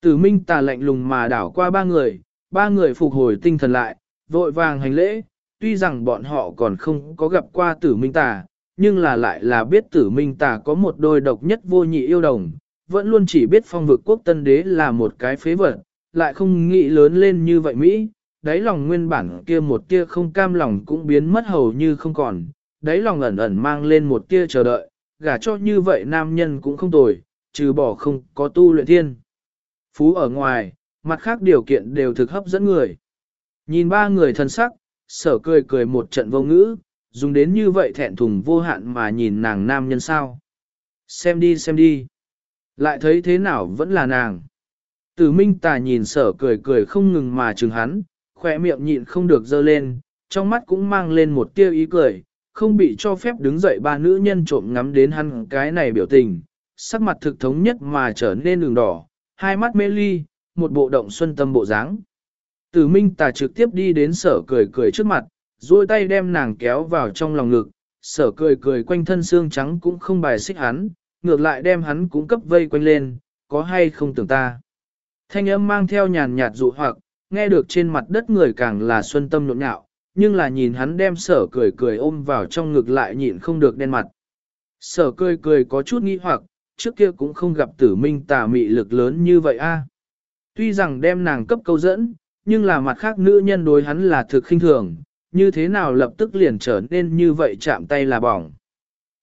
Tử minh tà lạnh lùng mà đảo qua ba người, ba người phục hồi tinh thần lại, vội vàng hành lễ, tuy rằng bọn họ còn không có gặp qua tử minh tà, nhưng là lại là biết tử minh tà có một đôi độc nhất vô nhị yêu đồng, vẫn luôn chỉ biết phong vực quốc tân đế là một cái phế vật, lại không nghĩ lớn lên như vậy Mỹ, đáy lòng nguyên bản kia một tia không cam lòng cũng biến mất hầu như không còn, đáy lòng ẩn ẩn mang lên một tia chờ đợi, gả cho như vậy nam nhân cũng không tồi, trừ bỏ không có tu luyện thiên. Phú ở ngoài, mặt khác điều kiện đều thực hấp dẫn người. Nhìn ba người thân sắc, sở cười cười một trận vô ngữ, dùng đến như vậy thẹn thùng vô hạn mà nhìn nàng nam nhân sao. Xem đi xem đi. Lại thấy thế nào vẫn là nàng. Tử minh tà nhìn sở cười cười không ngừng mà chừng hắn, khỏe miệng nhịn không được dơ lên, trong mắt cũng mang lên một tia ý cười, không bị cho phép đứng dậy ba nữ nhân trộm ngắm đến hắn cái này biểu tình, sắc mặt thực thống nhất mà trở nên đường đỏ, hai mắt mê ly, một bộ động xuân tâm bộ dáng. Tử Minh Tà trực tiếp đi đến sở cười cười trước mặt, duỗi tay đem nàng kéo vào trong lòng ngực, sở cười cười quanh thân xương trắng cũng không bài xích hắn, ngược lại đem hắn cũng cấp vây quanh lên, có hay không tưởng ta. Thanh âm mang theo nhàn nhạt dụ hoặc, nghe được trên mặt đất người càng là xuân tâm nộn nhạo, nhưng là nhìn hắn đem sở cười cười ôm vào trong ngực lại nhịn không được đen mặt. Sở cười cười có chút nghi hoặc, trước kia cũng không gặp tử minh tà mị lực lớn như vậy a. Tuy rằng đem nàng cấp câu dẫn, nhưng là mặt khác nữ nhân đối hắn là thực khinh thường, như thế nào lập tức liền trở nên như vậy chạm tay là bỏng.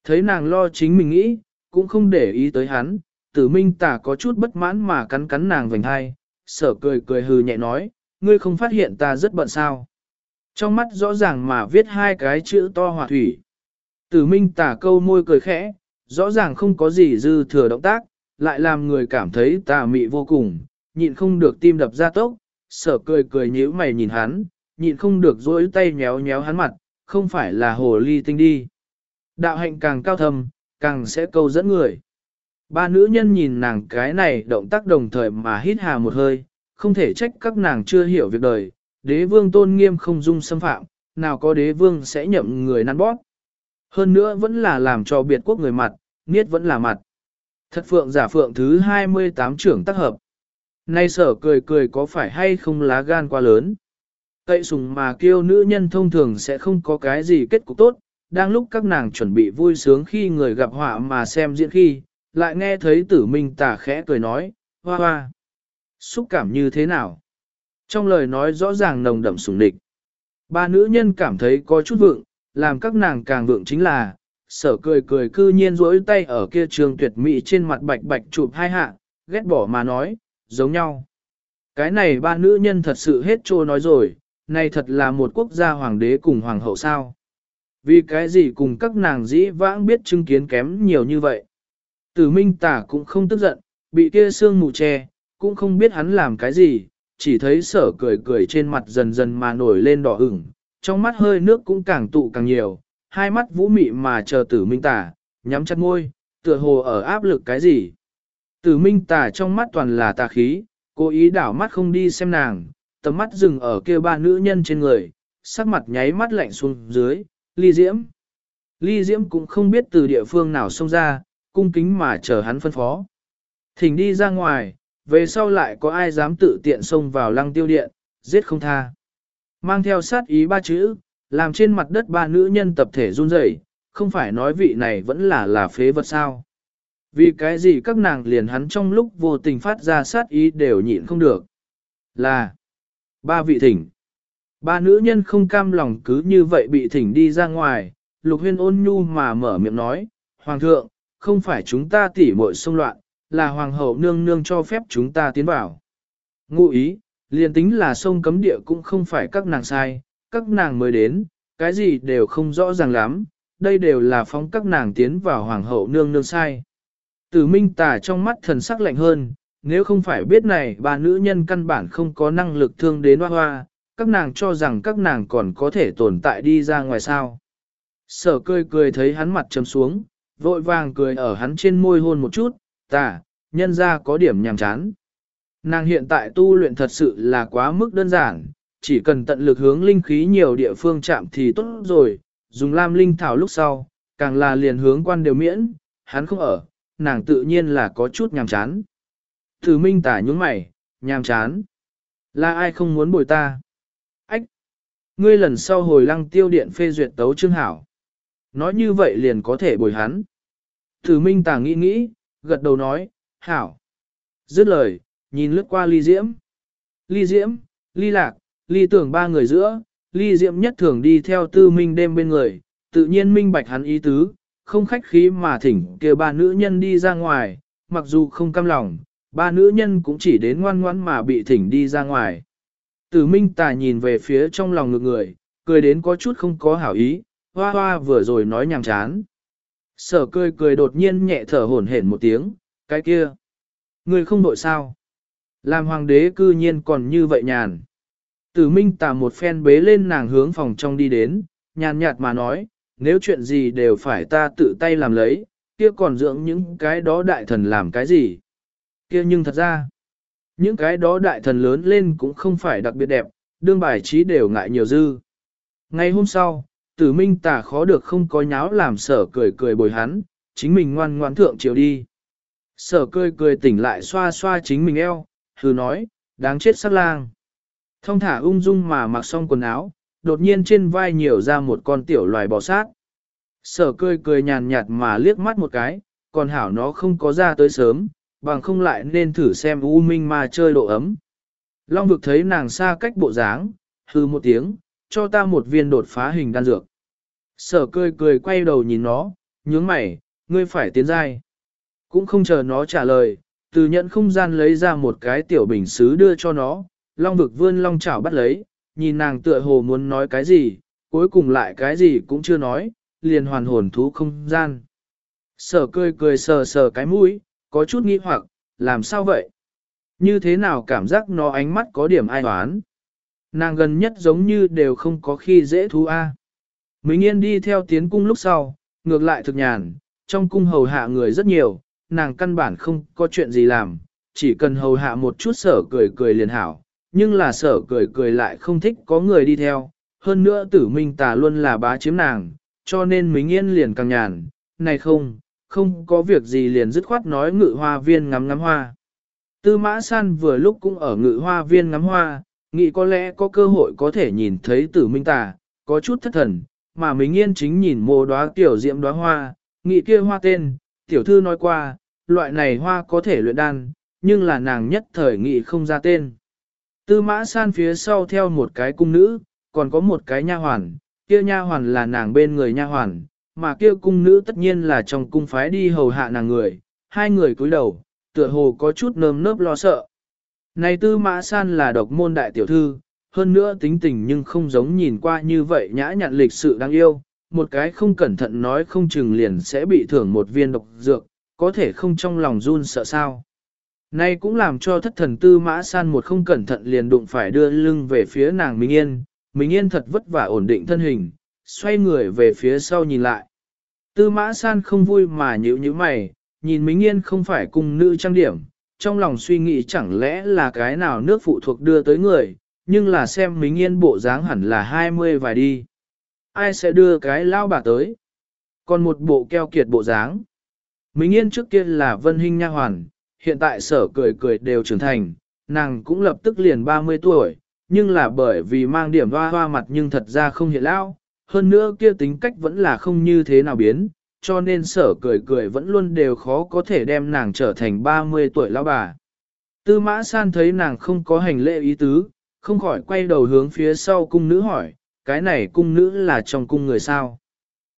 Thấy nàng lo chính mình nghĩ, cũng không để ý tới hắn, tử minh Tả có chút bất mãn mà cắn cắn nàng vành hai, sở cười cười hừ nhẹ nói, ngươi không phát hiện ta rất bận sao. Trong mắt rõ ràng mà viết hai cái chữ to hòa thủy. Tử minh tả câu môi cười khẽ, rõ ràng không có gì dư thừa động tác, lại làm người cảm thấy tà mị vô cùng, nhịn không được tim đập ra tốc, sở cười cười nhíu mày nhìn hắn, nhịn không được dối tay nhéo nhéo hắn mặt, không phải là hồ ly tinh đi. Đạo hạnh càng cao thầm càng sẽ câu dẫn người. Ba nữ nhân nhìn nàng cái này động tác đồng thời mà hít hà một hơi, không thể trách các nàng chưa hiểu việc đời, đế vương tôn nghiêm không dung xâm phạm, nào có đế vương sẽ nhậm người năn bóp. Hơn nữa vẫn là làm cho biệt quốc người mặt, niết vẫn là mặt. Thật phượng giả phượng thứ 28 trưởng tác hợp. Nay sở cười cười có phải hay không lá gan quá lớn. Cậy sùng mà kêu nữ nhân thông thường sẽ không có cái gì kết cục tốt, đang lúc các nàng chuẩn bị vui sướng khi người gặp họa mà xem diễn khi, lại nghe thấy tử minh tà khẽ cười nói, hoa hoa. Xúc cảm như thế nào? Trong lời nói rõ ràng nồng đậm sùng địch. Ba nữ nhân cảm thấy có chút vượng, làm các nàng càng vượng chính là, sở cười cười cư nhiên rỗi tay ở kia trường tuyệt mỹ trên mặt bạch bạch chụp hai hạ, ghét bỏ mà nói, giống nhau. Cái này ba nữ nhân thật sự hết trô nói rồi, này thật là một quốc gia hoàng đế cùng hoàng hậu sao. Vì cái gì cùng các nàng dĩ vãng biết chứng kiến kém nhiều như vậy. Tử minh tả cũng không tức giận, bị kia sương mù che, cũng không biết hắn làm cái gì, chỉ thấy sở cười cười trên mặt dần dần mà nổi lên đỏ ửng, trong mắt hơi nước cũng càng tụ càng nhiều, hai mắt vũ mị mà chờ tử minh tả, nhắm chặt môi, tựa hồ ở áp lực cái gì. Tử minh tả trong mắt toàn là tà khí, cố ý đảo mắt không đi xem nàng, tầm mắt dừng ở kia ba nữ nhân trên người, sắc mặt nháy mắt lạnh xuống dưới, ly diễm. Ly diễm cũng không biết từ địa phương nào xông ra, cung kính mà chờ hắn phân phó. Thỉnh đi ra ngoài, về sau lại có ai dám tự tiện xông vào lăng tiêu điện, giết không tha. Mang theo sát ý ba chữ, làm trên mặt đất ba nữ nhân tập thể run rẩy, không phải nói vị này vẫn là là phế vật sao. Vì cái gì các nàng liền hắn trong lúc vô tình phát ra sát ý đều nhịn không được. Là ba vị thỉnh. Ba nữ nhân không cam lòng cứ như vậy bị thỉnh đi ra ngoài, lục huyên ôn nhu mà mở miệng nói, Hoàng thượng, không phải chúng ta tỉ muội xông loạn, là Hoàng hậu nương nương cho phép chúng ta tiến vào. Ngụ ý, liền tính là sông cấm địa cũng không phải các nàng sai, các nàng mới đến, cái gì đều không rõ ràng lắm, đây đều là phóng các nàng tiến vào Hoàng hậu nương nương sai. Tử minh tà trong mắt thần sắc lạnh hơn, nếu không phải biết này ba nữ nhân căn bản không có năng lực thương đến hoa hoa, các nàng cho rằng các nàng còn có thể tồn tại đi ra ngoài sao. Sở cười cười thấy hắn mặt trầm xuống, vội vàng cười ở hắn trên môi hôn một chút, tà, nhân ra có điểm nhàm chán. Nàng hiện tại tu luyện thật sự là quá mức đơn giản, chỉ cần tận lực hướng linh khí nhiều địa phương chạm thì tốt rồi, dùng lam linh thảo lúc sau, càng là liền hướng quan đều miễn, hắn không ở, nàng tự nhiên là có chút nhàm chán. Thử minh tả nhúng mày, nhàm chán. Là ai không muốn bồi ta? Ngươi lần sau hồi lăng tiêu điện phê duyệt tấu trương hảo. Nói như vậy liền có thể bồi hắn. Thử minh Tàng nghĩ nghĩ, gật đầu nói, hảo. Dứt lời, nhìn lướt qua ly diễm. Ly diễm, ly lạc, ly tưởng ba người giữa, ly diễm nhất thường đi theo tư minh đêm bên người, tự nhiên minh bạch hắn ý tứ, không khách khí mà thỉnh kêu ba nữ nhân đi ra ngoài, mặc dù không cam lòng, ba nữ nhân cũng chỉ đến ngoan ngoãn mà bị thỉnh đi ra ngoài. Tử minh tà nhìn về phía trong lòng ngực người, cười đến có chút không có hảo ý, hoa hoa vừa rồi nói nhàm chán. Sở cười cười đột nhiên nhẹ thở hổn hển một tiếng, cái kia. Người không đội sao. Làm hoàng đế cư nhiên còn như vậy nhàn. Tử minh tà một phen bế lên nàng hướng phòng trong đi đến, nhàn nhạt mà nói, nếu chuyện gì đều phải ta tự tay làm lấy, kia còn dưỡng những cái đó đại thần làm cái gì. Kia nhưng thật ra, những cái đó đại thần lớn lên cũng không phải đặc biệt đẹp, đương bài trí đều ngại nhiều dư. Ngày hôm sau, tử minh tả khó được không có nháo làm sở cười cười bồi hắn, chính mình ngoan ngoan thượng chiều đi. Sở cười cười tỉnh lại xoa xoa chính mình eo, hừ nói, đáng chết sắc lang. Thông thả ung dung mà mặc xong quần áo, đột nhiên trên vai nhiều ra một con tiểu loài bò sát. Sở cười cười nhàn nhạt mà liếc mắt một cái, còn hảo nó không có ra tới sớm, bằng không lại nên thử xem U Minh Ma chơi độ ấm. Long vực thấy nàng xa cách bộ dáng, hư một tiếng, cho ta một viên đột phá hình đan dược. Sở cười cười quay đầu nhìn nó, nhướng mày, ngươi phải tiến dai. Cũng không chờ nó trả lời, từ nhận không gian lấy ra một cái tiểu bình xứ đưa cho nó, long vực vươn long chảo bắt lấy, nhìn nàng tựa hồ muốn nói cái gì, cuối cùng lại cái gì cũng chưa nói, liền hoàn hồn thú không gian. Sở cười cười sờ sờ cái mũi, có chút nghi hoặc, làm sao vậy? Như thế nào cảm giác nó ánh mắt có điểm ai toán? Nàng gần nhất giống như đều không có khi dễ thú A. À. Minh Yên đi theo tiến cung lúc sau, ngược lại thực nhàn, trong cung hầu hạ người rất nhiều, nàng căn bản không có chuyện gì làm, chỉ cần hầu hạ một chút sở cười cười liền hảo, nhưng là sở cười cười lại không thích có người đi theo, hơn nữa tử minh tà luôn là bá chiếm nàng, cho nên Minh Yên liền càng nhàn, này không, không có việc gì liền dứt khoát nói ngự hoa viên ngắm ngắm hoa. Tư mã san vừa lúc cũng ở ngự hoa viên ngắm hoa, nghĩ có lẽ có cơ hội có thể nhìn thấy tử minh tà, có chút thất thần, mà Minh Yên chính nhìn mô đóa tiểu diệm đóa hoa, nghĩ kia hoa tên, tiểu thư nói qua, loại này hoa có thể luyện đan, nhưng là nàng nhất thời nghĩ không ra tên. Tư mã san phía sau theo một cái cung nữ, còn có một cái nha hoàn, kia nha hoàn là nàng bên người nha hoàn, mà kia cung nữ tất nhiên là trong cung phái đi hầu hạ nàng người, hai người cúi đầu, tựa hồ có chút nơm nớp lo sợ. Này tư mã san là độc môn đại tiểu thư, hơn nữa tính tình nhưng không giống nhìn qua như vậy nhã nhặn lịch sự đáng yêu, một cái không cẩn thận nói không chừng liền sẽ bị thưởng một viên độc dược, có thể không trong lòng run sợ sao. Nay cũng làm cho thất thần tư mã san một không cẩn thận liền đụng phải đưa lưng về phía nàng Minh Yên, Minh Yên thật vất vả ổn định thân hình, xoay người về phía sau nhìn lại. Tư mã san không vui mà nhíu như mày, nhìn Mính Yên không phải cùng nữ trang điểm, trong lòng suy nghĩ chẳng lẽ là cái nào nước phụ thuộc đưa tới người, nhưng là xem Mính Yên bộ dáng hẳn là 20 vài đi. Ai sẽ đưa cái lao bà tới? Còn một bộ keo kiệt bộ dáng. Mính Yên trước kia là vân hình nha hoàn, hiện tại sở cười cười đều trưởng thành, nàng cũng lập tức liền 30 tuổi, nhưng là bởi vì mang điểm hoa hoa mặt nhưng thật ra không hiện lao, hơn nữa kia tính cách vẫn là không như thế nào biến, cho nên sở cười cười vẫn luôn đều khó có thể đem nàng trở thành 30 tuổi lão bà. Tư mã san thấy nàng không có hành lễ ý tứ, không khỏi quay đầu hướng phía sau cung nữ hỏi, cái này cung nữ là trong cung người sao?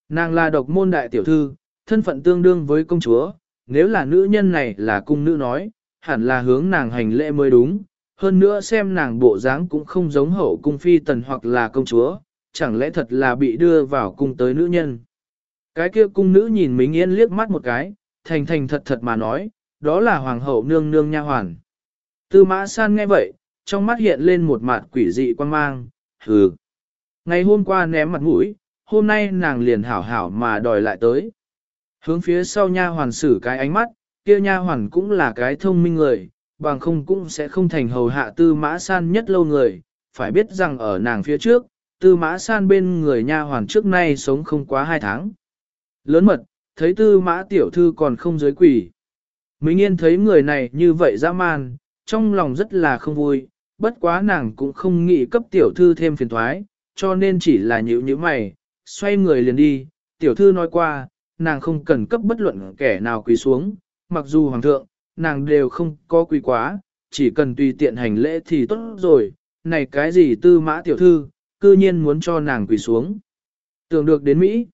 Nàng là độc môn đại tiểu thư, thân phận tương đương với công chúa, nếu là nữ nhân này là cung nữ nói, hẳn là hướng nàng hành lễ mới đúng, hơn nữa xem nàng bộ dáng cũng không giống hậu cung phi tần hoặc là công chúa, chẳng lẽ thật là bị đưa vào cung tới nữ nhân. Cái kia cung nữ nhìn Mính Yên liếc mắt một cái, thành thành thật thật mà nói, đó là hoàng hậu nương nương nha hoàn. Tư mã san nghe vậy, trong mắt hiện lên một mặt quỷ dị quan mang, hừ. Ngày hôm qua ném mặt mũi, hôm nay nàng liền hảo hảo mà đòi lại tới. Hướng phía sau nha hoàn xử cái ánh mắt, kia nha hoàn cũng là cái thông minh người, bằng không cũng sẽ không thành hầu hạ tư mã san nhất lâu người, phải biết rằng ở nàng phía trước, tư mã san bên người nha hoàn trước nay sống không quá hai tháng. Lớn mật, thấy tư mã tiểu thư còn không giới quỷ. Minh Yên thấy người này như vậy dã man, trong lòng rất là không vui, bất quá nàng cũng không nghĩ cấp tiểu thư thêm phiền thoái, cho nên chỉ là nhữ như mày, xoay người liền đi, tiểu thư nói qua, nàng không cần cấp bất luận kẻ nào quỳ xuống, mặc dù hoàng thượng, nàng đều không có quỳ quá, chỉ cần tùy tiện hành lễ thì tốt rồi, này cái gì tư mã tiểu thư, cư nhiên muốn cho nàng quỳ xuống. Tưởng được đến Mỹ,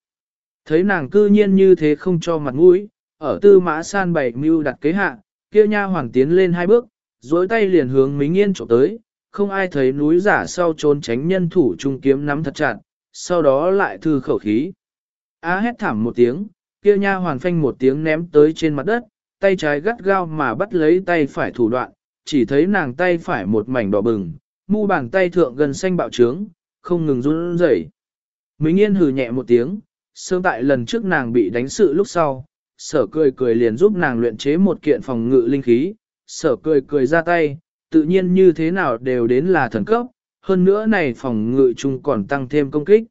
thấy nàng cư nhiên như thế không cho mặt mũi, ở tư mã san bảy mưu đặt kế hạ, kia nha hoàng tiến lên hai bước, dối tay liền hướng Mính Yên trộm tới, không ai thấy núi giả sau trốn tránh nhân thủ trung kiếm nắm thật chặt, sau đó lại thư khẩu khí. Á hét thảm một tiếng, kia nha hoàn phanh một tiếng ném tới trên mặt đất, tay trái gắt gao mà bắt lấy tay phải thủ đoạn, chỉ thấy nàng tay phải một mảnh đỏ bừng, mu bàn tay thượng gần xanh bạo trướng, không ngừng run rẩy. Minh Yên hừ nhẹ một tiếng, sớm tại lần trước nàng bị đánh sự lúc sau, sở cười cười liền giúp nàng luyện chế một kiện phòng ngự linh khí, sở cười cười ra tay, tự nhiên như thế nào đều đến là thần cấp, hơn nữa này phòng ngự chung còn tăng thêm công kích.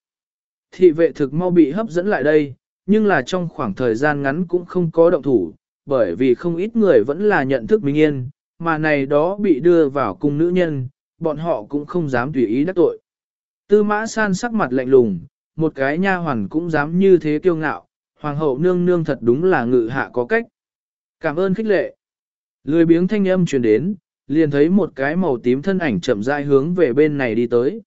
Thị vệ thực mau bị hấp dẫn lại đây, nhưng là trong khoảng thời gian ngắn cũng không có động thủ, bởi vì không ít người vẫn là nhận thức Minh Yên, mà này đó bị đưa vào cung nữ nhân, bọn họ cũng không dám tùy ý đắc tội. Tư mã san sắc mặt lạnh lùng, một cái nha hoàn cũng dám như thế kiêu ngạo, hoàng hậu nương nương thật đúng là ngự hạ có cách. Cảm ơn khích lệ. Lười biếng thanh âm truyền đến, liền thấy một cái màu tím thân ảnh chậm rãi hướng về bên này đi tới.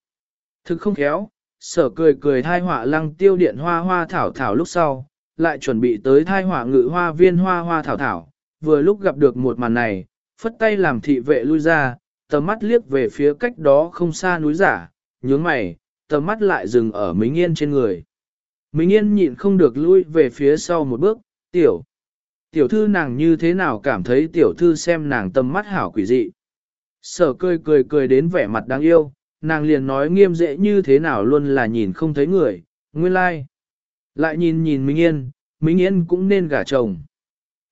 Thực không khéo, sở cười cười thai họa lăng tiêu điện hoa hoa thảo thảo lúc sau, lại chuẩn bị tới thai họa ngự hoa viên hoa hoa thảo thảo, vừa lúc gặp được một màn này, phất tay làm thị vệ lui ra, tầm mắt liếc về phía cách đó không xa núi giả, nhướng mày, tầm mắt lại dừng ở Mính Yên trên người. Mính Yên nhịn không được lui về phía sau một bước, tiểu. Tiểu thư nàng như thế nào cảm thấy tiểu thư xem nàng tầm mắt hảo quỷ dị. Sở cười cười cười đến vẻ mặt đáng yêu, nàng liền nói nghiêm dễ như thế nào luôn là nhìn không thấy người, nguyên lai. Like. Lại nhìn nhìn Minh Yên, Minh Yên cũng nên gả chồng.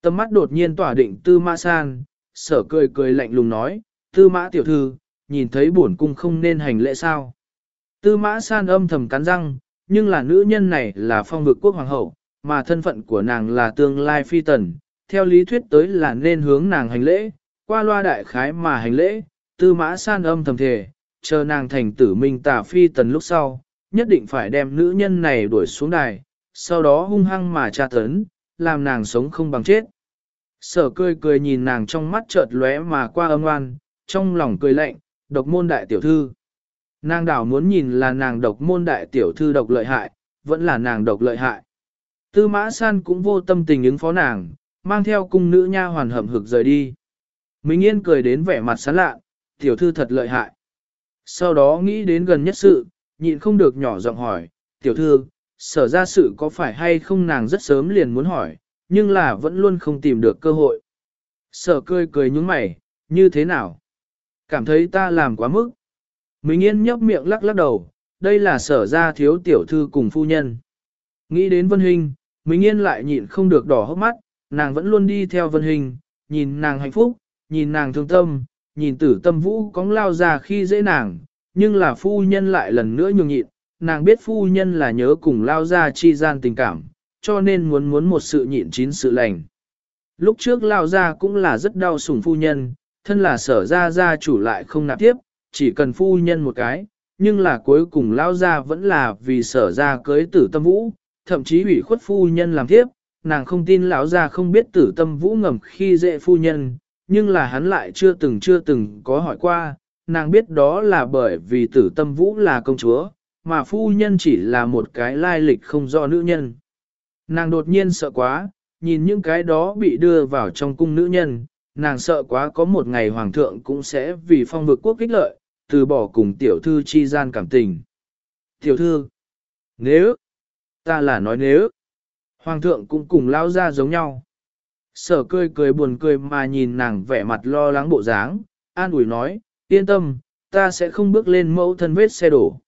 Tầm mắt đột nhiên tỏa định tư mã san, sở cười cười lạnh lùng nói, tư mã tiểu thư, nhìn thấy bổn cung không nên hành lễ sao. Tư mã san âm thầm cắn răng, nhưng là nữ nhân này là phong vực quốc hoàng hậu, mà thân phận của nàng là tương lai phi tần, theo lý thuyết tới là nên hướng nàng hành lễ, qua loa đại khái mà hành lễ, tư mã san âm thầm thề, chờ nàng thành tử minh tả phi tần lúc sau, nhất định phải đem nữ nhân này đuổi xuống đài, sau đó hung hăng mà tra tấn, làm nàng sống không bằng chết. Sở cười cười nhìn nàng trong mắt chợt lóe mà qua âm oan, trong lòng cười lạnh, độc môn đại tiểu thư. Nàng đảo muốn nhìn là nàng độc môn đại tiểu thư độc lợi hại, vẫn là nàng độc lợi hại. Tư mã san cũng vô tâm tình ứng phó nàng, mang theo cung nữ nha hoàn hầm hực rời đi. Minh Yên cười đến vẻ mặt sán lạ, tiểu thư thật lợi hại. Sau đó nghĩ đến gần nhất sự, nhịn không được nhỏ giọng hỏi, tiểu thư, sở ra sự có phải hay không nàng rất sớm liền muốn hỏi, nhưng là vẫn luôn không tìm được cơ hội. Sở cười cười nhúng mày, như thế nào? Cảm thấy ta làm quá mức. Mình yên nhấp miệng lắc lắc đầu, đây là sở ra thiếu tiểu thư cùng phu nhân. Nghĩ đến Vân Hình, Minh Yên lại nhịn không được đỏ hốc mắt, nàng vẫn luôn đi theo Vân Hình, nhìn nàng hạnh phúc, nhìn nàng thương tâm, nhìn tử tâm vũ cóng lao ra khi dễ nàng, nhưng là phu nhân lại lần nữa nhường nhịn, nàng biết phu nhân là nhớ cùng lao ra chi gian tình cảm, cho nên muốn muốn một sự nhịn chín sự lành. Lúc trước lao ra cũng là rất đau sủng phu nhân, thân là sở ra gia chủ lại không nạp tiếp, chỉ cần phu nhân một cái, nhưng là cuối cùng lao ra vẫn là vì sở ra cưới tử tâm vũ, thậm chí ủy khuất phu nhân làm thiếp nàng không tin lão ra không biết tử tâm vũ ngầm khi dễ phu nhân, nhưng là hắn lại chưa từng chưa từng có hỏi qua, nàng biết đó là bởi vì tử tâm vũ là công chúa, mà phu nhân chỉ là một cái lai lịch không do nữ nhân. Nàng đột nhiên sợ quá, nhìn những cái đó bị đưa vào trong cung nữ nhân, nàng sợ quá có một ngày hoàng thượng cũng sẽ vì phong vực quốc kích lợi, từ bỏ cùng tiểu thư chi gian cảm tình. Tiểu thư, nếu, ta là nói nếu, hoàng thượng cũng cùng lao ra giống nhau. Sở cười cười buồn cười mà nhìn nàng vẻ mặt lo lắng bộ dáng, an ủi nói, yên tâm, ta sẽ không bước lên mẫu thân vết xe đổ.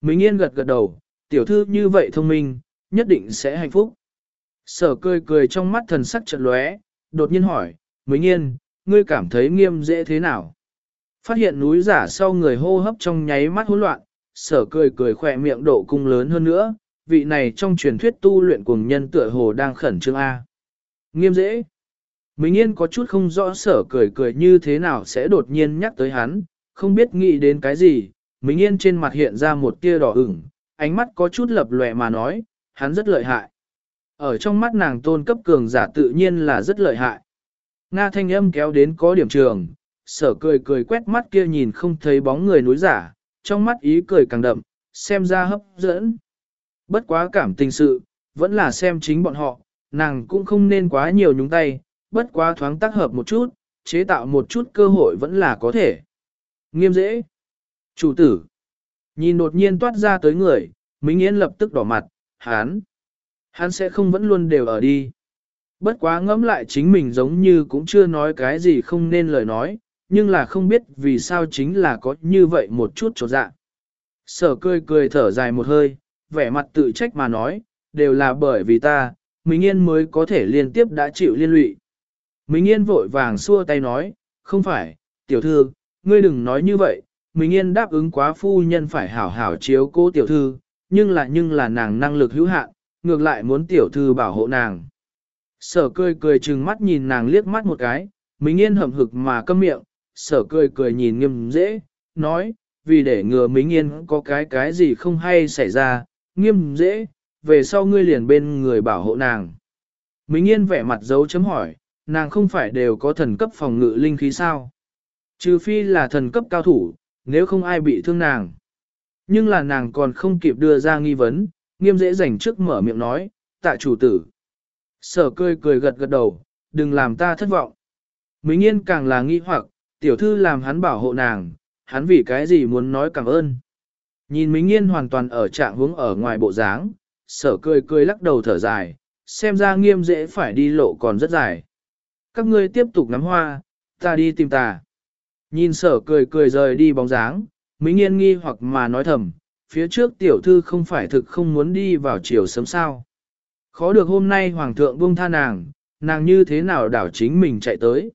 Minh Yên gật gật đầu, tiểu thư như vậy thông minh, nhất định sẽ hạnh phúc. Sở cười cười trong mắt thần sắc chợt lóe, đột nhiên hỏi, Mới nhiên, ngươi cảm thấy nghiêm dễ thế nào? Phát hiện núi giả sau người hô hấp trong nháy mắt hỗn loạn, sở cười cười khỏe miệng độ cung lớn hơn nữa, vị này trong truyền thuyết tu luyện cùng nhân tựa hồ đang khẩn trương A. Nghiêm dễ. Mới Yên có chút không rõ sở cười cười như thế nào sẽ đột nhiên nhắc tới hắn, không biết nghĩ đến cái gì, Mới Yên trên mặt hiện ra một tia đỏ ửng, ánh mắt có chút lập lòe mà nói, hắn rất lợi hại. Ở trong mắt nàng tôn cấp cường giả tự nhiên là rất lợi hại. Nga thanh âm kéo đến có điểm trường, sở cười cười quét mắt kia nhìn không thấy bóng người núi giả, trong mắt ý cười càng đậm, xem ra hấp dẫn. Bất quá cảm tình sự, vẫn là xem chính bọn họ, nàng cũng không nên quá nhiều nhúng tay, bất quá thoáng tác hợp một chút, chế tạo một chút cơ hội vẫn là có thể. Nghiêm dễ. Chủ tử. Nhìn đột nhiên toát ra tới người, Minh Yên lập tức đỏ mặt, hán. Hắn sẽ không vẫn luôn đều ở đi. Bất quá ngẫm lại chính mình giống như cũng chưa nói cái gì không nên lời nói, nhưng là không biết vì sao chính là có như vậy một chút trột dạ. Sở cười cười thở dài một hơi, vẻ mặt tự trách mà nói, đều là bởi vì ta, Minh Yên mới có thể liên tiếp đã chịu liên lụy. Minh Yên vội vàng xua tay nói, không phải, tiểu thư, ngươi đừng nói như vậy, Minh Yên đáp ứng quá phu nhân phải hảo hảo chiếu cố tiểu thư, nhưng là nhưng là nàng năng lực hữu hạn, ngược lại muốn tiểu thư bảo hộ nàng. Sở cười cười chừng mắt nhìn nàng liếc mắt một cái, Minh Yên hậm hực mà câm miệng, sở cười cười nhìn nghiêm dễ, nói, vì để ngừa Minh Yên có cái cái gì không hay xảy ra, nghiêm dễ, về sau ngươi liền bên người bảo hộ nàng. Minh Yên vẻ mặt dấu chấm hỏi, nàng không phải đều có thần cấp phòng ngự linh khí sao? Trừ phi là thần cấp cao thủ, nếu không ai bị thương nàng. Nhưng là nàng còn không kịp đưa ra nghi vấn, nghiêm dễ dành trước mở miệng nói, tại chủ tử. Sở cười cười gật gật đầu, đừng làm ta thất vọng. Minh Yên càng là nghi hoặc, tiểu thư làm hắn bảo hộ nàng, hắn vì cái gì muốn nói cảm ơn. Nhìn Mính Yên hoàn toàn ở trạng hướng ở ngoài bộ dáng, sở cười cười lắc đầu thở dài, xem ra nghiêm dễ phải đi lộ còn rất dài. Các ngươi tiếp tục nắm hoa, ta đi tìm ta. Nhìn sở cười cười rời đi bóng dáng, Mính Yên nghi hoặc mà nói thầm, phía trước tiểu thư không phải thực không muốn đi vào chiều sớm sao. Khó được hôm nay hoàng thượng buông tha nàng, nàng như thế nào đảo chính mình chạy tới.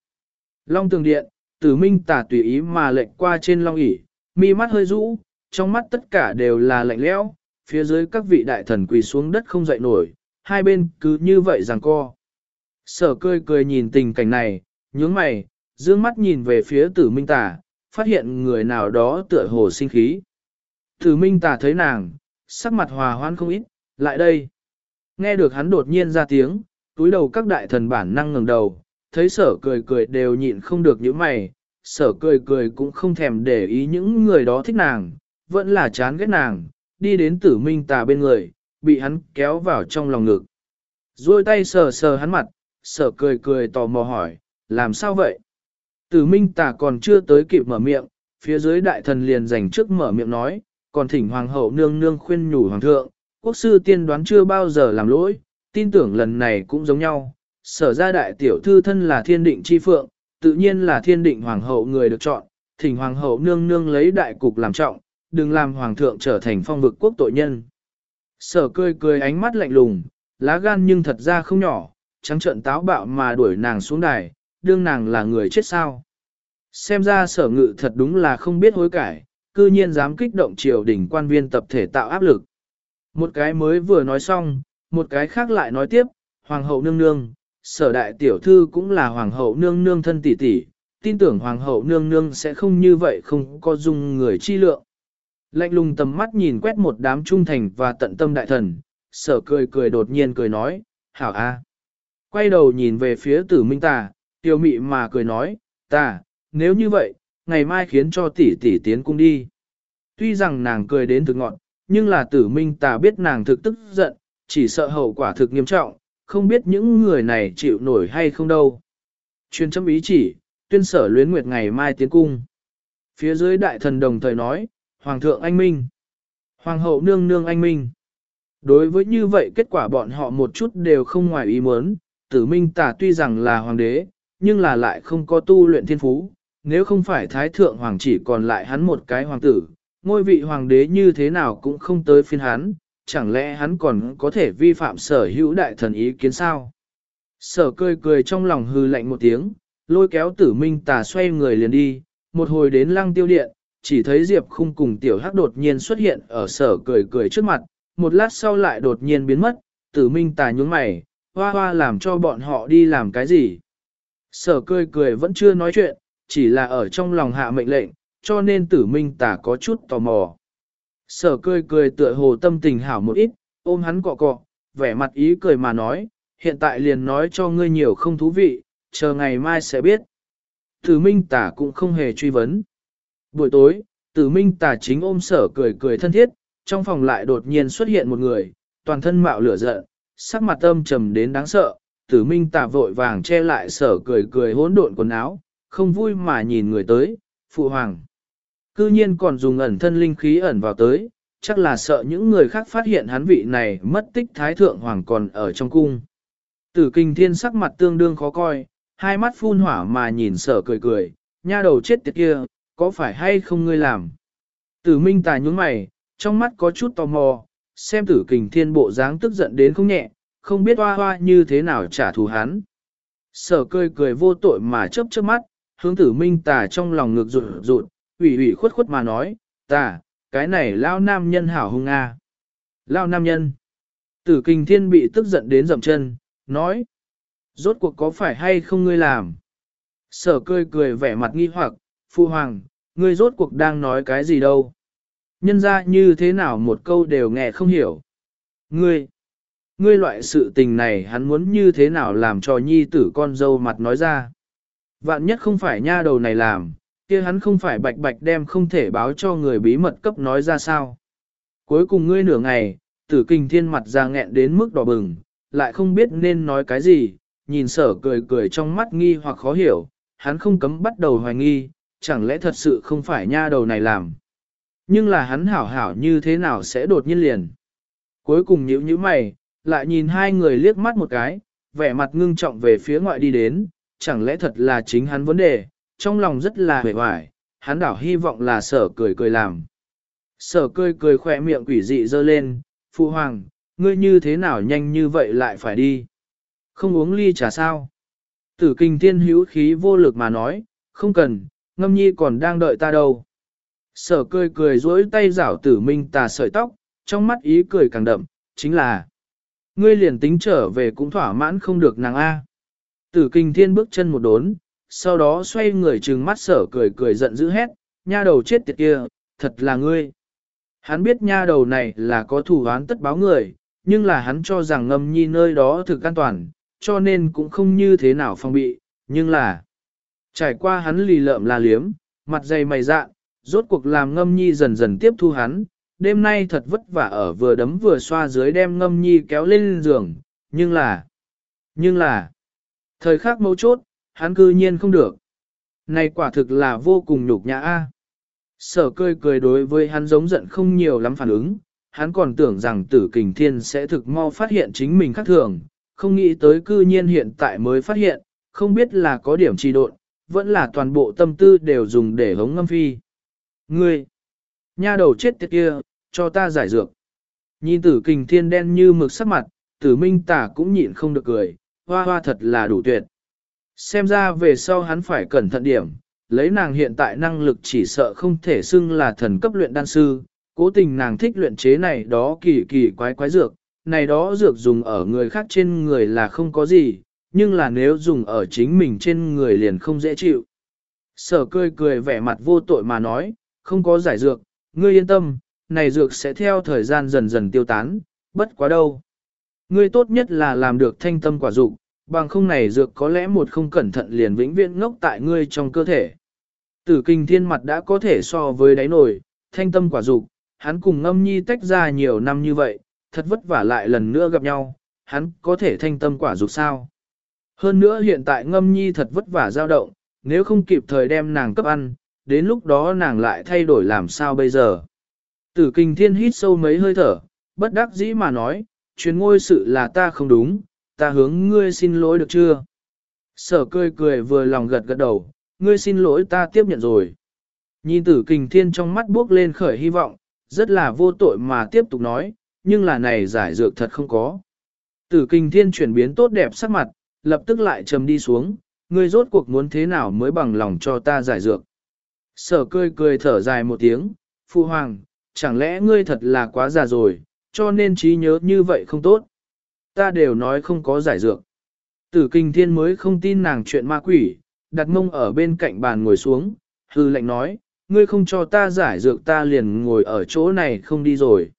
Long tường điện, tử minh tả tùy ý mà lệnh qua trên long ỉ, mi mắt hơi rũ, trong mắt tất cả đều là lạnh lẽo, phía dưới các vị đại thần quỳ xuống đất không dậy nổi, hai bên cứ như vậy rằng co. Sở cười cười nhìn tình cảnh này, nhướng mày, dương mắt nhìn về phía tử minh tả, phát hiện người nào đó tựa hồ sinh khí. Tử minh tả thấy nàng, sắc mặt hòa hoan không ít, lại đây. Nghe được hắn đột nhiên ra tiếng, túi đầu các đại thần bản năng ngẩng đầu, thấy sở cười cười đều nhịn không được những mày, sở cười cười cũng không thèm để ý những người đó thích nàng, vẫn là chán ghét nàng, đi đến tử minh tà bên người, bị hắn kéo vào trong lòng ngực. Rồi tay sờ sờ hắn mặt, sở cười cười tò mò hỏi, làm sao vậy? Tử minh tà còn chưa tới kịp mở miệng, phía dưới đại thần liền dành trước mở miệng nói, còn thỉnh hoàng hậu nương nương khuyên nhủ hoàng thượng, quốc sư tiên đoán chưa bao giờ làm lỗi, tin tưởng lần này cũng giống nhau, sở ra đại tiểu thư thân là thiên định chi phượng, tự nhiên là thiên định hoàng hậu người được chọn, thỉnh hoàng hậu nương nương lấy đại cục làm trọng, đừng làm hoàng thượng trở thành phong vực quốc tội nhân. Sở cười cười ánh mắt lạnh lùng, lá gan nhưng thật ra không nhỏ, trắng trợn táo bạo mà đuổi nàng xuống đài, đương nàng là người chết sao. Xem ra sở ngự thật đúng là không biết hối cải, cư nhiên dám kích động triều đình quan viên tập thể tạo áp lực. Một cái mới vừa nói xong, một cái khác lại nói tiếp, hoàng hậu nương nương, sở đại tiểu thư cũng là hoàng hậu nương nương thân tỷ tỷ, tin tưởng hoàng hậu nương nương sẽ không như vậy không có dung người chi lượng. Lạnh lùng tầm mắt nhìn quét một đám trung thành và tận tâm đại thần, sở cười cười đột nhiên cười nói, hảo a. Quay đầu nhìn về phía tử minh tà, tiêu mị mà cười nói, ta, nếu như vậy, ngày mai khiến cho tỷ tỷ tiến cung đi. Tuy rằng nàng cười đến thực ngọn, nhưng là tử minh tà biết nàng thực tức giận, chỉ sợ hậu quả thực nghiêm trọng, không biết những người này chịu nổi hay không đâu. Chuyên chấm ý chỉ, tuyên sở luyến nguyệt ngày mai tiến cung. Phía dưới đại thần đồng thời nói, Hoàng thượng anh minh, Hoàng hậu nương nương anh minh. Đối với như vậy kết quả bọn họ một chút đều không ngoài ý muốn, tử minh tà tuy rằng là hoàng đế, nhưng là lại không có tu luyện thiên phú, nếu không phải thái thượng hoàng chỉ còn lại hắn một cái hoàng tử, ngôi vị hoàng đế như thế nào cũng không tới phiên hắn, chẳng lẽ hắn còn có thể vi phạm sở hữu đại thần ý kiến sao? Sở cười cười trong lòng hư lạnh một tiếng, lôi kéo tử minh tà xoay người liền đi, một hồi đến lăng tiêu điện, chỉ thấy Diệp khung cùng tiểu hắc đột nhiên xuất hiện ở sở cười cười trước mặt, một lát sau lại đột nhiên biến mất, tử minh tà nhúng mày, hoa hoa làm cho bọn họ đi làm cái gì. Sở cười cười vẫn chưa nói chuyện, chỉ là ở trong lòng hạ mệnh lệnh, cho nên tử minh Tả có chút tò mò. Sở cười cười tựa hồ tâm tình hảo một ít, ôm hắn cọ cọ, vẻ mặt ý cười mà nói, hiện tại liền nói cho ngươi nhiều không thú vị, chờ ngày mai sẽ biết. Tử minh tả cũng không hề truy vấn. Buổi tối, tử minh tả chính ôm sở cười cười thân thiết, trong phòng lại đột nhiên xuất hiện một người, toàn thân mạo lửa giận, sắc mặt âm trầm đến đáng sợ, tử minh tả vội vàng che lại sở cười cười hỗn độn quần áo, không vui mà nhìn người tới, phụ hoàng. Cư nhiên còn dùng ẩn thân linh khí ẩn vào tới, chắc là sợ những người khác phát hiện hắn vị này mất tích thái thượng hoàng còn ở trong cung. Tử kinh thiên sắc mặt tương đương khó coi, hai mắt phun hỏa mà nhìn sở cười cười, nha đầu chết tiệt kia, có phải hay không ngươi làm? Tử minh tài nhún mày, trong mắt có chút tò mò, xem tử kình thiên bộ dáng tức giận đến không nhẹ, không biết hoa hoa như thế nào trả thù hắn. Sở cười cười vô tội mà chớp chớp mắt, hướng tử minh tà trong lòng ngược rụt rụt, ủy ủy khuất khuất mà nói, ta, cái này lao nam nhân hảo hung a. À. Lao nam nhân. Tử kinh thiên bị tức giận đến dậm chân, nói. Rốt cuộc có phải hay không ngươi làm? Sở cười cười vẻ mặt nghi hoặc, phu hoàng, ngươi rốt cuộc đang nói cái gì đâu? Nhân ra như thế nào một câu đều nghe không hiểu. Ngươi, ngươi loại sự tình này hắn muốn như thế nào làm cho nhi tử con dâu mặt nói ra. Vạn nhất không phải nha đầu này làm, kia hắn không phải bạch bạch đem không thể báo cho người bí mật cấp nói ra sao. Cuối cùng ngươi nửa ngày, tử kinh thiên mặt ra nghẹn đến mức đỏ bừng, lại không biết nên nói cái gì, nhìn sở cười cười trong mắt nghi hoặc khó hiểu, hắn không cấm bắt đầu hoài nghi, chẳng lẽ thật sự không phải nha đầu này làm. Nhưng là hắn hảo hảo như thế nào sẽ đột nhiên liền. Cuối cùng nhíu nhíu mày, lại nhìn hai người liếc mắt một cái, vẻ mặt ngưng trọng về phía ngoại đi đến, chẳng lẽ thật là chính hắn vấn đề, trong lòng rất là hề hoài, hắn đảo hy vọng là sở cười cười làm. Sở cười cười khỏe miệng quỷ dị dơ lên, phụ hoàng, ngươi như thế nào nhanh như vậy lại phải đi. Không uống ly trà sao. Tử kinh thiên hữu khí vô lực mà nói, không cần, ngâm nhi còn đang đợi ta đâu. Sở cười cười duỗi tay rảo tử minh tà sợi tóc, trong mắt ý cười càng đậm, chính là Ngươi liền tính trở về cũng thỏa mãn không được nàng A. Tử kinh thiên bước chân một đốn, sau đó xoay người trừng mắt sở cười cười giận dữ hét, nha đầu chết tiệt kia, thật là ngươi. Hắn biết nha đầu này là có thủ án tất báo người, nhưng là hắn cho rằng ngâm nhi nơi đó thực an toàn, cho nên cũng không như thế nào phòng bị, nhưng là trải qua hắn lì lợm là liếm, mặt dày mày dạ, rốt cuộc làm ngâm nhi dần dần tiếp thu hắn, đêm nay thật vất vả ở vừa đấm vừa xoa dưới đem ngâm nhi kéo lên giường, nhưng là, nhưng là, thời khắc mấu chốt, hắn cư nhiên không được. Này quả thực là vô cùng nhục nhã a. Sở cười cười đối với hắn giống giận không nhiều lắm phản ứng, hắn còn tưởng rằng tử kình thiên sẽ thực mau phát hiện chính mình khác thường, không nghĩ tới cư nhiên hiện tại mới phát hiện, không biết là có điểm trì độn, vẫn là toàn bộ tâm tư đều dùng để hống ngâm phi. Ngươi, nha đầu chết tiệt kia, cho ta giải dược. Nhìn tử kình thiên đen như mực sắc mặt, tử minh tả cũng nhịn không được cười, hoa hoa thật là đủ tuyệt. Xem ra về sau hắn phải cẩn thận điểm, lấy nàng hiện tại năng lực chỉ sợ không thể xưng là thần cấp luyện đan sư, cố tình nàng thích luyện chế này đó kỳ kỳ quái quái dược, này đó dược dùng ở người khác trên người là không có gì, nhưng là nếu dùng ở chính mình trên người liền không dễ chịu. Sở cười cười vẻ mặt vô tội mà nói, không có giải dược, ngươi yên tâm, này dược sẽ theo thời gian dần dần tiêu tán, bất quá đâu. Ngươi tốt nhất là làm được thanh tâm quả dụng, bằng không này dược có lẽ một không cẩn thận liền vĩnh viễn ngốc tại ngươi trong cơ thể. Tử kinh thiên mặt đã có thể so với đáy nổi, thanh tâm quả dục hắn cùng ngâm nhi tách ra nhiều năm như vậy, thật vất vả lại lần nữa gặp nhau, hắn có thể thanh tâm quả dục sao. Hơn nữa hiện tại ngâm nhi thật vất vả dao động, nếu không kịp thời đem nàng cấp ăn, đến lúc đó nàng lại thay đổi làm sao bây giờ. Tử kinh thiên hít sâu mấy hơi thở, bất đắc dĩ mà nói, chuyến ngôi sự là ta không đúng, ta hướng ngươi xin lỗi được chưa? Sở cười cười vừa lòng gật gật đầu, ngươi xin lỗi ta tiếp nhận rồi. Nhìn tử kình thiên trong mắt bước lên khởi hy vọng, rất là vô tội mà tiếp tục nói, nhưng là này giải dược thật không có. Tử kình thiên chuyển biến tốt đẹp sắc mặt, lập tức lại trầm đi xuống, ngươi rốt cuộc muốn thế nào mới bằng lòng cho ta giải dược. Sở cười cười thở dài một tiếng, phu hoàng, chẳng lẽ ngươi thật là quá già rồi, cho nên trí nhớ như vậy không tốt. Ta đều nói không có giải dược. Tử kinh thiên mới không tin nàng chuyện ma quỷ, đặt mông ở bên cạnh bàn ngồi xuống, hư lệnh nói, ngươi không cho ta giải dược ta liền ngồi ở chỗ này không đi rồi.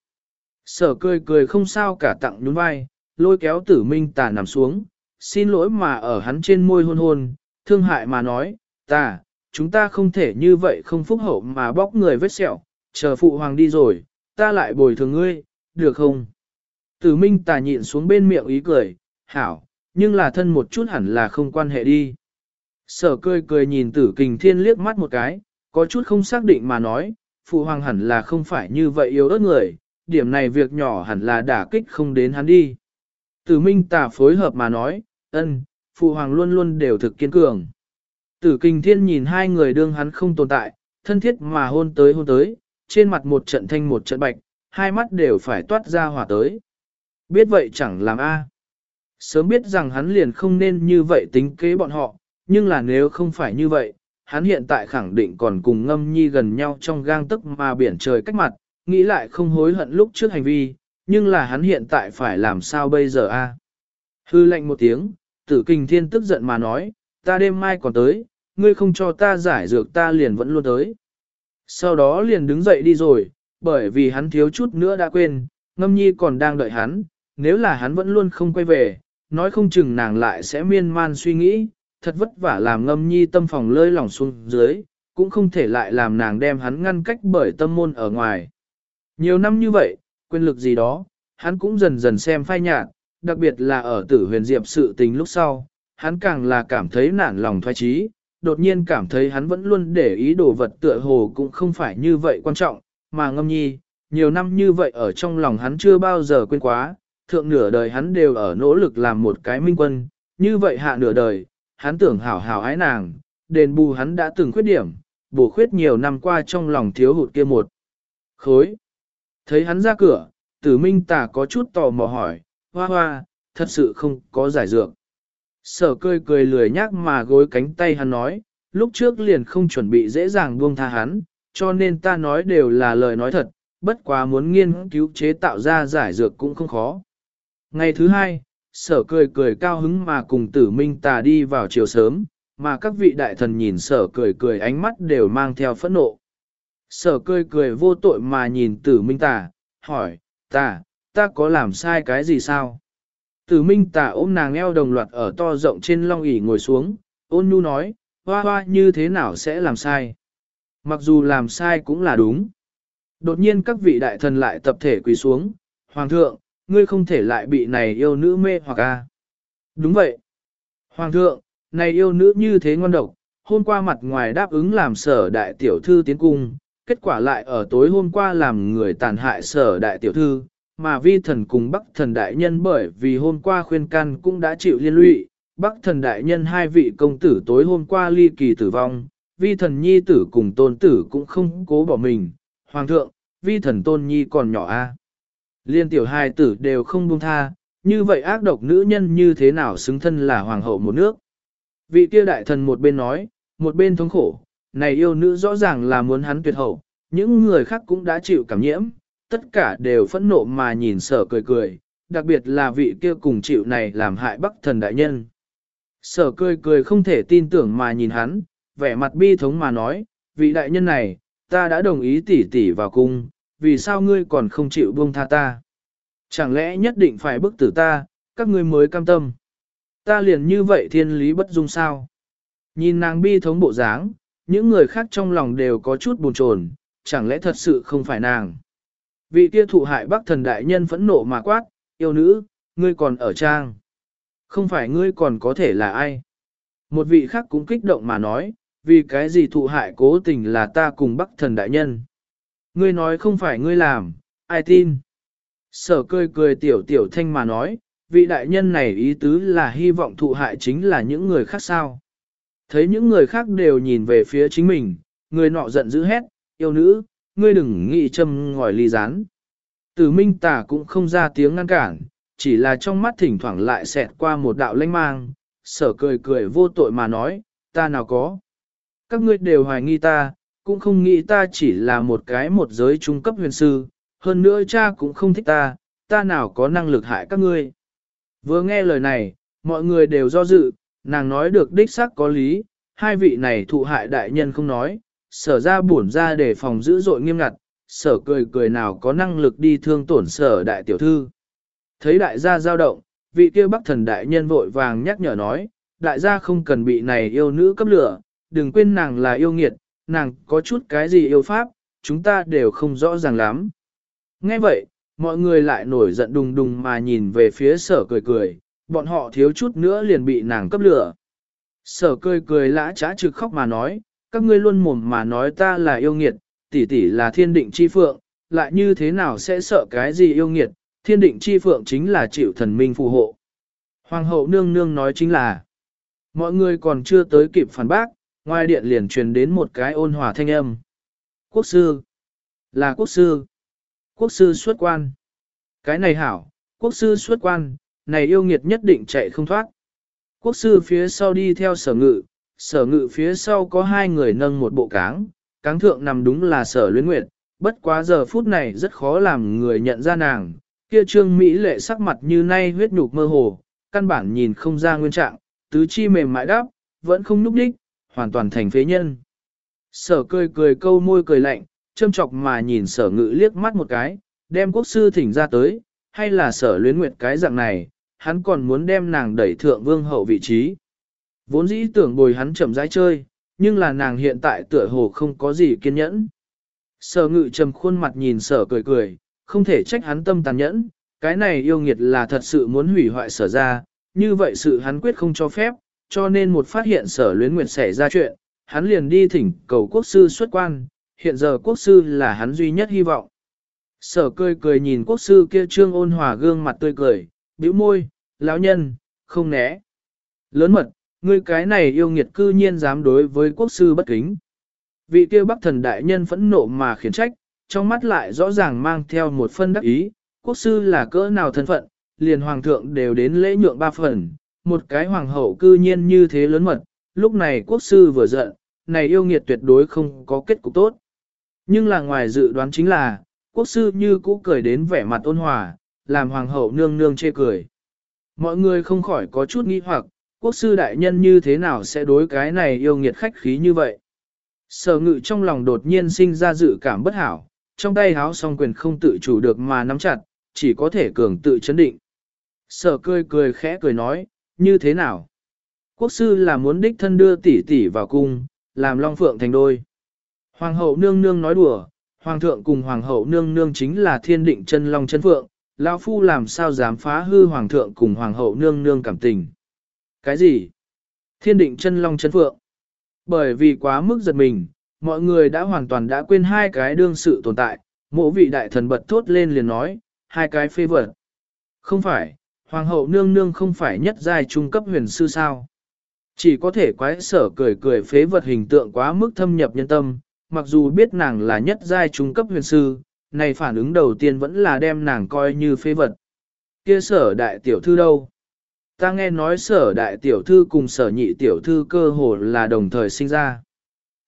Sở cười cười không sao cả tặng nhún vai, lôi kéo tử minh tà nằm xuống, xin lỗi mà ở hắn trên môi hôn hôn, thương hại mà nói, ta, chúng ta không thể như vậy không phúc hậu mà bóc người vết sẹo, chờ phụ hoàng đi rồi, ta lại bồi thường ngươi, được không? Tử minh tà nhịn xuống bên miệng ý cười, hảo, nhưng là thân một chút hẳn là không quan hệ đi. Sở cười cười nhìn tử kình thiên liếc mắt một cái, có chút không xác định mà nói, phụ hoàng hẳn là không phải như vậy yếu ớt người, điểm này việc nhỏ hẳn là đả kích không đến hắn đi. Tử minh tà phối hợp mà nói, ân, phụ hoàng luôn luôn đều thực kiên cường. Tử kình thiên nhìn hai người đương hắn không tồn tại, thân thiết mà hôn tới hôn tới, trên mặt một trận thanh một trận bạch, hai mắt đều phải toát ra hỏa tới. Biết vậy chẳng làm a. Sớm biết rằng hắn liền không nên như vậy tính kế bọn họ, nhưng là nếu không phải như vậy, hắn hiện tại khẳng định còn cùng ngâm nhi gần nhau trong gang tức mà biển trời cách mặt, nghĩ lại không hối hận lúc trước hành vi, nhưng là hắn hiện tại phải làm sao bây giờ a? Hư lệnh một tiếng, tử kinh thiên tức giận mà nói, ta đêm mai còn tới, ngươi không cho ta giải dược ta liền vẫn luôn tới. Sau đó liền đứng dậy đi rồi, bởi vì hắn thiếu chút nữa đã quên, ngâm nhi còn đang đợi hắn, nếu là hắn vẫn luôn không quay về, nói không chừng nàng lại sẽ miên man suy nghĩ, thật vất vả làm ngâm nhi tâm phòng lơi lỏng xuống dưới, cũng không thể lại làm nàng đem hắn ngăn cách bởi tâm môn ở ngoài. Nhiều năm như vậy, quyền lực gì đó, hắn cũng dần dần xem phai nhạt, đặc biệt là ở tử huyền diệp sự tình lúc sau, hắn càng là cảm thấy nản lòng thoái trí, đột nhiên cảm thấy hắn vẫn luôn để ý đồ vật tựa hồ cũng không phải như vậy quan trọng, mà ngâm nhi, nhiều năm như vậy ở trong lòng hắn chưa bao giờ quên quá, thượng nửa đời hắn đều ở nỗ lực làm một cái minh quân, như vậy hạ nửa đời, hắn tưởng hảo hảo ái nàng, đền bù hắn đã từng khuyết điểm, bổ khuyết nhiều năm qua trong lòng thiếu hụt kia một khối. Thấy hắn ra cửa, tử minh tả có chút tò mò hỏi, hoa hoa, thật sự không có giải dược. Sở cười cười lười nhác mà gối cánh tay hắn nói, lúc trước liền không chuẩn bị dễ dàng buông tha hắn, cho nên ta nói đều là lời nói thật, bất quá muốn nghiên cứu chế tạo ra giải dược cũng không khó. Ngày thứ hai, sở cười cười cao hứng mà cùng tử minh tà đi vào chiều sớm, mà các vị đại thần nhìn sở cười cười ánh mắt đều mang theo phẫn nộ. Sở cười cười vô tội mà nhìn tử minh tà, hỏi, tà, ta có làm sai cái gì sao? Tử minh tà ôm nàng eo đồng loạt ở to rộng trên long ỷ ngồi xuống, ôn nhu nói, hoa hoa như thế nào sẽ làm sai? Mặc dù làm sai cũng là đúng. Đột nhiên các vị đại thần lại tập thể quỳ xuống, Hoàng thượng, ngươi không thể lại bị này yêu nữ mê hoặc a. Đúng vậy. Hoàng thượng, này yêu nữ như thế ngon độc, hôm qua mặt ngoài đáp ứng làm sở đại tiểu thư tiến cung, kết quả lại ở tối hôm qua làm người tàn hại sở đại tiểu thư, mà vi thần cùng bắc thần đại nhân bởi vì hôm qua khuyên can cũng đã chịu liên lụy, bắc thần đại nhân hai vị công tử tối hôm qua ly kỳ tử vong, vi thần nhi tử cùng tôn tử cũng không cố bỏ mình, hoàng thượng, vi thần tôn nhi còn nhỏ a Liên tiểu hai tử đều không buông tha, như vậy ác độc nữ nhân như thế nào xứng thân là hoàng hậu một nước. Vị kia đại thần một bên nói, một bên thống khổ, này yêu nữ rõ ràng là muốn hắn tuyệt hậu, những người khác cũng đã chịu cảm nhiễm, tất cả đều phẫn nộ mà nhìn sở cười cười, đặc biệt là vị kia cùng chịu này làm hại bắc thần đại nhân. Sở cười cười không thể tin tưởng mà nhìn hắn, vẻ mặt bi thống mà nói, vị đại nhân này, ta đã đồng ý tỉ tỉ vào cung, vì sao ngươi còn không chịu buông tha ta? Chẳng lẽ nhất định phải bức tử ta, các ngươi mới cam tâm? Ta liền như vậy thiên lý bất dung sao? Nhìn nàng bi thống bộ dáng, những người khác trong lòng đều có chút buồn chồn, chẳng lẽ thật sự không phải nàng? Vị kia thụ hại bắc thần đại nhân phẫn nộ mà quát, yêu nữ, ngươi còn ở trang. Không phải ngươi còn có thể là ai? Một vị khác cũng kích động mà nói, vì cái gì thụ hại cố tình là ta cùng bắc thần đại nhân. Ngươi nói không phải ngươi làm, ai tin? Sở cười cười tiểu tiểu thanh mà nói, vị đại nhân này ý tứ là hy vọng thụ hại chính là những người khác sao. Thấy những người khác đều nhìn về phía chính mình, người nọ giận dữ hét, yêu nữ, ngươi đừng nghĩ châm ngòi ly rán. Tử minh Tả cũng không ra tiếng ngăn cản, chỉ là trong mắt thỉnh thoảng lại xẹt qua một đạo lanh mang, sở cười cười vô tội mà nói, ta nào có. Các ngươi đều hoài nghi ta, cũng không nghĩ ta chỉ là một cái một giới trung cấp huyền sư, hơn nữa cha cũng không thích ta, ta nào có năng lực hại các ngươi. Vừa nghe lời này, mọi người đều do dự, nàng nói được đích xác có lý, hai vị này thụ hại đại nhân không nói, sở ra bổn ra để phòng giữ dội nghiêm ngặt, sở cười cười nào có năng lực đi thương tổn sở đại tiểu thư. Thấy đại gia giao động, vị kia bắc thần đại nhân vội vàng nhắc nhở nói, đại gia không cần bị này yêu nữ cấp lửa, đừng quên nàng là yêu nghiệt, nàng có chút cái gì yêu pháp, chúng ta đều không rõ ràng lắm. Nghe vậy, mọi người lại nổi giận đùng đùng mà nhìn về phía sở cười cười, bọn họ thiếu chút nữa liền bị nàng cấp lửa. Sở cười cười lã trá trực khóc mà nói, các ngươi luôn mồm mà nói ta là yêu nghiệt, tỷ tỷ là thiên định chi phượng, lại như thế nào sẽ sợ cái gì yêu nghiệt, thiên định chi phượng chính là chịu thần minh phù hộ. Hoàng hậu nương nương nói chính là, mọi người còn chưa tới kịp phản bác, ngoài điện liền truyền đến một cái ôn hòa thanh âm. Quốc sư, là quốc sư, quốc sư xuất quan. Cái này hảo, quốc sư xuất quan, này yêu nghiệt nhất định chạy không thoát. Quốc sư phía sau đi theo sở ngự, sở ngự phía sau có hai người nâng một bộ cáng, cáng thượng nằm đúng là sở luyến nguyệt, bất quá giờ phút này rất khó làm người nhận ra nàng, kia trương Mỹ lệ sắc mặt như nay huyết nhục mơ hồ, căn bản nhìn không ra nguyên trạng, tứ chi mềm mại đáp, vẫn không núp đích, hoàn toàn thành phế nhân. Sở cười cười câu môi cười lạnh, châm chọc mà nhìn sở ngự liếc mắt một cái, đem quốc sư thỉnh ra tới, hay là sở luyến nguyệt cái dạng này, hắn còn muốn đem nàng đẩy thượng vương hậu vị trí. Vốn dĩ tưởng bồi hắn chậm rãi chơi, nhưng là nàng hiện tại tựa hồ không có gì kiên nhẫn. Sở ngự trầm khuôn mặt nhìn sở cười cười, không thể trách hắn tâm tàn nhẫn, cái này yêu nghiệt là thật sự muốn hủy hoại sở ra, như vậy sự hắn quyết không cho phép, cho nên một phát hiện sở luyến nguyệt xảy ra chuyện, hắn liền đi thỉnh cầu quốc sư xuất quan, hiện giờ quốc sư là hắn duy nhất hy vọng. Sở cười cười nhìn quốc sư kia trương ôn hòa gương mặt tươi cười, bĩu môi, lão nhân, không né. Lớn mật, ngươi cái này yêu nghiệt cư nhiên dám đối với quốc sư bất kính. Vị kia bắc thần đại nhân phẫn nộ mà khiển trách, trong mắt lại rõ ràng mang theo một phân đắc ý, quốc sư là cỡ nào thân phận, liền hoàng thượng đều đến lễ nhượng ba phần, một cái hoàng hậu cư nhiên như thế lớn mật, lúc này quốc sư vừa giận, này yêu nghiệt tuyệt đối không có kết cục tốt. Nhưng là ngoài dự đoán chính là, quốc sư như cũ cười đến vẻ mặt ôn hòa, làm hoàng hậu nương nương chê cười. Mọi người không khỏi có chút nghi hoặc, quốc sư đại nhân như thế nào sẽ đối cái này yêu nghiệt khách khí như vậy. Sở ngự trong lòng đột nhiên sinh ra dự cảm bất hảo, trong tay háo song quyền không tự chủ được mà nắm chặt, chỉ có thể cường tự chấn định. Sở cười cười khẽ cười nói, như thế nào? Quốc sư là muốn đích thân đưa tỷ tỷ vào cung, làm long phượng thành đôi. Hoàng hậu nương nương nói đùa, hoàng thượng cùng hoàng hậu nương nương chính là thiên định chân long chân phượng, lão phu làm sao dám phá hư hoàng thượng cùng hoàng hậu nương nương cảm tình. Cái gì? Thiên định chân long chân phượng. Bởi vì quá mức giật mình, mọi người đã hoàn toàn đã quên hai cái đương sự tồn tại, mộ vị đại thần bật thốt lên liền nói, hai cái phê vật. Không phải, hoàng hậu nương nương không phải nhất giai trung cấp huyền sư sao. Chỉ có thể quái sở cười cười phế vật hình tượng quá mức thâm nhập nhân tâm, mặc dù biết nàng là nhất giai trung cấp huyền sư, này phản ứng đầu tiên vẫn là đem nàng coi như phế vật. Kia sở đại tiểu thư đâu? Ta nghe nói sở đại tiểu thư cùng sở nhị tiểu thư cơ hồ là đồng thời sinh ra.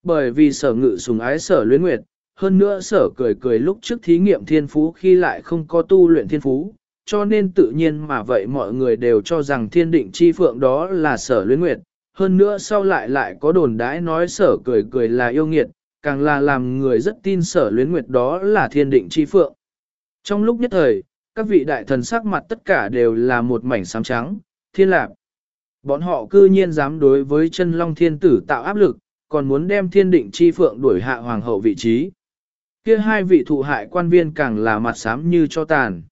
Bởi vì sở ngự sùng ái sở luyến nguyệt, hơn nữa sở cười cười lúc trước thí nghiệm thiên phú khi lại không có tu luyện thiên phú, cho nên tự nhiên mà vậy mọi người đều cho rằng thiên định chi phượng đó là sở luyến nguyệt, hơn nữa sau lại lại có đồn đãi nói sở cười cười là yêu nghiệt, càng là làm người rất tin sở luyến nguyệt đó là thiên định chi phượng. Trong lúc nhất thời, các vị đại thần sắc mặt tất cả đều là một mảnh xám trắng, thiên lạc. Bọn họ cư nhiên dám đối với chân long thiên tử tạo áp lực, còn muốn đem thiên định chi phượng đuổi hạ hoàng hậu vị trí. Kia hai vị thụ hại quan viên càng là mặt xám như cho tàn.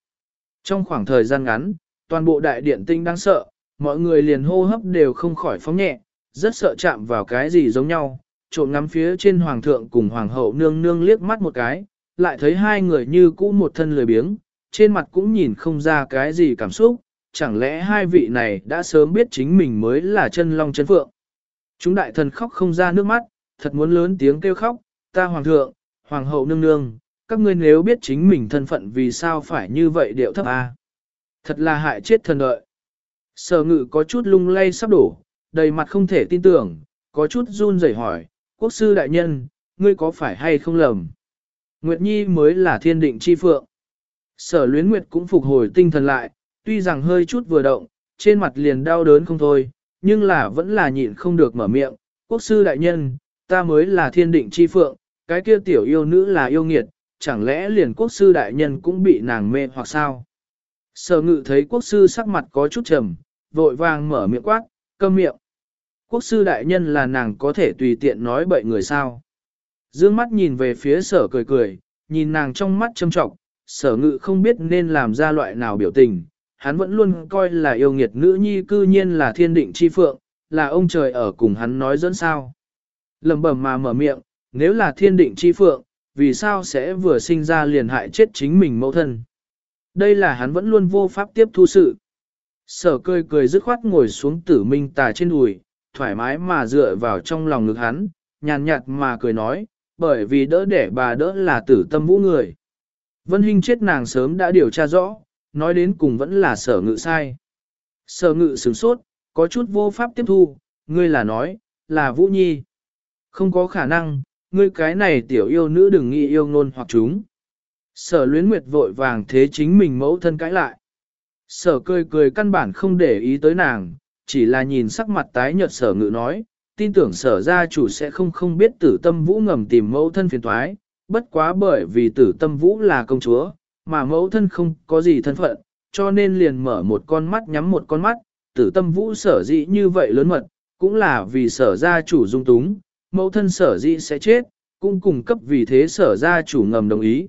Trong khoảng thời gian ngắn, toàn bộ đại điện tinh đang sợ, mọi người liền hô hấp đều không khỏi phóng nhẹ, rất sợ chạm vào cái gì giống nhau, trộm ngắm phía trên hoàng thượng cùng hoàng hậu nương nương liếc mắt một cái, lại thấy hai người như cũ một thân lười biếng, trên mặt cũng nhìn không ra cái gì cảm xúc, chẳng lẽ hai vị này đã sớm biết chính mình mới là chân long chân phượng. Chúng đại thần khóc không ra nước mắt, thật muốn lớn tiếng kêu khóc, ta hoàng thượng, hoàng hậu nương nương, các ngươi nếu biết chính mình thân phận vì sao phải như vậy điệu thấp a Thật là hại chết thần đợi. Sở ngự có chút lung lay sắp đổ, đầy mặt không thể tin tưởng, có chút run rẩy hỏi, quốc sư đại nhân, ngươi có phải hay không lầm? Nguyệt Nhi mới là thiên định chi phượng. Sở luyến Nguyệt cũng phục hồi tinh thần lại, tuy rằng hơi chút vừa động, trên mặt liền đau đớn không thôi, nhưng là vẫn là nhịn không được mở miệng. Quốc sư đại nhân, ta mới là thiên định chi phượng, cái kia tiểu yêu nữ là yêu nghiệt, chẳng lẽ liền quốc sư đại nhân cũng bị nàng mê hoặc sao? Sở ngự thấy quốc sư sắc mặt có chút trầm, vội vàng mở miệng quát, câm miệng. Quốc sư đại nhân là nàng có thể tùy tiện nói bậy người sao. Dương mắt nhìn về phía sở cười cười, nhìn nàng trong mắt châm trọng, sở ngự không biết nên làm ra loại nào biểu tình. Hắn vẫn luôn coi là yêu nghiệt nữ nhi cư nhiên là thiên định chi phượng, là ông trời ở cùng hắn nói dẫn sao. Lầm bẩm mà mở miệng, nếu là thiên định chi phượng, vì sao sẽ vừa sinh ra liền hại chết chính mình mẫu thân. Đây là hắn vẫn luôn vô pháp tiếp thu sự. Sở cười cười dứt khoát ngồi xuống tử minh tà trên đùi, thoải mái mà dựa vào trong lòng ngực hắn, nhàn nhạt mà cười nói, bởi vì đỡ để bà đỡ là tử tâm vũ người. Vân Hinh chết nàng sớm đã điều tra rõ, nói đến cùng vẫn là sở ngự sai. Sở ngự sửng sốt, có chút vô pháp tiếp thu, ngươi là nói, là Vũ Nhi. Không có khả năng, ngươi cái này tiểu yêu nữ đừng nghĩ yêu ngôn hoặc chúng. Sở luyến nguyệt vội vàng thế chính mình mẫu thân cãi lại. Sở cười cười căn bản không để ý tới nàng, chỉ là nhìn sắc mặt tái nhợt sở ngự nói, tin tưởng sở gia chủ sẽ không không biết tử tâm vũ ngầm tìm mẫu thân phiền thoái, bất quá bởi vì tử tâm vũ là công chúa, mà mẫu thân không có gì thân phận, cho nên liền mở một con mắt nhắm một con mắt, tử tâm vũ sở dĩ như vậy lớn mật, cũng là vì sở gia chủ dung túng, mẫu thân sở dĩ sẽ chết, cũng cung cấp vì thế sở gia chủ ngầm đồng ý.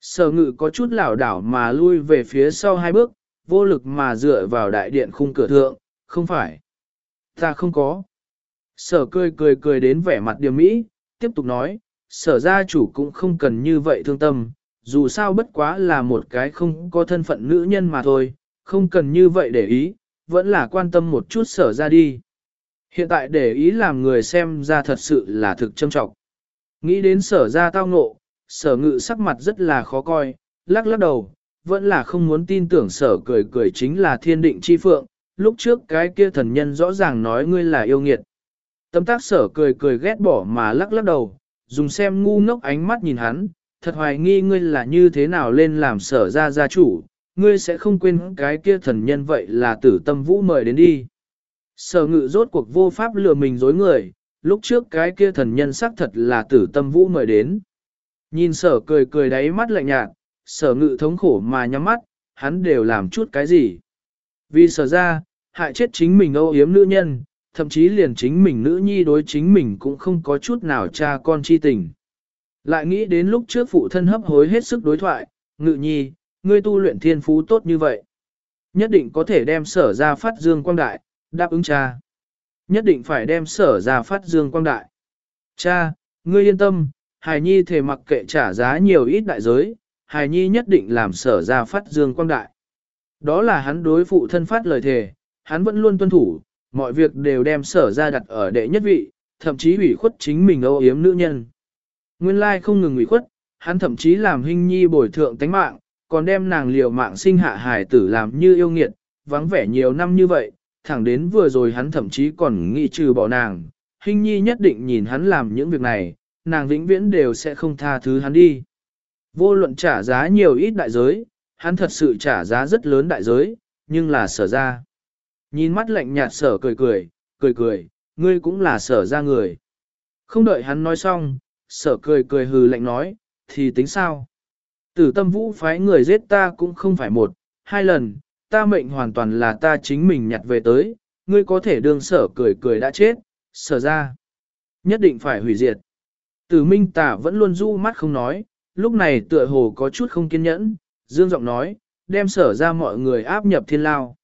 Sở ngự có chút lảo đảo mà lui về phía sau hai bước, vô lực mà dựa vào đại điện khung cửa thượng, không phải. Ta không có. Sở cười cười cười đến vẻ mặt điềm mỹ, tiếp tục nói, sở gia chủ cũng không cần như vậy thương tâm, dù sao bất quá là một cái không có thân phận nữ nhân mà thôi, không cần như vậy để ý, vẫn là quan tâm một chút sở ra đi. Hiện tại để ý làm người xem ra thật sự là thực châm trọng. Nghĩ đến sở ra tao ngộ, sở ngự sắc mặt rất là khó coi, lắc lắc đầu, vẫn là không muốn tin tưởng sở cười cười chính là thiên định chi phượng, lúc trước cái kia thần nhân rõ ràng nói ngươi là yêu nghiệt. Tâm tác sở cười cười ghét bỏ mà lắc lắc đầu, dùng xem ngu ngốc ánh mắt nhìn hắn, thật hoài nghi ngươi là như thế nào lên làm sở ra gia chủ, ngươi sẽ không quên cái kia thần nhân vậy là tử tâm vũ mời đến đi. Sở ngự rốt cuộc vô pháp lừa mình dối người, lúc trước cái kia thần nhân xác thật là tử tâm vũ mời đến. Nhìn sở cười cười đáy mắt lạnh nhạt, sở ngự thống khổ mà nhắm mắt, hắn đều làm chút cái gì. Vì sở ra, hại chết chính mình âu yếm nữ nhân, thậm chí liền chính mình nữ nhi đối chính mình cũng không có chút nào cha con chi tình. Lại nghĩ đến lúc trước phụ thân hấp hối hết sức đối thoại, ngự nhi, ngươi tu luyện thiên phú tốt như vậy. Nhất định có thể đem sở ra phát dương quang đại, đáp ứng cha. Nhất định phải đem sở ra phát dương quang đại. Cha, ngươi yên tâm, hài nhi thể mặc kệ trả giá nhiều ít đại giới, hài nhi nhất định làm sở ra phát dương quang đại. Đó là hắn đối phụ thân phát lời thề, hắn vẫn luôn tuân thủ, mọi việc đều đem sở ra đặt ở đệ nhất vị, thậm chí ủy khuất chính mình âu yếm nữ nhân. Nguyên lai không ngừng ủy khuất, hắn thậm chí làm hình nhi bồi thượng tánh mạng, còn đem nàng liều mạng sinh hạ hài tử làm như yêu nghiệt, vắng vẻ nhiều năm như vậy, thẳng đến vừa rồi hắn thậm chí còn nghĩ trừ bỏ nàng. Hình nhi nhất định nhìn hắn làm những việc này, nàng vĩnh viễn đều sẽ không tha thứ hắn đi. Vô luận trả giá nhiều ít đại giới, hắn thật sự trả giá rất lớn đại giới, nhưng là sở ra. Nhìn mắt lạnh nhạt sở cười cười, cười cười, ngươi cũng là sở ra người. Không đợi hắn nói xong, sở cười cười hừ lạnh nói, thì tính sao? Tử tâm vũ phái người giết ta cũng không phải một, hai lần, ta mệnh hoàn toàn là ta chính mình nhặt về tới, ngươi có thể đương sở cười cười đã chết, sở ra. Nhất định phải hủy diệt. Tử minh tả vẫn luôn du mắt không nói, lúc này tựa hồ có chút không kiên nhẫn, dương giọng nói, đem sở ra mọi người áp nhập thiên lao.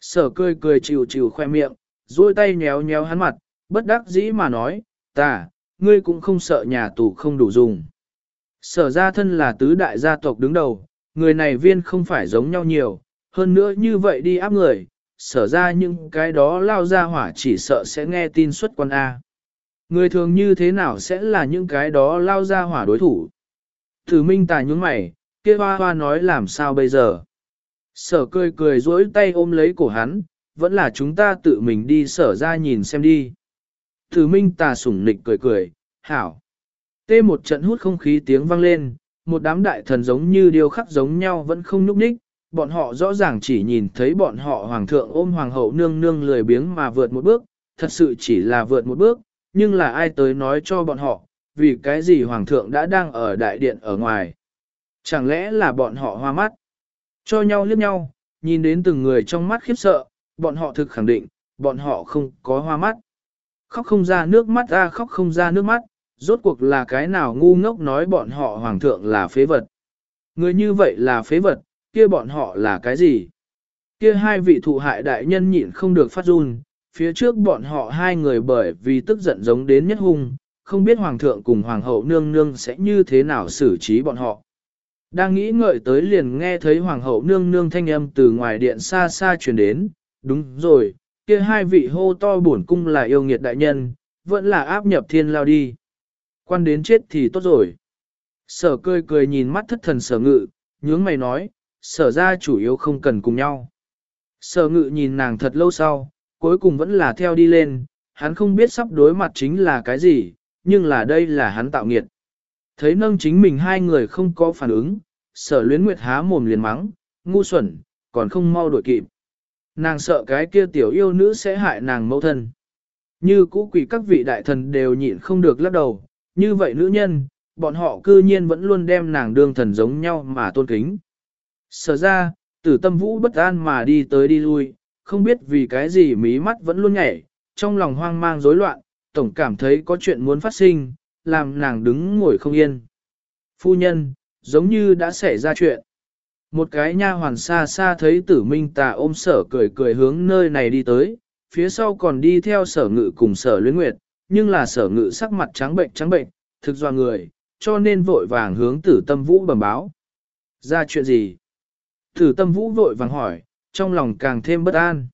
Sở cười cười chịu chịu khoe miệng, duỗi tay nhéo nhéo hắn mặt, bất đắc dĩ mà nói, ta, ngươi cũng không sợ nhà tù không đủ dùng. Sở ra thân là tứ đại gia tộc đứng đầu, người này viên không phải giống nhau nhiều, hơn nữa như vậy đi áp người, sở ra những cái đó lao ra hỏa chỉ sợ sẽ nghe tin xuất quan A. Người thường như thế nào sẽ là những cái đó lao ra hỏa đối thủ? Thử minh tài nhúng mày, kia hoa hoa nói làm sao bây giờ? Sở cười cười dối tay ôm lấy cổ hắn, vẫn là chúng ta tự mình đi sở ra nhìn xem đi. Thử minh tà sủng nịch cười cười, hảo. Tê một trận hút không khí tiếng vang lên, một đám đại thần giống như điều khắc giống nhau vẫn không nhúc nhích, bọn họ rõ ràng chỉ nhìn thấy bọn họ hoàng thượng ôm hoàng hậu nương nương lười biếng mà vượt một bước, thật sự chỉ là vượt một bước, nhưng là ai tới nói cho bọn họ, vì cái gì hoàng thượng đã đang ở đại điện ở ngoài. Chẳng lẽ là bọn họ hoa mắt? Cho nhau liếc nhau, nhìn đến từng người trong mắt khiếp sợ, bọn họ thực khẳng định, bọn họ không có hoa mắt. Khóc không ra nước mắt ra khóc không ra nước mắt, rốt cuộc là cái nào ngu ngốc nói bọn họ hoàng thượng là phế vật. Người như vậy là phế vật, kia bọn họ là cái gì? Kia hai vị thụ hại đại nhân nhịn không được phát run, phía trước bọn họ hai người bởi vì tức giận giống đến nhất hung, không biết hoàng thượng cùng hoàng hậu nương nương sẽ như thế nào xử trí bọn họ. Đang nghĩ ngợi tới liền nghe thấy hoàng hậu nương nương thanh âm từ ngoài điện xa xa truyền đến, đúng rồi, kia hai vị hô to bổn cung là yêu nghiệt đại nhân, vẫn là áp nhập thiên lao đi. Quan đến chết thì tốt rồi. Sở cười cười nhìn mắt thất thần sở ngự, nhướng mày nói, sở ra chủ yếu không cần cùng nhau. Sở ngự nhìn nàng thật lâu sau, cuối cùng vẫn là theo đi lên, hắn không biết sắp đối mặt chính là cái gì, nhưng là đây là hắn tạo nghiệt. Thấy nâng chính mình hai người không có phản ứng, sở luyến nguyệt há mồm liền mắng, ngu xuẩn, còn không mau đuổi kịp. Nàng sợ cái kia tiểu yêu nữ sẽ hại nàng mẫu thân. Như cũ quỷ các vị đại thần đều nhịn không được lắc đầu, như vậy nữ nhân, bọn họ cư nhiên vẫn luôn đem nàng đương thần giống nhau mà tôn kính. Sở ra, tử tâm vũ bất an mà đi tới đi lui, không biết vì cái gì mí mắt vẫn luôn nhảy, trong lòng hoang mang rối loạn, tổng cảm thấy có chuyện muốn phát sinh, làm nàng đứng ngồi không yên. Phu nhân, giống như đã xảy ra chuyện. Một cái nha hoàn xa xa thấy tử minh tà ôm sở cười cười hướng nơi này đi tới, phía sau còn đi theo sở ngự cùng sở luyến nguyệt, nhưng là sở ngự sắc mặt trắng bệnh trắng bệnh, thực do người, cho nên vội vàng hướng tử tâm vũ bẩm báo. Ra chuyện gì? Thử tâm vũ vội vàng hỏi, trong lòng càng thêm bất an.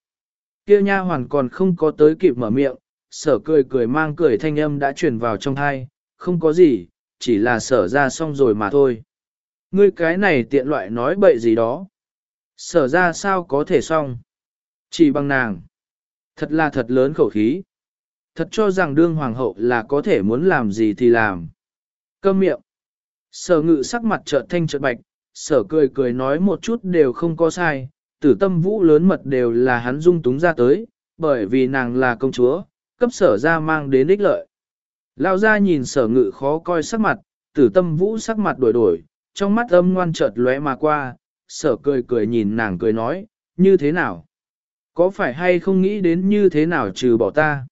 Kia nha hoàn còn không có tới kịp mở miệng, sở cười cười mang cười thanh âm đã truyền vào trong thai, không có gì, chỉ là sở ra xong rồi mà thôi. Ngươi cái này tiện loại nói bậy gì đó. Sở ra sao có thể xong? Chỉ bằng nàng. Thật là thật lớn khẩu khí. Thật cho rằng đương hoàng hậu là có thể muốn làm gì thì làm. Câm miệng. Sở ngự sắc mặt trợn thanh trợn bạch, sở cười cười nói một chút đều không có sai, tử tâm vũ lớn mật đều là hắn dung túng ra tới, bởi vì nàng là công chúa, cấp sở ra mang đến ích lợi. Lao ra nhìn sở ngự khó coi sắc mặt, tử tâm vũ sắc mặt đổi đổi, trong mắt âm ngoan chợt lóe mà qua, sở cười cười nhìn nàng cười nói, như thế nào? Có phải hay không nghĩ đến như thế nào trừ bỏ ta?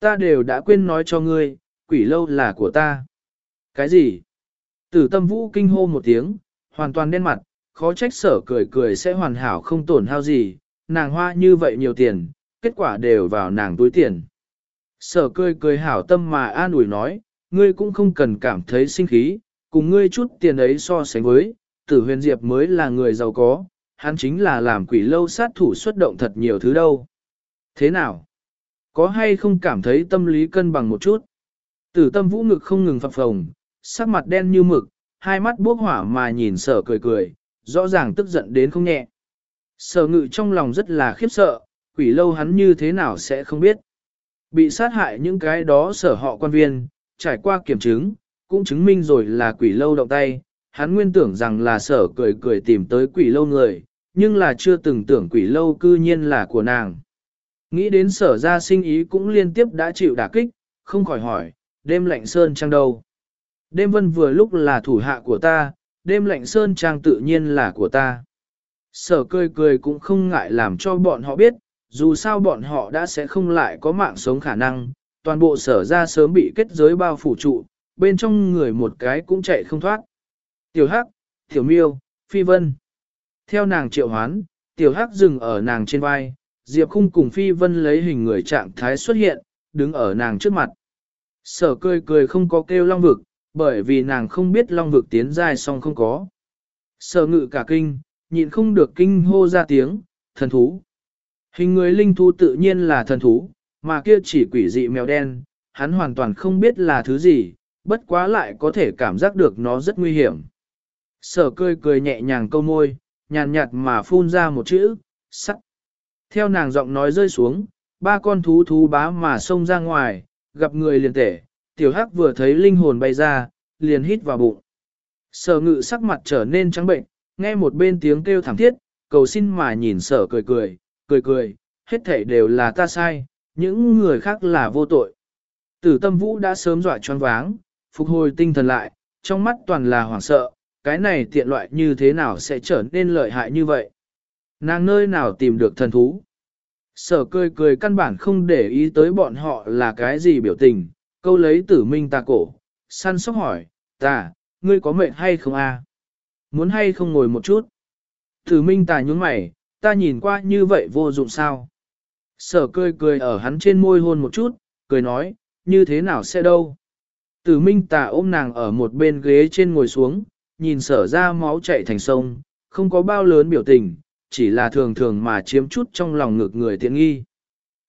Ta đều đã quên nói cho ngươi, quỷ lâu là của ta. Cái gì? Tử tâm vũ kinh hô một tiếng, hoàn toàn đen mặt, khó trách sở cười cười sẽ hoàn hảo không tổn hao gì, nàng hoa như vậy nhiều tiền, kết quả đều vào nàng túi tiền. Sở cười cười hảo tâm mà an ủi nói, ngươi cũng không cần cảm thấy sinh khí, cùng ngươi chút tiền ấy so sánh với, tử huyền diệp mới là người giàu có, hắn chính là làm quỷ lâu sát thủ xuất động thật nhiều thứ đâu. Thế nào? Có hay không cảm thấy tâm lý cân bằng một chút? Tử tâm vũ ngực không ngừng phập phồng, sắc mặt đen như mực, hai mắt bốc hỏa mà nhìn sở cười cười, rõ ràng tức giận đến không nhẹ. Sở ngự trong lòng rất là khiếp sợ, quỷ lâu hắn như thế nào sẽ không biết. Bị sát hại những cái đó sở họ quan viên, trải qua kiểm chứng, cũng chứng minh rồi là quỷ lâu động tay, hắn nguyên tưởng rằng là sở cười cười tìm tới quỷ lâu người, nhưng là chưa từng tưởng quỷ lâu cư nhiên là của nàng. Nghĩ đến sở ra sinh ý cũng liên tiếp đã chịu đả kích, không khỏi hỏi, đêm lạnh sơn trăng đâu. Đêm vân vừa lúc là thủ hạ của ta, đêm lạnh sơn trang tự nhiên là của ta. Sở cười cười cũng không ngại làm cho bọn họ biết, dù sao bọn họ đã sẽ không lại có mạng sống khả năng, toàn bộ sở ra sớm bị kết giới bao phủ trụ, bên trong người một cái cũng chạy không thoát. Tiểu Hắc, Tiểu Miêu, Phi Vân. Theo nàng triệu hoán, Tiểu Hắc dừng ở nàng trên vai, Diệp Khung cùng Phi Vân lấy hình người trạng thái xuất hiện, đứng ở nàng trước mặt. Sở cười cười không có kêu long vực, bởi vì nàng không biết long vực tiến dài song không có. Sở ngự cả kinh, nhịn không được kinh hô ra tiếng, thần thú. Hình người linh thú tự nhiên là thần thú, mà kia chỉ quỷ dị mèo đen, hắn hoàn toàn không biết là thứ gì, bất quá lại có thể cảm giác được nó rất nguy hiểm. Sở cười cười nhẹ nhàng câu môi, nhàn nhạt mà phun ra một chữ, sắt. Theo nàng giọng nói rơi xuống, ba con thú thú bá mà xông ra ngoài, gặp người liền tể, tiểu hắc vừa thấy linh hồn bay ra, liền hít vào bụng. Sở ngự sắc mặt trở nên trắng bệnh, nghe một bên tiếng kêu thảm thiết, cầu xin mà nhìn sở cười cười, cười cười, hết thảy đều là ta sai, những người khác là vô tội. Tử tâm vũ đã sớm dọa choáng váng, phục hồi tinh thần lại, trong mắt toàn là hoảng sợ, cái này tiện loại như thế nào sẽ trở nên lợi hại như vậy. Nàng nơi nào tìm được thần thú. Sở cười cười căn bản không để ý tới bọn họ là cái gì biểu tình, câu lấy tử minh ta cổ, săn sóc hỏi, ta, ngươi có mệnh hay không a? Muốn hay không ngồi một chút? Tử minh ta nhún mày, ta nhìn qua như vậy vô dụng sao? Sở cười cười ở hắn trên môi hôn một chút, cười nói, như thế nào sẽ đâu? Tử minh tà ôm nàng ở một bên ghế trên ngồi xuống, nhìn sở ra máu chạy thành sông, không có bao lớn biểu tình, chỉ là thường thường mà chiếm chút trong lòng ngực người tiện nghi.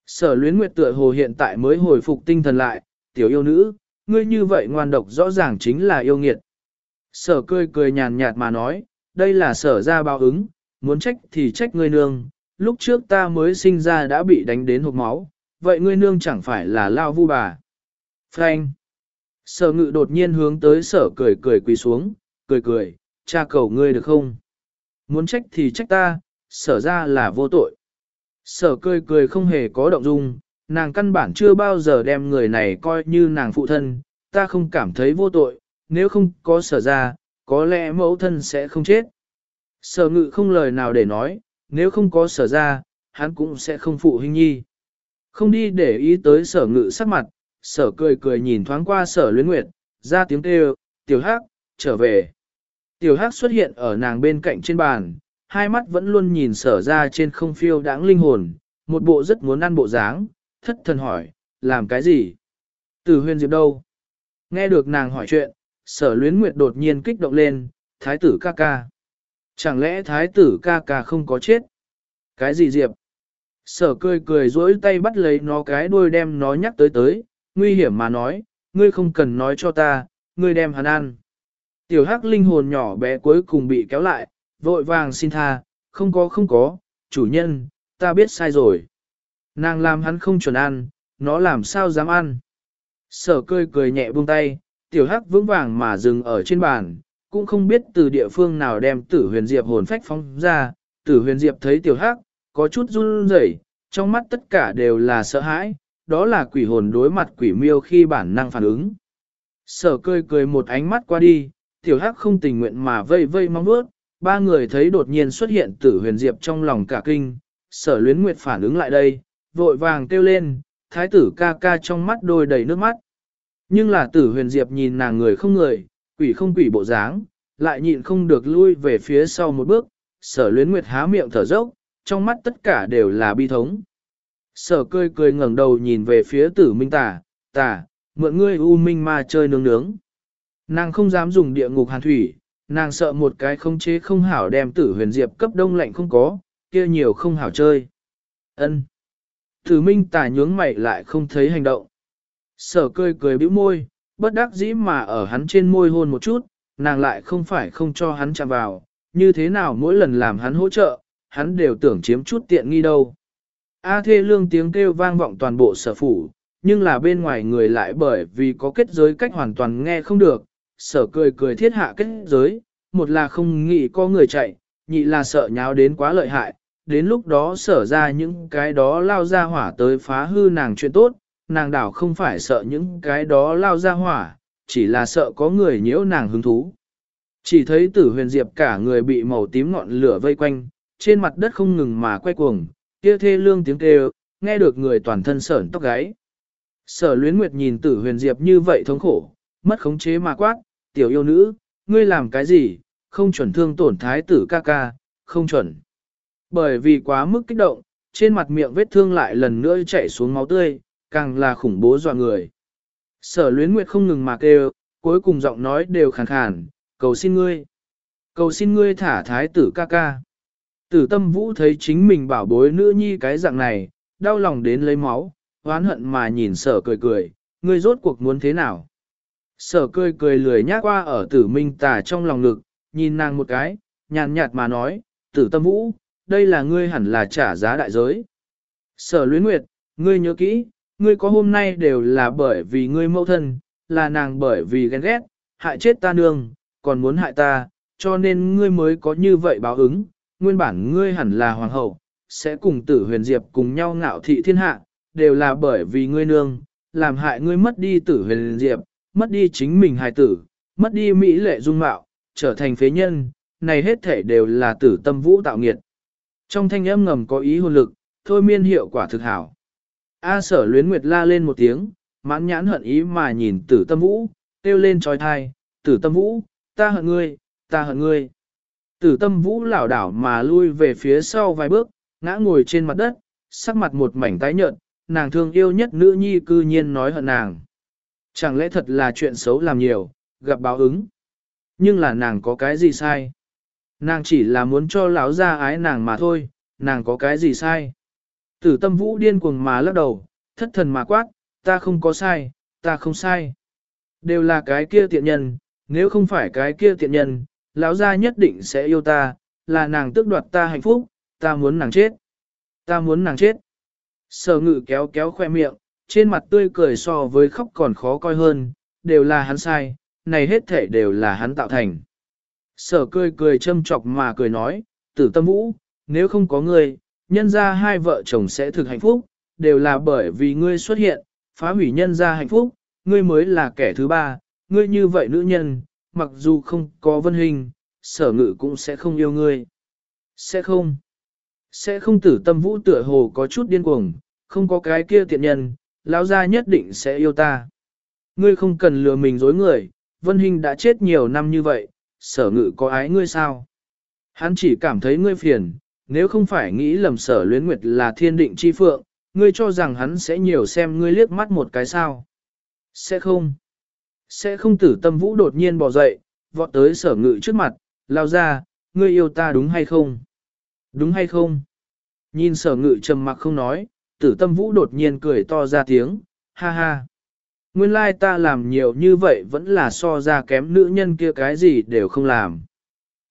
Sở luyến nguyệt tựa hồ hiện tại mới hồi phục tinh thần lại, tiểu yêu nữ, ngươi như vậy ngoan độc rõ ràng chính là yêu nghiệt. Sở cười cười nhàn nhạt mà nói, đây là sở ra báo ứng, muốn trách thì trách ngươi nương, lúc trước ta mới sinh ra đã bị đánh đến hộp máu, vậy ngươi nương chẳng phải là lao vu bà. Frank. Sở ngự đột nhiên hướng tới sở cười cười quỳ xuống, cười cười, cha cầu ngươi được không? Muốn trách thì trách ta, sở ra là vô tội. Sở cười cười không hề có động dung, nàng căn bản chưa bao giờ đem người này coi như nàng phụ thân, ta không cảm thấy vô tội, nếu không có sở ra, có lẽ mẫu thân sẽ không chết. Sở ngự không lời nào để nói, nếu không có sở ra, hắn cũng sẽ không phụ hình nhi. Không đi để ý tới sở ngự sắc mặt, sở cười cười nhìn thoáng qua sở luyến nguyệt, ra tiếng kêu, tiểu hắc, trở về. Tiểu hắc xuất hiện ở nàng bên cạnh trên bàn, hai mắt vẫn luôn nhìn sở ra trên không phiêu đáng linh hồn, một bộ rất muốn ăn bộ dáng, thất thần hỏi, làm cái gì? Từ huyền diệp đâu? Nghe được nàng hỏi chuyện, sở luyến nguyệt đột nhiên kích động lên, thái tử ca ca. Chẳng lẽ thái tử ca ca không có chết? Cái gì diệp? Sở cười cười duỗi tay bắt lấy nó cái đuôi đem nó nhắc tới tới, nguy hiểm mà nói, ngươi không cần nói cho ta, ngươi đem hắn ăn. Tiểu hắc linh hồn nhỏ bé cuối cùng bị kéo lại, vội vàng xin tha, không có không có, chủ nhân, ta biết sai rồi. Nàng làm hắn không chuẩn ăn, nó làm sao dám ăn. Sở cười cười nhẹ buông tay, tiểu hắc vững vàng mà dừng ở trên bàn, cũng không biết từ địa phương nào đem tử huyền diệp hồn phách phóng ra, tử huyền diệp thấy tiểu hắc, có chút run rẩy, trong mắt tất cả đều là sợ hãi, đó là quỷ hồn đối mặt quỷ miêu khi bản năng phản ứng. Sở cười cười một ánh mắt qua đi, tiểu hắc không tình nguyện mà vây vây mong bước, ba người thấy đột nhiên xuất hiện tử huyền diệp trong lòng cả kinh, sở luyến nguyệt phản ứng lại đây, vội vàng kêu lên, thái tử ca ca trong mắt đôi đầy nước mắt. Nhưng là tử huyền diệp nhìn nàng người không người, quỷ không quỷ bộ dáng, lại nhịn không được lui về phía sau một bước, sở luyến nguyệt há miệng thở dốc, trong mắt tất cả đều là bi thống. Sở cười cười ngẩng đầu nhìn về phía tử minh tả tả mượn ngươi u minh ma chơi nướng nướng. Nàng không dám dùng địa ngục hàn thủy, nàng sợ một cái không chế không hảo đem tử huyền diệp cấp đông lạnh không có, kia nhiều không hảo chơi. ân Thử minh tà nhướng mày lại không thấy hành động. Sở cười cười bĩu môi, bất đắc dĩ mà ở hắn trên môi hôn một chút, nàng lại không phải không cho hắn chạm vào, như thế nào mỗi lần làm hắn hỗ trợ, hắn đều tưởng chiếm chút tiện nghi đâu. A thê lương tiếng kêu vang vọng toàn bộ sở phủ, nhưng là bên ngoài người lại bởi vì có kết giới cách hoàn toàn nghe không được, sở cười cười thiết hạ kết giới, một là không nghĩ có người chạy, nhị là sợ nháo đến quá lợi hại, đến lúc đó sở ra những cái đó lao ra hỏa tới phá hư nàng chuyện tốt, nàng đảo không phải sợ những cái đó lao ra hỏa, chỉ là sợ có người nhiễu nàng hứng thú. Chỉ thấy tử huyền diệp cả người bị màu tím ngọn lửa vây quanh, trên mặt đất không ngừng mà quay cuồng, kia thê lương tiếng kêu, nghe được người toàn thân sởn tóc gáy. Sở luyến nguyệt nhìn tử huyền diệp như vậy thống khổ, mất khống chế mà quát, tiểu yêu nữ, ngươi làm cái gì, không chuẩn thương tổn thái tử ca ca, không chuẩn. Bởi vì quá mức kích động, trên mặt miệng vết thương lại lần nữa chảy xuống máu tươi, càng là khủng bố dọa người. Sở luyến nguyệt không ngừng mà kêu, cuối cùng giọng nói đều khàn khàn, cầu xin ngươi. Cầu xin ngươi thả thái tử ca ca. Tử tâm vũ thấy chính mình bảo bối nữ nhi cái dạng này, đau lòng đến lấy máu, oán hận mà nhìn sở cười cười, ngươi rốt cuộc muốn thế nào. Sở cười cười lười nhác qua ở tử minh tà trong lòng ngực, nhìn nàng một cái, nhàn nhạt mà nói, tử tâm vũ, đây là ngươi hẳn là trả giá đại giới. Sở luyến nguyệt, ngươi nhớ kỹ, ngươi có hôm nay đều là bởi vì ngươi mẫu thân, là nàng bởi vì ghen ghét, hại chết ta nương, còn muốn hại ta, cho nên ngươi mới có như vậy báo ứng, nguyên bản ngươi hẳn là hoàng hậu, sẽ cùng tử huyền diệp cùng nhau ngạo thị thiên hạ, đều là bởi vì ngươi nương, làm hại ngươi mất đi tử huyền diệp, mất đi chính mình hài tử, mất đi mỹ lệ dung mạo, trở thành phế nhân, này hết thể đều là tử tâm vũ tạo nghiệt. Trong thanh âm ngầm có ý hồn lực, thôi miên hiệu quả thực hảo. A sở luyến nguyệt la lên một tiếng, mãn nhãn hận ý mà nhìn tử tâm vũ, kêu lên trói thai, tử tâm vũ, ta hận ngươi, ta hận ngươi. Tử tâm vũ lảo đảo mà lui về phía sau vài bước, ngã ngồi trên mặt đất, sắc mặt một mảnh tái nhợt, nàng thương yêu nhất nữ nhi cư nhiên nói hận nàng. Chẳng lẽ thật là chuyện xấu làm nhiều, gặp báo ứng. Nhưng là nàng có cái gì sai? Nàng chỉ là muốn cho lão ra ái nàng mà thôi, nàng có cái gì sai? Tử tâm vũ điên cuồng mà lắc đầu, thất thần mà quát, ta không có sai, ta không sai. Đều là cái kia tiện nhân, nếu không phải cái kia tiện nhân, lão gia nhất định sẽ yêu ta, là nàng tước đoạt ta hạnh phúc, ta muốn nàng chết. Ta muốn nàng chết. Sở ngự kéo kéo khoe miệng, trên mặt tươi cười so với khóc còn khó coi hơn, đều là hắn sai, này hết thể đều là hắn tạo thành. Sở cười cười châm chọc mà cười nói, tử tâm vũ, nếu không có ngươi, nhân ra hai vợ chồng sẽ thực hạnh phúc, đều là bởi vì ngươi xuất hiện, phá hủy nhân ra hạnh phúc, ngươi mới là kẻ thứ ba, ngươi như vậy nữ nhân, mặc dù không có vân hình, sở ngự cũng sẽ không yêu ngươi. Sẽ không. Sẽ không tử tâm vũ tựa hồ có chút điên cuồng, không có cái kia tiện nhân, lão gia nhất định sẽ yêu ta. Ngươi không cần lừa mình dối người, vân hình đã chết nhiều năm như vậy, sở ngự có ái ngươi sao? Hắn chỉ cảm thấy ngươi phiền, nếu không phải nghĩ lầm sở luyến nguyệt là thiên định chi phượng, ngươi cho rằng hắn sẽ nhiều xem ngươi liếc mắt một cái sao. Sẽ không. Sẽ không tử tâm vũ đột nhiên bỏ dậy, vọt tới sở ngự trước mặt, lao ra, ngươi yêu ta đúng hay không? Đúng hay không? Nhìn sở ngự trầm mặc không nói, tử tâm vũ đột nhiên cười to ra tiếng, ha ha. Nguyên lai ta làm nhiều như vậy vẫn là so ra kém nữ nhân kia cái gì đều không làm.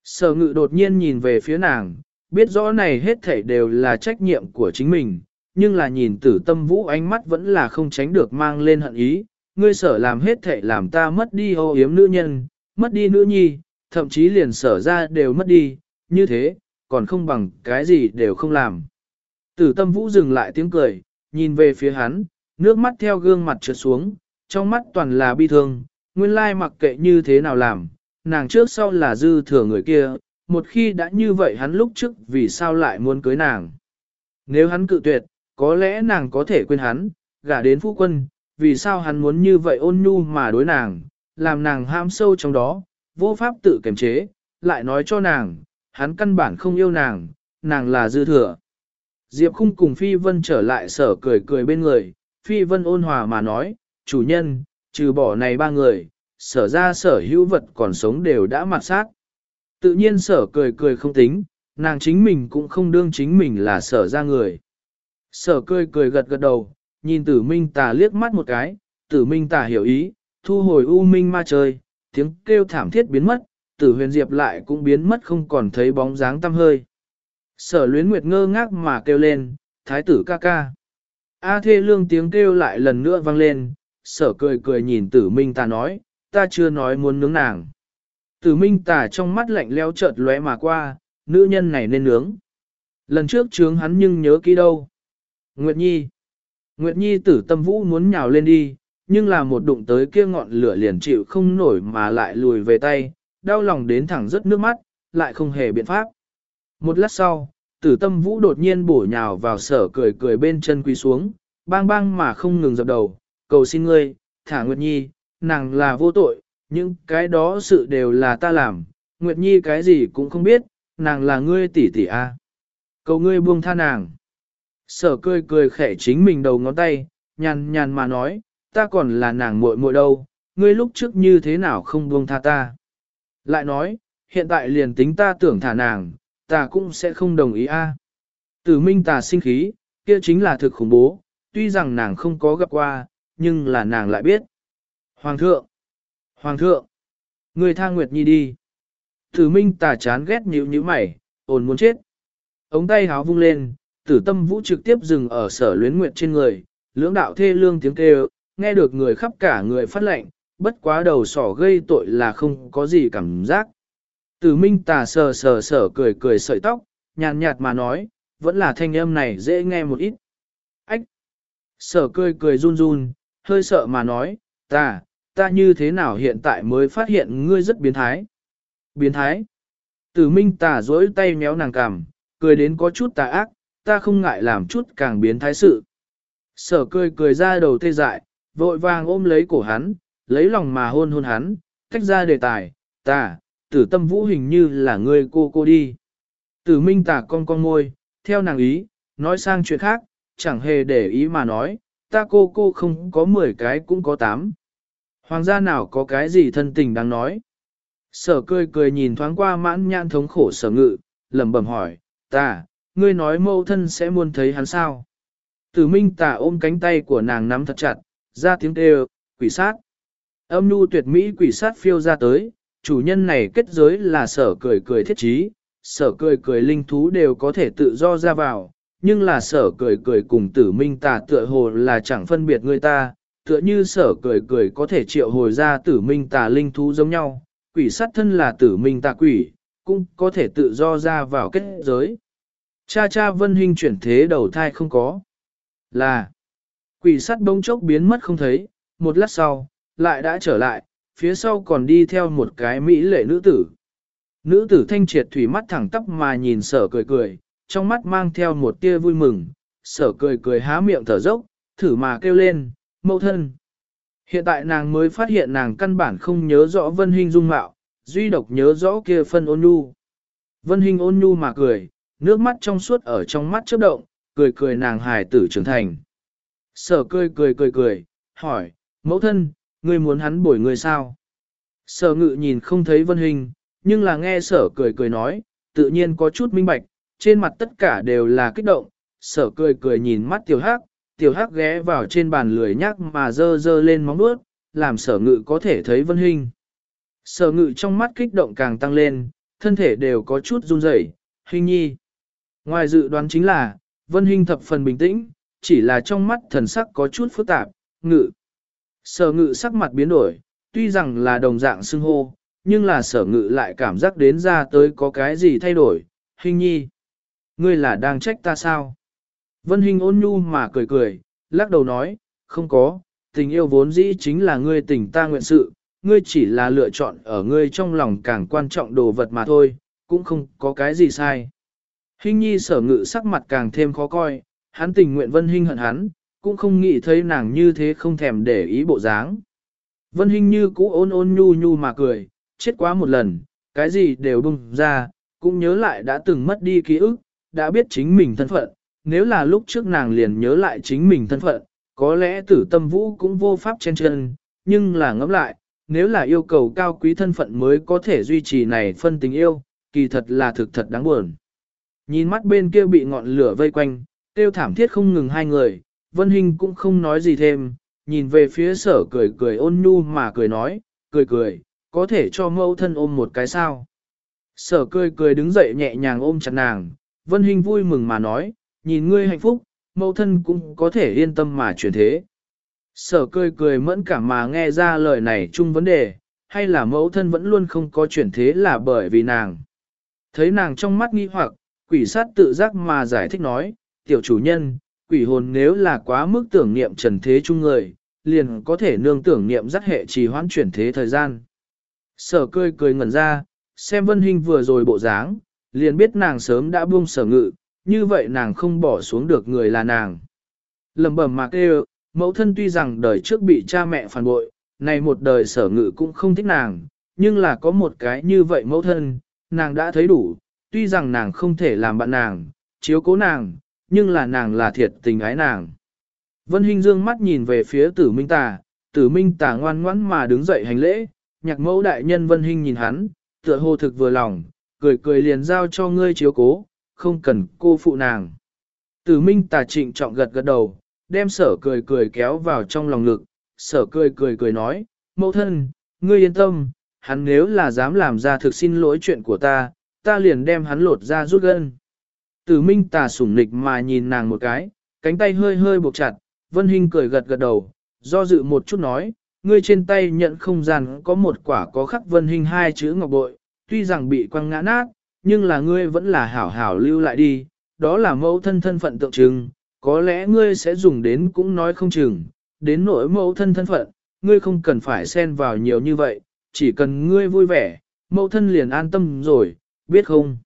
Sở ngự đột nhiên nhìn về phía nàng, biết rõ này hết thảy đều là trách nhiệm của chính mình, nhưng là nhìn tử tâm vũ ánh mắt vẫn là không tránh được mang lên hận ý, ngươi sở làm hết thảy làm ta mất đi ô yếm nữ nhân, mất đi nữ nhi, thậm chí liền sở ra đều mất đi, như thế, còn không bằng cái gì đều không làm. Tử tâm vũ dừng lại tiếng cười, nhìn về phía hắn, nước mắt theo gương mặt trượt xuống, trong mắt toàn là bi thương, nguyên lai mặc kệ như thế nào làm, nàng trước sau là dư thừa người kia, một khi đã như vậy hắn lúc trước vì sao lại muốn cưới nàng. Nếu hắn cự tuyệt, có lẽ nàng có thể quên hắn, gả đến phu quân, vì sao hắn muốn như vậy ôn nhu mà đối nàng, làm nàng ham sâu trong đó, vô pháp tự kiềm chế, lại nói cho nàng, hắn căn bản không yêu nàng, nàng là dư thừa. Diệp khung cùng Phi Vân trở lại sở cười cười bên người, Phi Vân ôn hòa mà nói, chủ nhân, trừ bỏ này ba người, sở ra sở hữu vật còn sống đều đã mặt sát. Tự nhiên sở cười cười không tính, nàng chính mình cũng không đương chính mình là sở ra người. Sở cười cười gật gật đầu, nhìn tử minh tà liếc mắt một cái, tử minh tà hiểu ý, thu hồi u minh ma chơi, tiếng kêu thảm thiết biến mất, tử huyền diệp lại cũng biến mất không còn thấy bóng dáng tăm hơi. Sở luyến nguyệt ngơ ngác mà kêu lên, thái tử ca ca. A thê lương tiếng kêu lại lần nữa vang lên, sở cười cười nhìn tử minh ta nói, ta chưa nói muốn nướng nàng. Tử minh tà trong mắt lạnh leo chợt lóe mà qua, nữ nhân này nên nướng. Lần trước trướng hắn nhưng nhớ kỹ đâu. Nguyệt Nhi. Nguyệt Nhi tử tâm vũ muốn nhào lên đi, nhưng là một đụng tới kia ngọn lửa liền chịu không nổi mà lại lùi về tay, đau lòng đến thẳng rớt nước mắt, lại không hề biện pháp. Một lát sau, tử tâm vũ đột nhiên bổ nhào vào sở cười cười bên chân quỳ xuống, bang bang mà không ngừng dập đầu, cầu xin ngươi, thả Nguyệt Nhi, nàng là vô tội, những cái đó sự đều là ta làm, Nguyệt Nhi cái gì cũng không biết, nàng là ngươi tỷ tỷ a. Cầu ngươi buông tha nàng. Sở cười cười khẽ chính mình đầu ngón tay, nhàn nhàn mà nói, ta còn là nàng muội muội đâu, ngươi lúc trước như thế nào không buông tha ta. Lại nói, hiện tại liền tính ta tưởng thả nàng, ta cũng sẽ không đồng ý a. Tử minh tà sinh khí, kia chính là thực khủng bố, tuy rằng nàng không có gặp qua, nhưng là nàng lại biết. Hoàng thượng! Hoàng thượng! Người tha Nguyệt Nhi đi. Tử minh tà chán ghét nhíu nhíu mày, ồn muốn chết. Ống tay háo vung lên, tử tâm vũ trực tiếp dừng ở sở luyến nguyệt trên người, lưỡng đạo thê lương tiếng kêu, nghe được người khắp cả người phát lệnh, bất quá đầu sỏ gây tội là không có gì cảm giác. Tử minh tà sờ sờ sờ cười cười sợi tóc, nhàn nhạt mà nói, vẫn là thanh âm này dễ nghe một ít. Ách! Sở cười cười run run, hơi sợ mà nói, ta, ta như thế nào hiện tại mới phát hiện ngươi rất biến thái. Biến thái! Tử minh tà dối tay méo nàng cằm, cười đến có chút tà ác, ta không ngại làm chút càng biến thái sự. Sở cười cười ra đầu tê dại, vội vàng ôm lấy cổ hắn, lấy lòng mà hôn hôn hắn, tách ra đề tài, ta, tử tâm vũ hình như là ngươi cô cô đi. Tử minh tà con con môi, theo nàng ý, nói sang chuyện khác, chẳng hề để ý mà nói, ta cô cô không có 10 cái cũng có 8. Hoàng gia nào có cái gì thân tình đáng nói. Sở cười cười nhìn thoáng qua mãn nhãn thống khổ sở ngự, lẩm bẩm hỏi, ta, ngươi nói mâu thân sẽ muốn thấy hắn sao? Tử minh tà ôm cánh tay của nàng nắm thật chặt, ra tiếng kêu, quỷ sát. Âm nhu tuyệt mỹ quỷ sát phiêu ra tới, chủ nhân này kết giới là sở cười cười thiết trí, sở cười cười linh thú đều có thể tự do ra vào, nhưng là sở cười cười cùng tử minh tà tựa hồ là chẳng phân biệt người ta, tựa như sở cười cười có thể triệu hồi ra tử minh tà linh thú giống nhau, quỷ sát thân là tử minh tà quỷ, cũng có thể tự do ra vào kết giới. Cha cha vân hình chuyển thế đầu thai không có. Là, quỷ sắt bông chốc biến mất không thấy, một lát sau, lại đã trở lại, phía sau còn đi theo một cái mỹ lệ nữ tử. Nữ tử thanh triệt thủy mắt thẳng tắp mà nhìn sở cười cười, trong mắt mang theo một tia vui mừng, sở cười cười há miệng thở dốc, thử mà kêu lên, mẫu thân. Hiện tại nàng mới phát hiện nàng căn bản không nhớ rõ vân hình dung mạo, duy độc nhớ rõ kia phân ôn nhu. Vân hình ôn nhu mà cười, nước mắt trong suốt ở trong mắt chớp động, cười cười nàng hài tử trưởng thành. Sở cười cười cười cười, hỏi, mẫu thân, ngươi muốn hắn bổi ngươi sao? Sở ngự nhìn không thấy vân hình, nhưng là nghe sở cười cười nói, tự nhiên có chút minh bạch, trên mặt tất cả đều là kích động, sở cười cười nhìn mắt tiểu hắc, tiểu hắc ghé vào trên bàn lười nhắc mà dơ dơ lên móng nuốt, làm sở ngự có thể thấy vân hình. Sở ngự trong mắt kích động càng tăng lên, thân thể đều có chút run rẩy. hình nhi. Ngoài dự đoán chính là, vân hình thập phần bình tĩnh, chỉ là trong mắt thần sắc có chút phức tạp, ngự. Sở ngự sắc mặt biến đổi, tuy rằng là đồng dạng xưng hô, nhưng là sở ngự lại cảm giác đến ra tới có cái gì thay đổi, hình nhi. Ngươi là đang trách ta sao? Vân Hinh ôn nhu mà cười cười, lắc đầu nói, không có, tình yêu vốn dĩ chính là ngươi tình ta nguyện sự, ngươi chỉ là lựa chọn ở ngươi trong lòng càng quan trọng đồ vật mà thôi, cũng không có cái gì sai. Hinh nhi sở ngự sắc mặt càng thêm khó coi, hắn tình nguyện Vân Hinh hận hắn, cũng không nghĩ thấy nàng như thế không thèm để ý bộ dáng. Vân Hinh như cũ ôn ôn nhu nhu mà cười, chết quá một lần, cái gì đều bùng ra, cũng nhớ lại đã từng mất đi ký ức, đã biết chính mình thân phận, nếu là lúc trước nàng liền nhớ lại chính mình thân phận, có lẽ tử tâm vũ cũng vô pháp chen chân, nhưng là ngẫm lại, nếu là yêu cầu cao quý thân phận mới có thể duy trì này phân tình yêu, kỳ thật là thực thật đáng buồn. Nhìn mắt bên kia bị ngọn lửa vây quanh, tiêu thảm thiết không ngừng hai người, Vân Hinh cũng không nói gì thêm, nhìn về phía sở cười cười ôn nhu mà cười nói, cười cười, có thể cho mẫu thân ôm một cái sao. Sở cười cười đứng dậy nhẹ nhàng ôm chặt nàng, Vân Hinh vui mừng mà nói, nhìn ngươi hạnh phúc, mẫu thân cũng có thể yên tâm mà chuyển thế. Sở cười cười mẫn cảm mà nghe ra lời này chung vấn đề, hay là mẫu thân vẫn luôn không có chuyển thế là bởi vì nàng. Thấy nàng trong mắt nghi hoặc, quỷ sát tự giác mà giải thích nói, tiểu chủ nhân, quỷ hồn nếu là quá mức tưởng niệm trần thế chung người, liền có thể nương tưởng niệm giác hệ trì hoãn chuyển thế thời gian. Sở cười cười ngẩn ra, xem vân hình vừa rồi bộ dáng, liền biết nàng sớm đã buông sở ngự, như vậy nàng không bỏ xuống được người là nàng. Lầm bầm mạc kêu, mẫu thân tuy rằng đời trước bị cha mẹ phản bội, này một đời sở ngự cũng không thích nàng, nhưng là có một cái như vậy mẫu thân, nàng đã thấy đủ, tuy rằng nàng không thể làm bạn nàng, chiếu cố nàng, nhưng là nàng là thiệt tình ái nàng. Vân Hinh dương mắt nhìn về phía tử minh tà, tử minh tà ngoan ngoãn mà đứng dậy hành lễ, nhạc mẫu đại nhân Vân Hinh nhìn hắn, tựa hồ thực vừa lòng, cười cười liền giao cho ngươi chiếu cố, không cần cô phụ nàng. Tử minh tà trịnh trọng gật gật đầu, đem sở cười cười kéo vào trong lòng ngực, sở cười cười cười nói, mẫu thân, ngươi yên tâm, hắn nếu là dám làm ra thực xin lỗi chuyện của ta, ta liền đem hắn lột ra rút gân. Tử minh tà sủng nịch mà nhìn nàng một cái, cánh tay hơi hơi buộc chặt, Vân Hinh cười gật gật đầu, do dự một chút nói, ngươi trên tay nhận không gian có một quả có khắc Vân Hinh hai chữ ngọc bội, tuy rằng bị quăng ngã nát, nhưng là ngươi vẫn là hảo hảo lưu lại đi, đó là mẫu thân thân phận tượng trưng, có lẽ ngươi sẽ dùng đến cũng nói không chừng, đến nỗi mẫu thân thân phận, ngươi không cần phải xen vào nhiều như vậy, chỉ cần ngươi vui vẻ, mẫu thân liền an tâm rồi, biết không?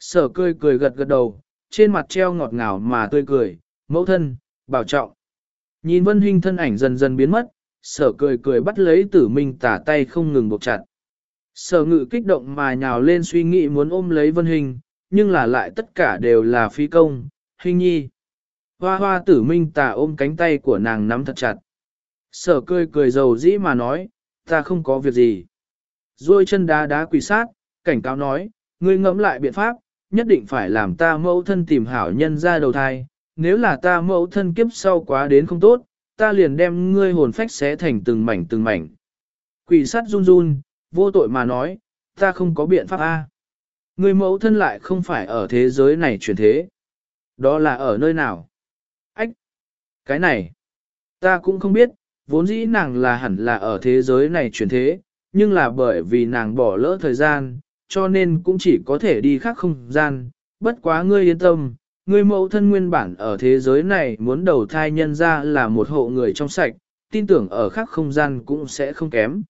Sở cười cười gật gật đầu, trên mặt treo ngọt ngào mà tươi cười, mẫu thân, bảo trọng. Nhìn vân hình thân ảnh dần dần biến mất, sở cười cười bắt lấy tử minh tả tay không ngừng buộc chặt. Sở ngự kích động mà nhào lên suy nghĩ muốn ôm lấy vân hình, nhưng là lại tất cả đều là phi công, hình nhi. Hoa hoa tử minh tà ôm cánh tay của nàng nắm thật chặt. Sở cười cười giàu dĩ mà nói, ta không có việc gì. Rồi chân đá đá quỳ sát, cảnh cáo nói, ngươi ngẫm lại biện pháp, nhất định phải làm ta mẫu thân tìm hảo nhân ra đầu thai. Nếu là ta mẫu thân kiếp sau quá đến không tốt, ta liền đem ngươi hồn phách xé thành từng mảnh từng mảnh. Quỷ sát run run, vô tội mà nói, ta không có biện pháp A. Người mẫu thân lại không phải ở thế giới này chuyển thế. Đó là ở nơi nào? Ách! Cái này! Ta cũng không biết, vốn dĩ nàng là hẳn là ở thế giới này chuyển thế, nhưng là bởi vì nàng bỏ lỡ thời gian, cho nên cũng chỉ có thể đi khác không gian. Bất quá ngươi yên tâm, ngươi mẫu thân nguyên bản ở thế giới này muốn đầu thai nhân ra là một hộ người trong sạch, tin tưởng ở khác không gian cũng sẽ không kém.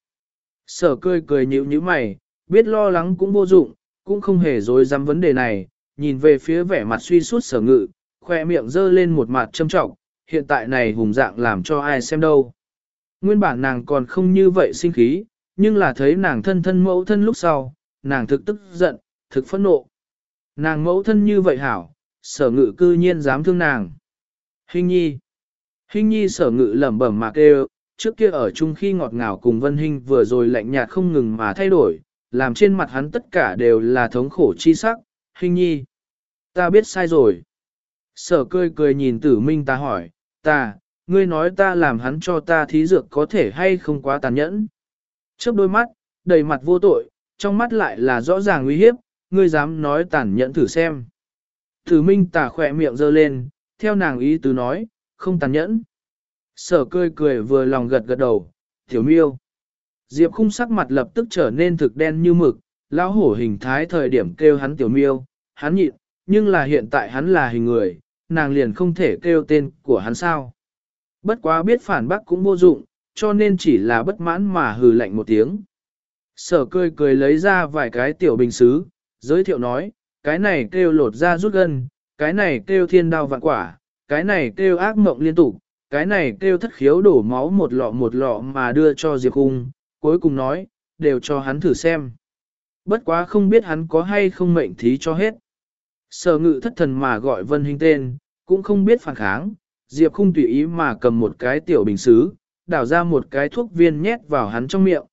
Sở cười cười nhíu như mày, biết lo lắng cũng vô dụng, cũng không hề dối dám vấn đề này, nhìn về phía vẻ mặt suy suốt sở ngự, khoe miệng dơ lên một mặt châm trọng, hiện tại này hùng dạng làm cho ai xem đâu. Nguyên bản nàng còn không như vậy sinh khí, nhưng là thấy nàng thân thân mẫu thân lúc sau, nàng thực tức giận, thực phẫn nộ. Nàng mẫu thân như vậy hảo, sở ngự cư nhiên dám thương nàng. Hình nhi. Hình nhi sở ngự lẩm bẩm mà kêu, trước kia ở chung khi ngọt ngào cùng vân hình vừa rồi lạnh nhạt không ngừng mà thay đổi, làm trên mặt hắn tất cả đều là thống khổ chi sắc. Hình nhi. Ta biết sai rồi. Sở cười cười nhìn tử minh ta hỏi, ta, ngươi nói ta làm hắn cho ta thí dược có thể hay không quá tàn nhẫn. Trước đôi mắt, đầy mặt vô tội, trong mắt lại là rõ ràng uy hiếp, ngươi dám nói tàn nhẫn thử xem. Tử minh tà khỏe miệng giơ lên, theo nàng ý tứ nói, không tàn nhẫn. Sở cười cười vừa lòng gật gật đầu, tiểu miêu. Diệp khung sắc mặt lập tức trở nên thực đen như mực, lão hổ hình thái thời điểm kêu hắn tiểu miêu, hắn nhịn, nhưng là hiện tại hắn là hình người, nàng liền không thể kêu tên của hắn sao. Bất quá biết phản bác cũng vô dụng, cho nên chỉ là bất mãn mà hừ lạnh một tiếng. Sở cười cười lấy ra vài cái tiểu bình xứ, giới thiệu nói, cái này kêu lột ra rút gân, cái này kêu thiên đao vạn quả, cái này kêu ác mộng liên tục, cái này kêu thất khiếu đổ máu một lọ một lọ mà đưa cho Diệp Khung, cuối cùng nói, đều cho hắn thử xem. Bất quá không biết hắn có hay không mệnh thí cho hết. Sở ngự thất thần mà gọi Vân Hinh tên, cũng không biết phản kháng, Diệp Khung tùy ý mà cầm một cái tiểu bình xứ, đảo ra một cái thuốc viên nhét vào hắn trong miệng.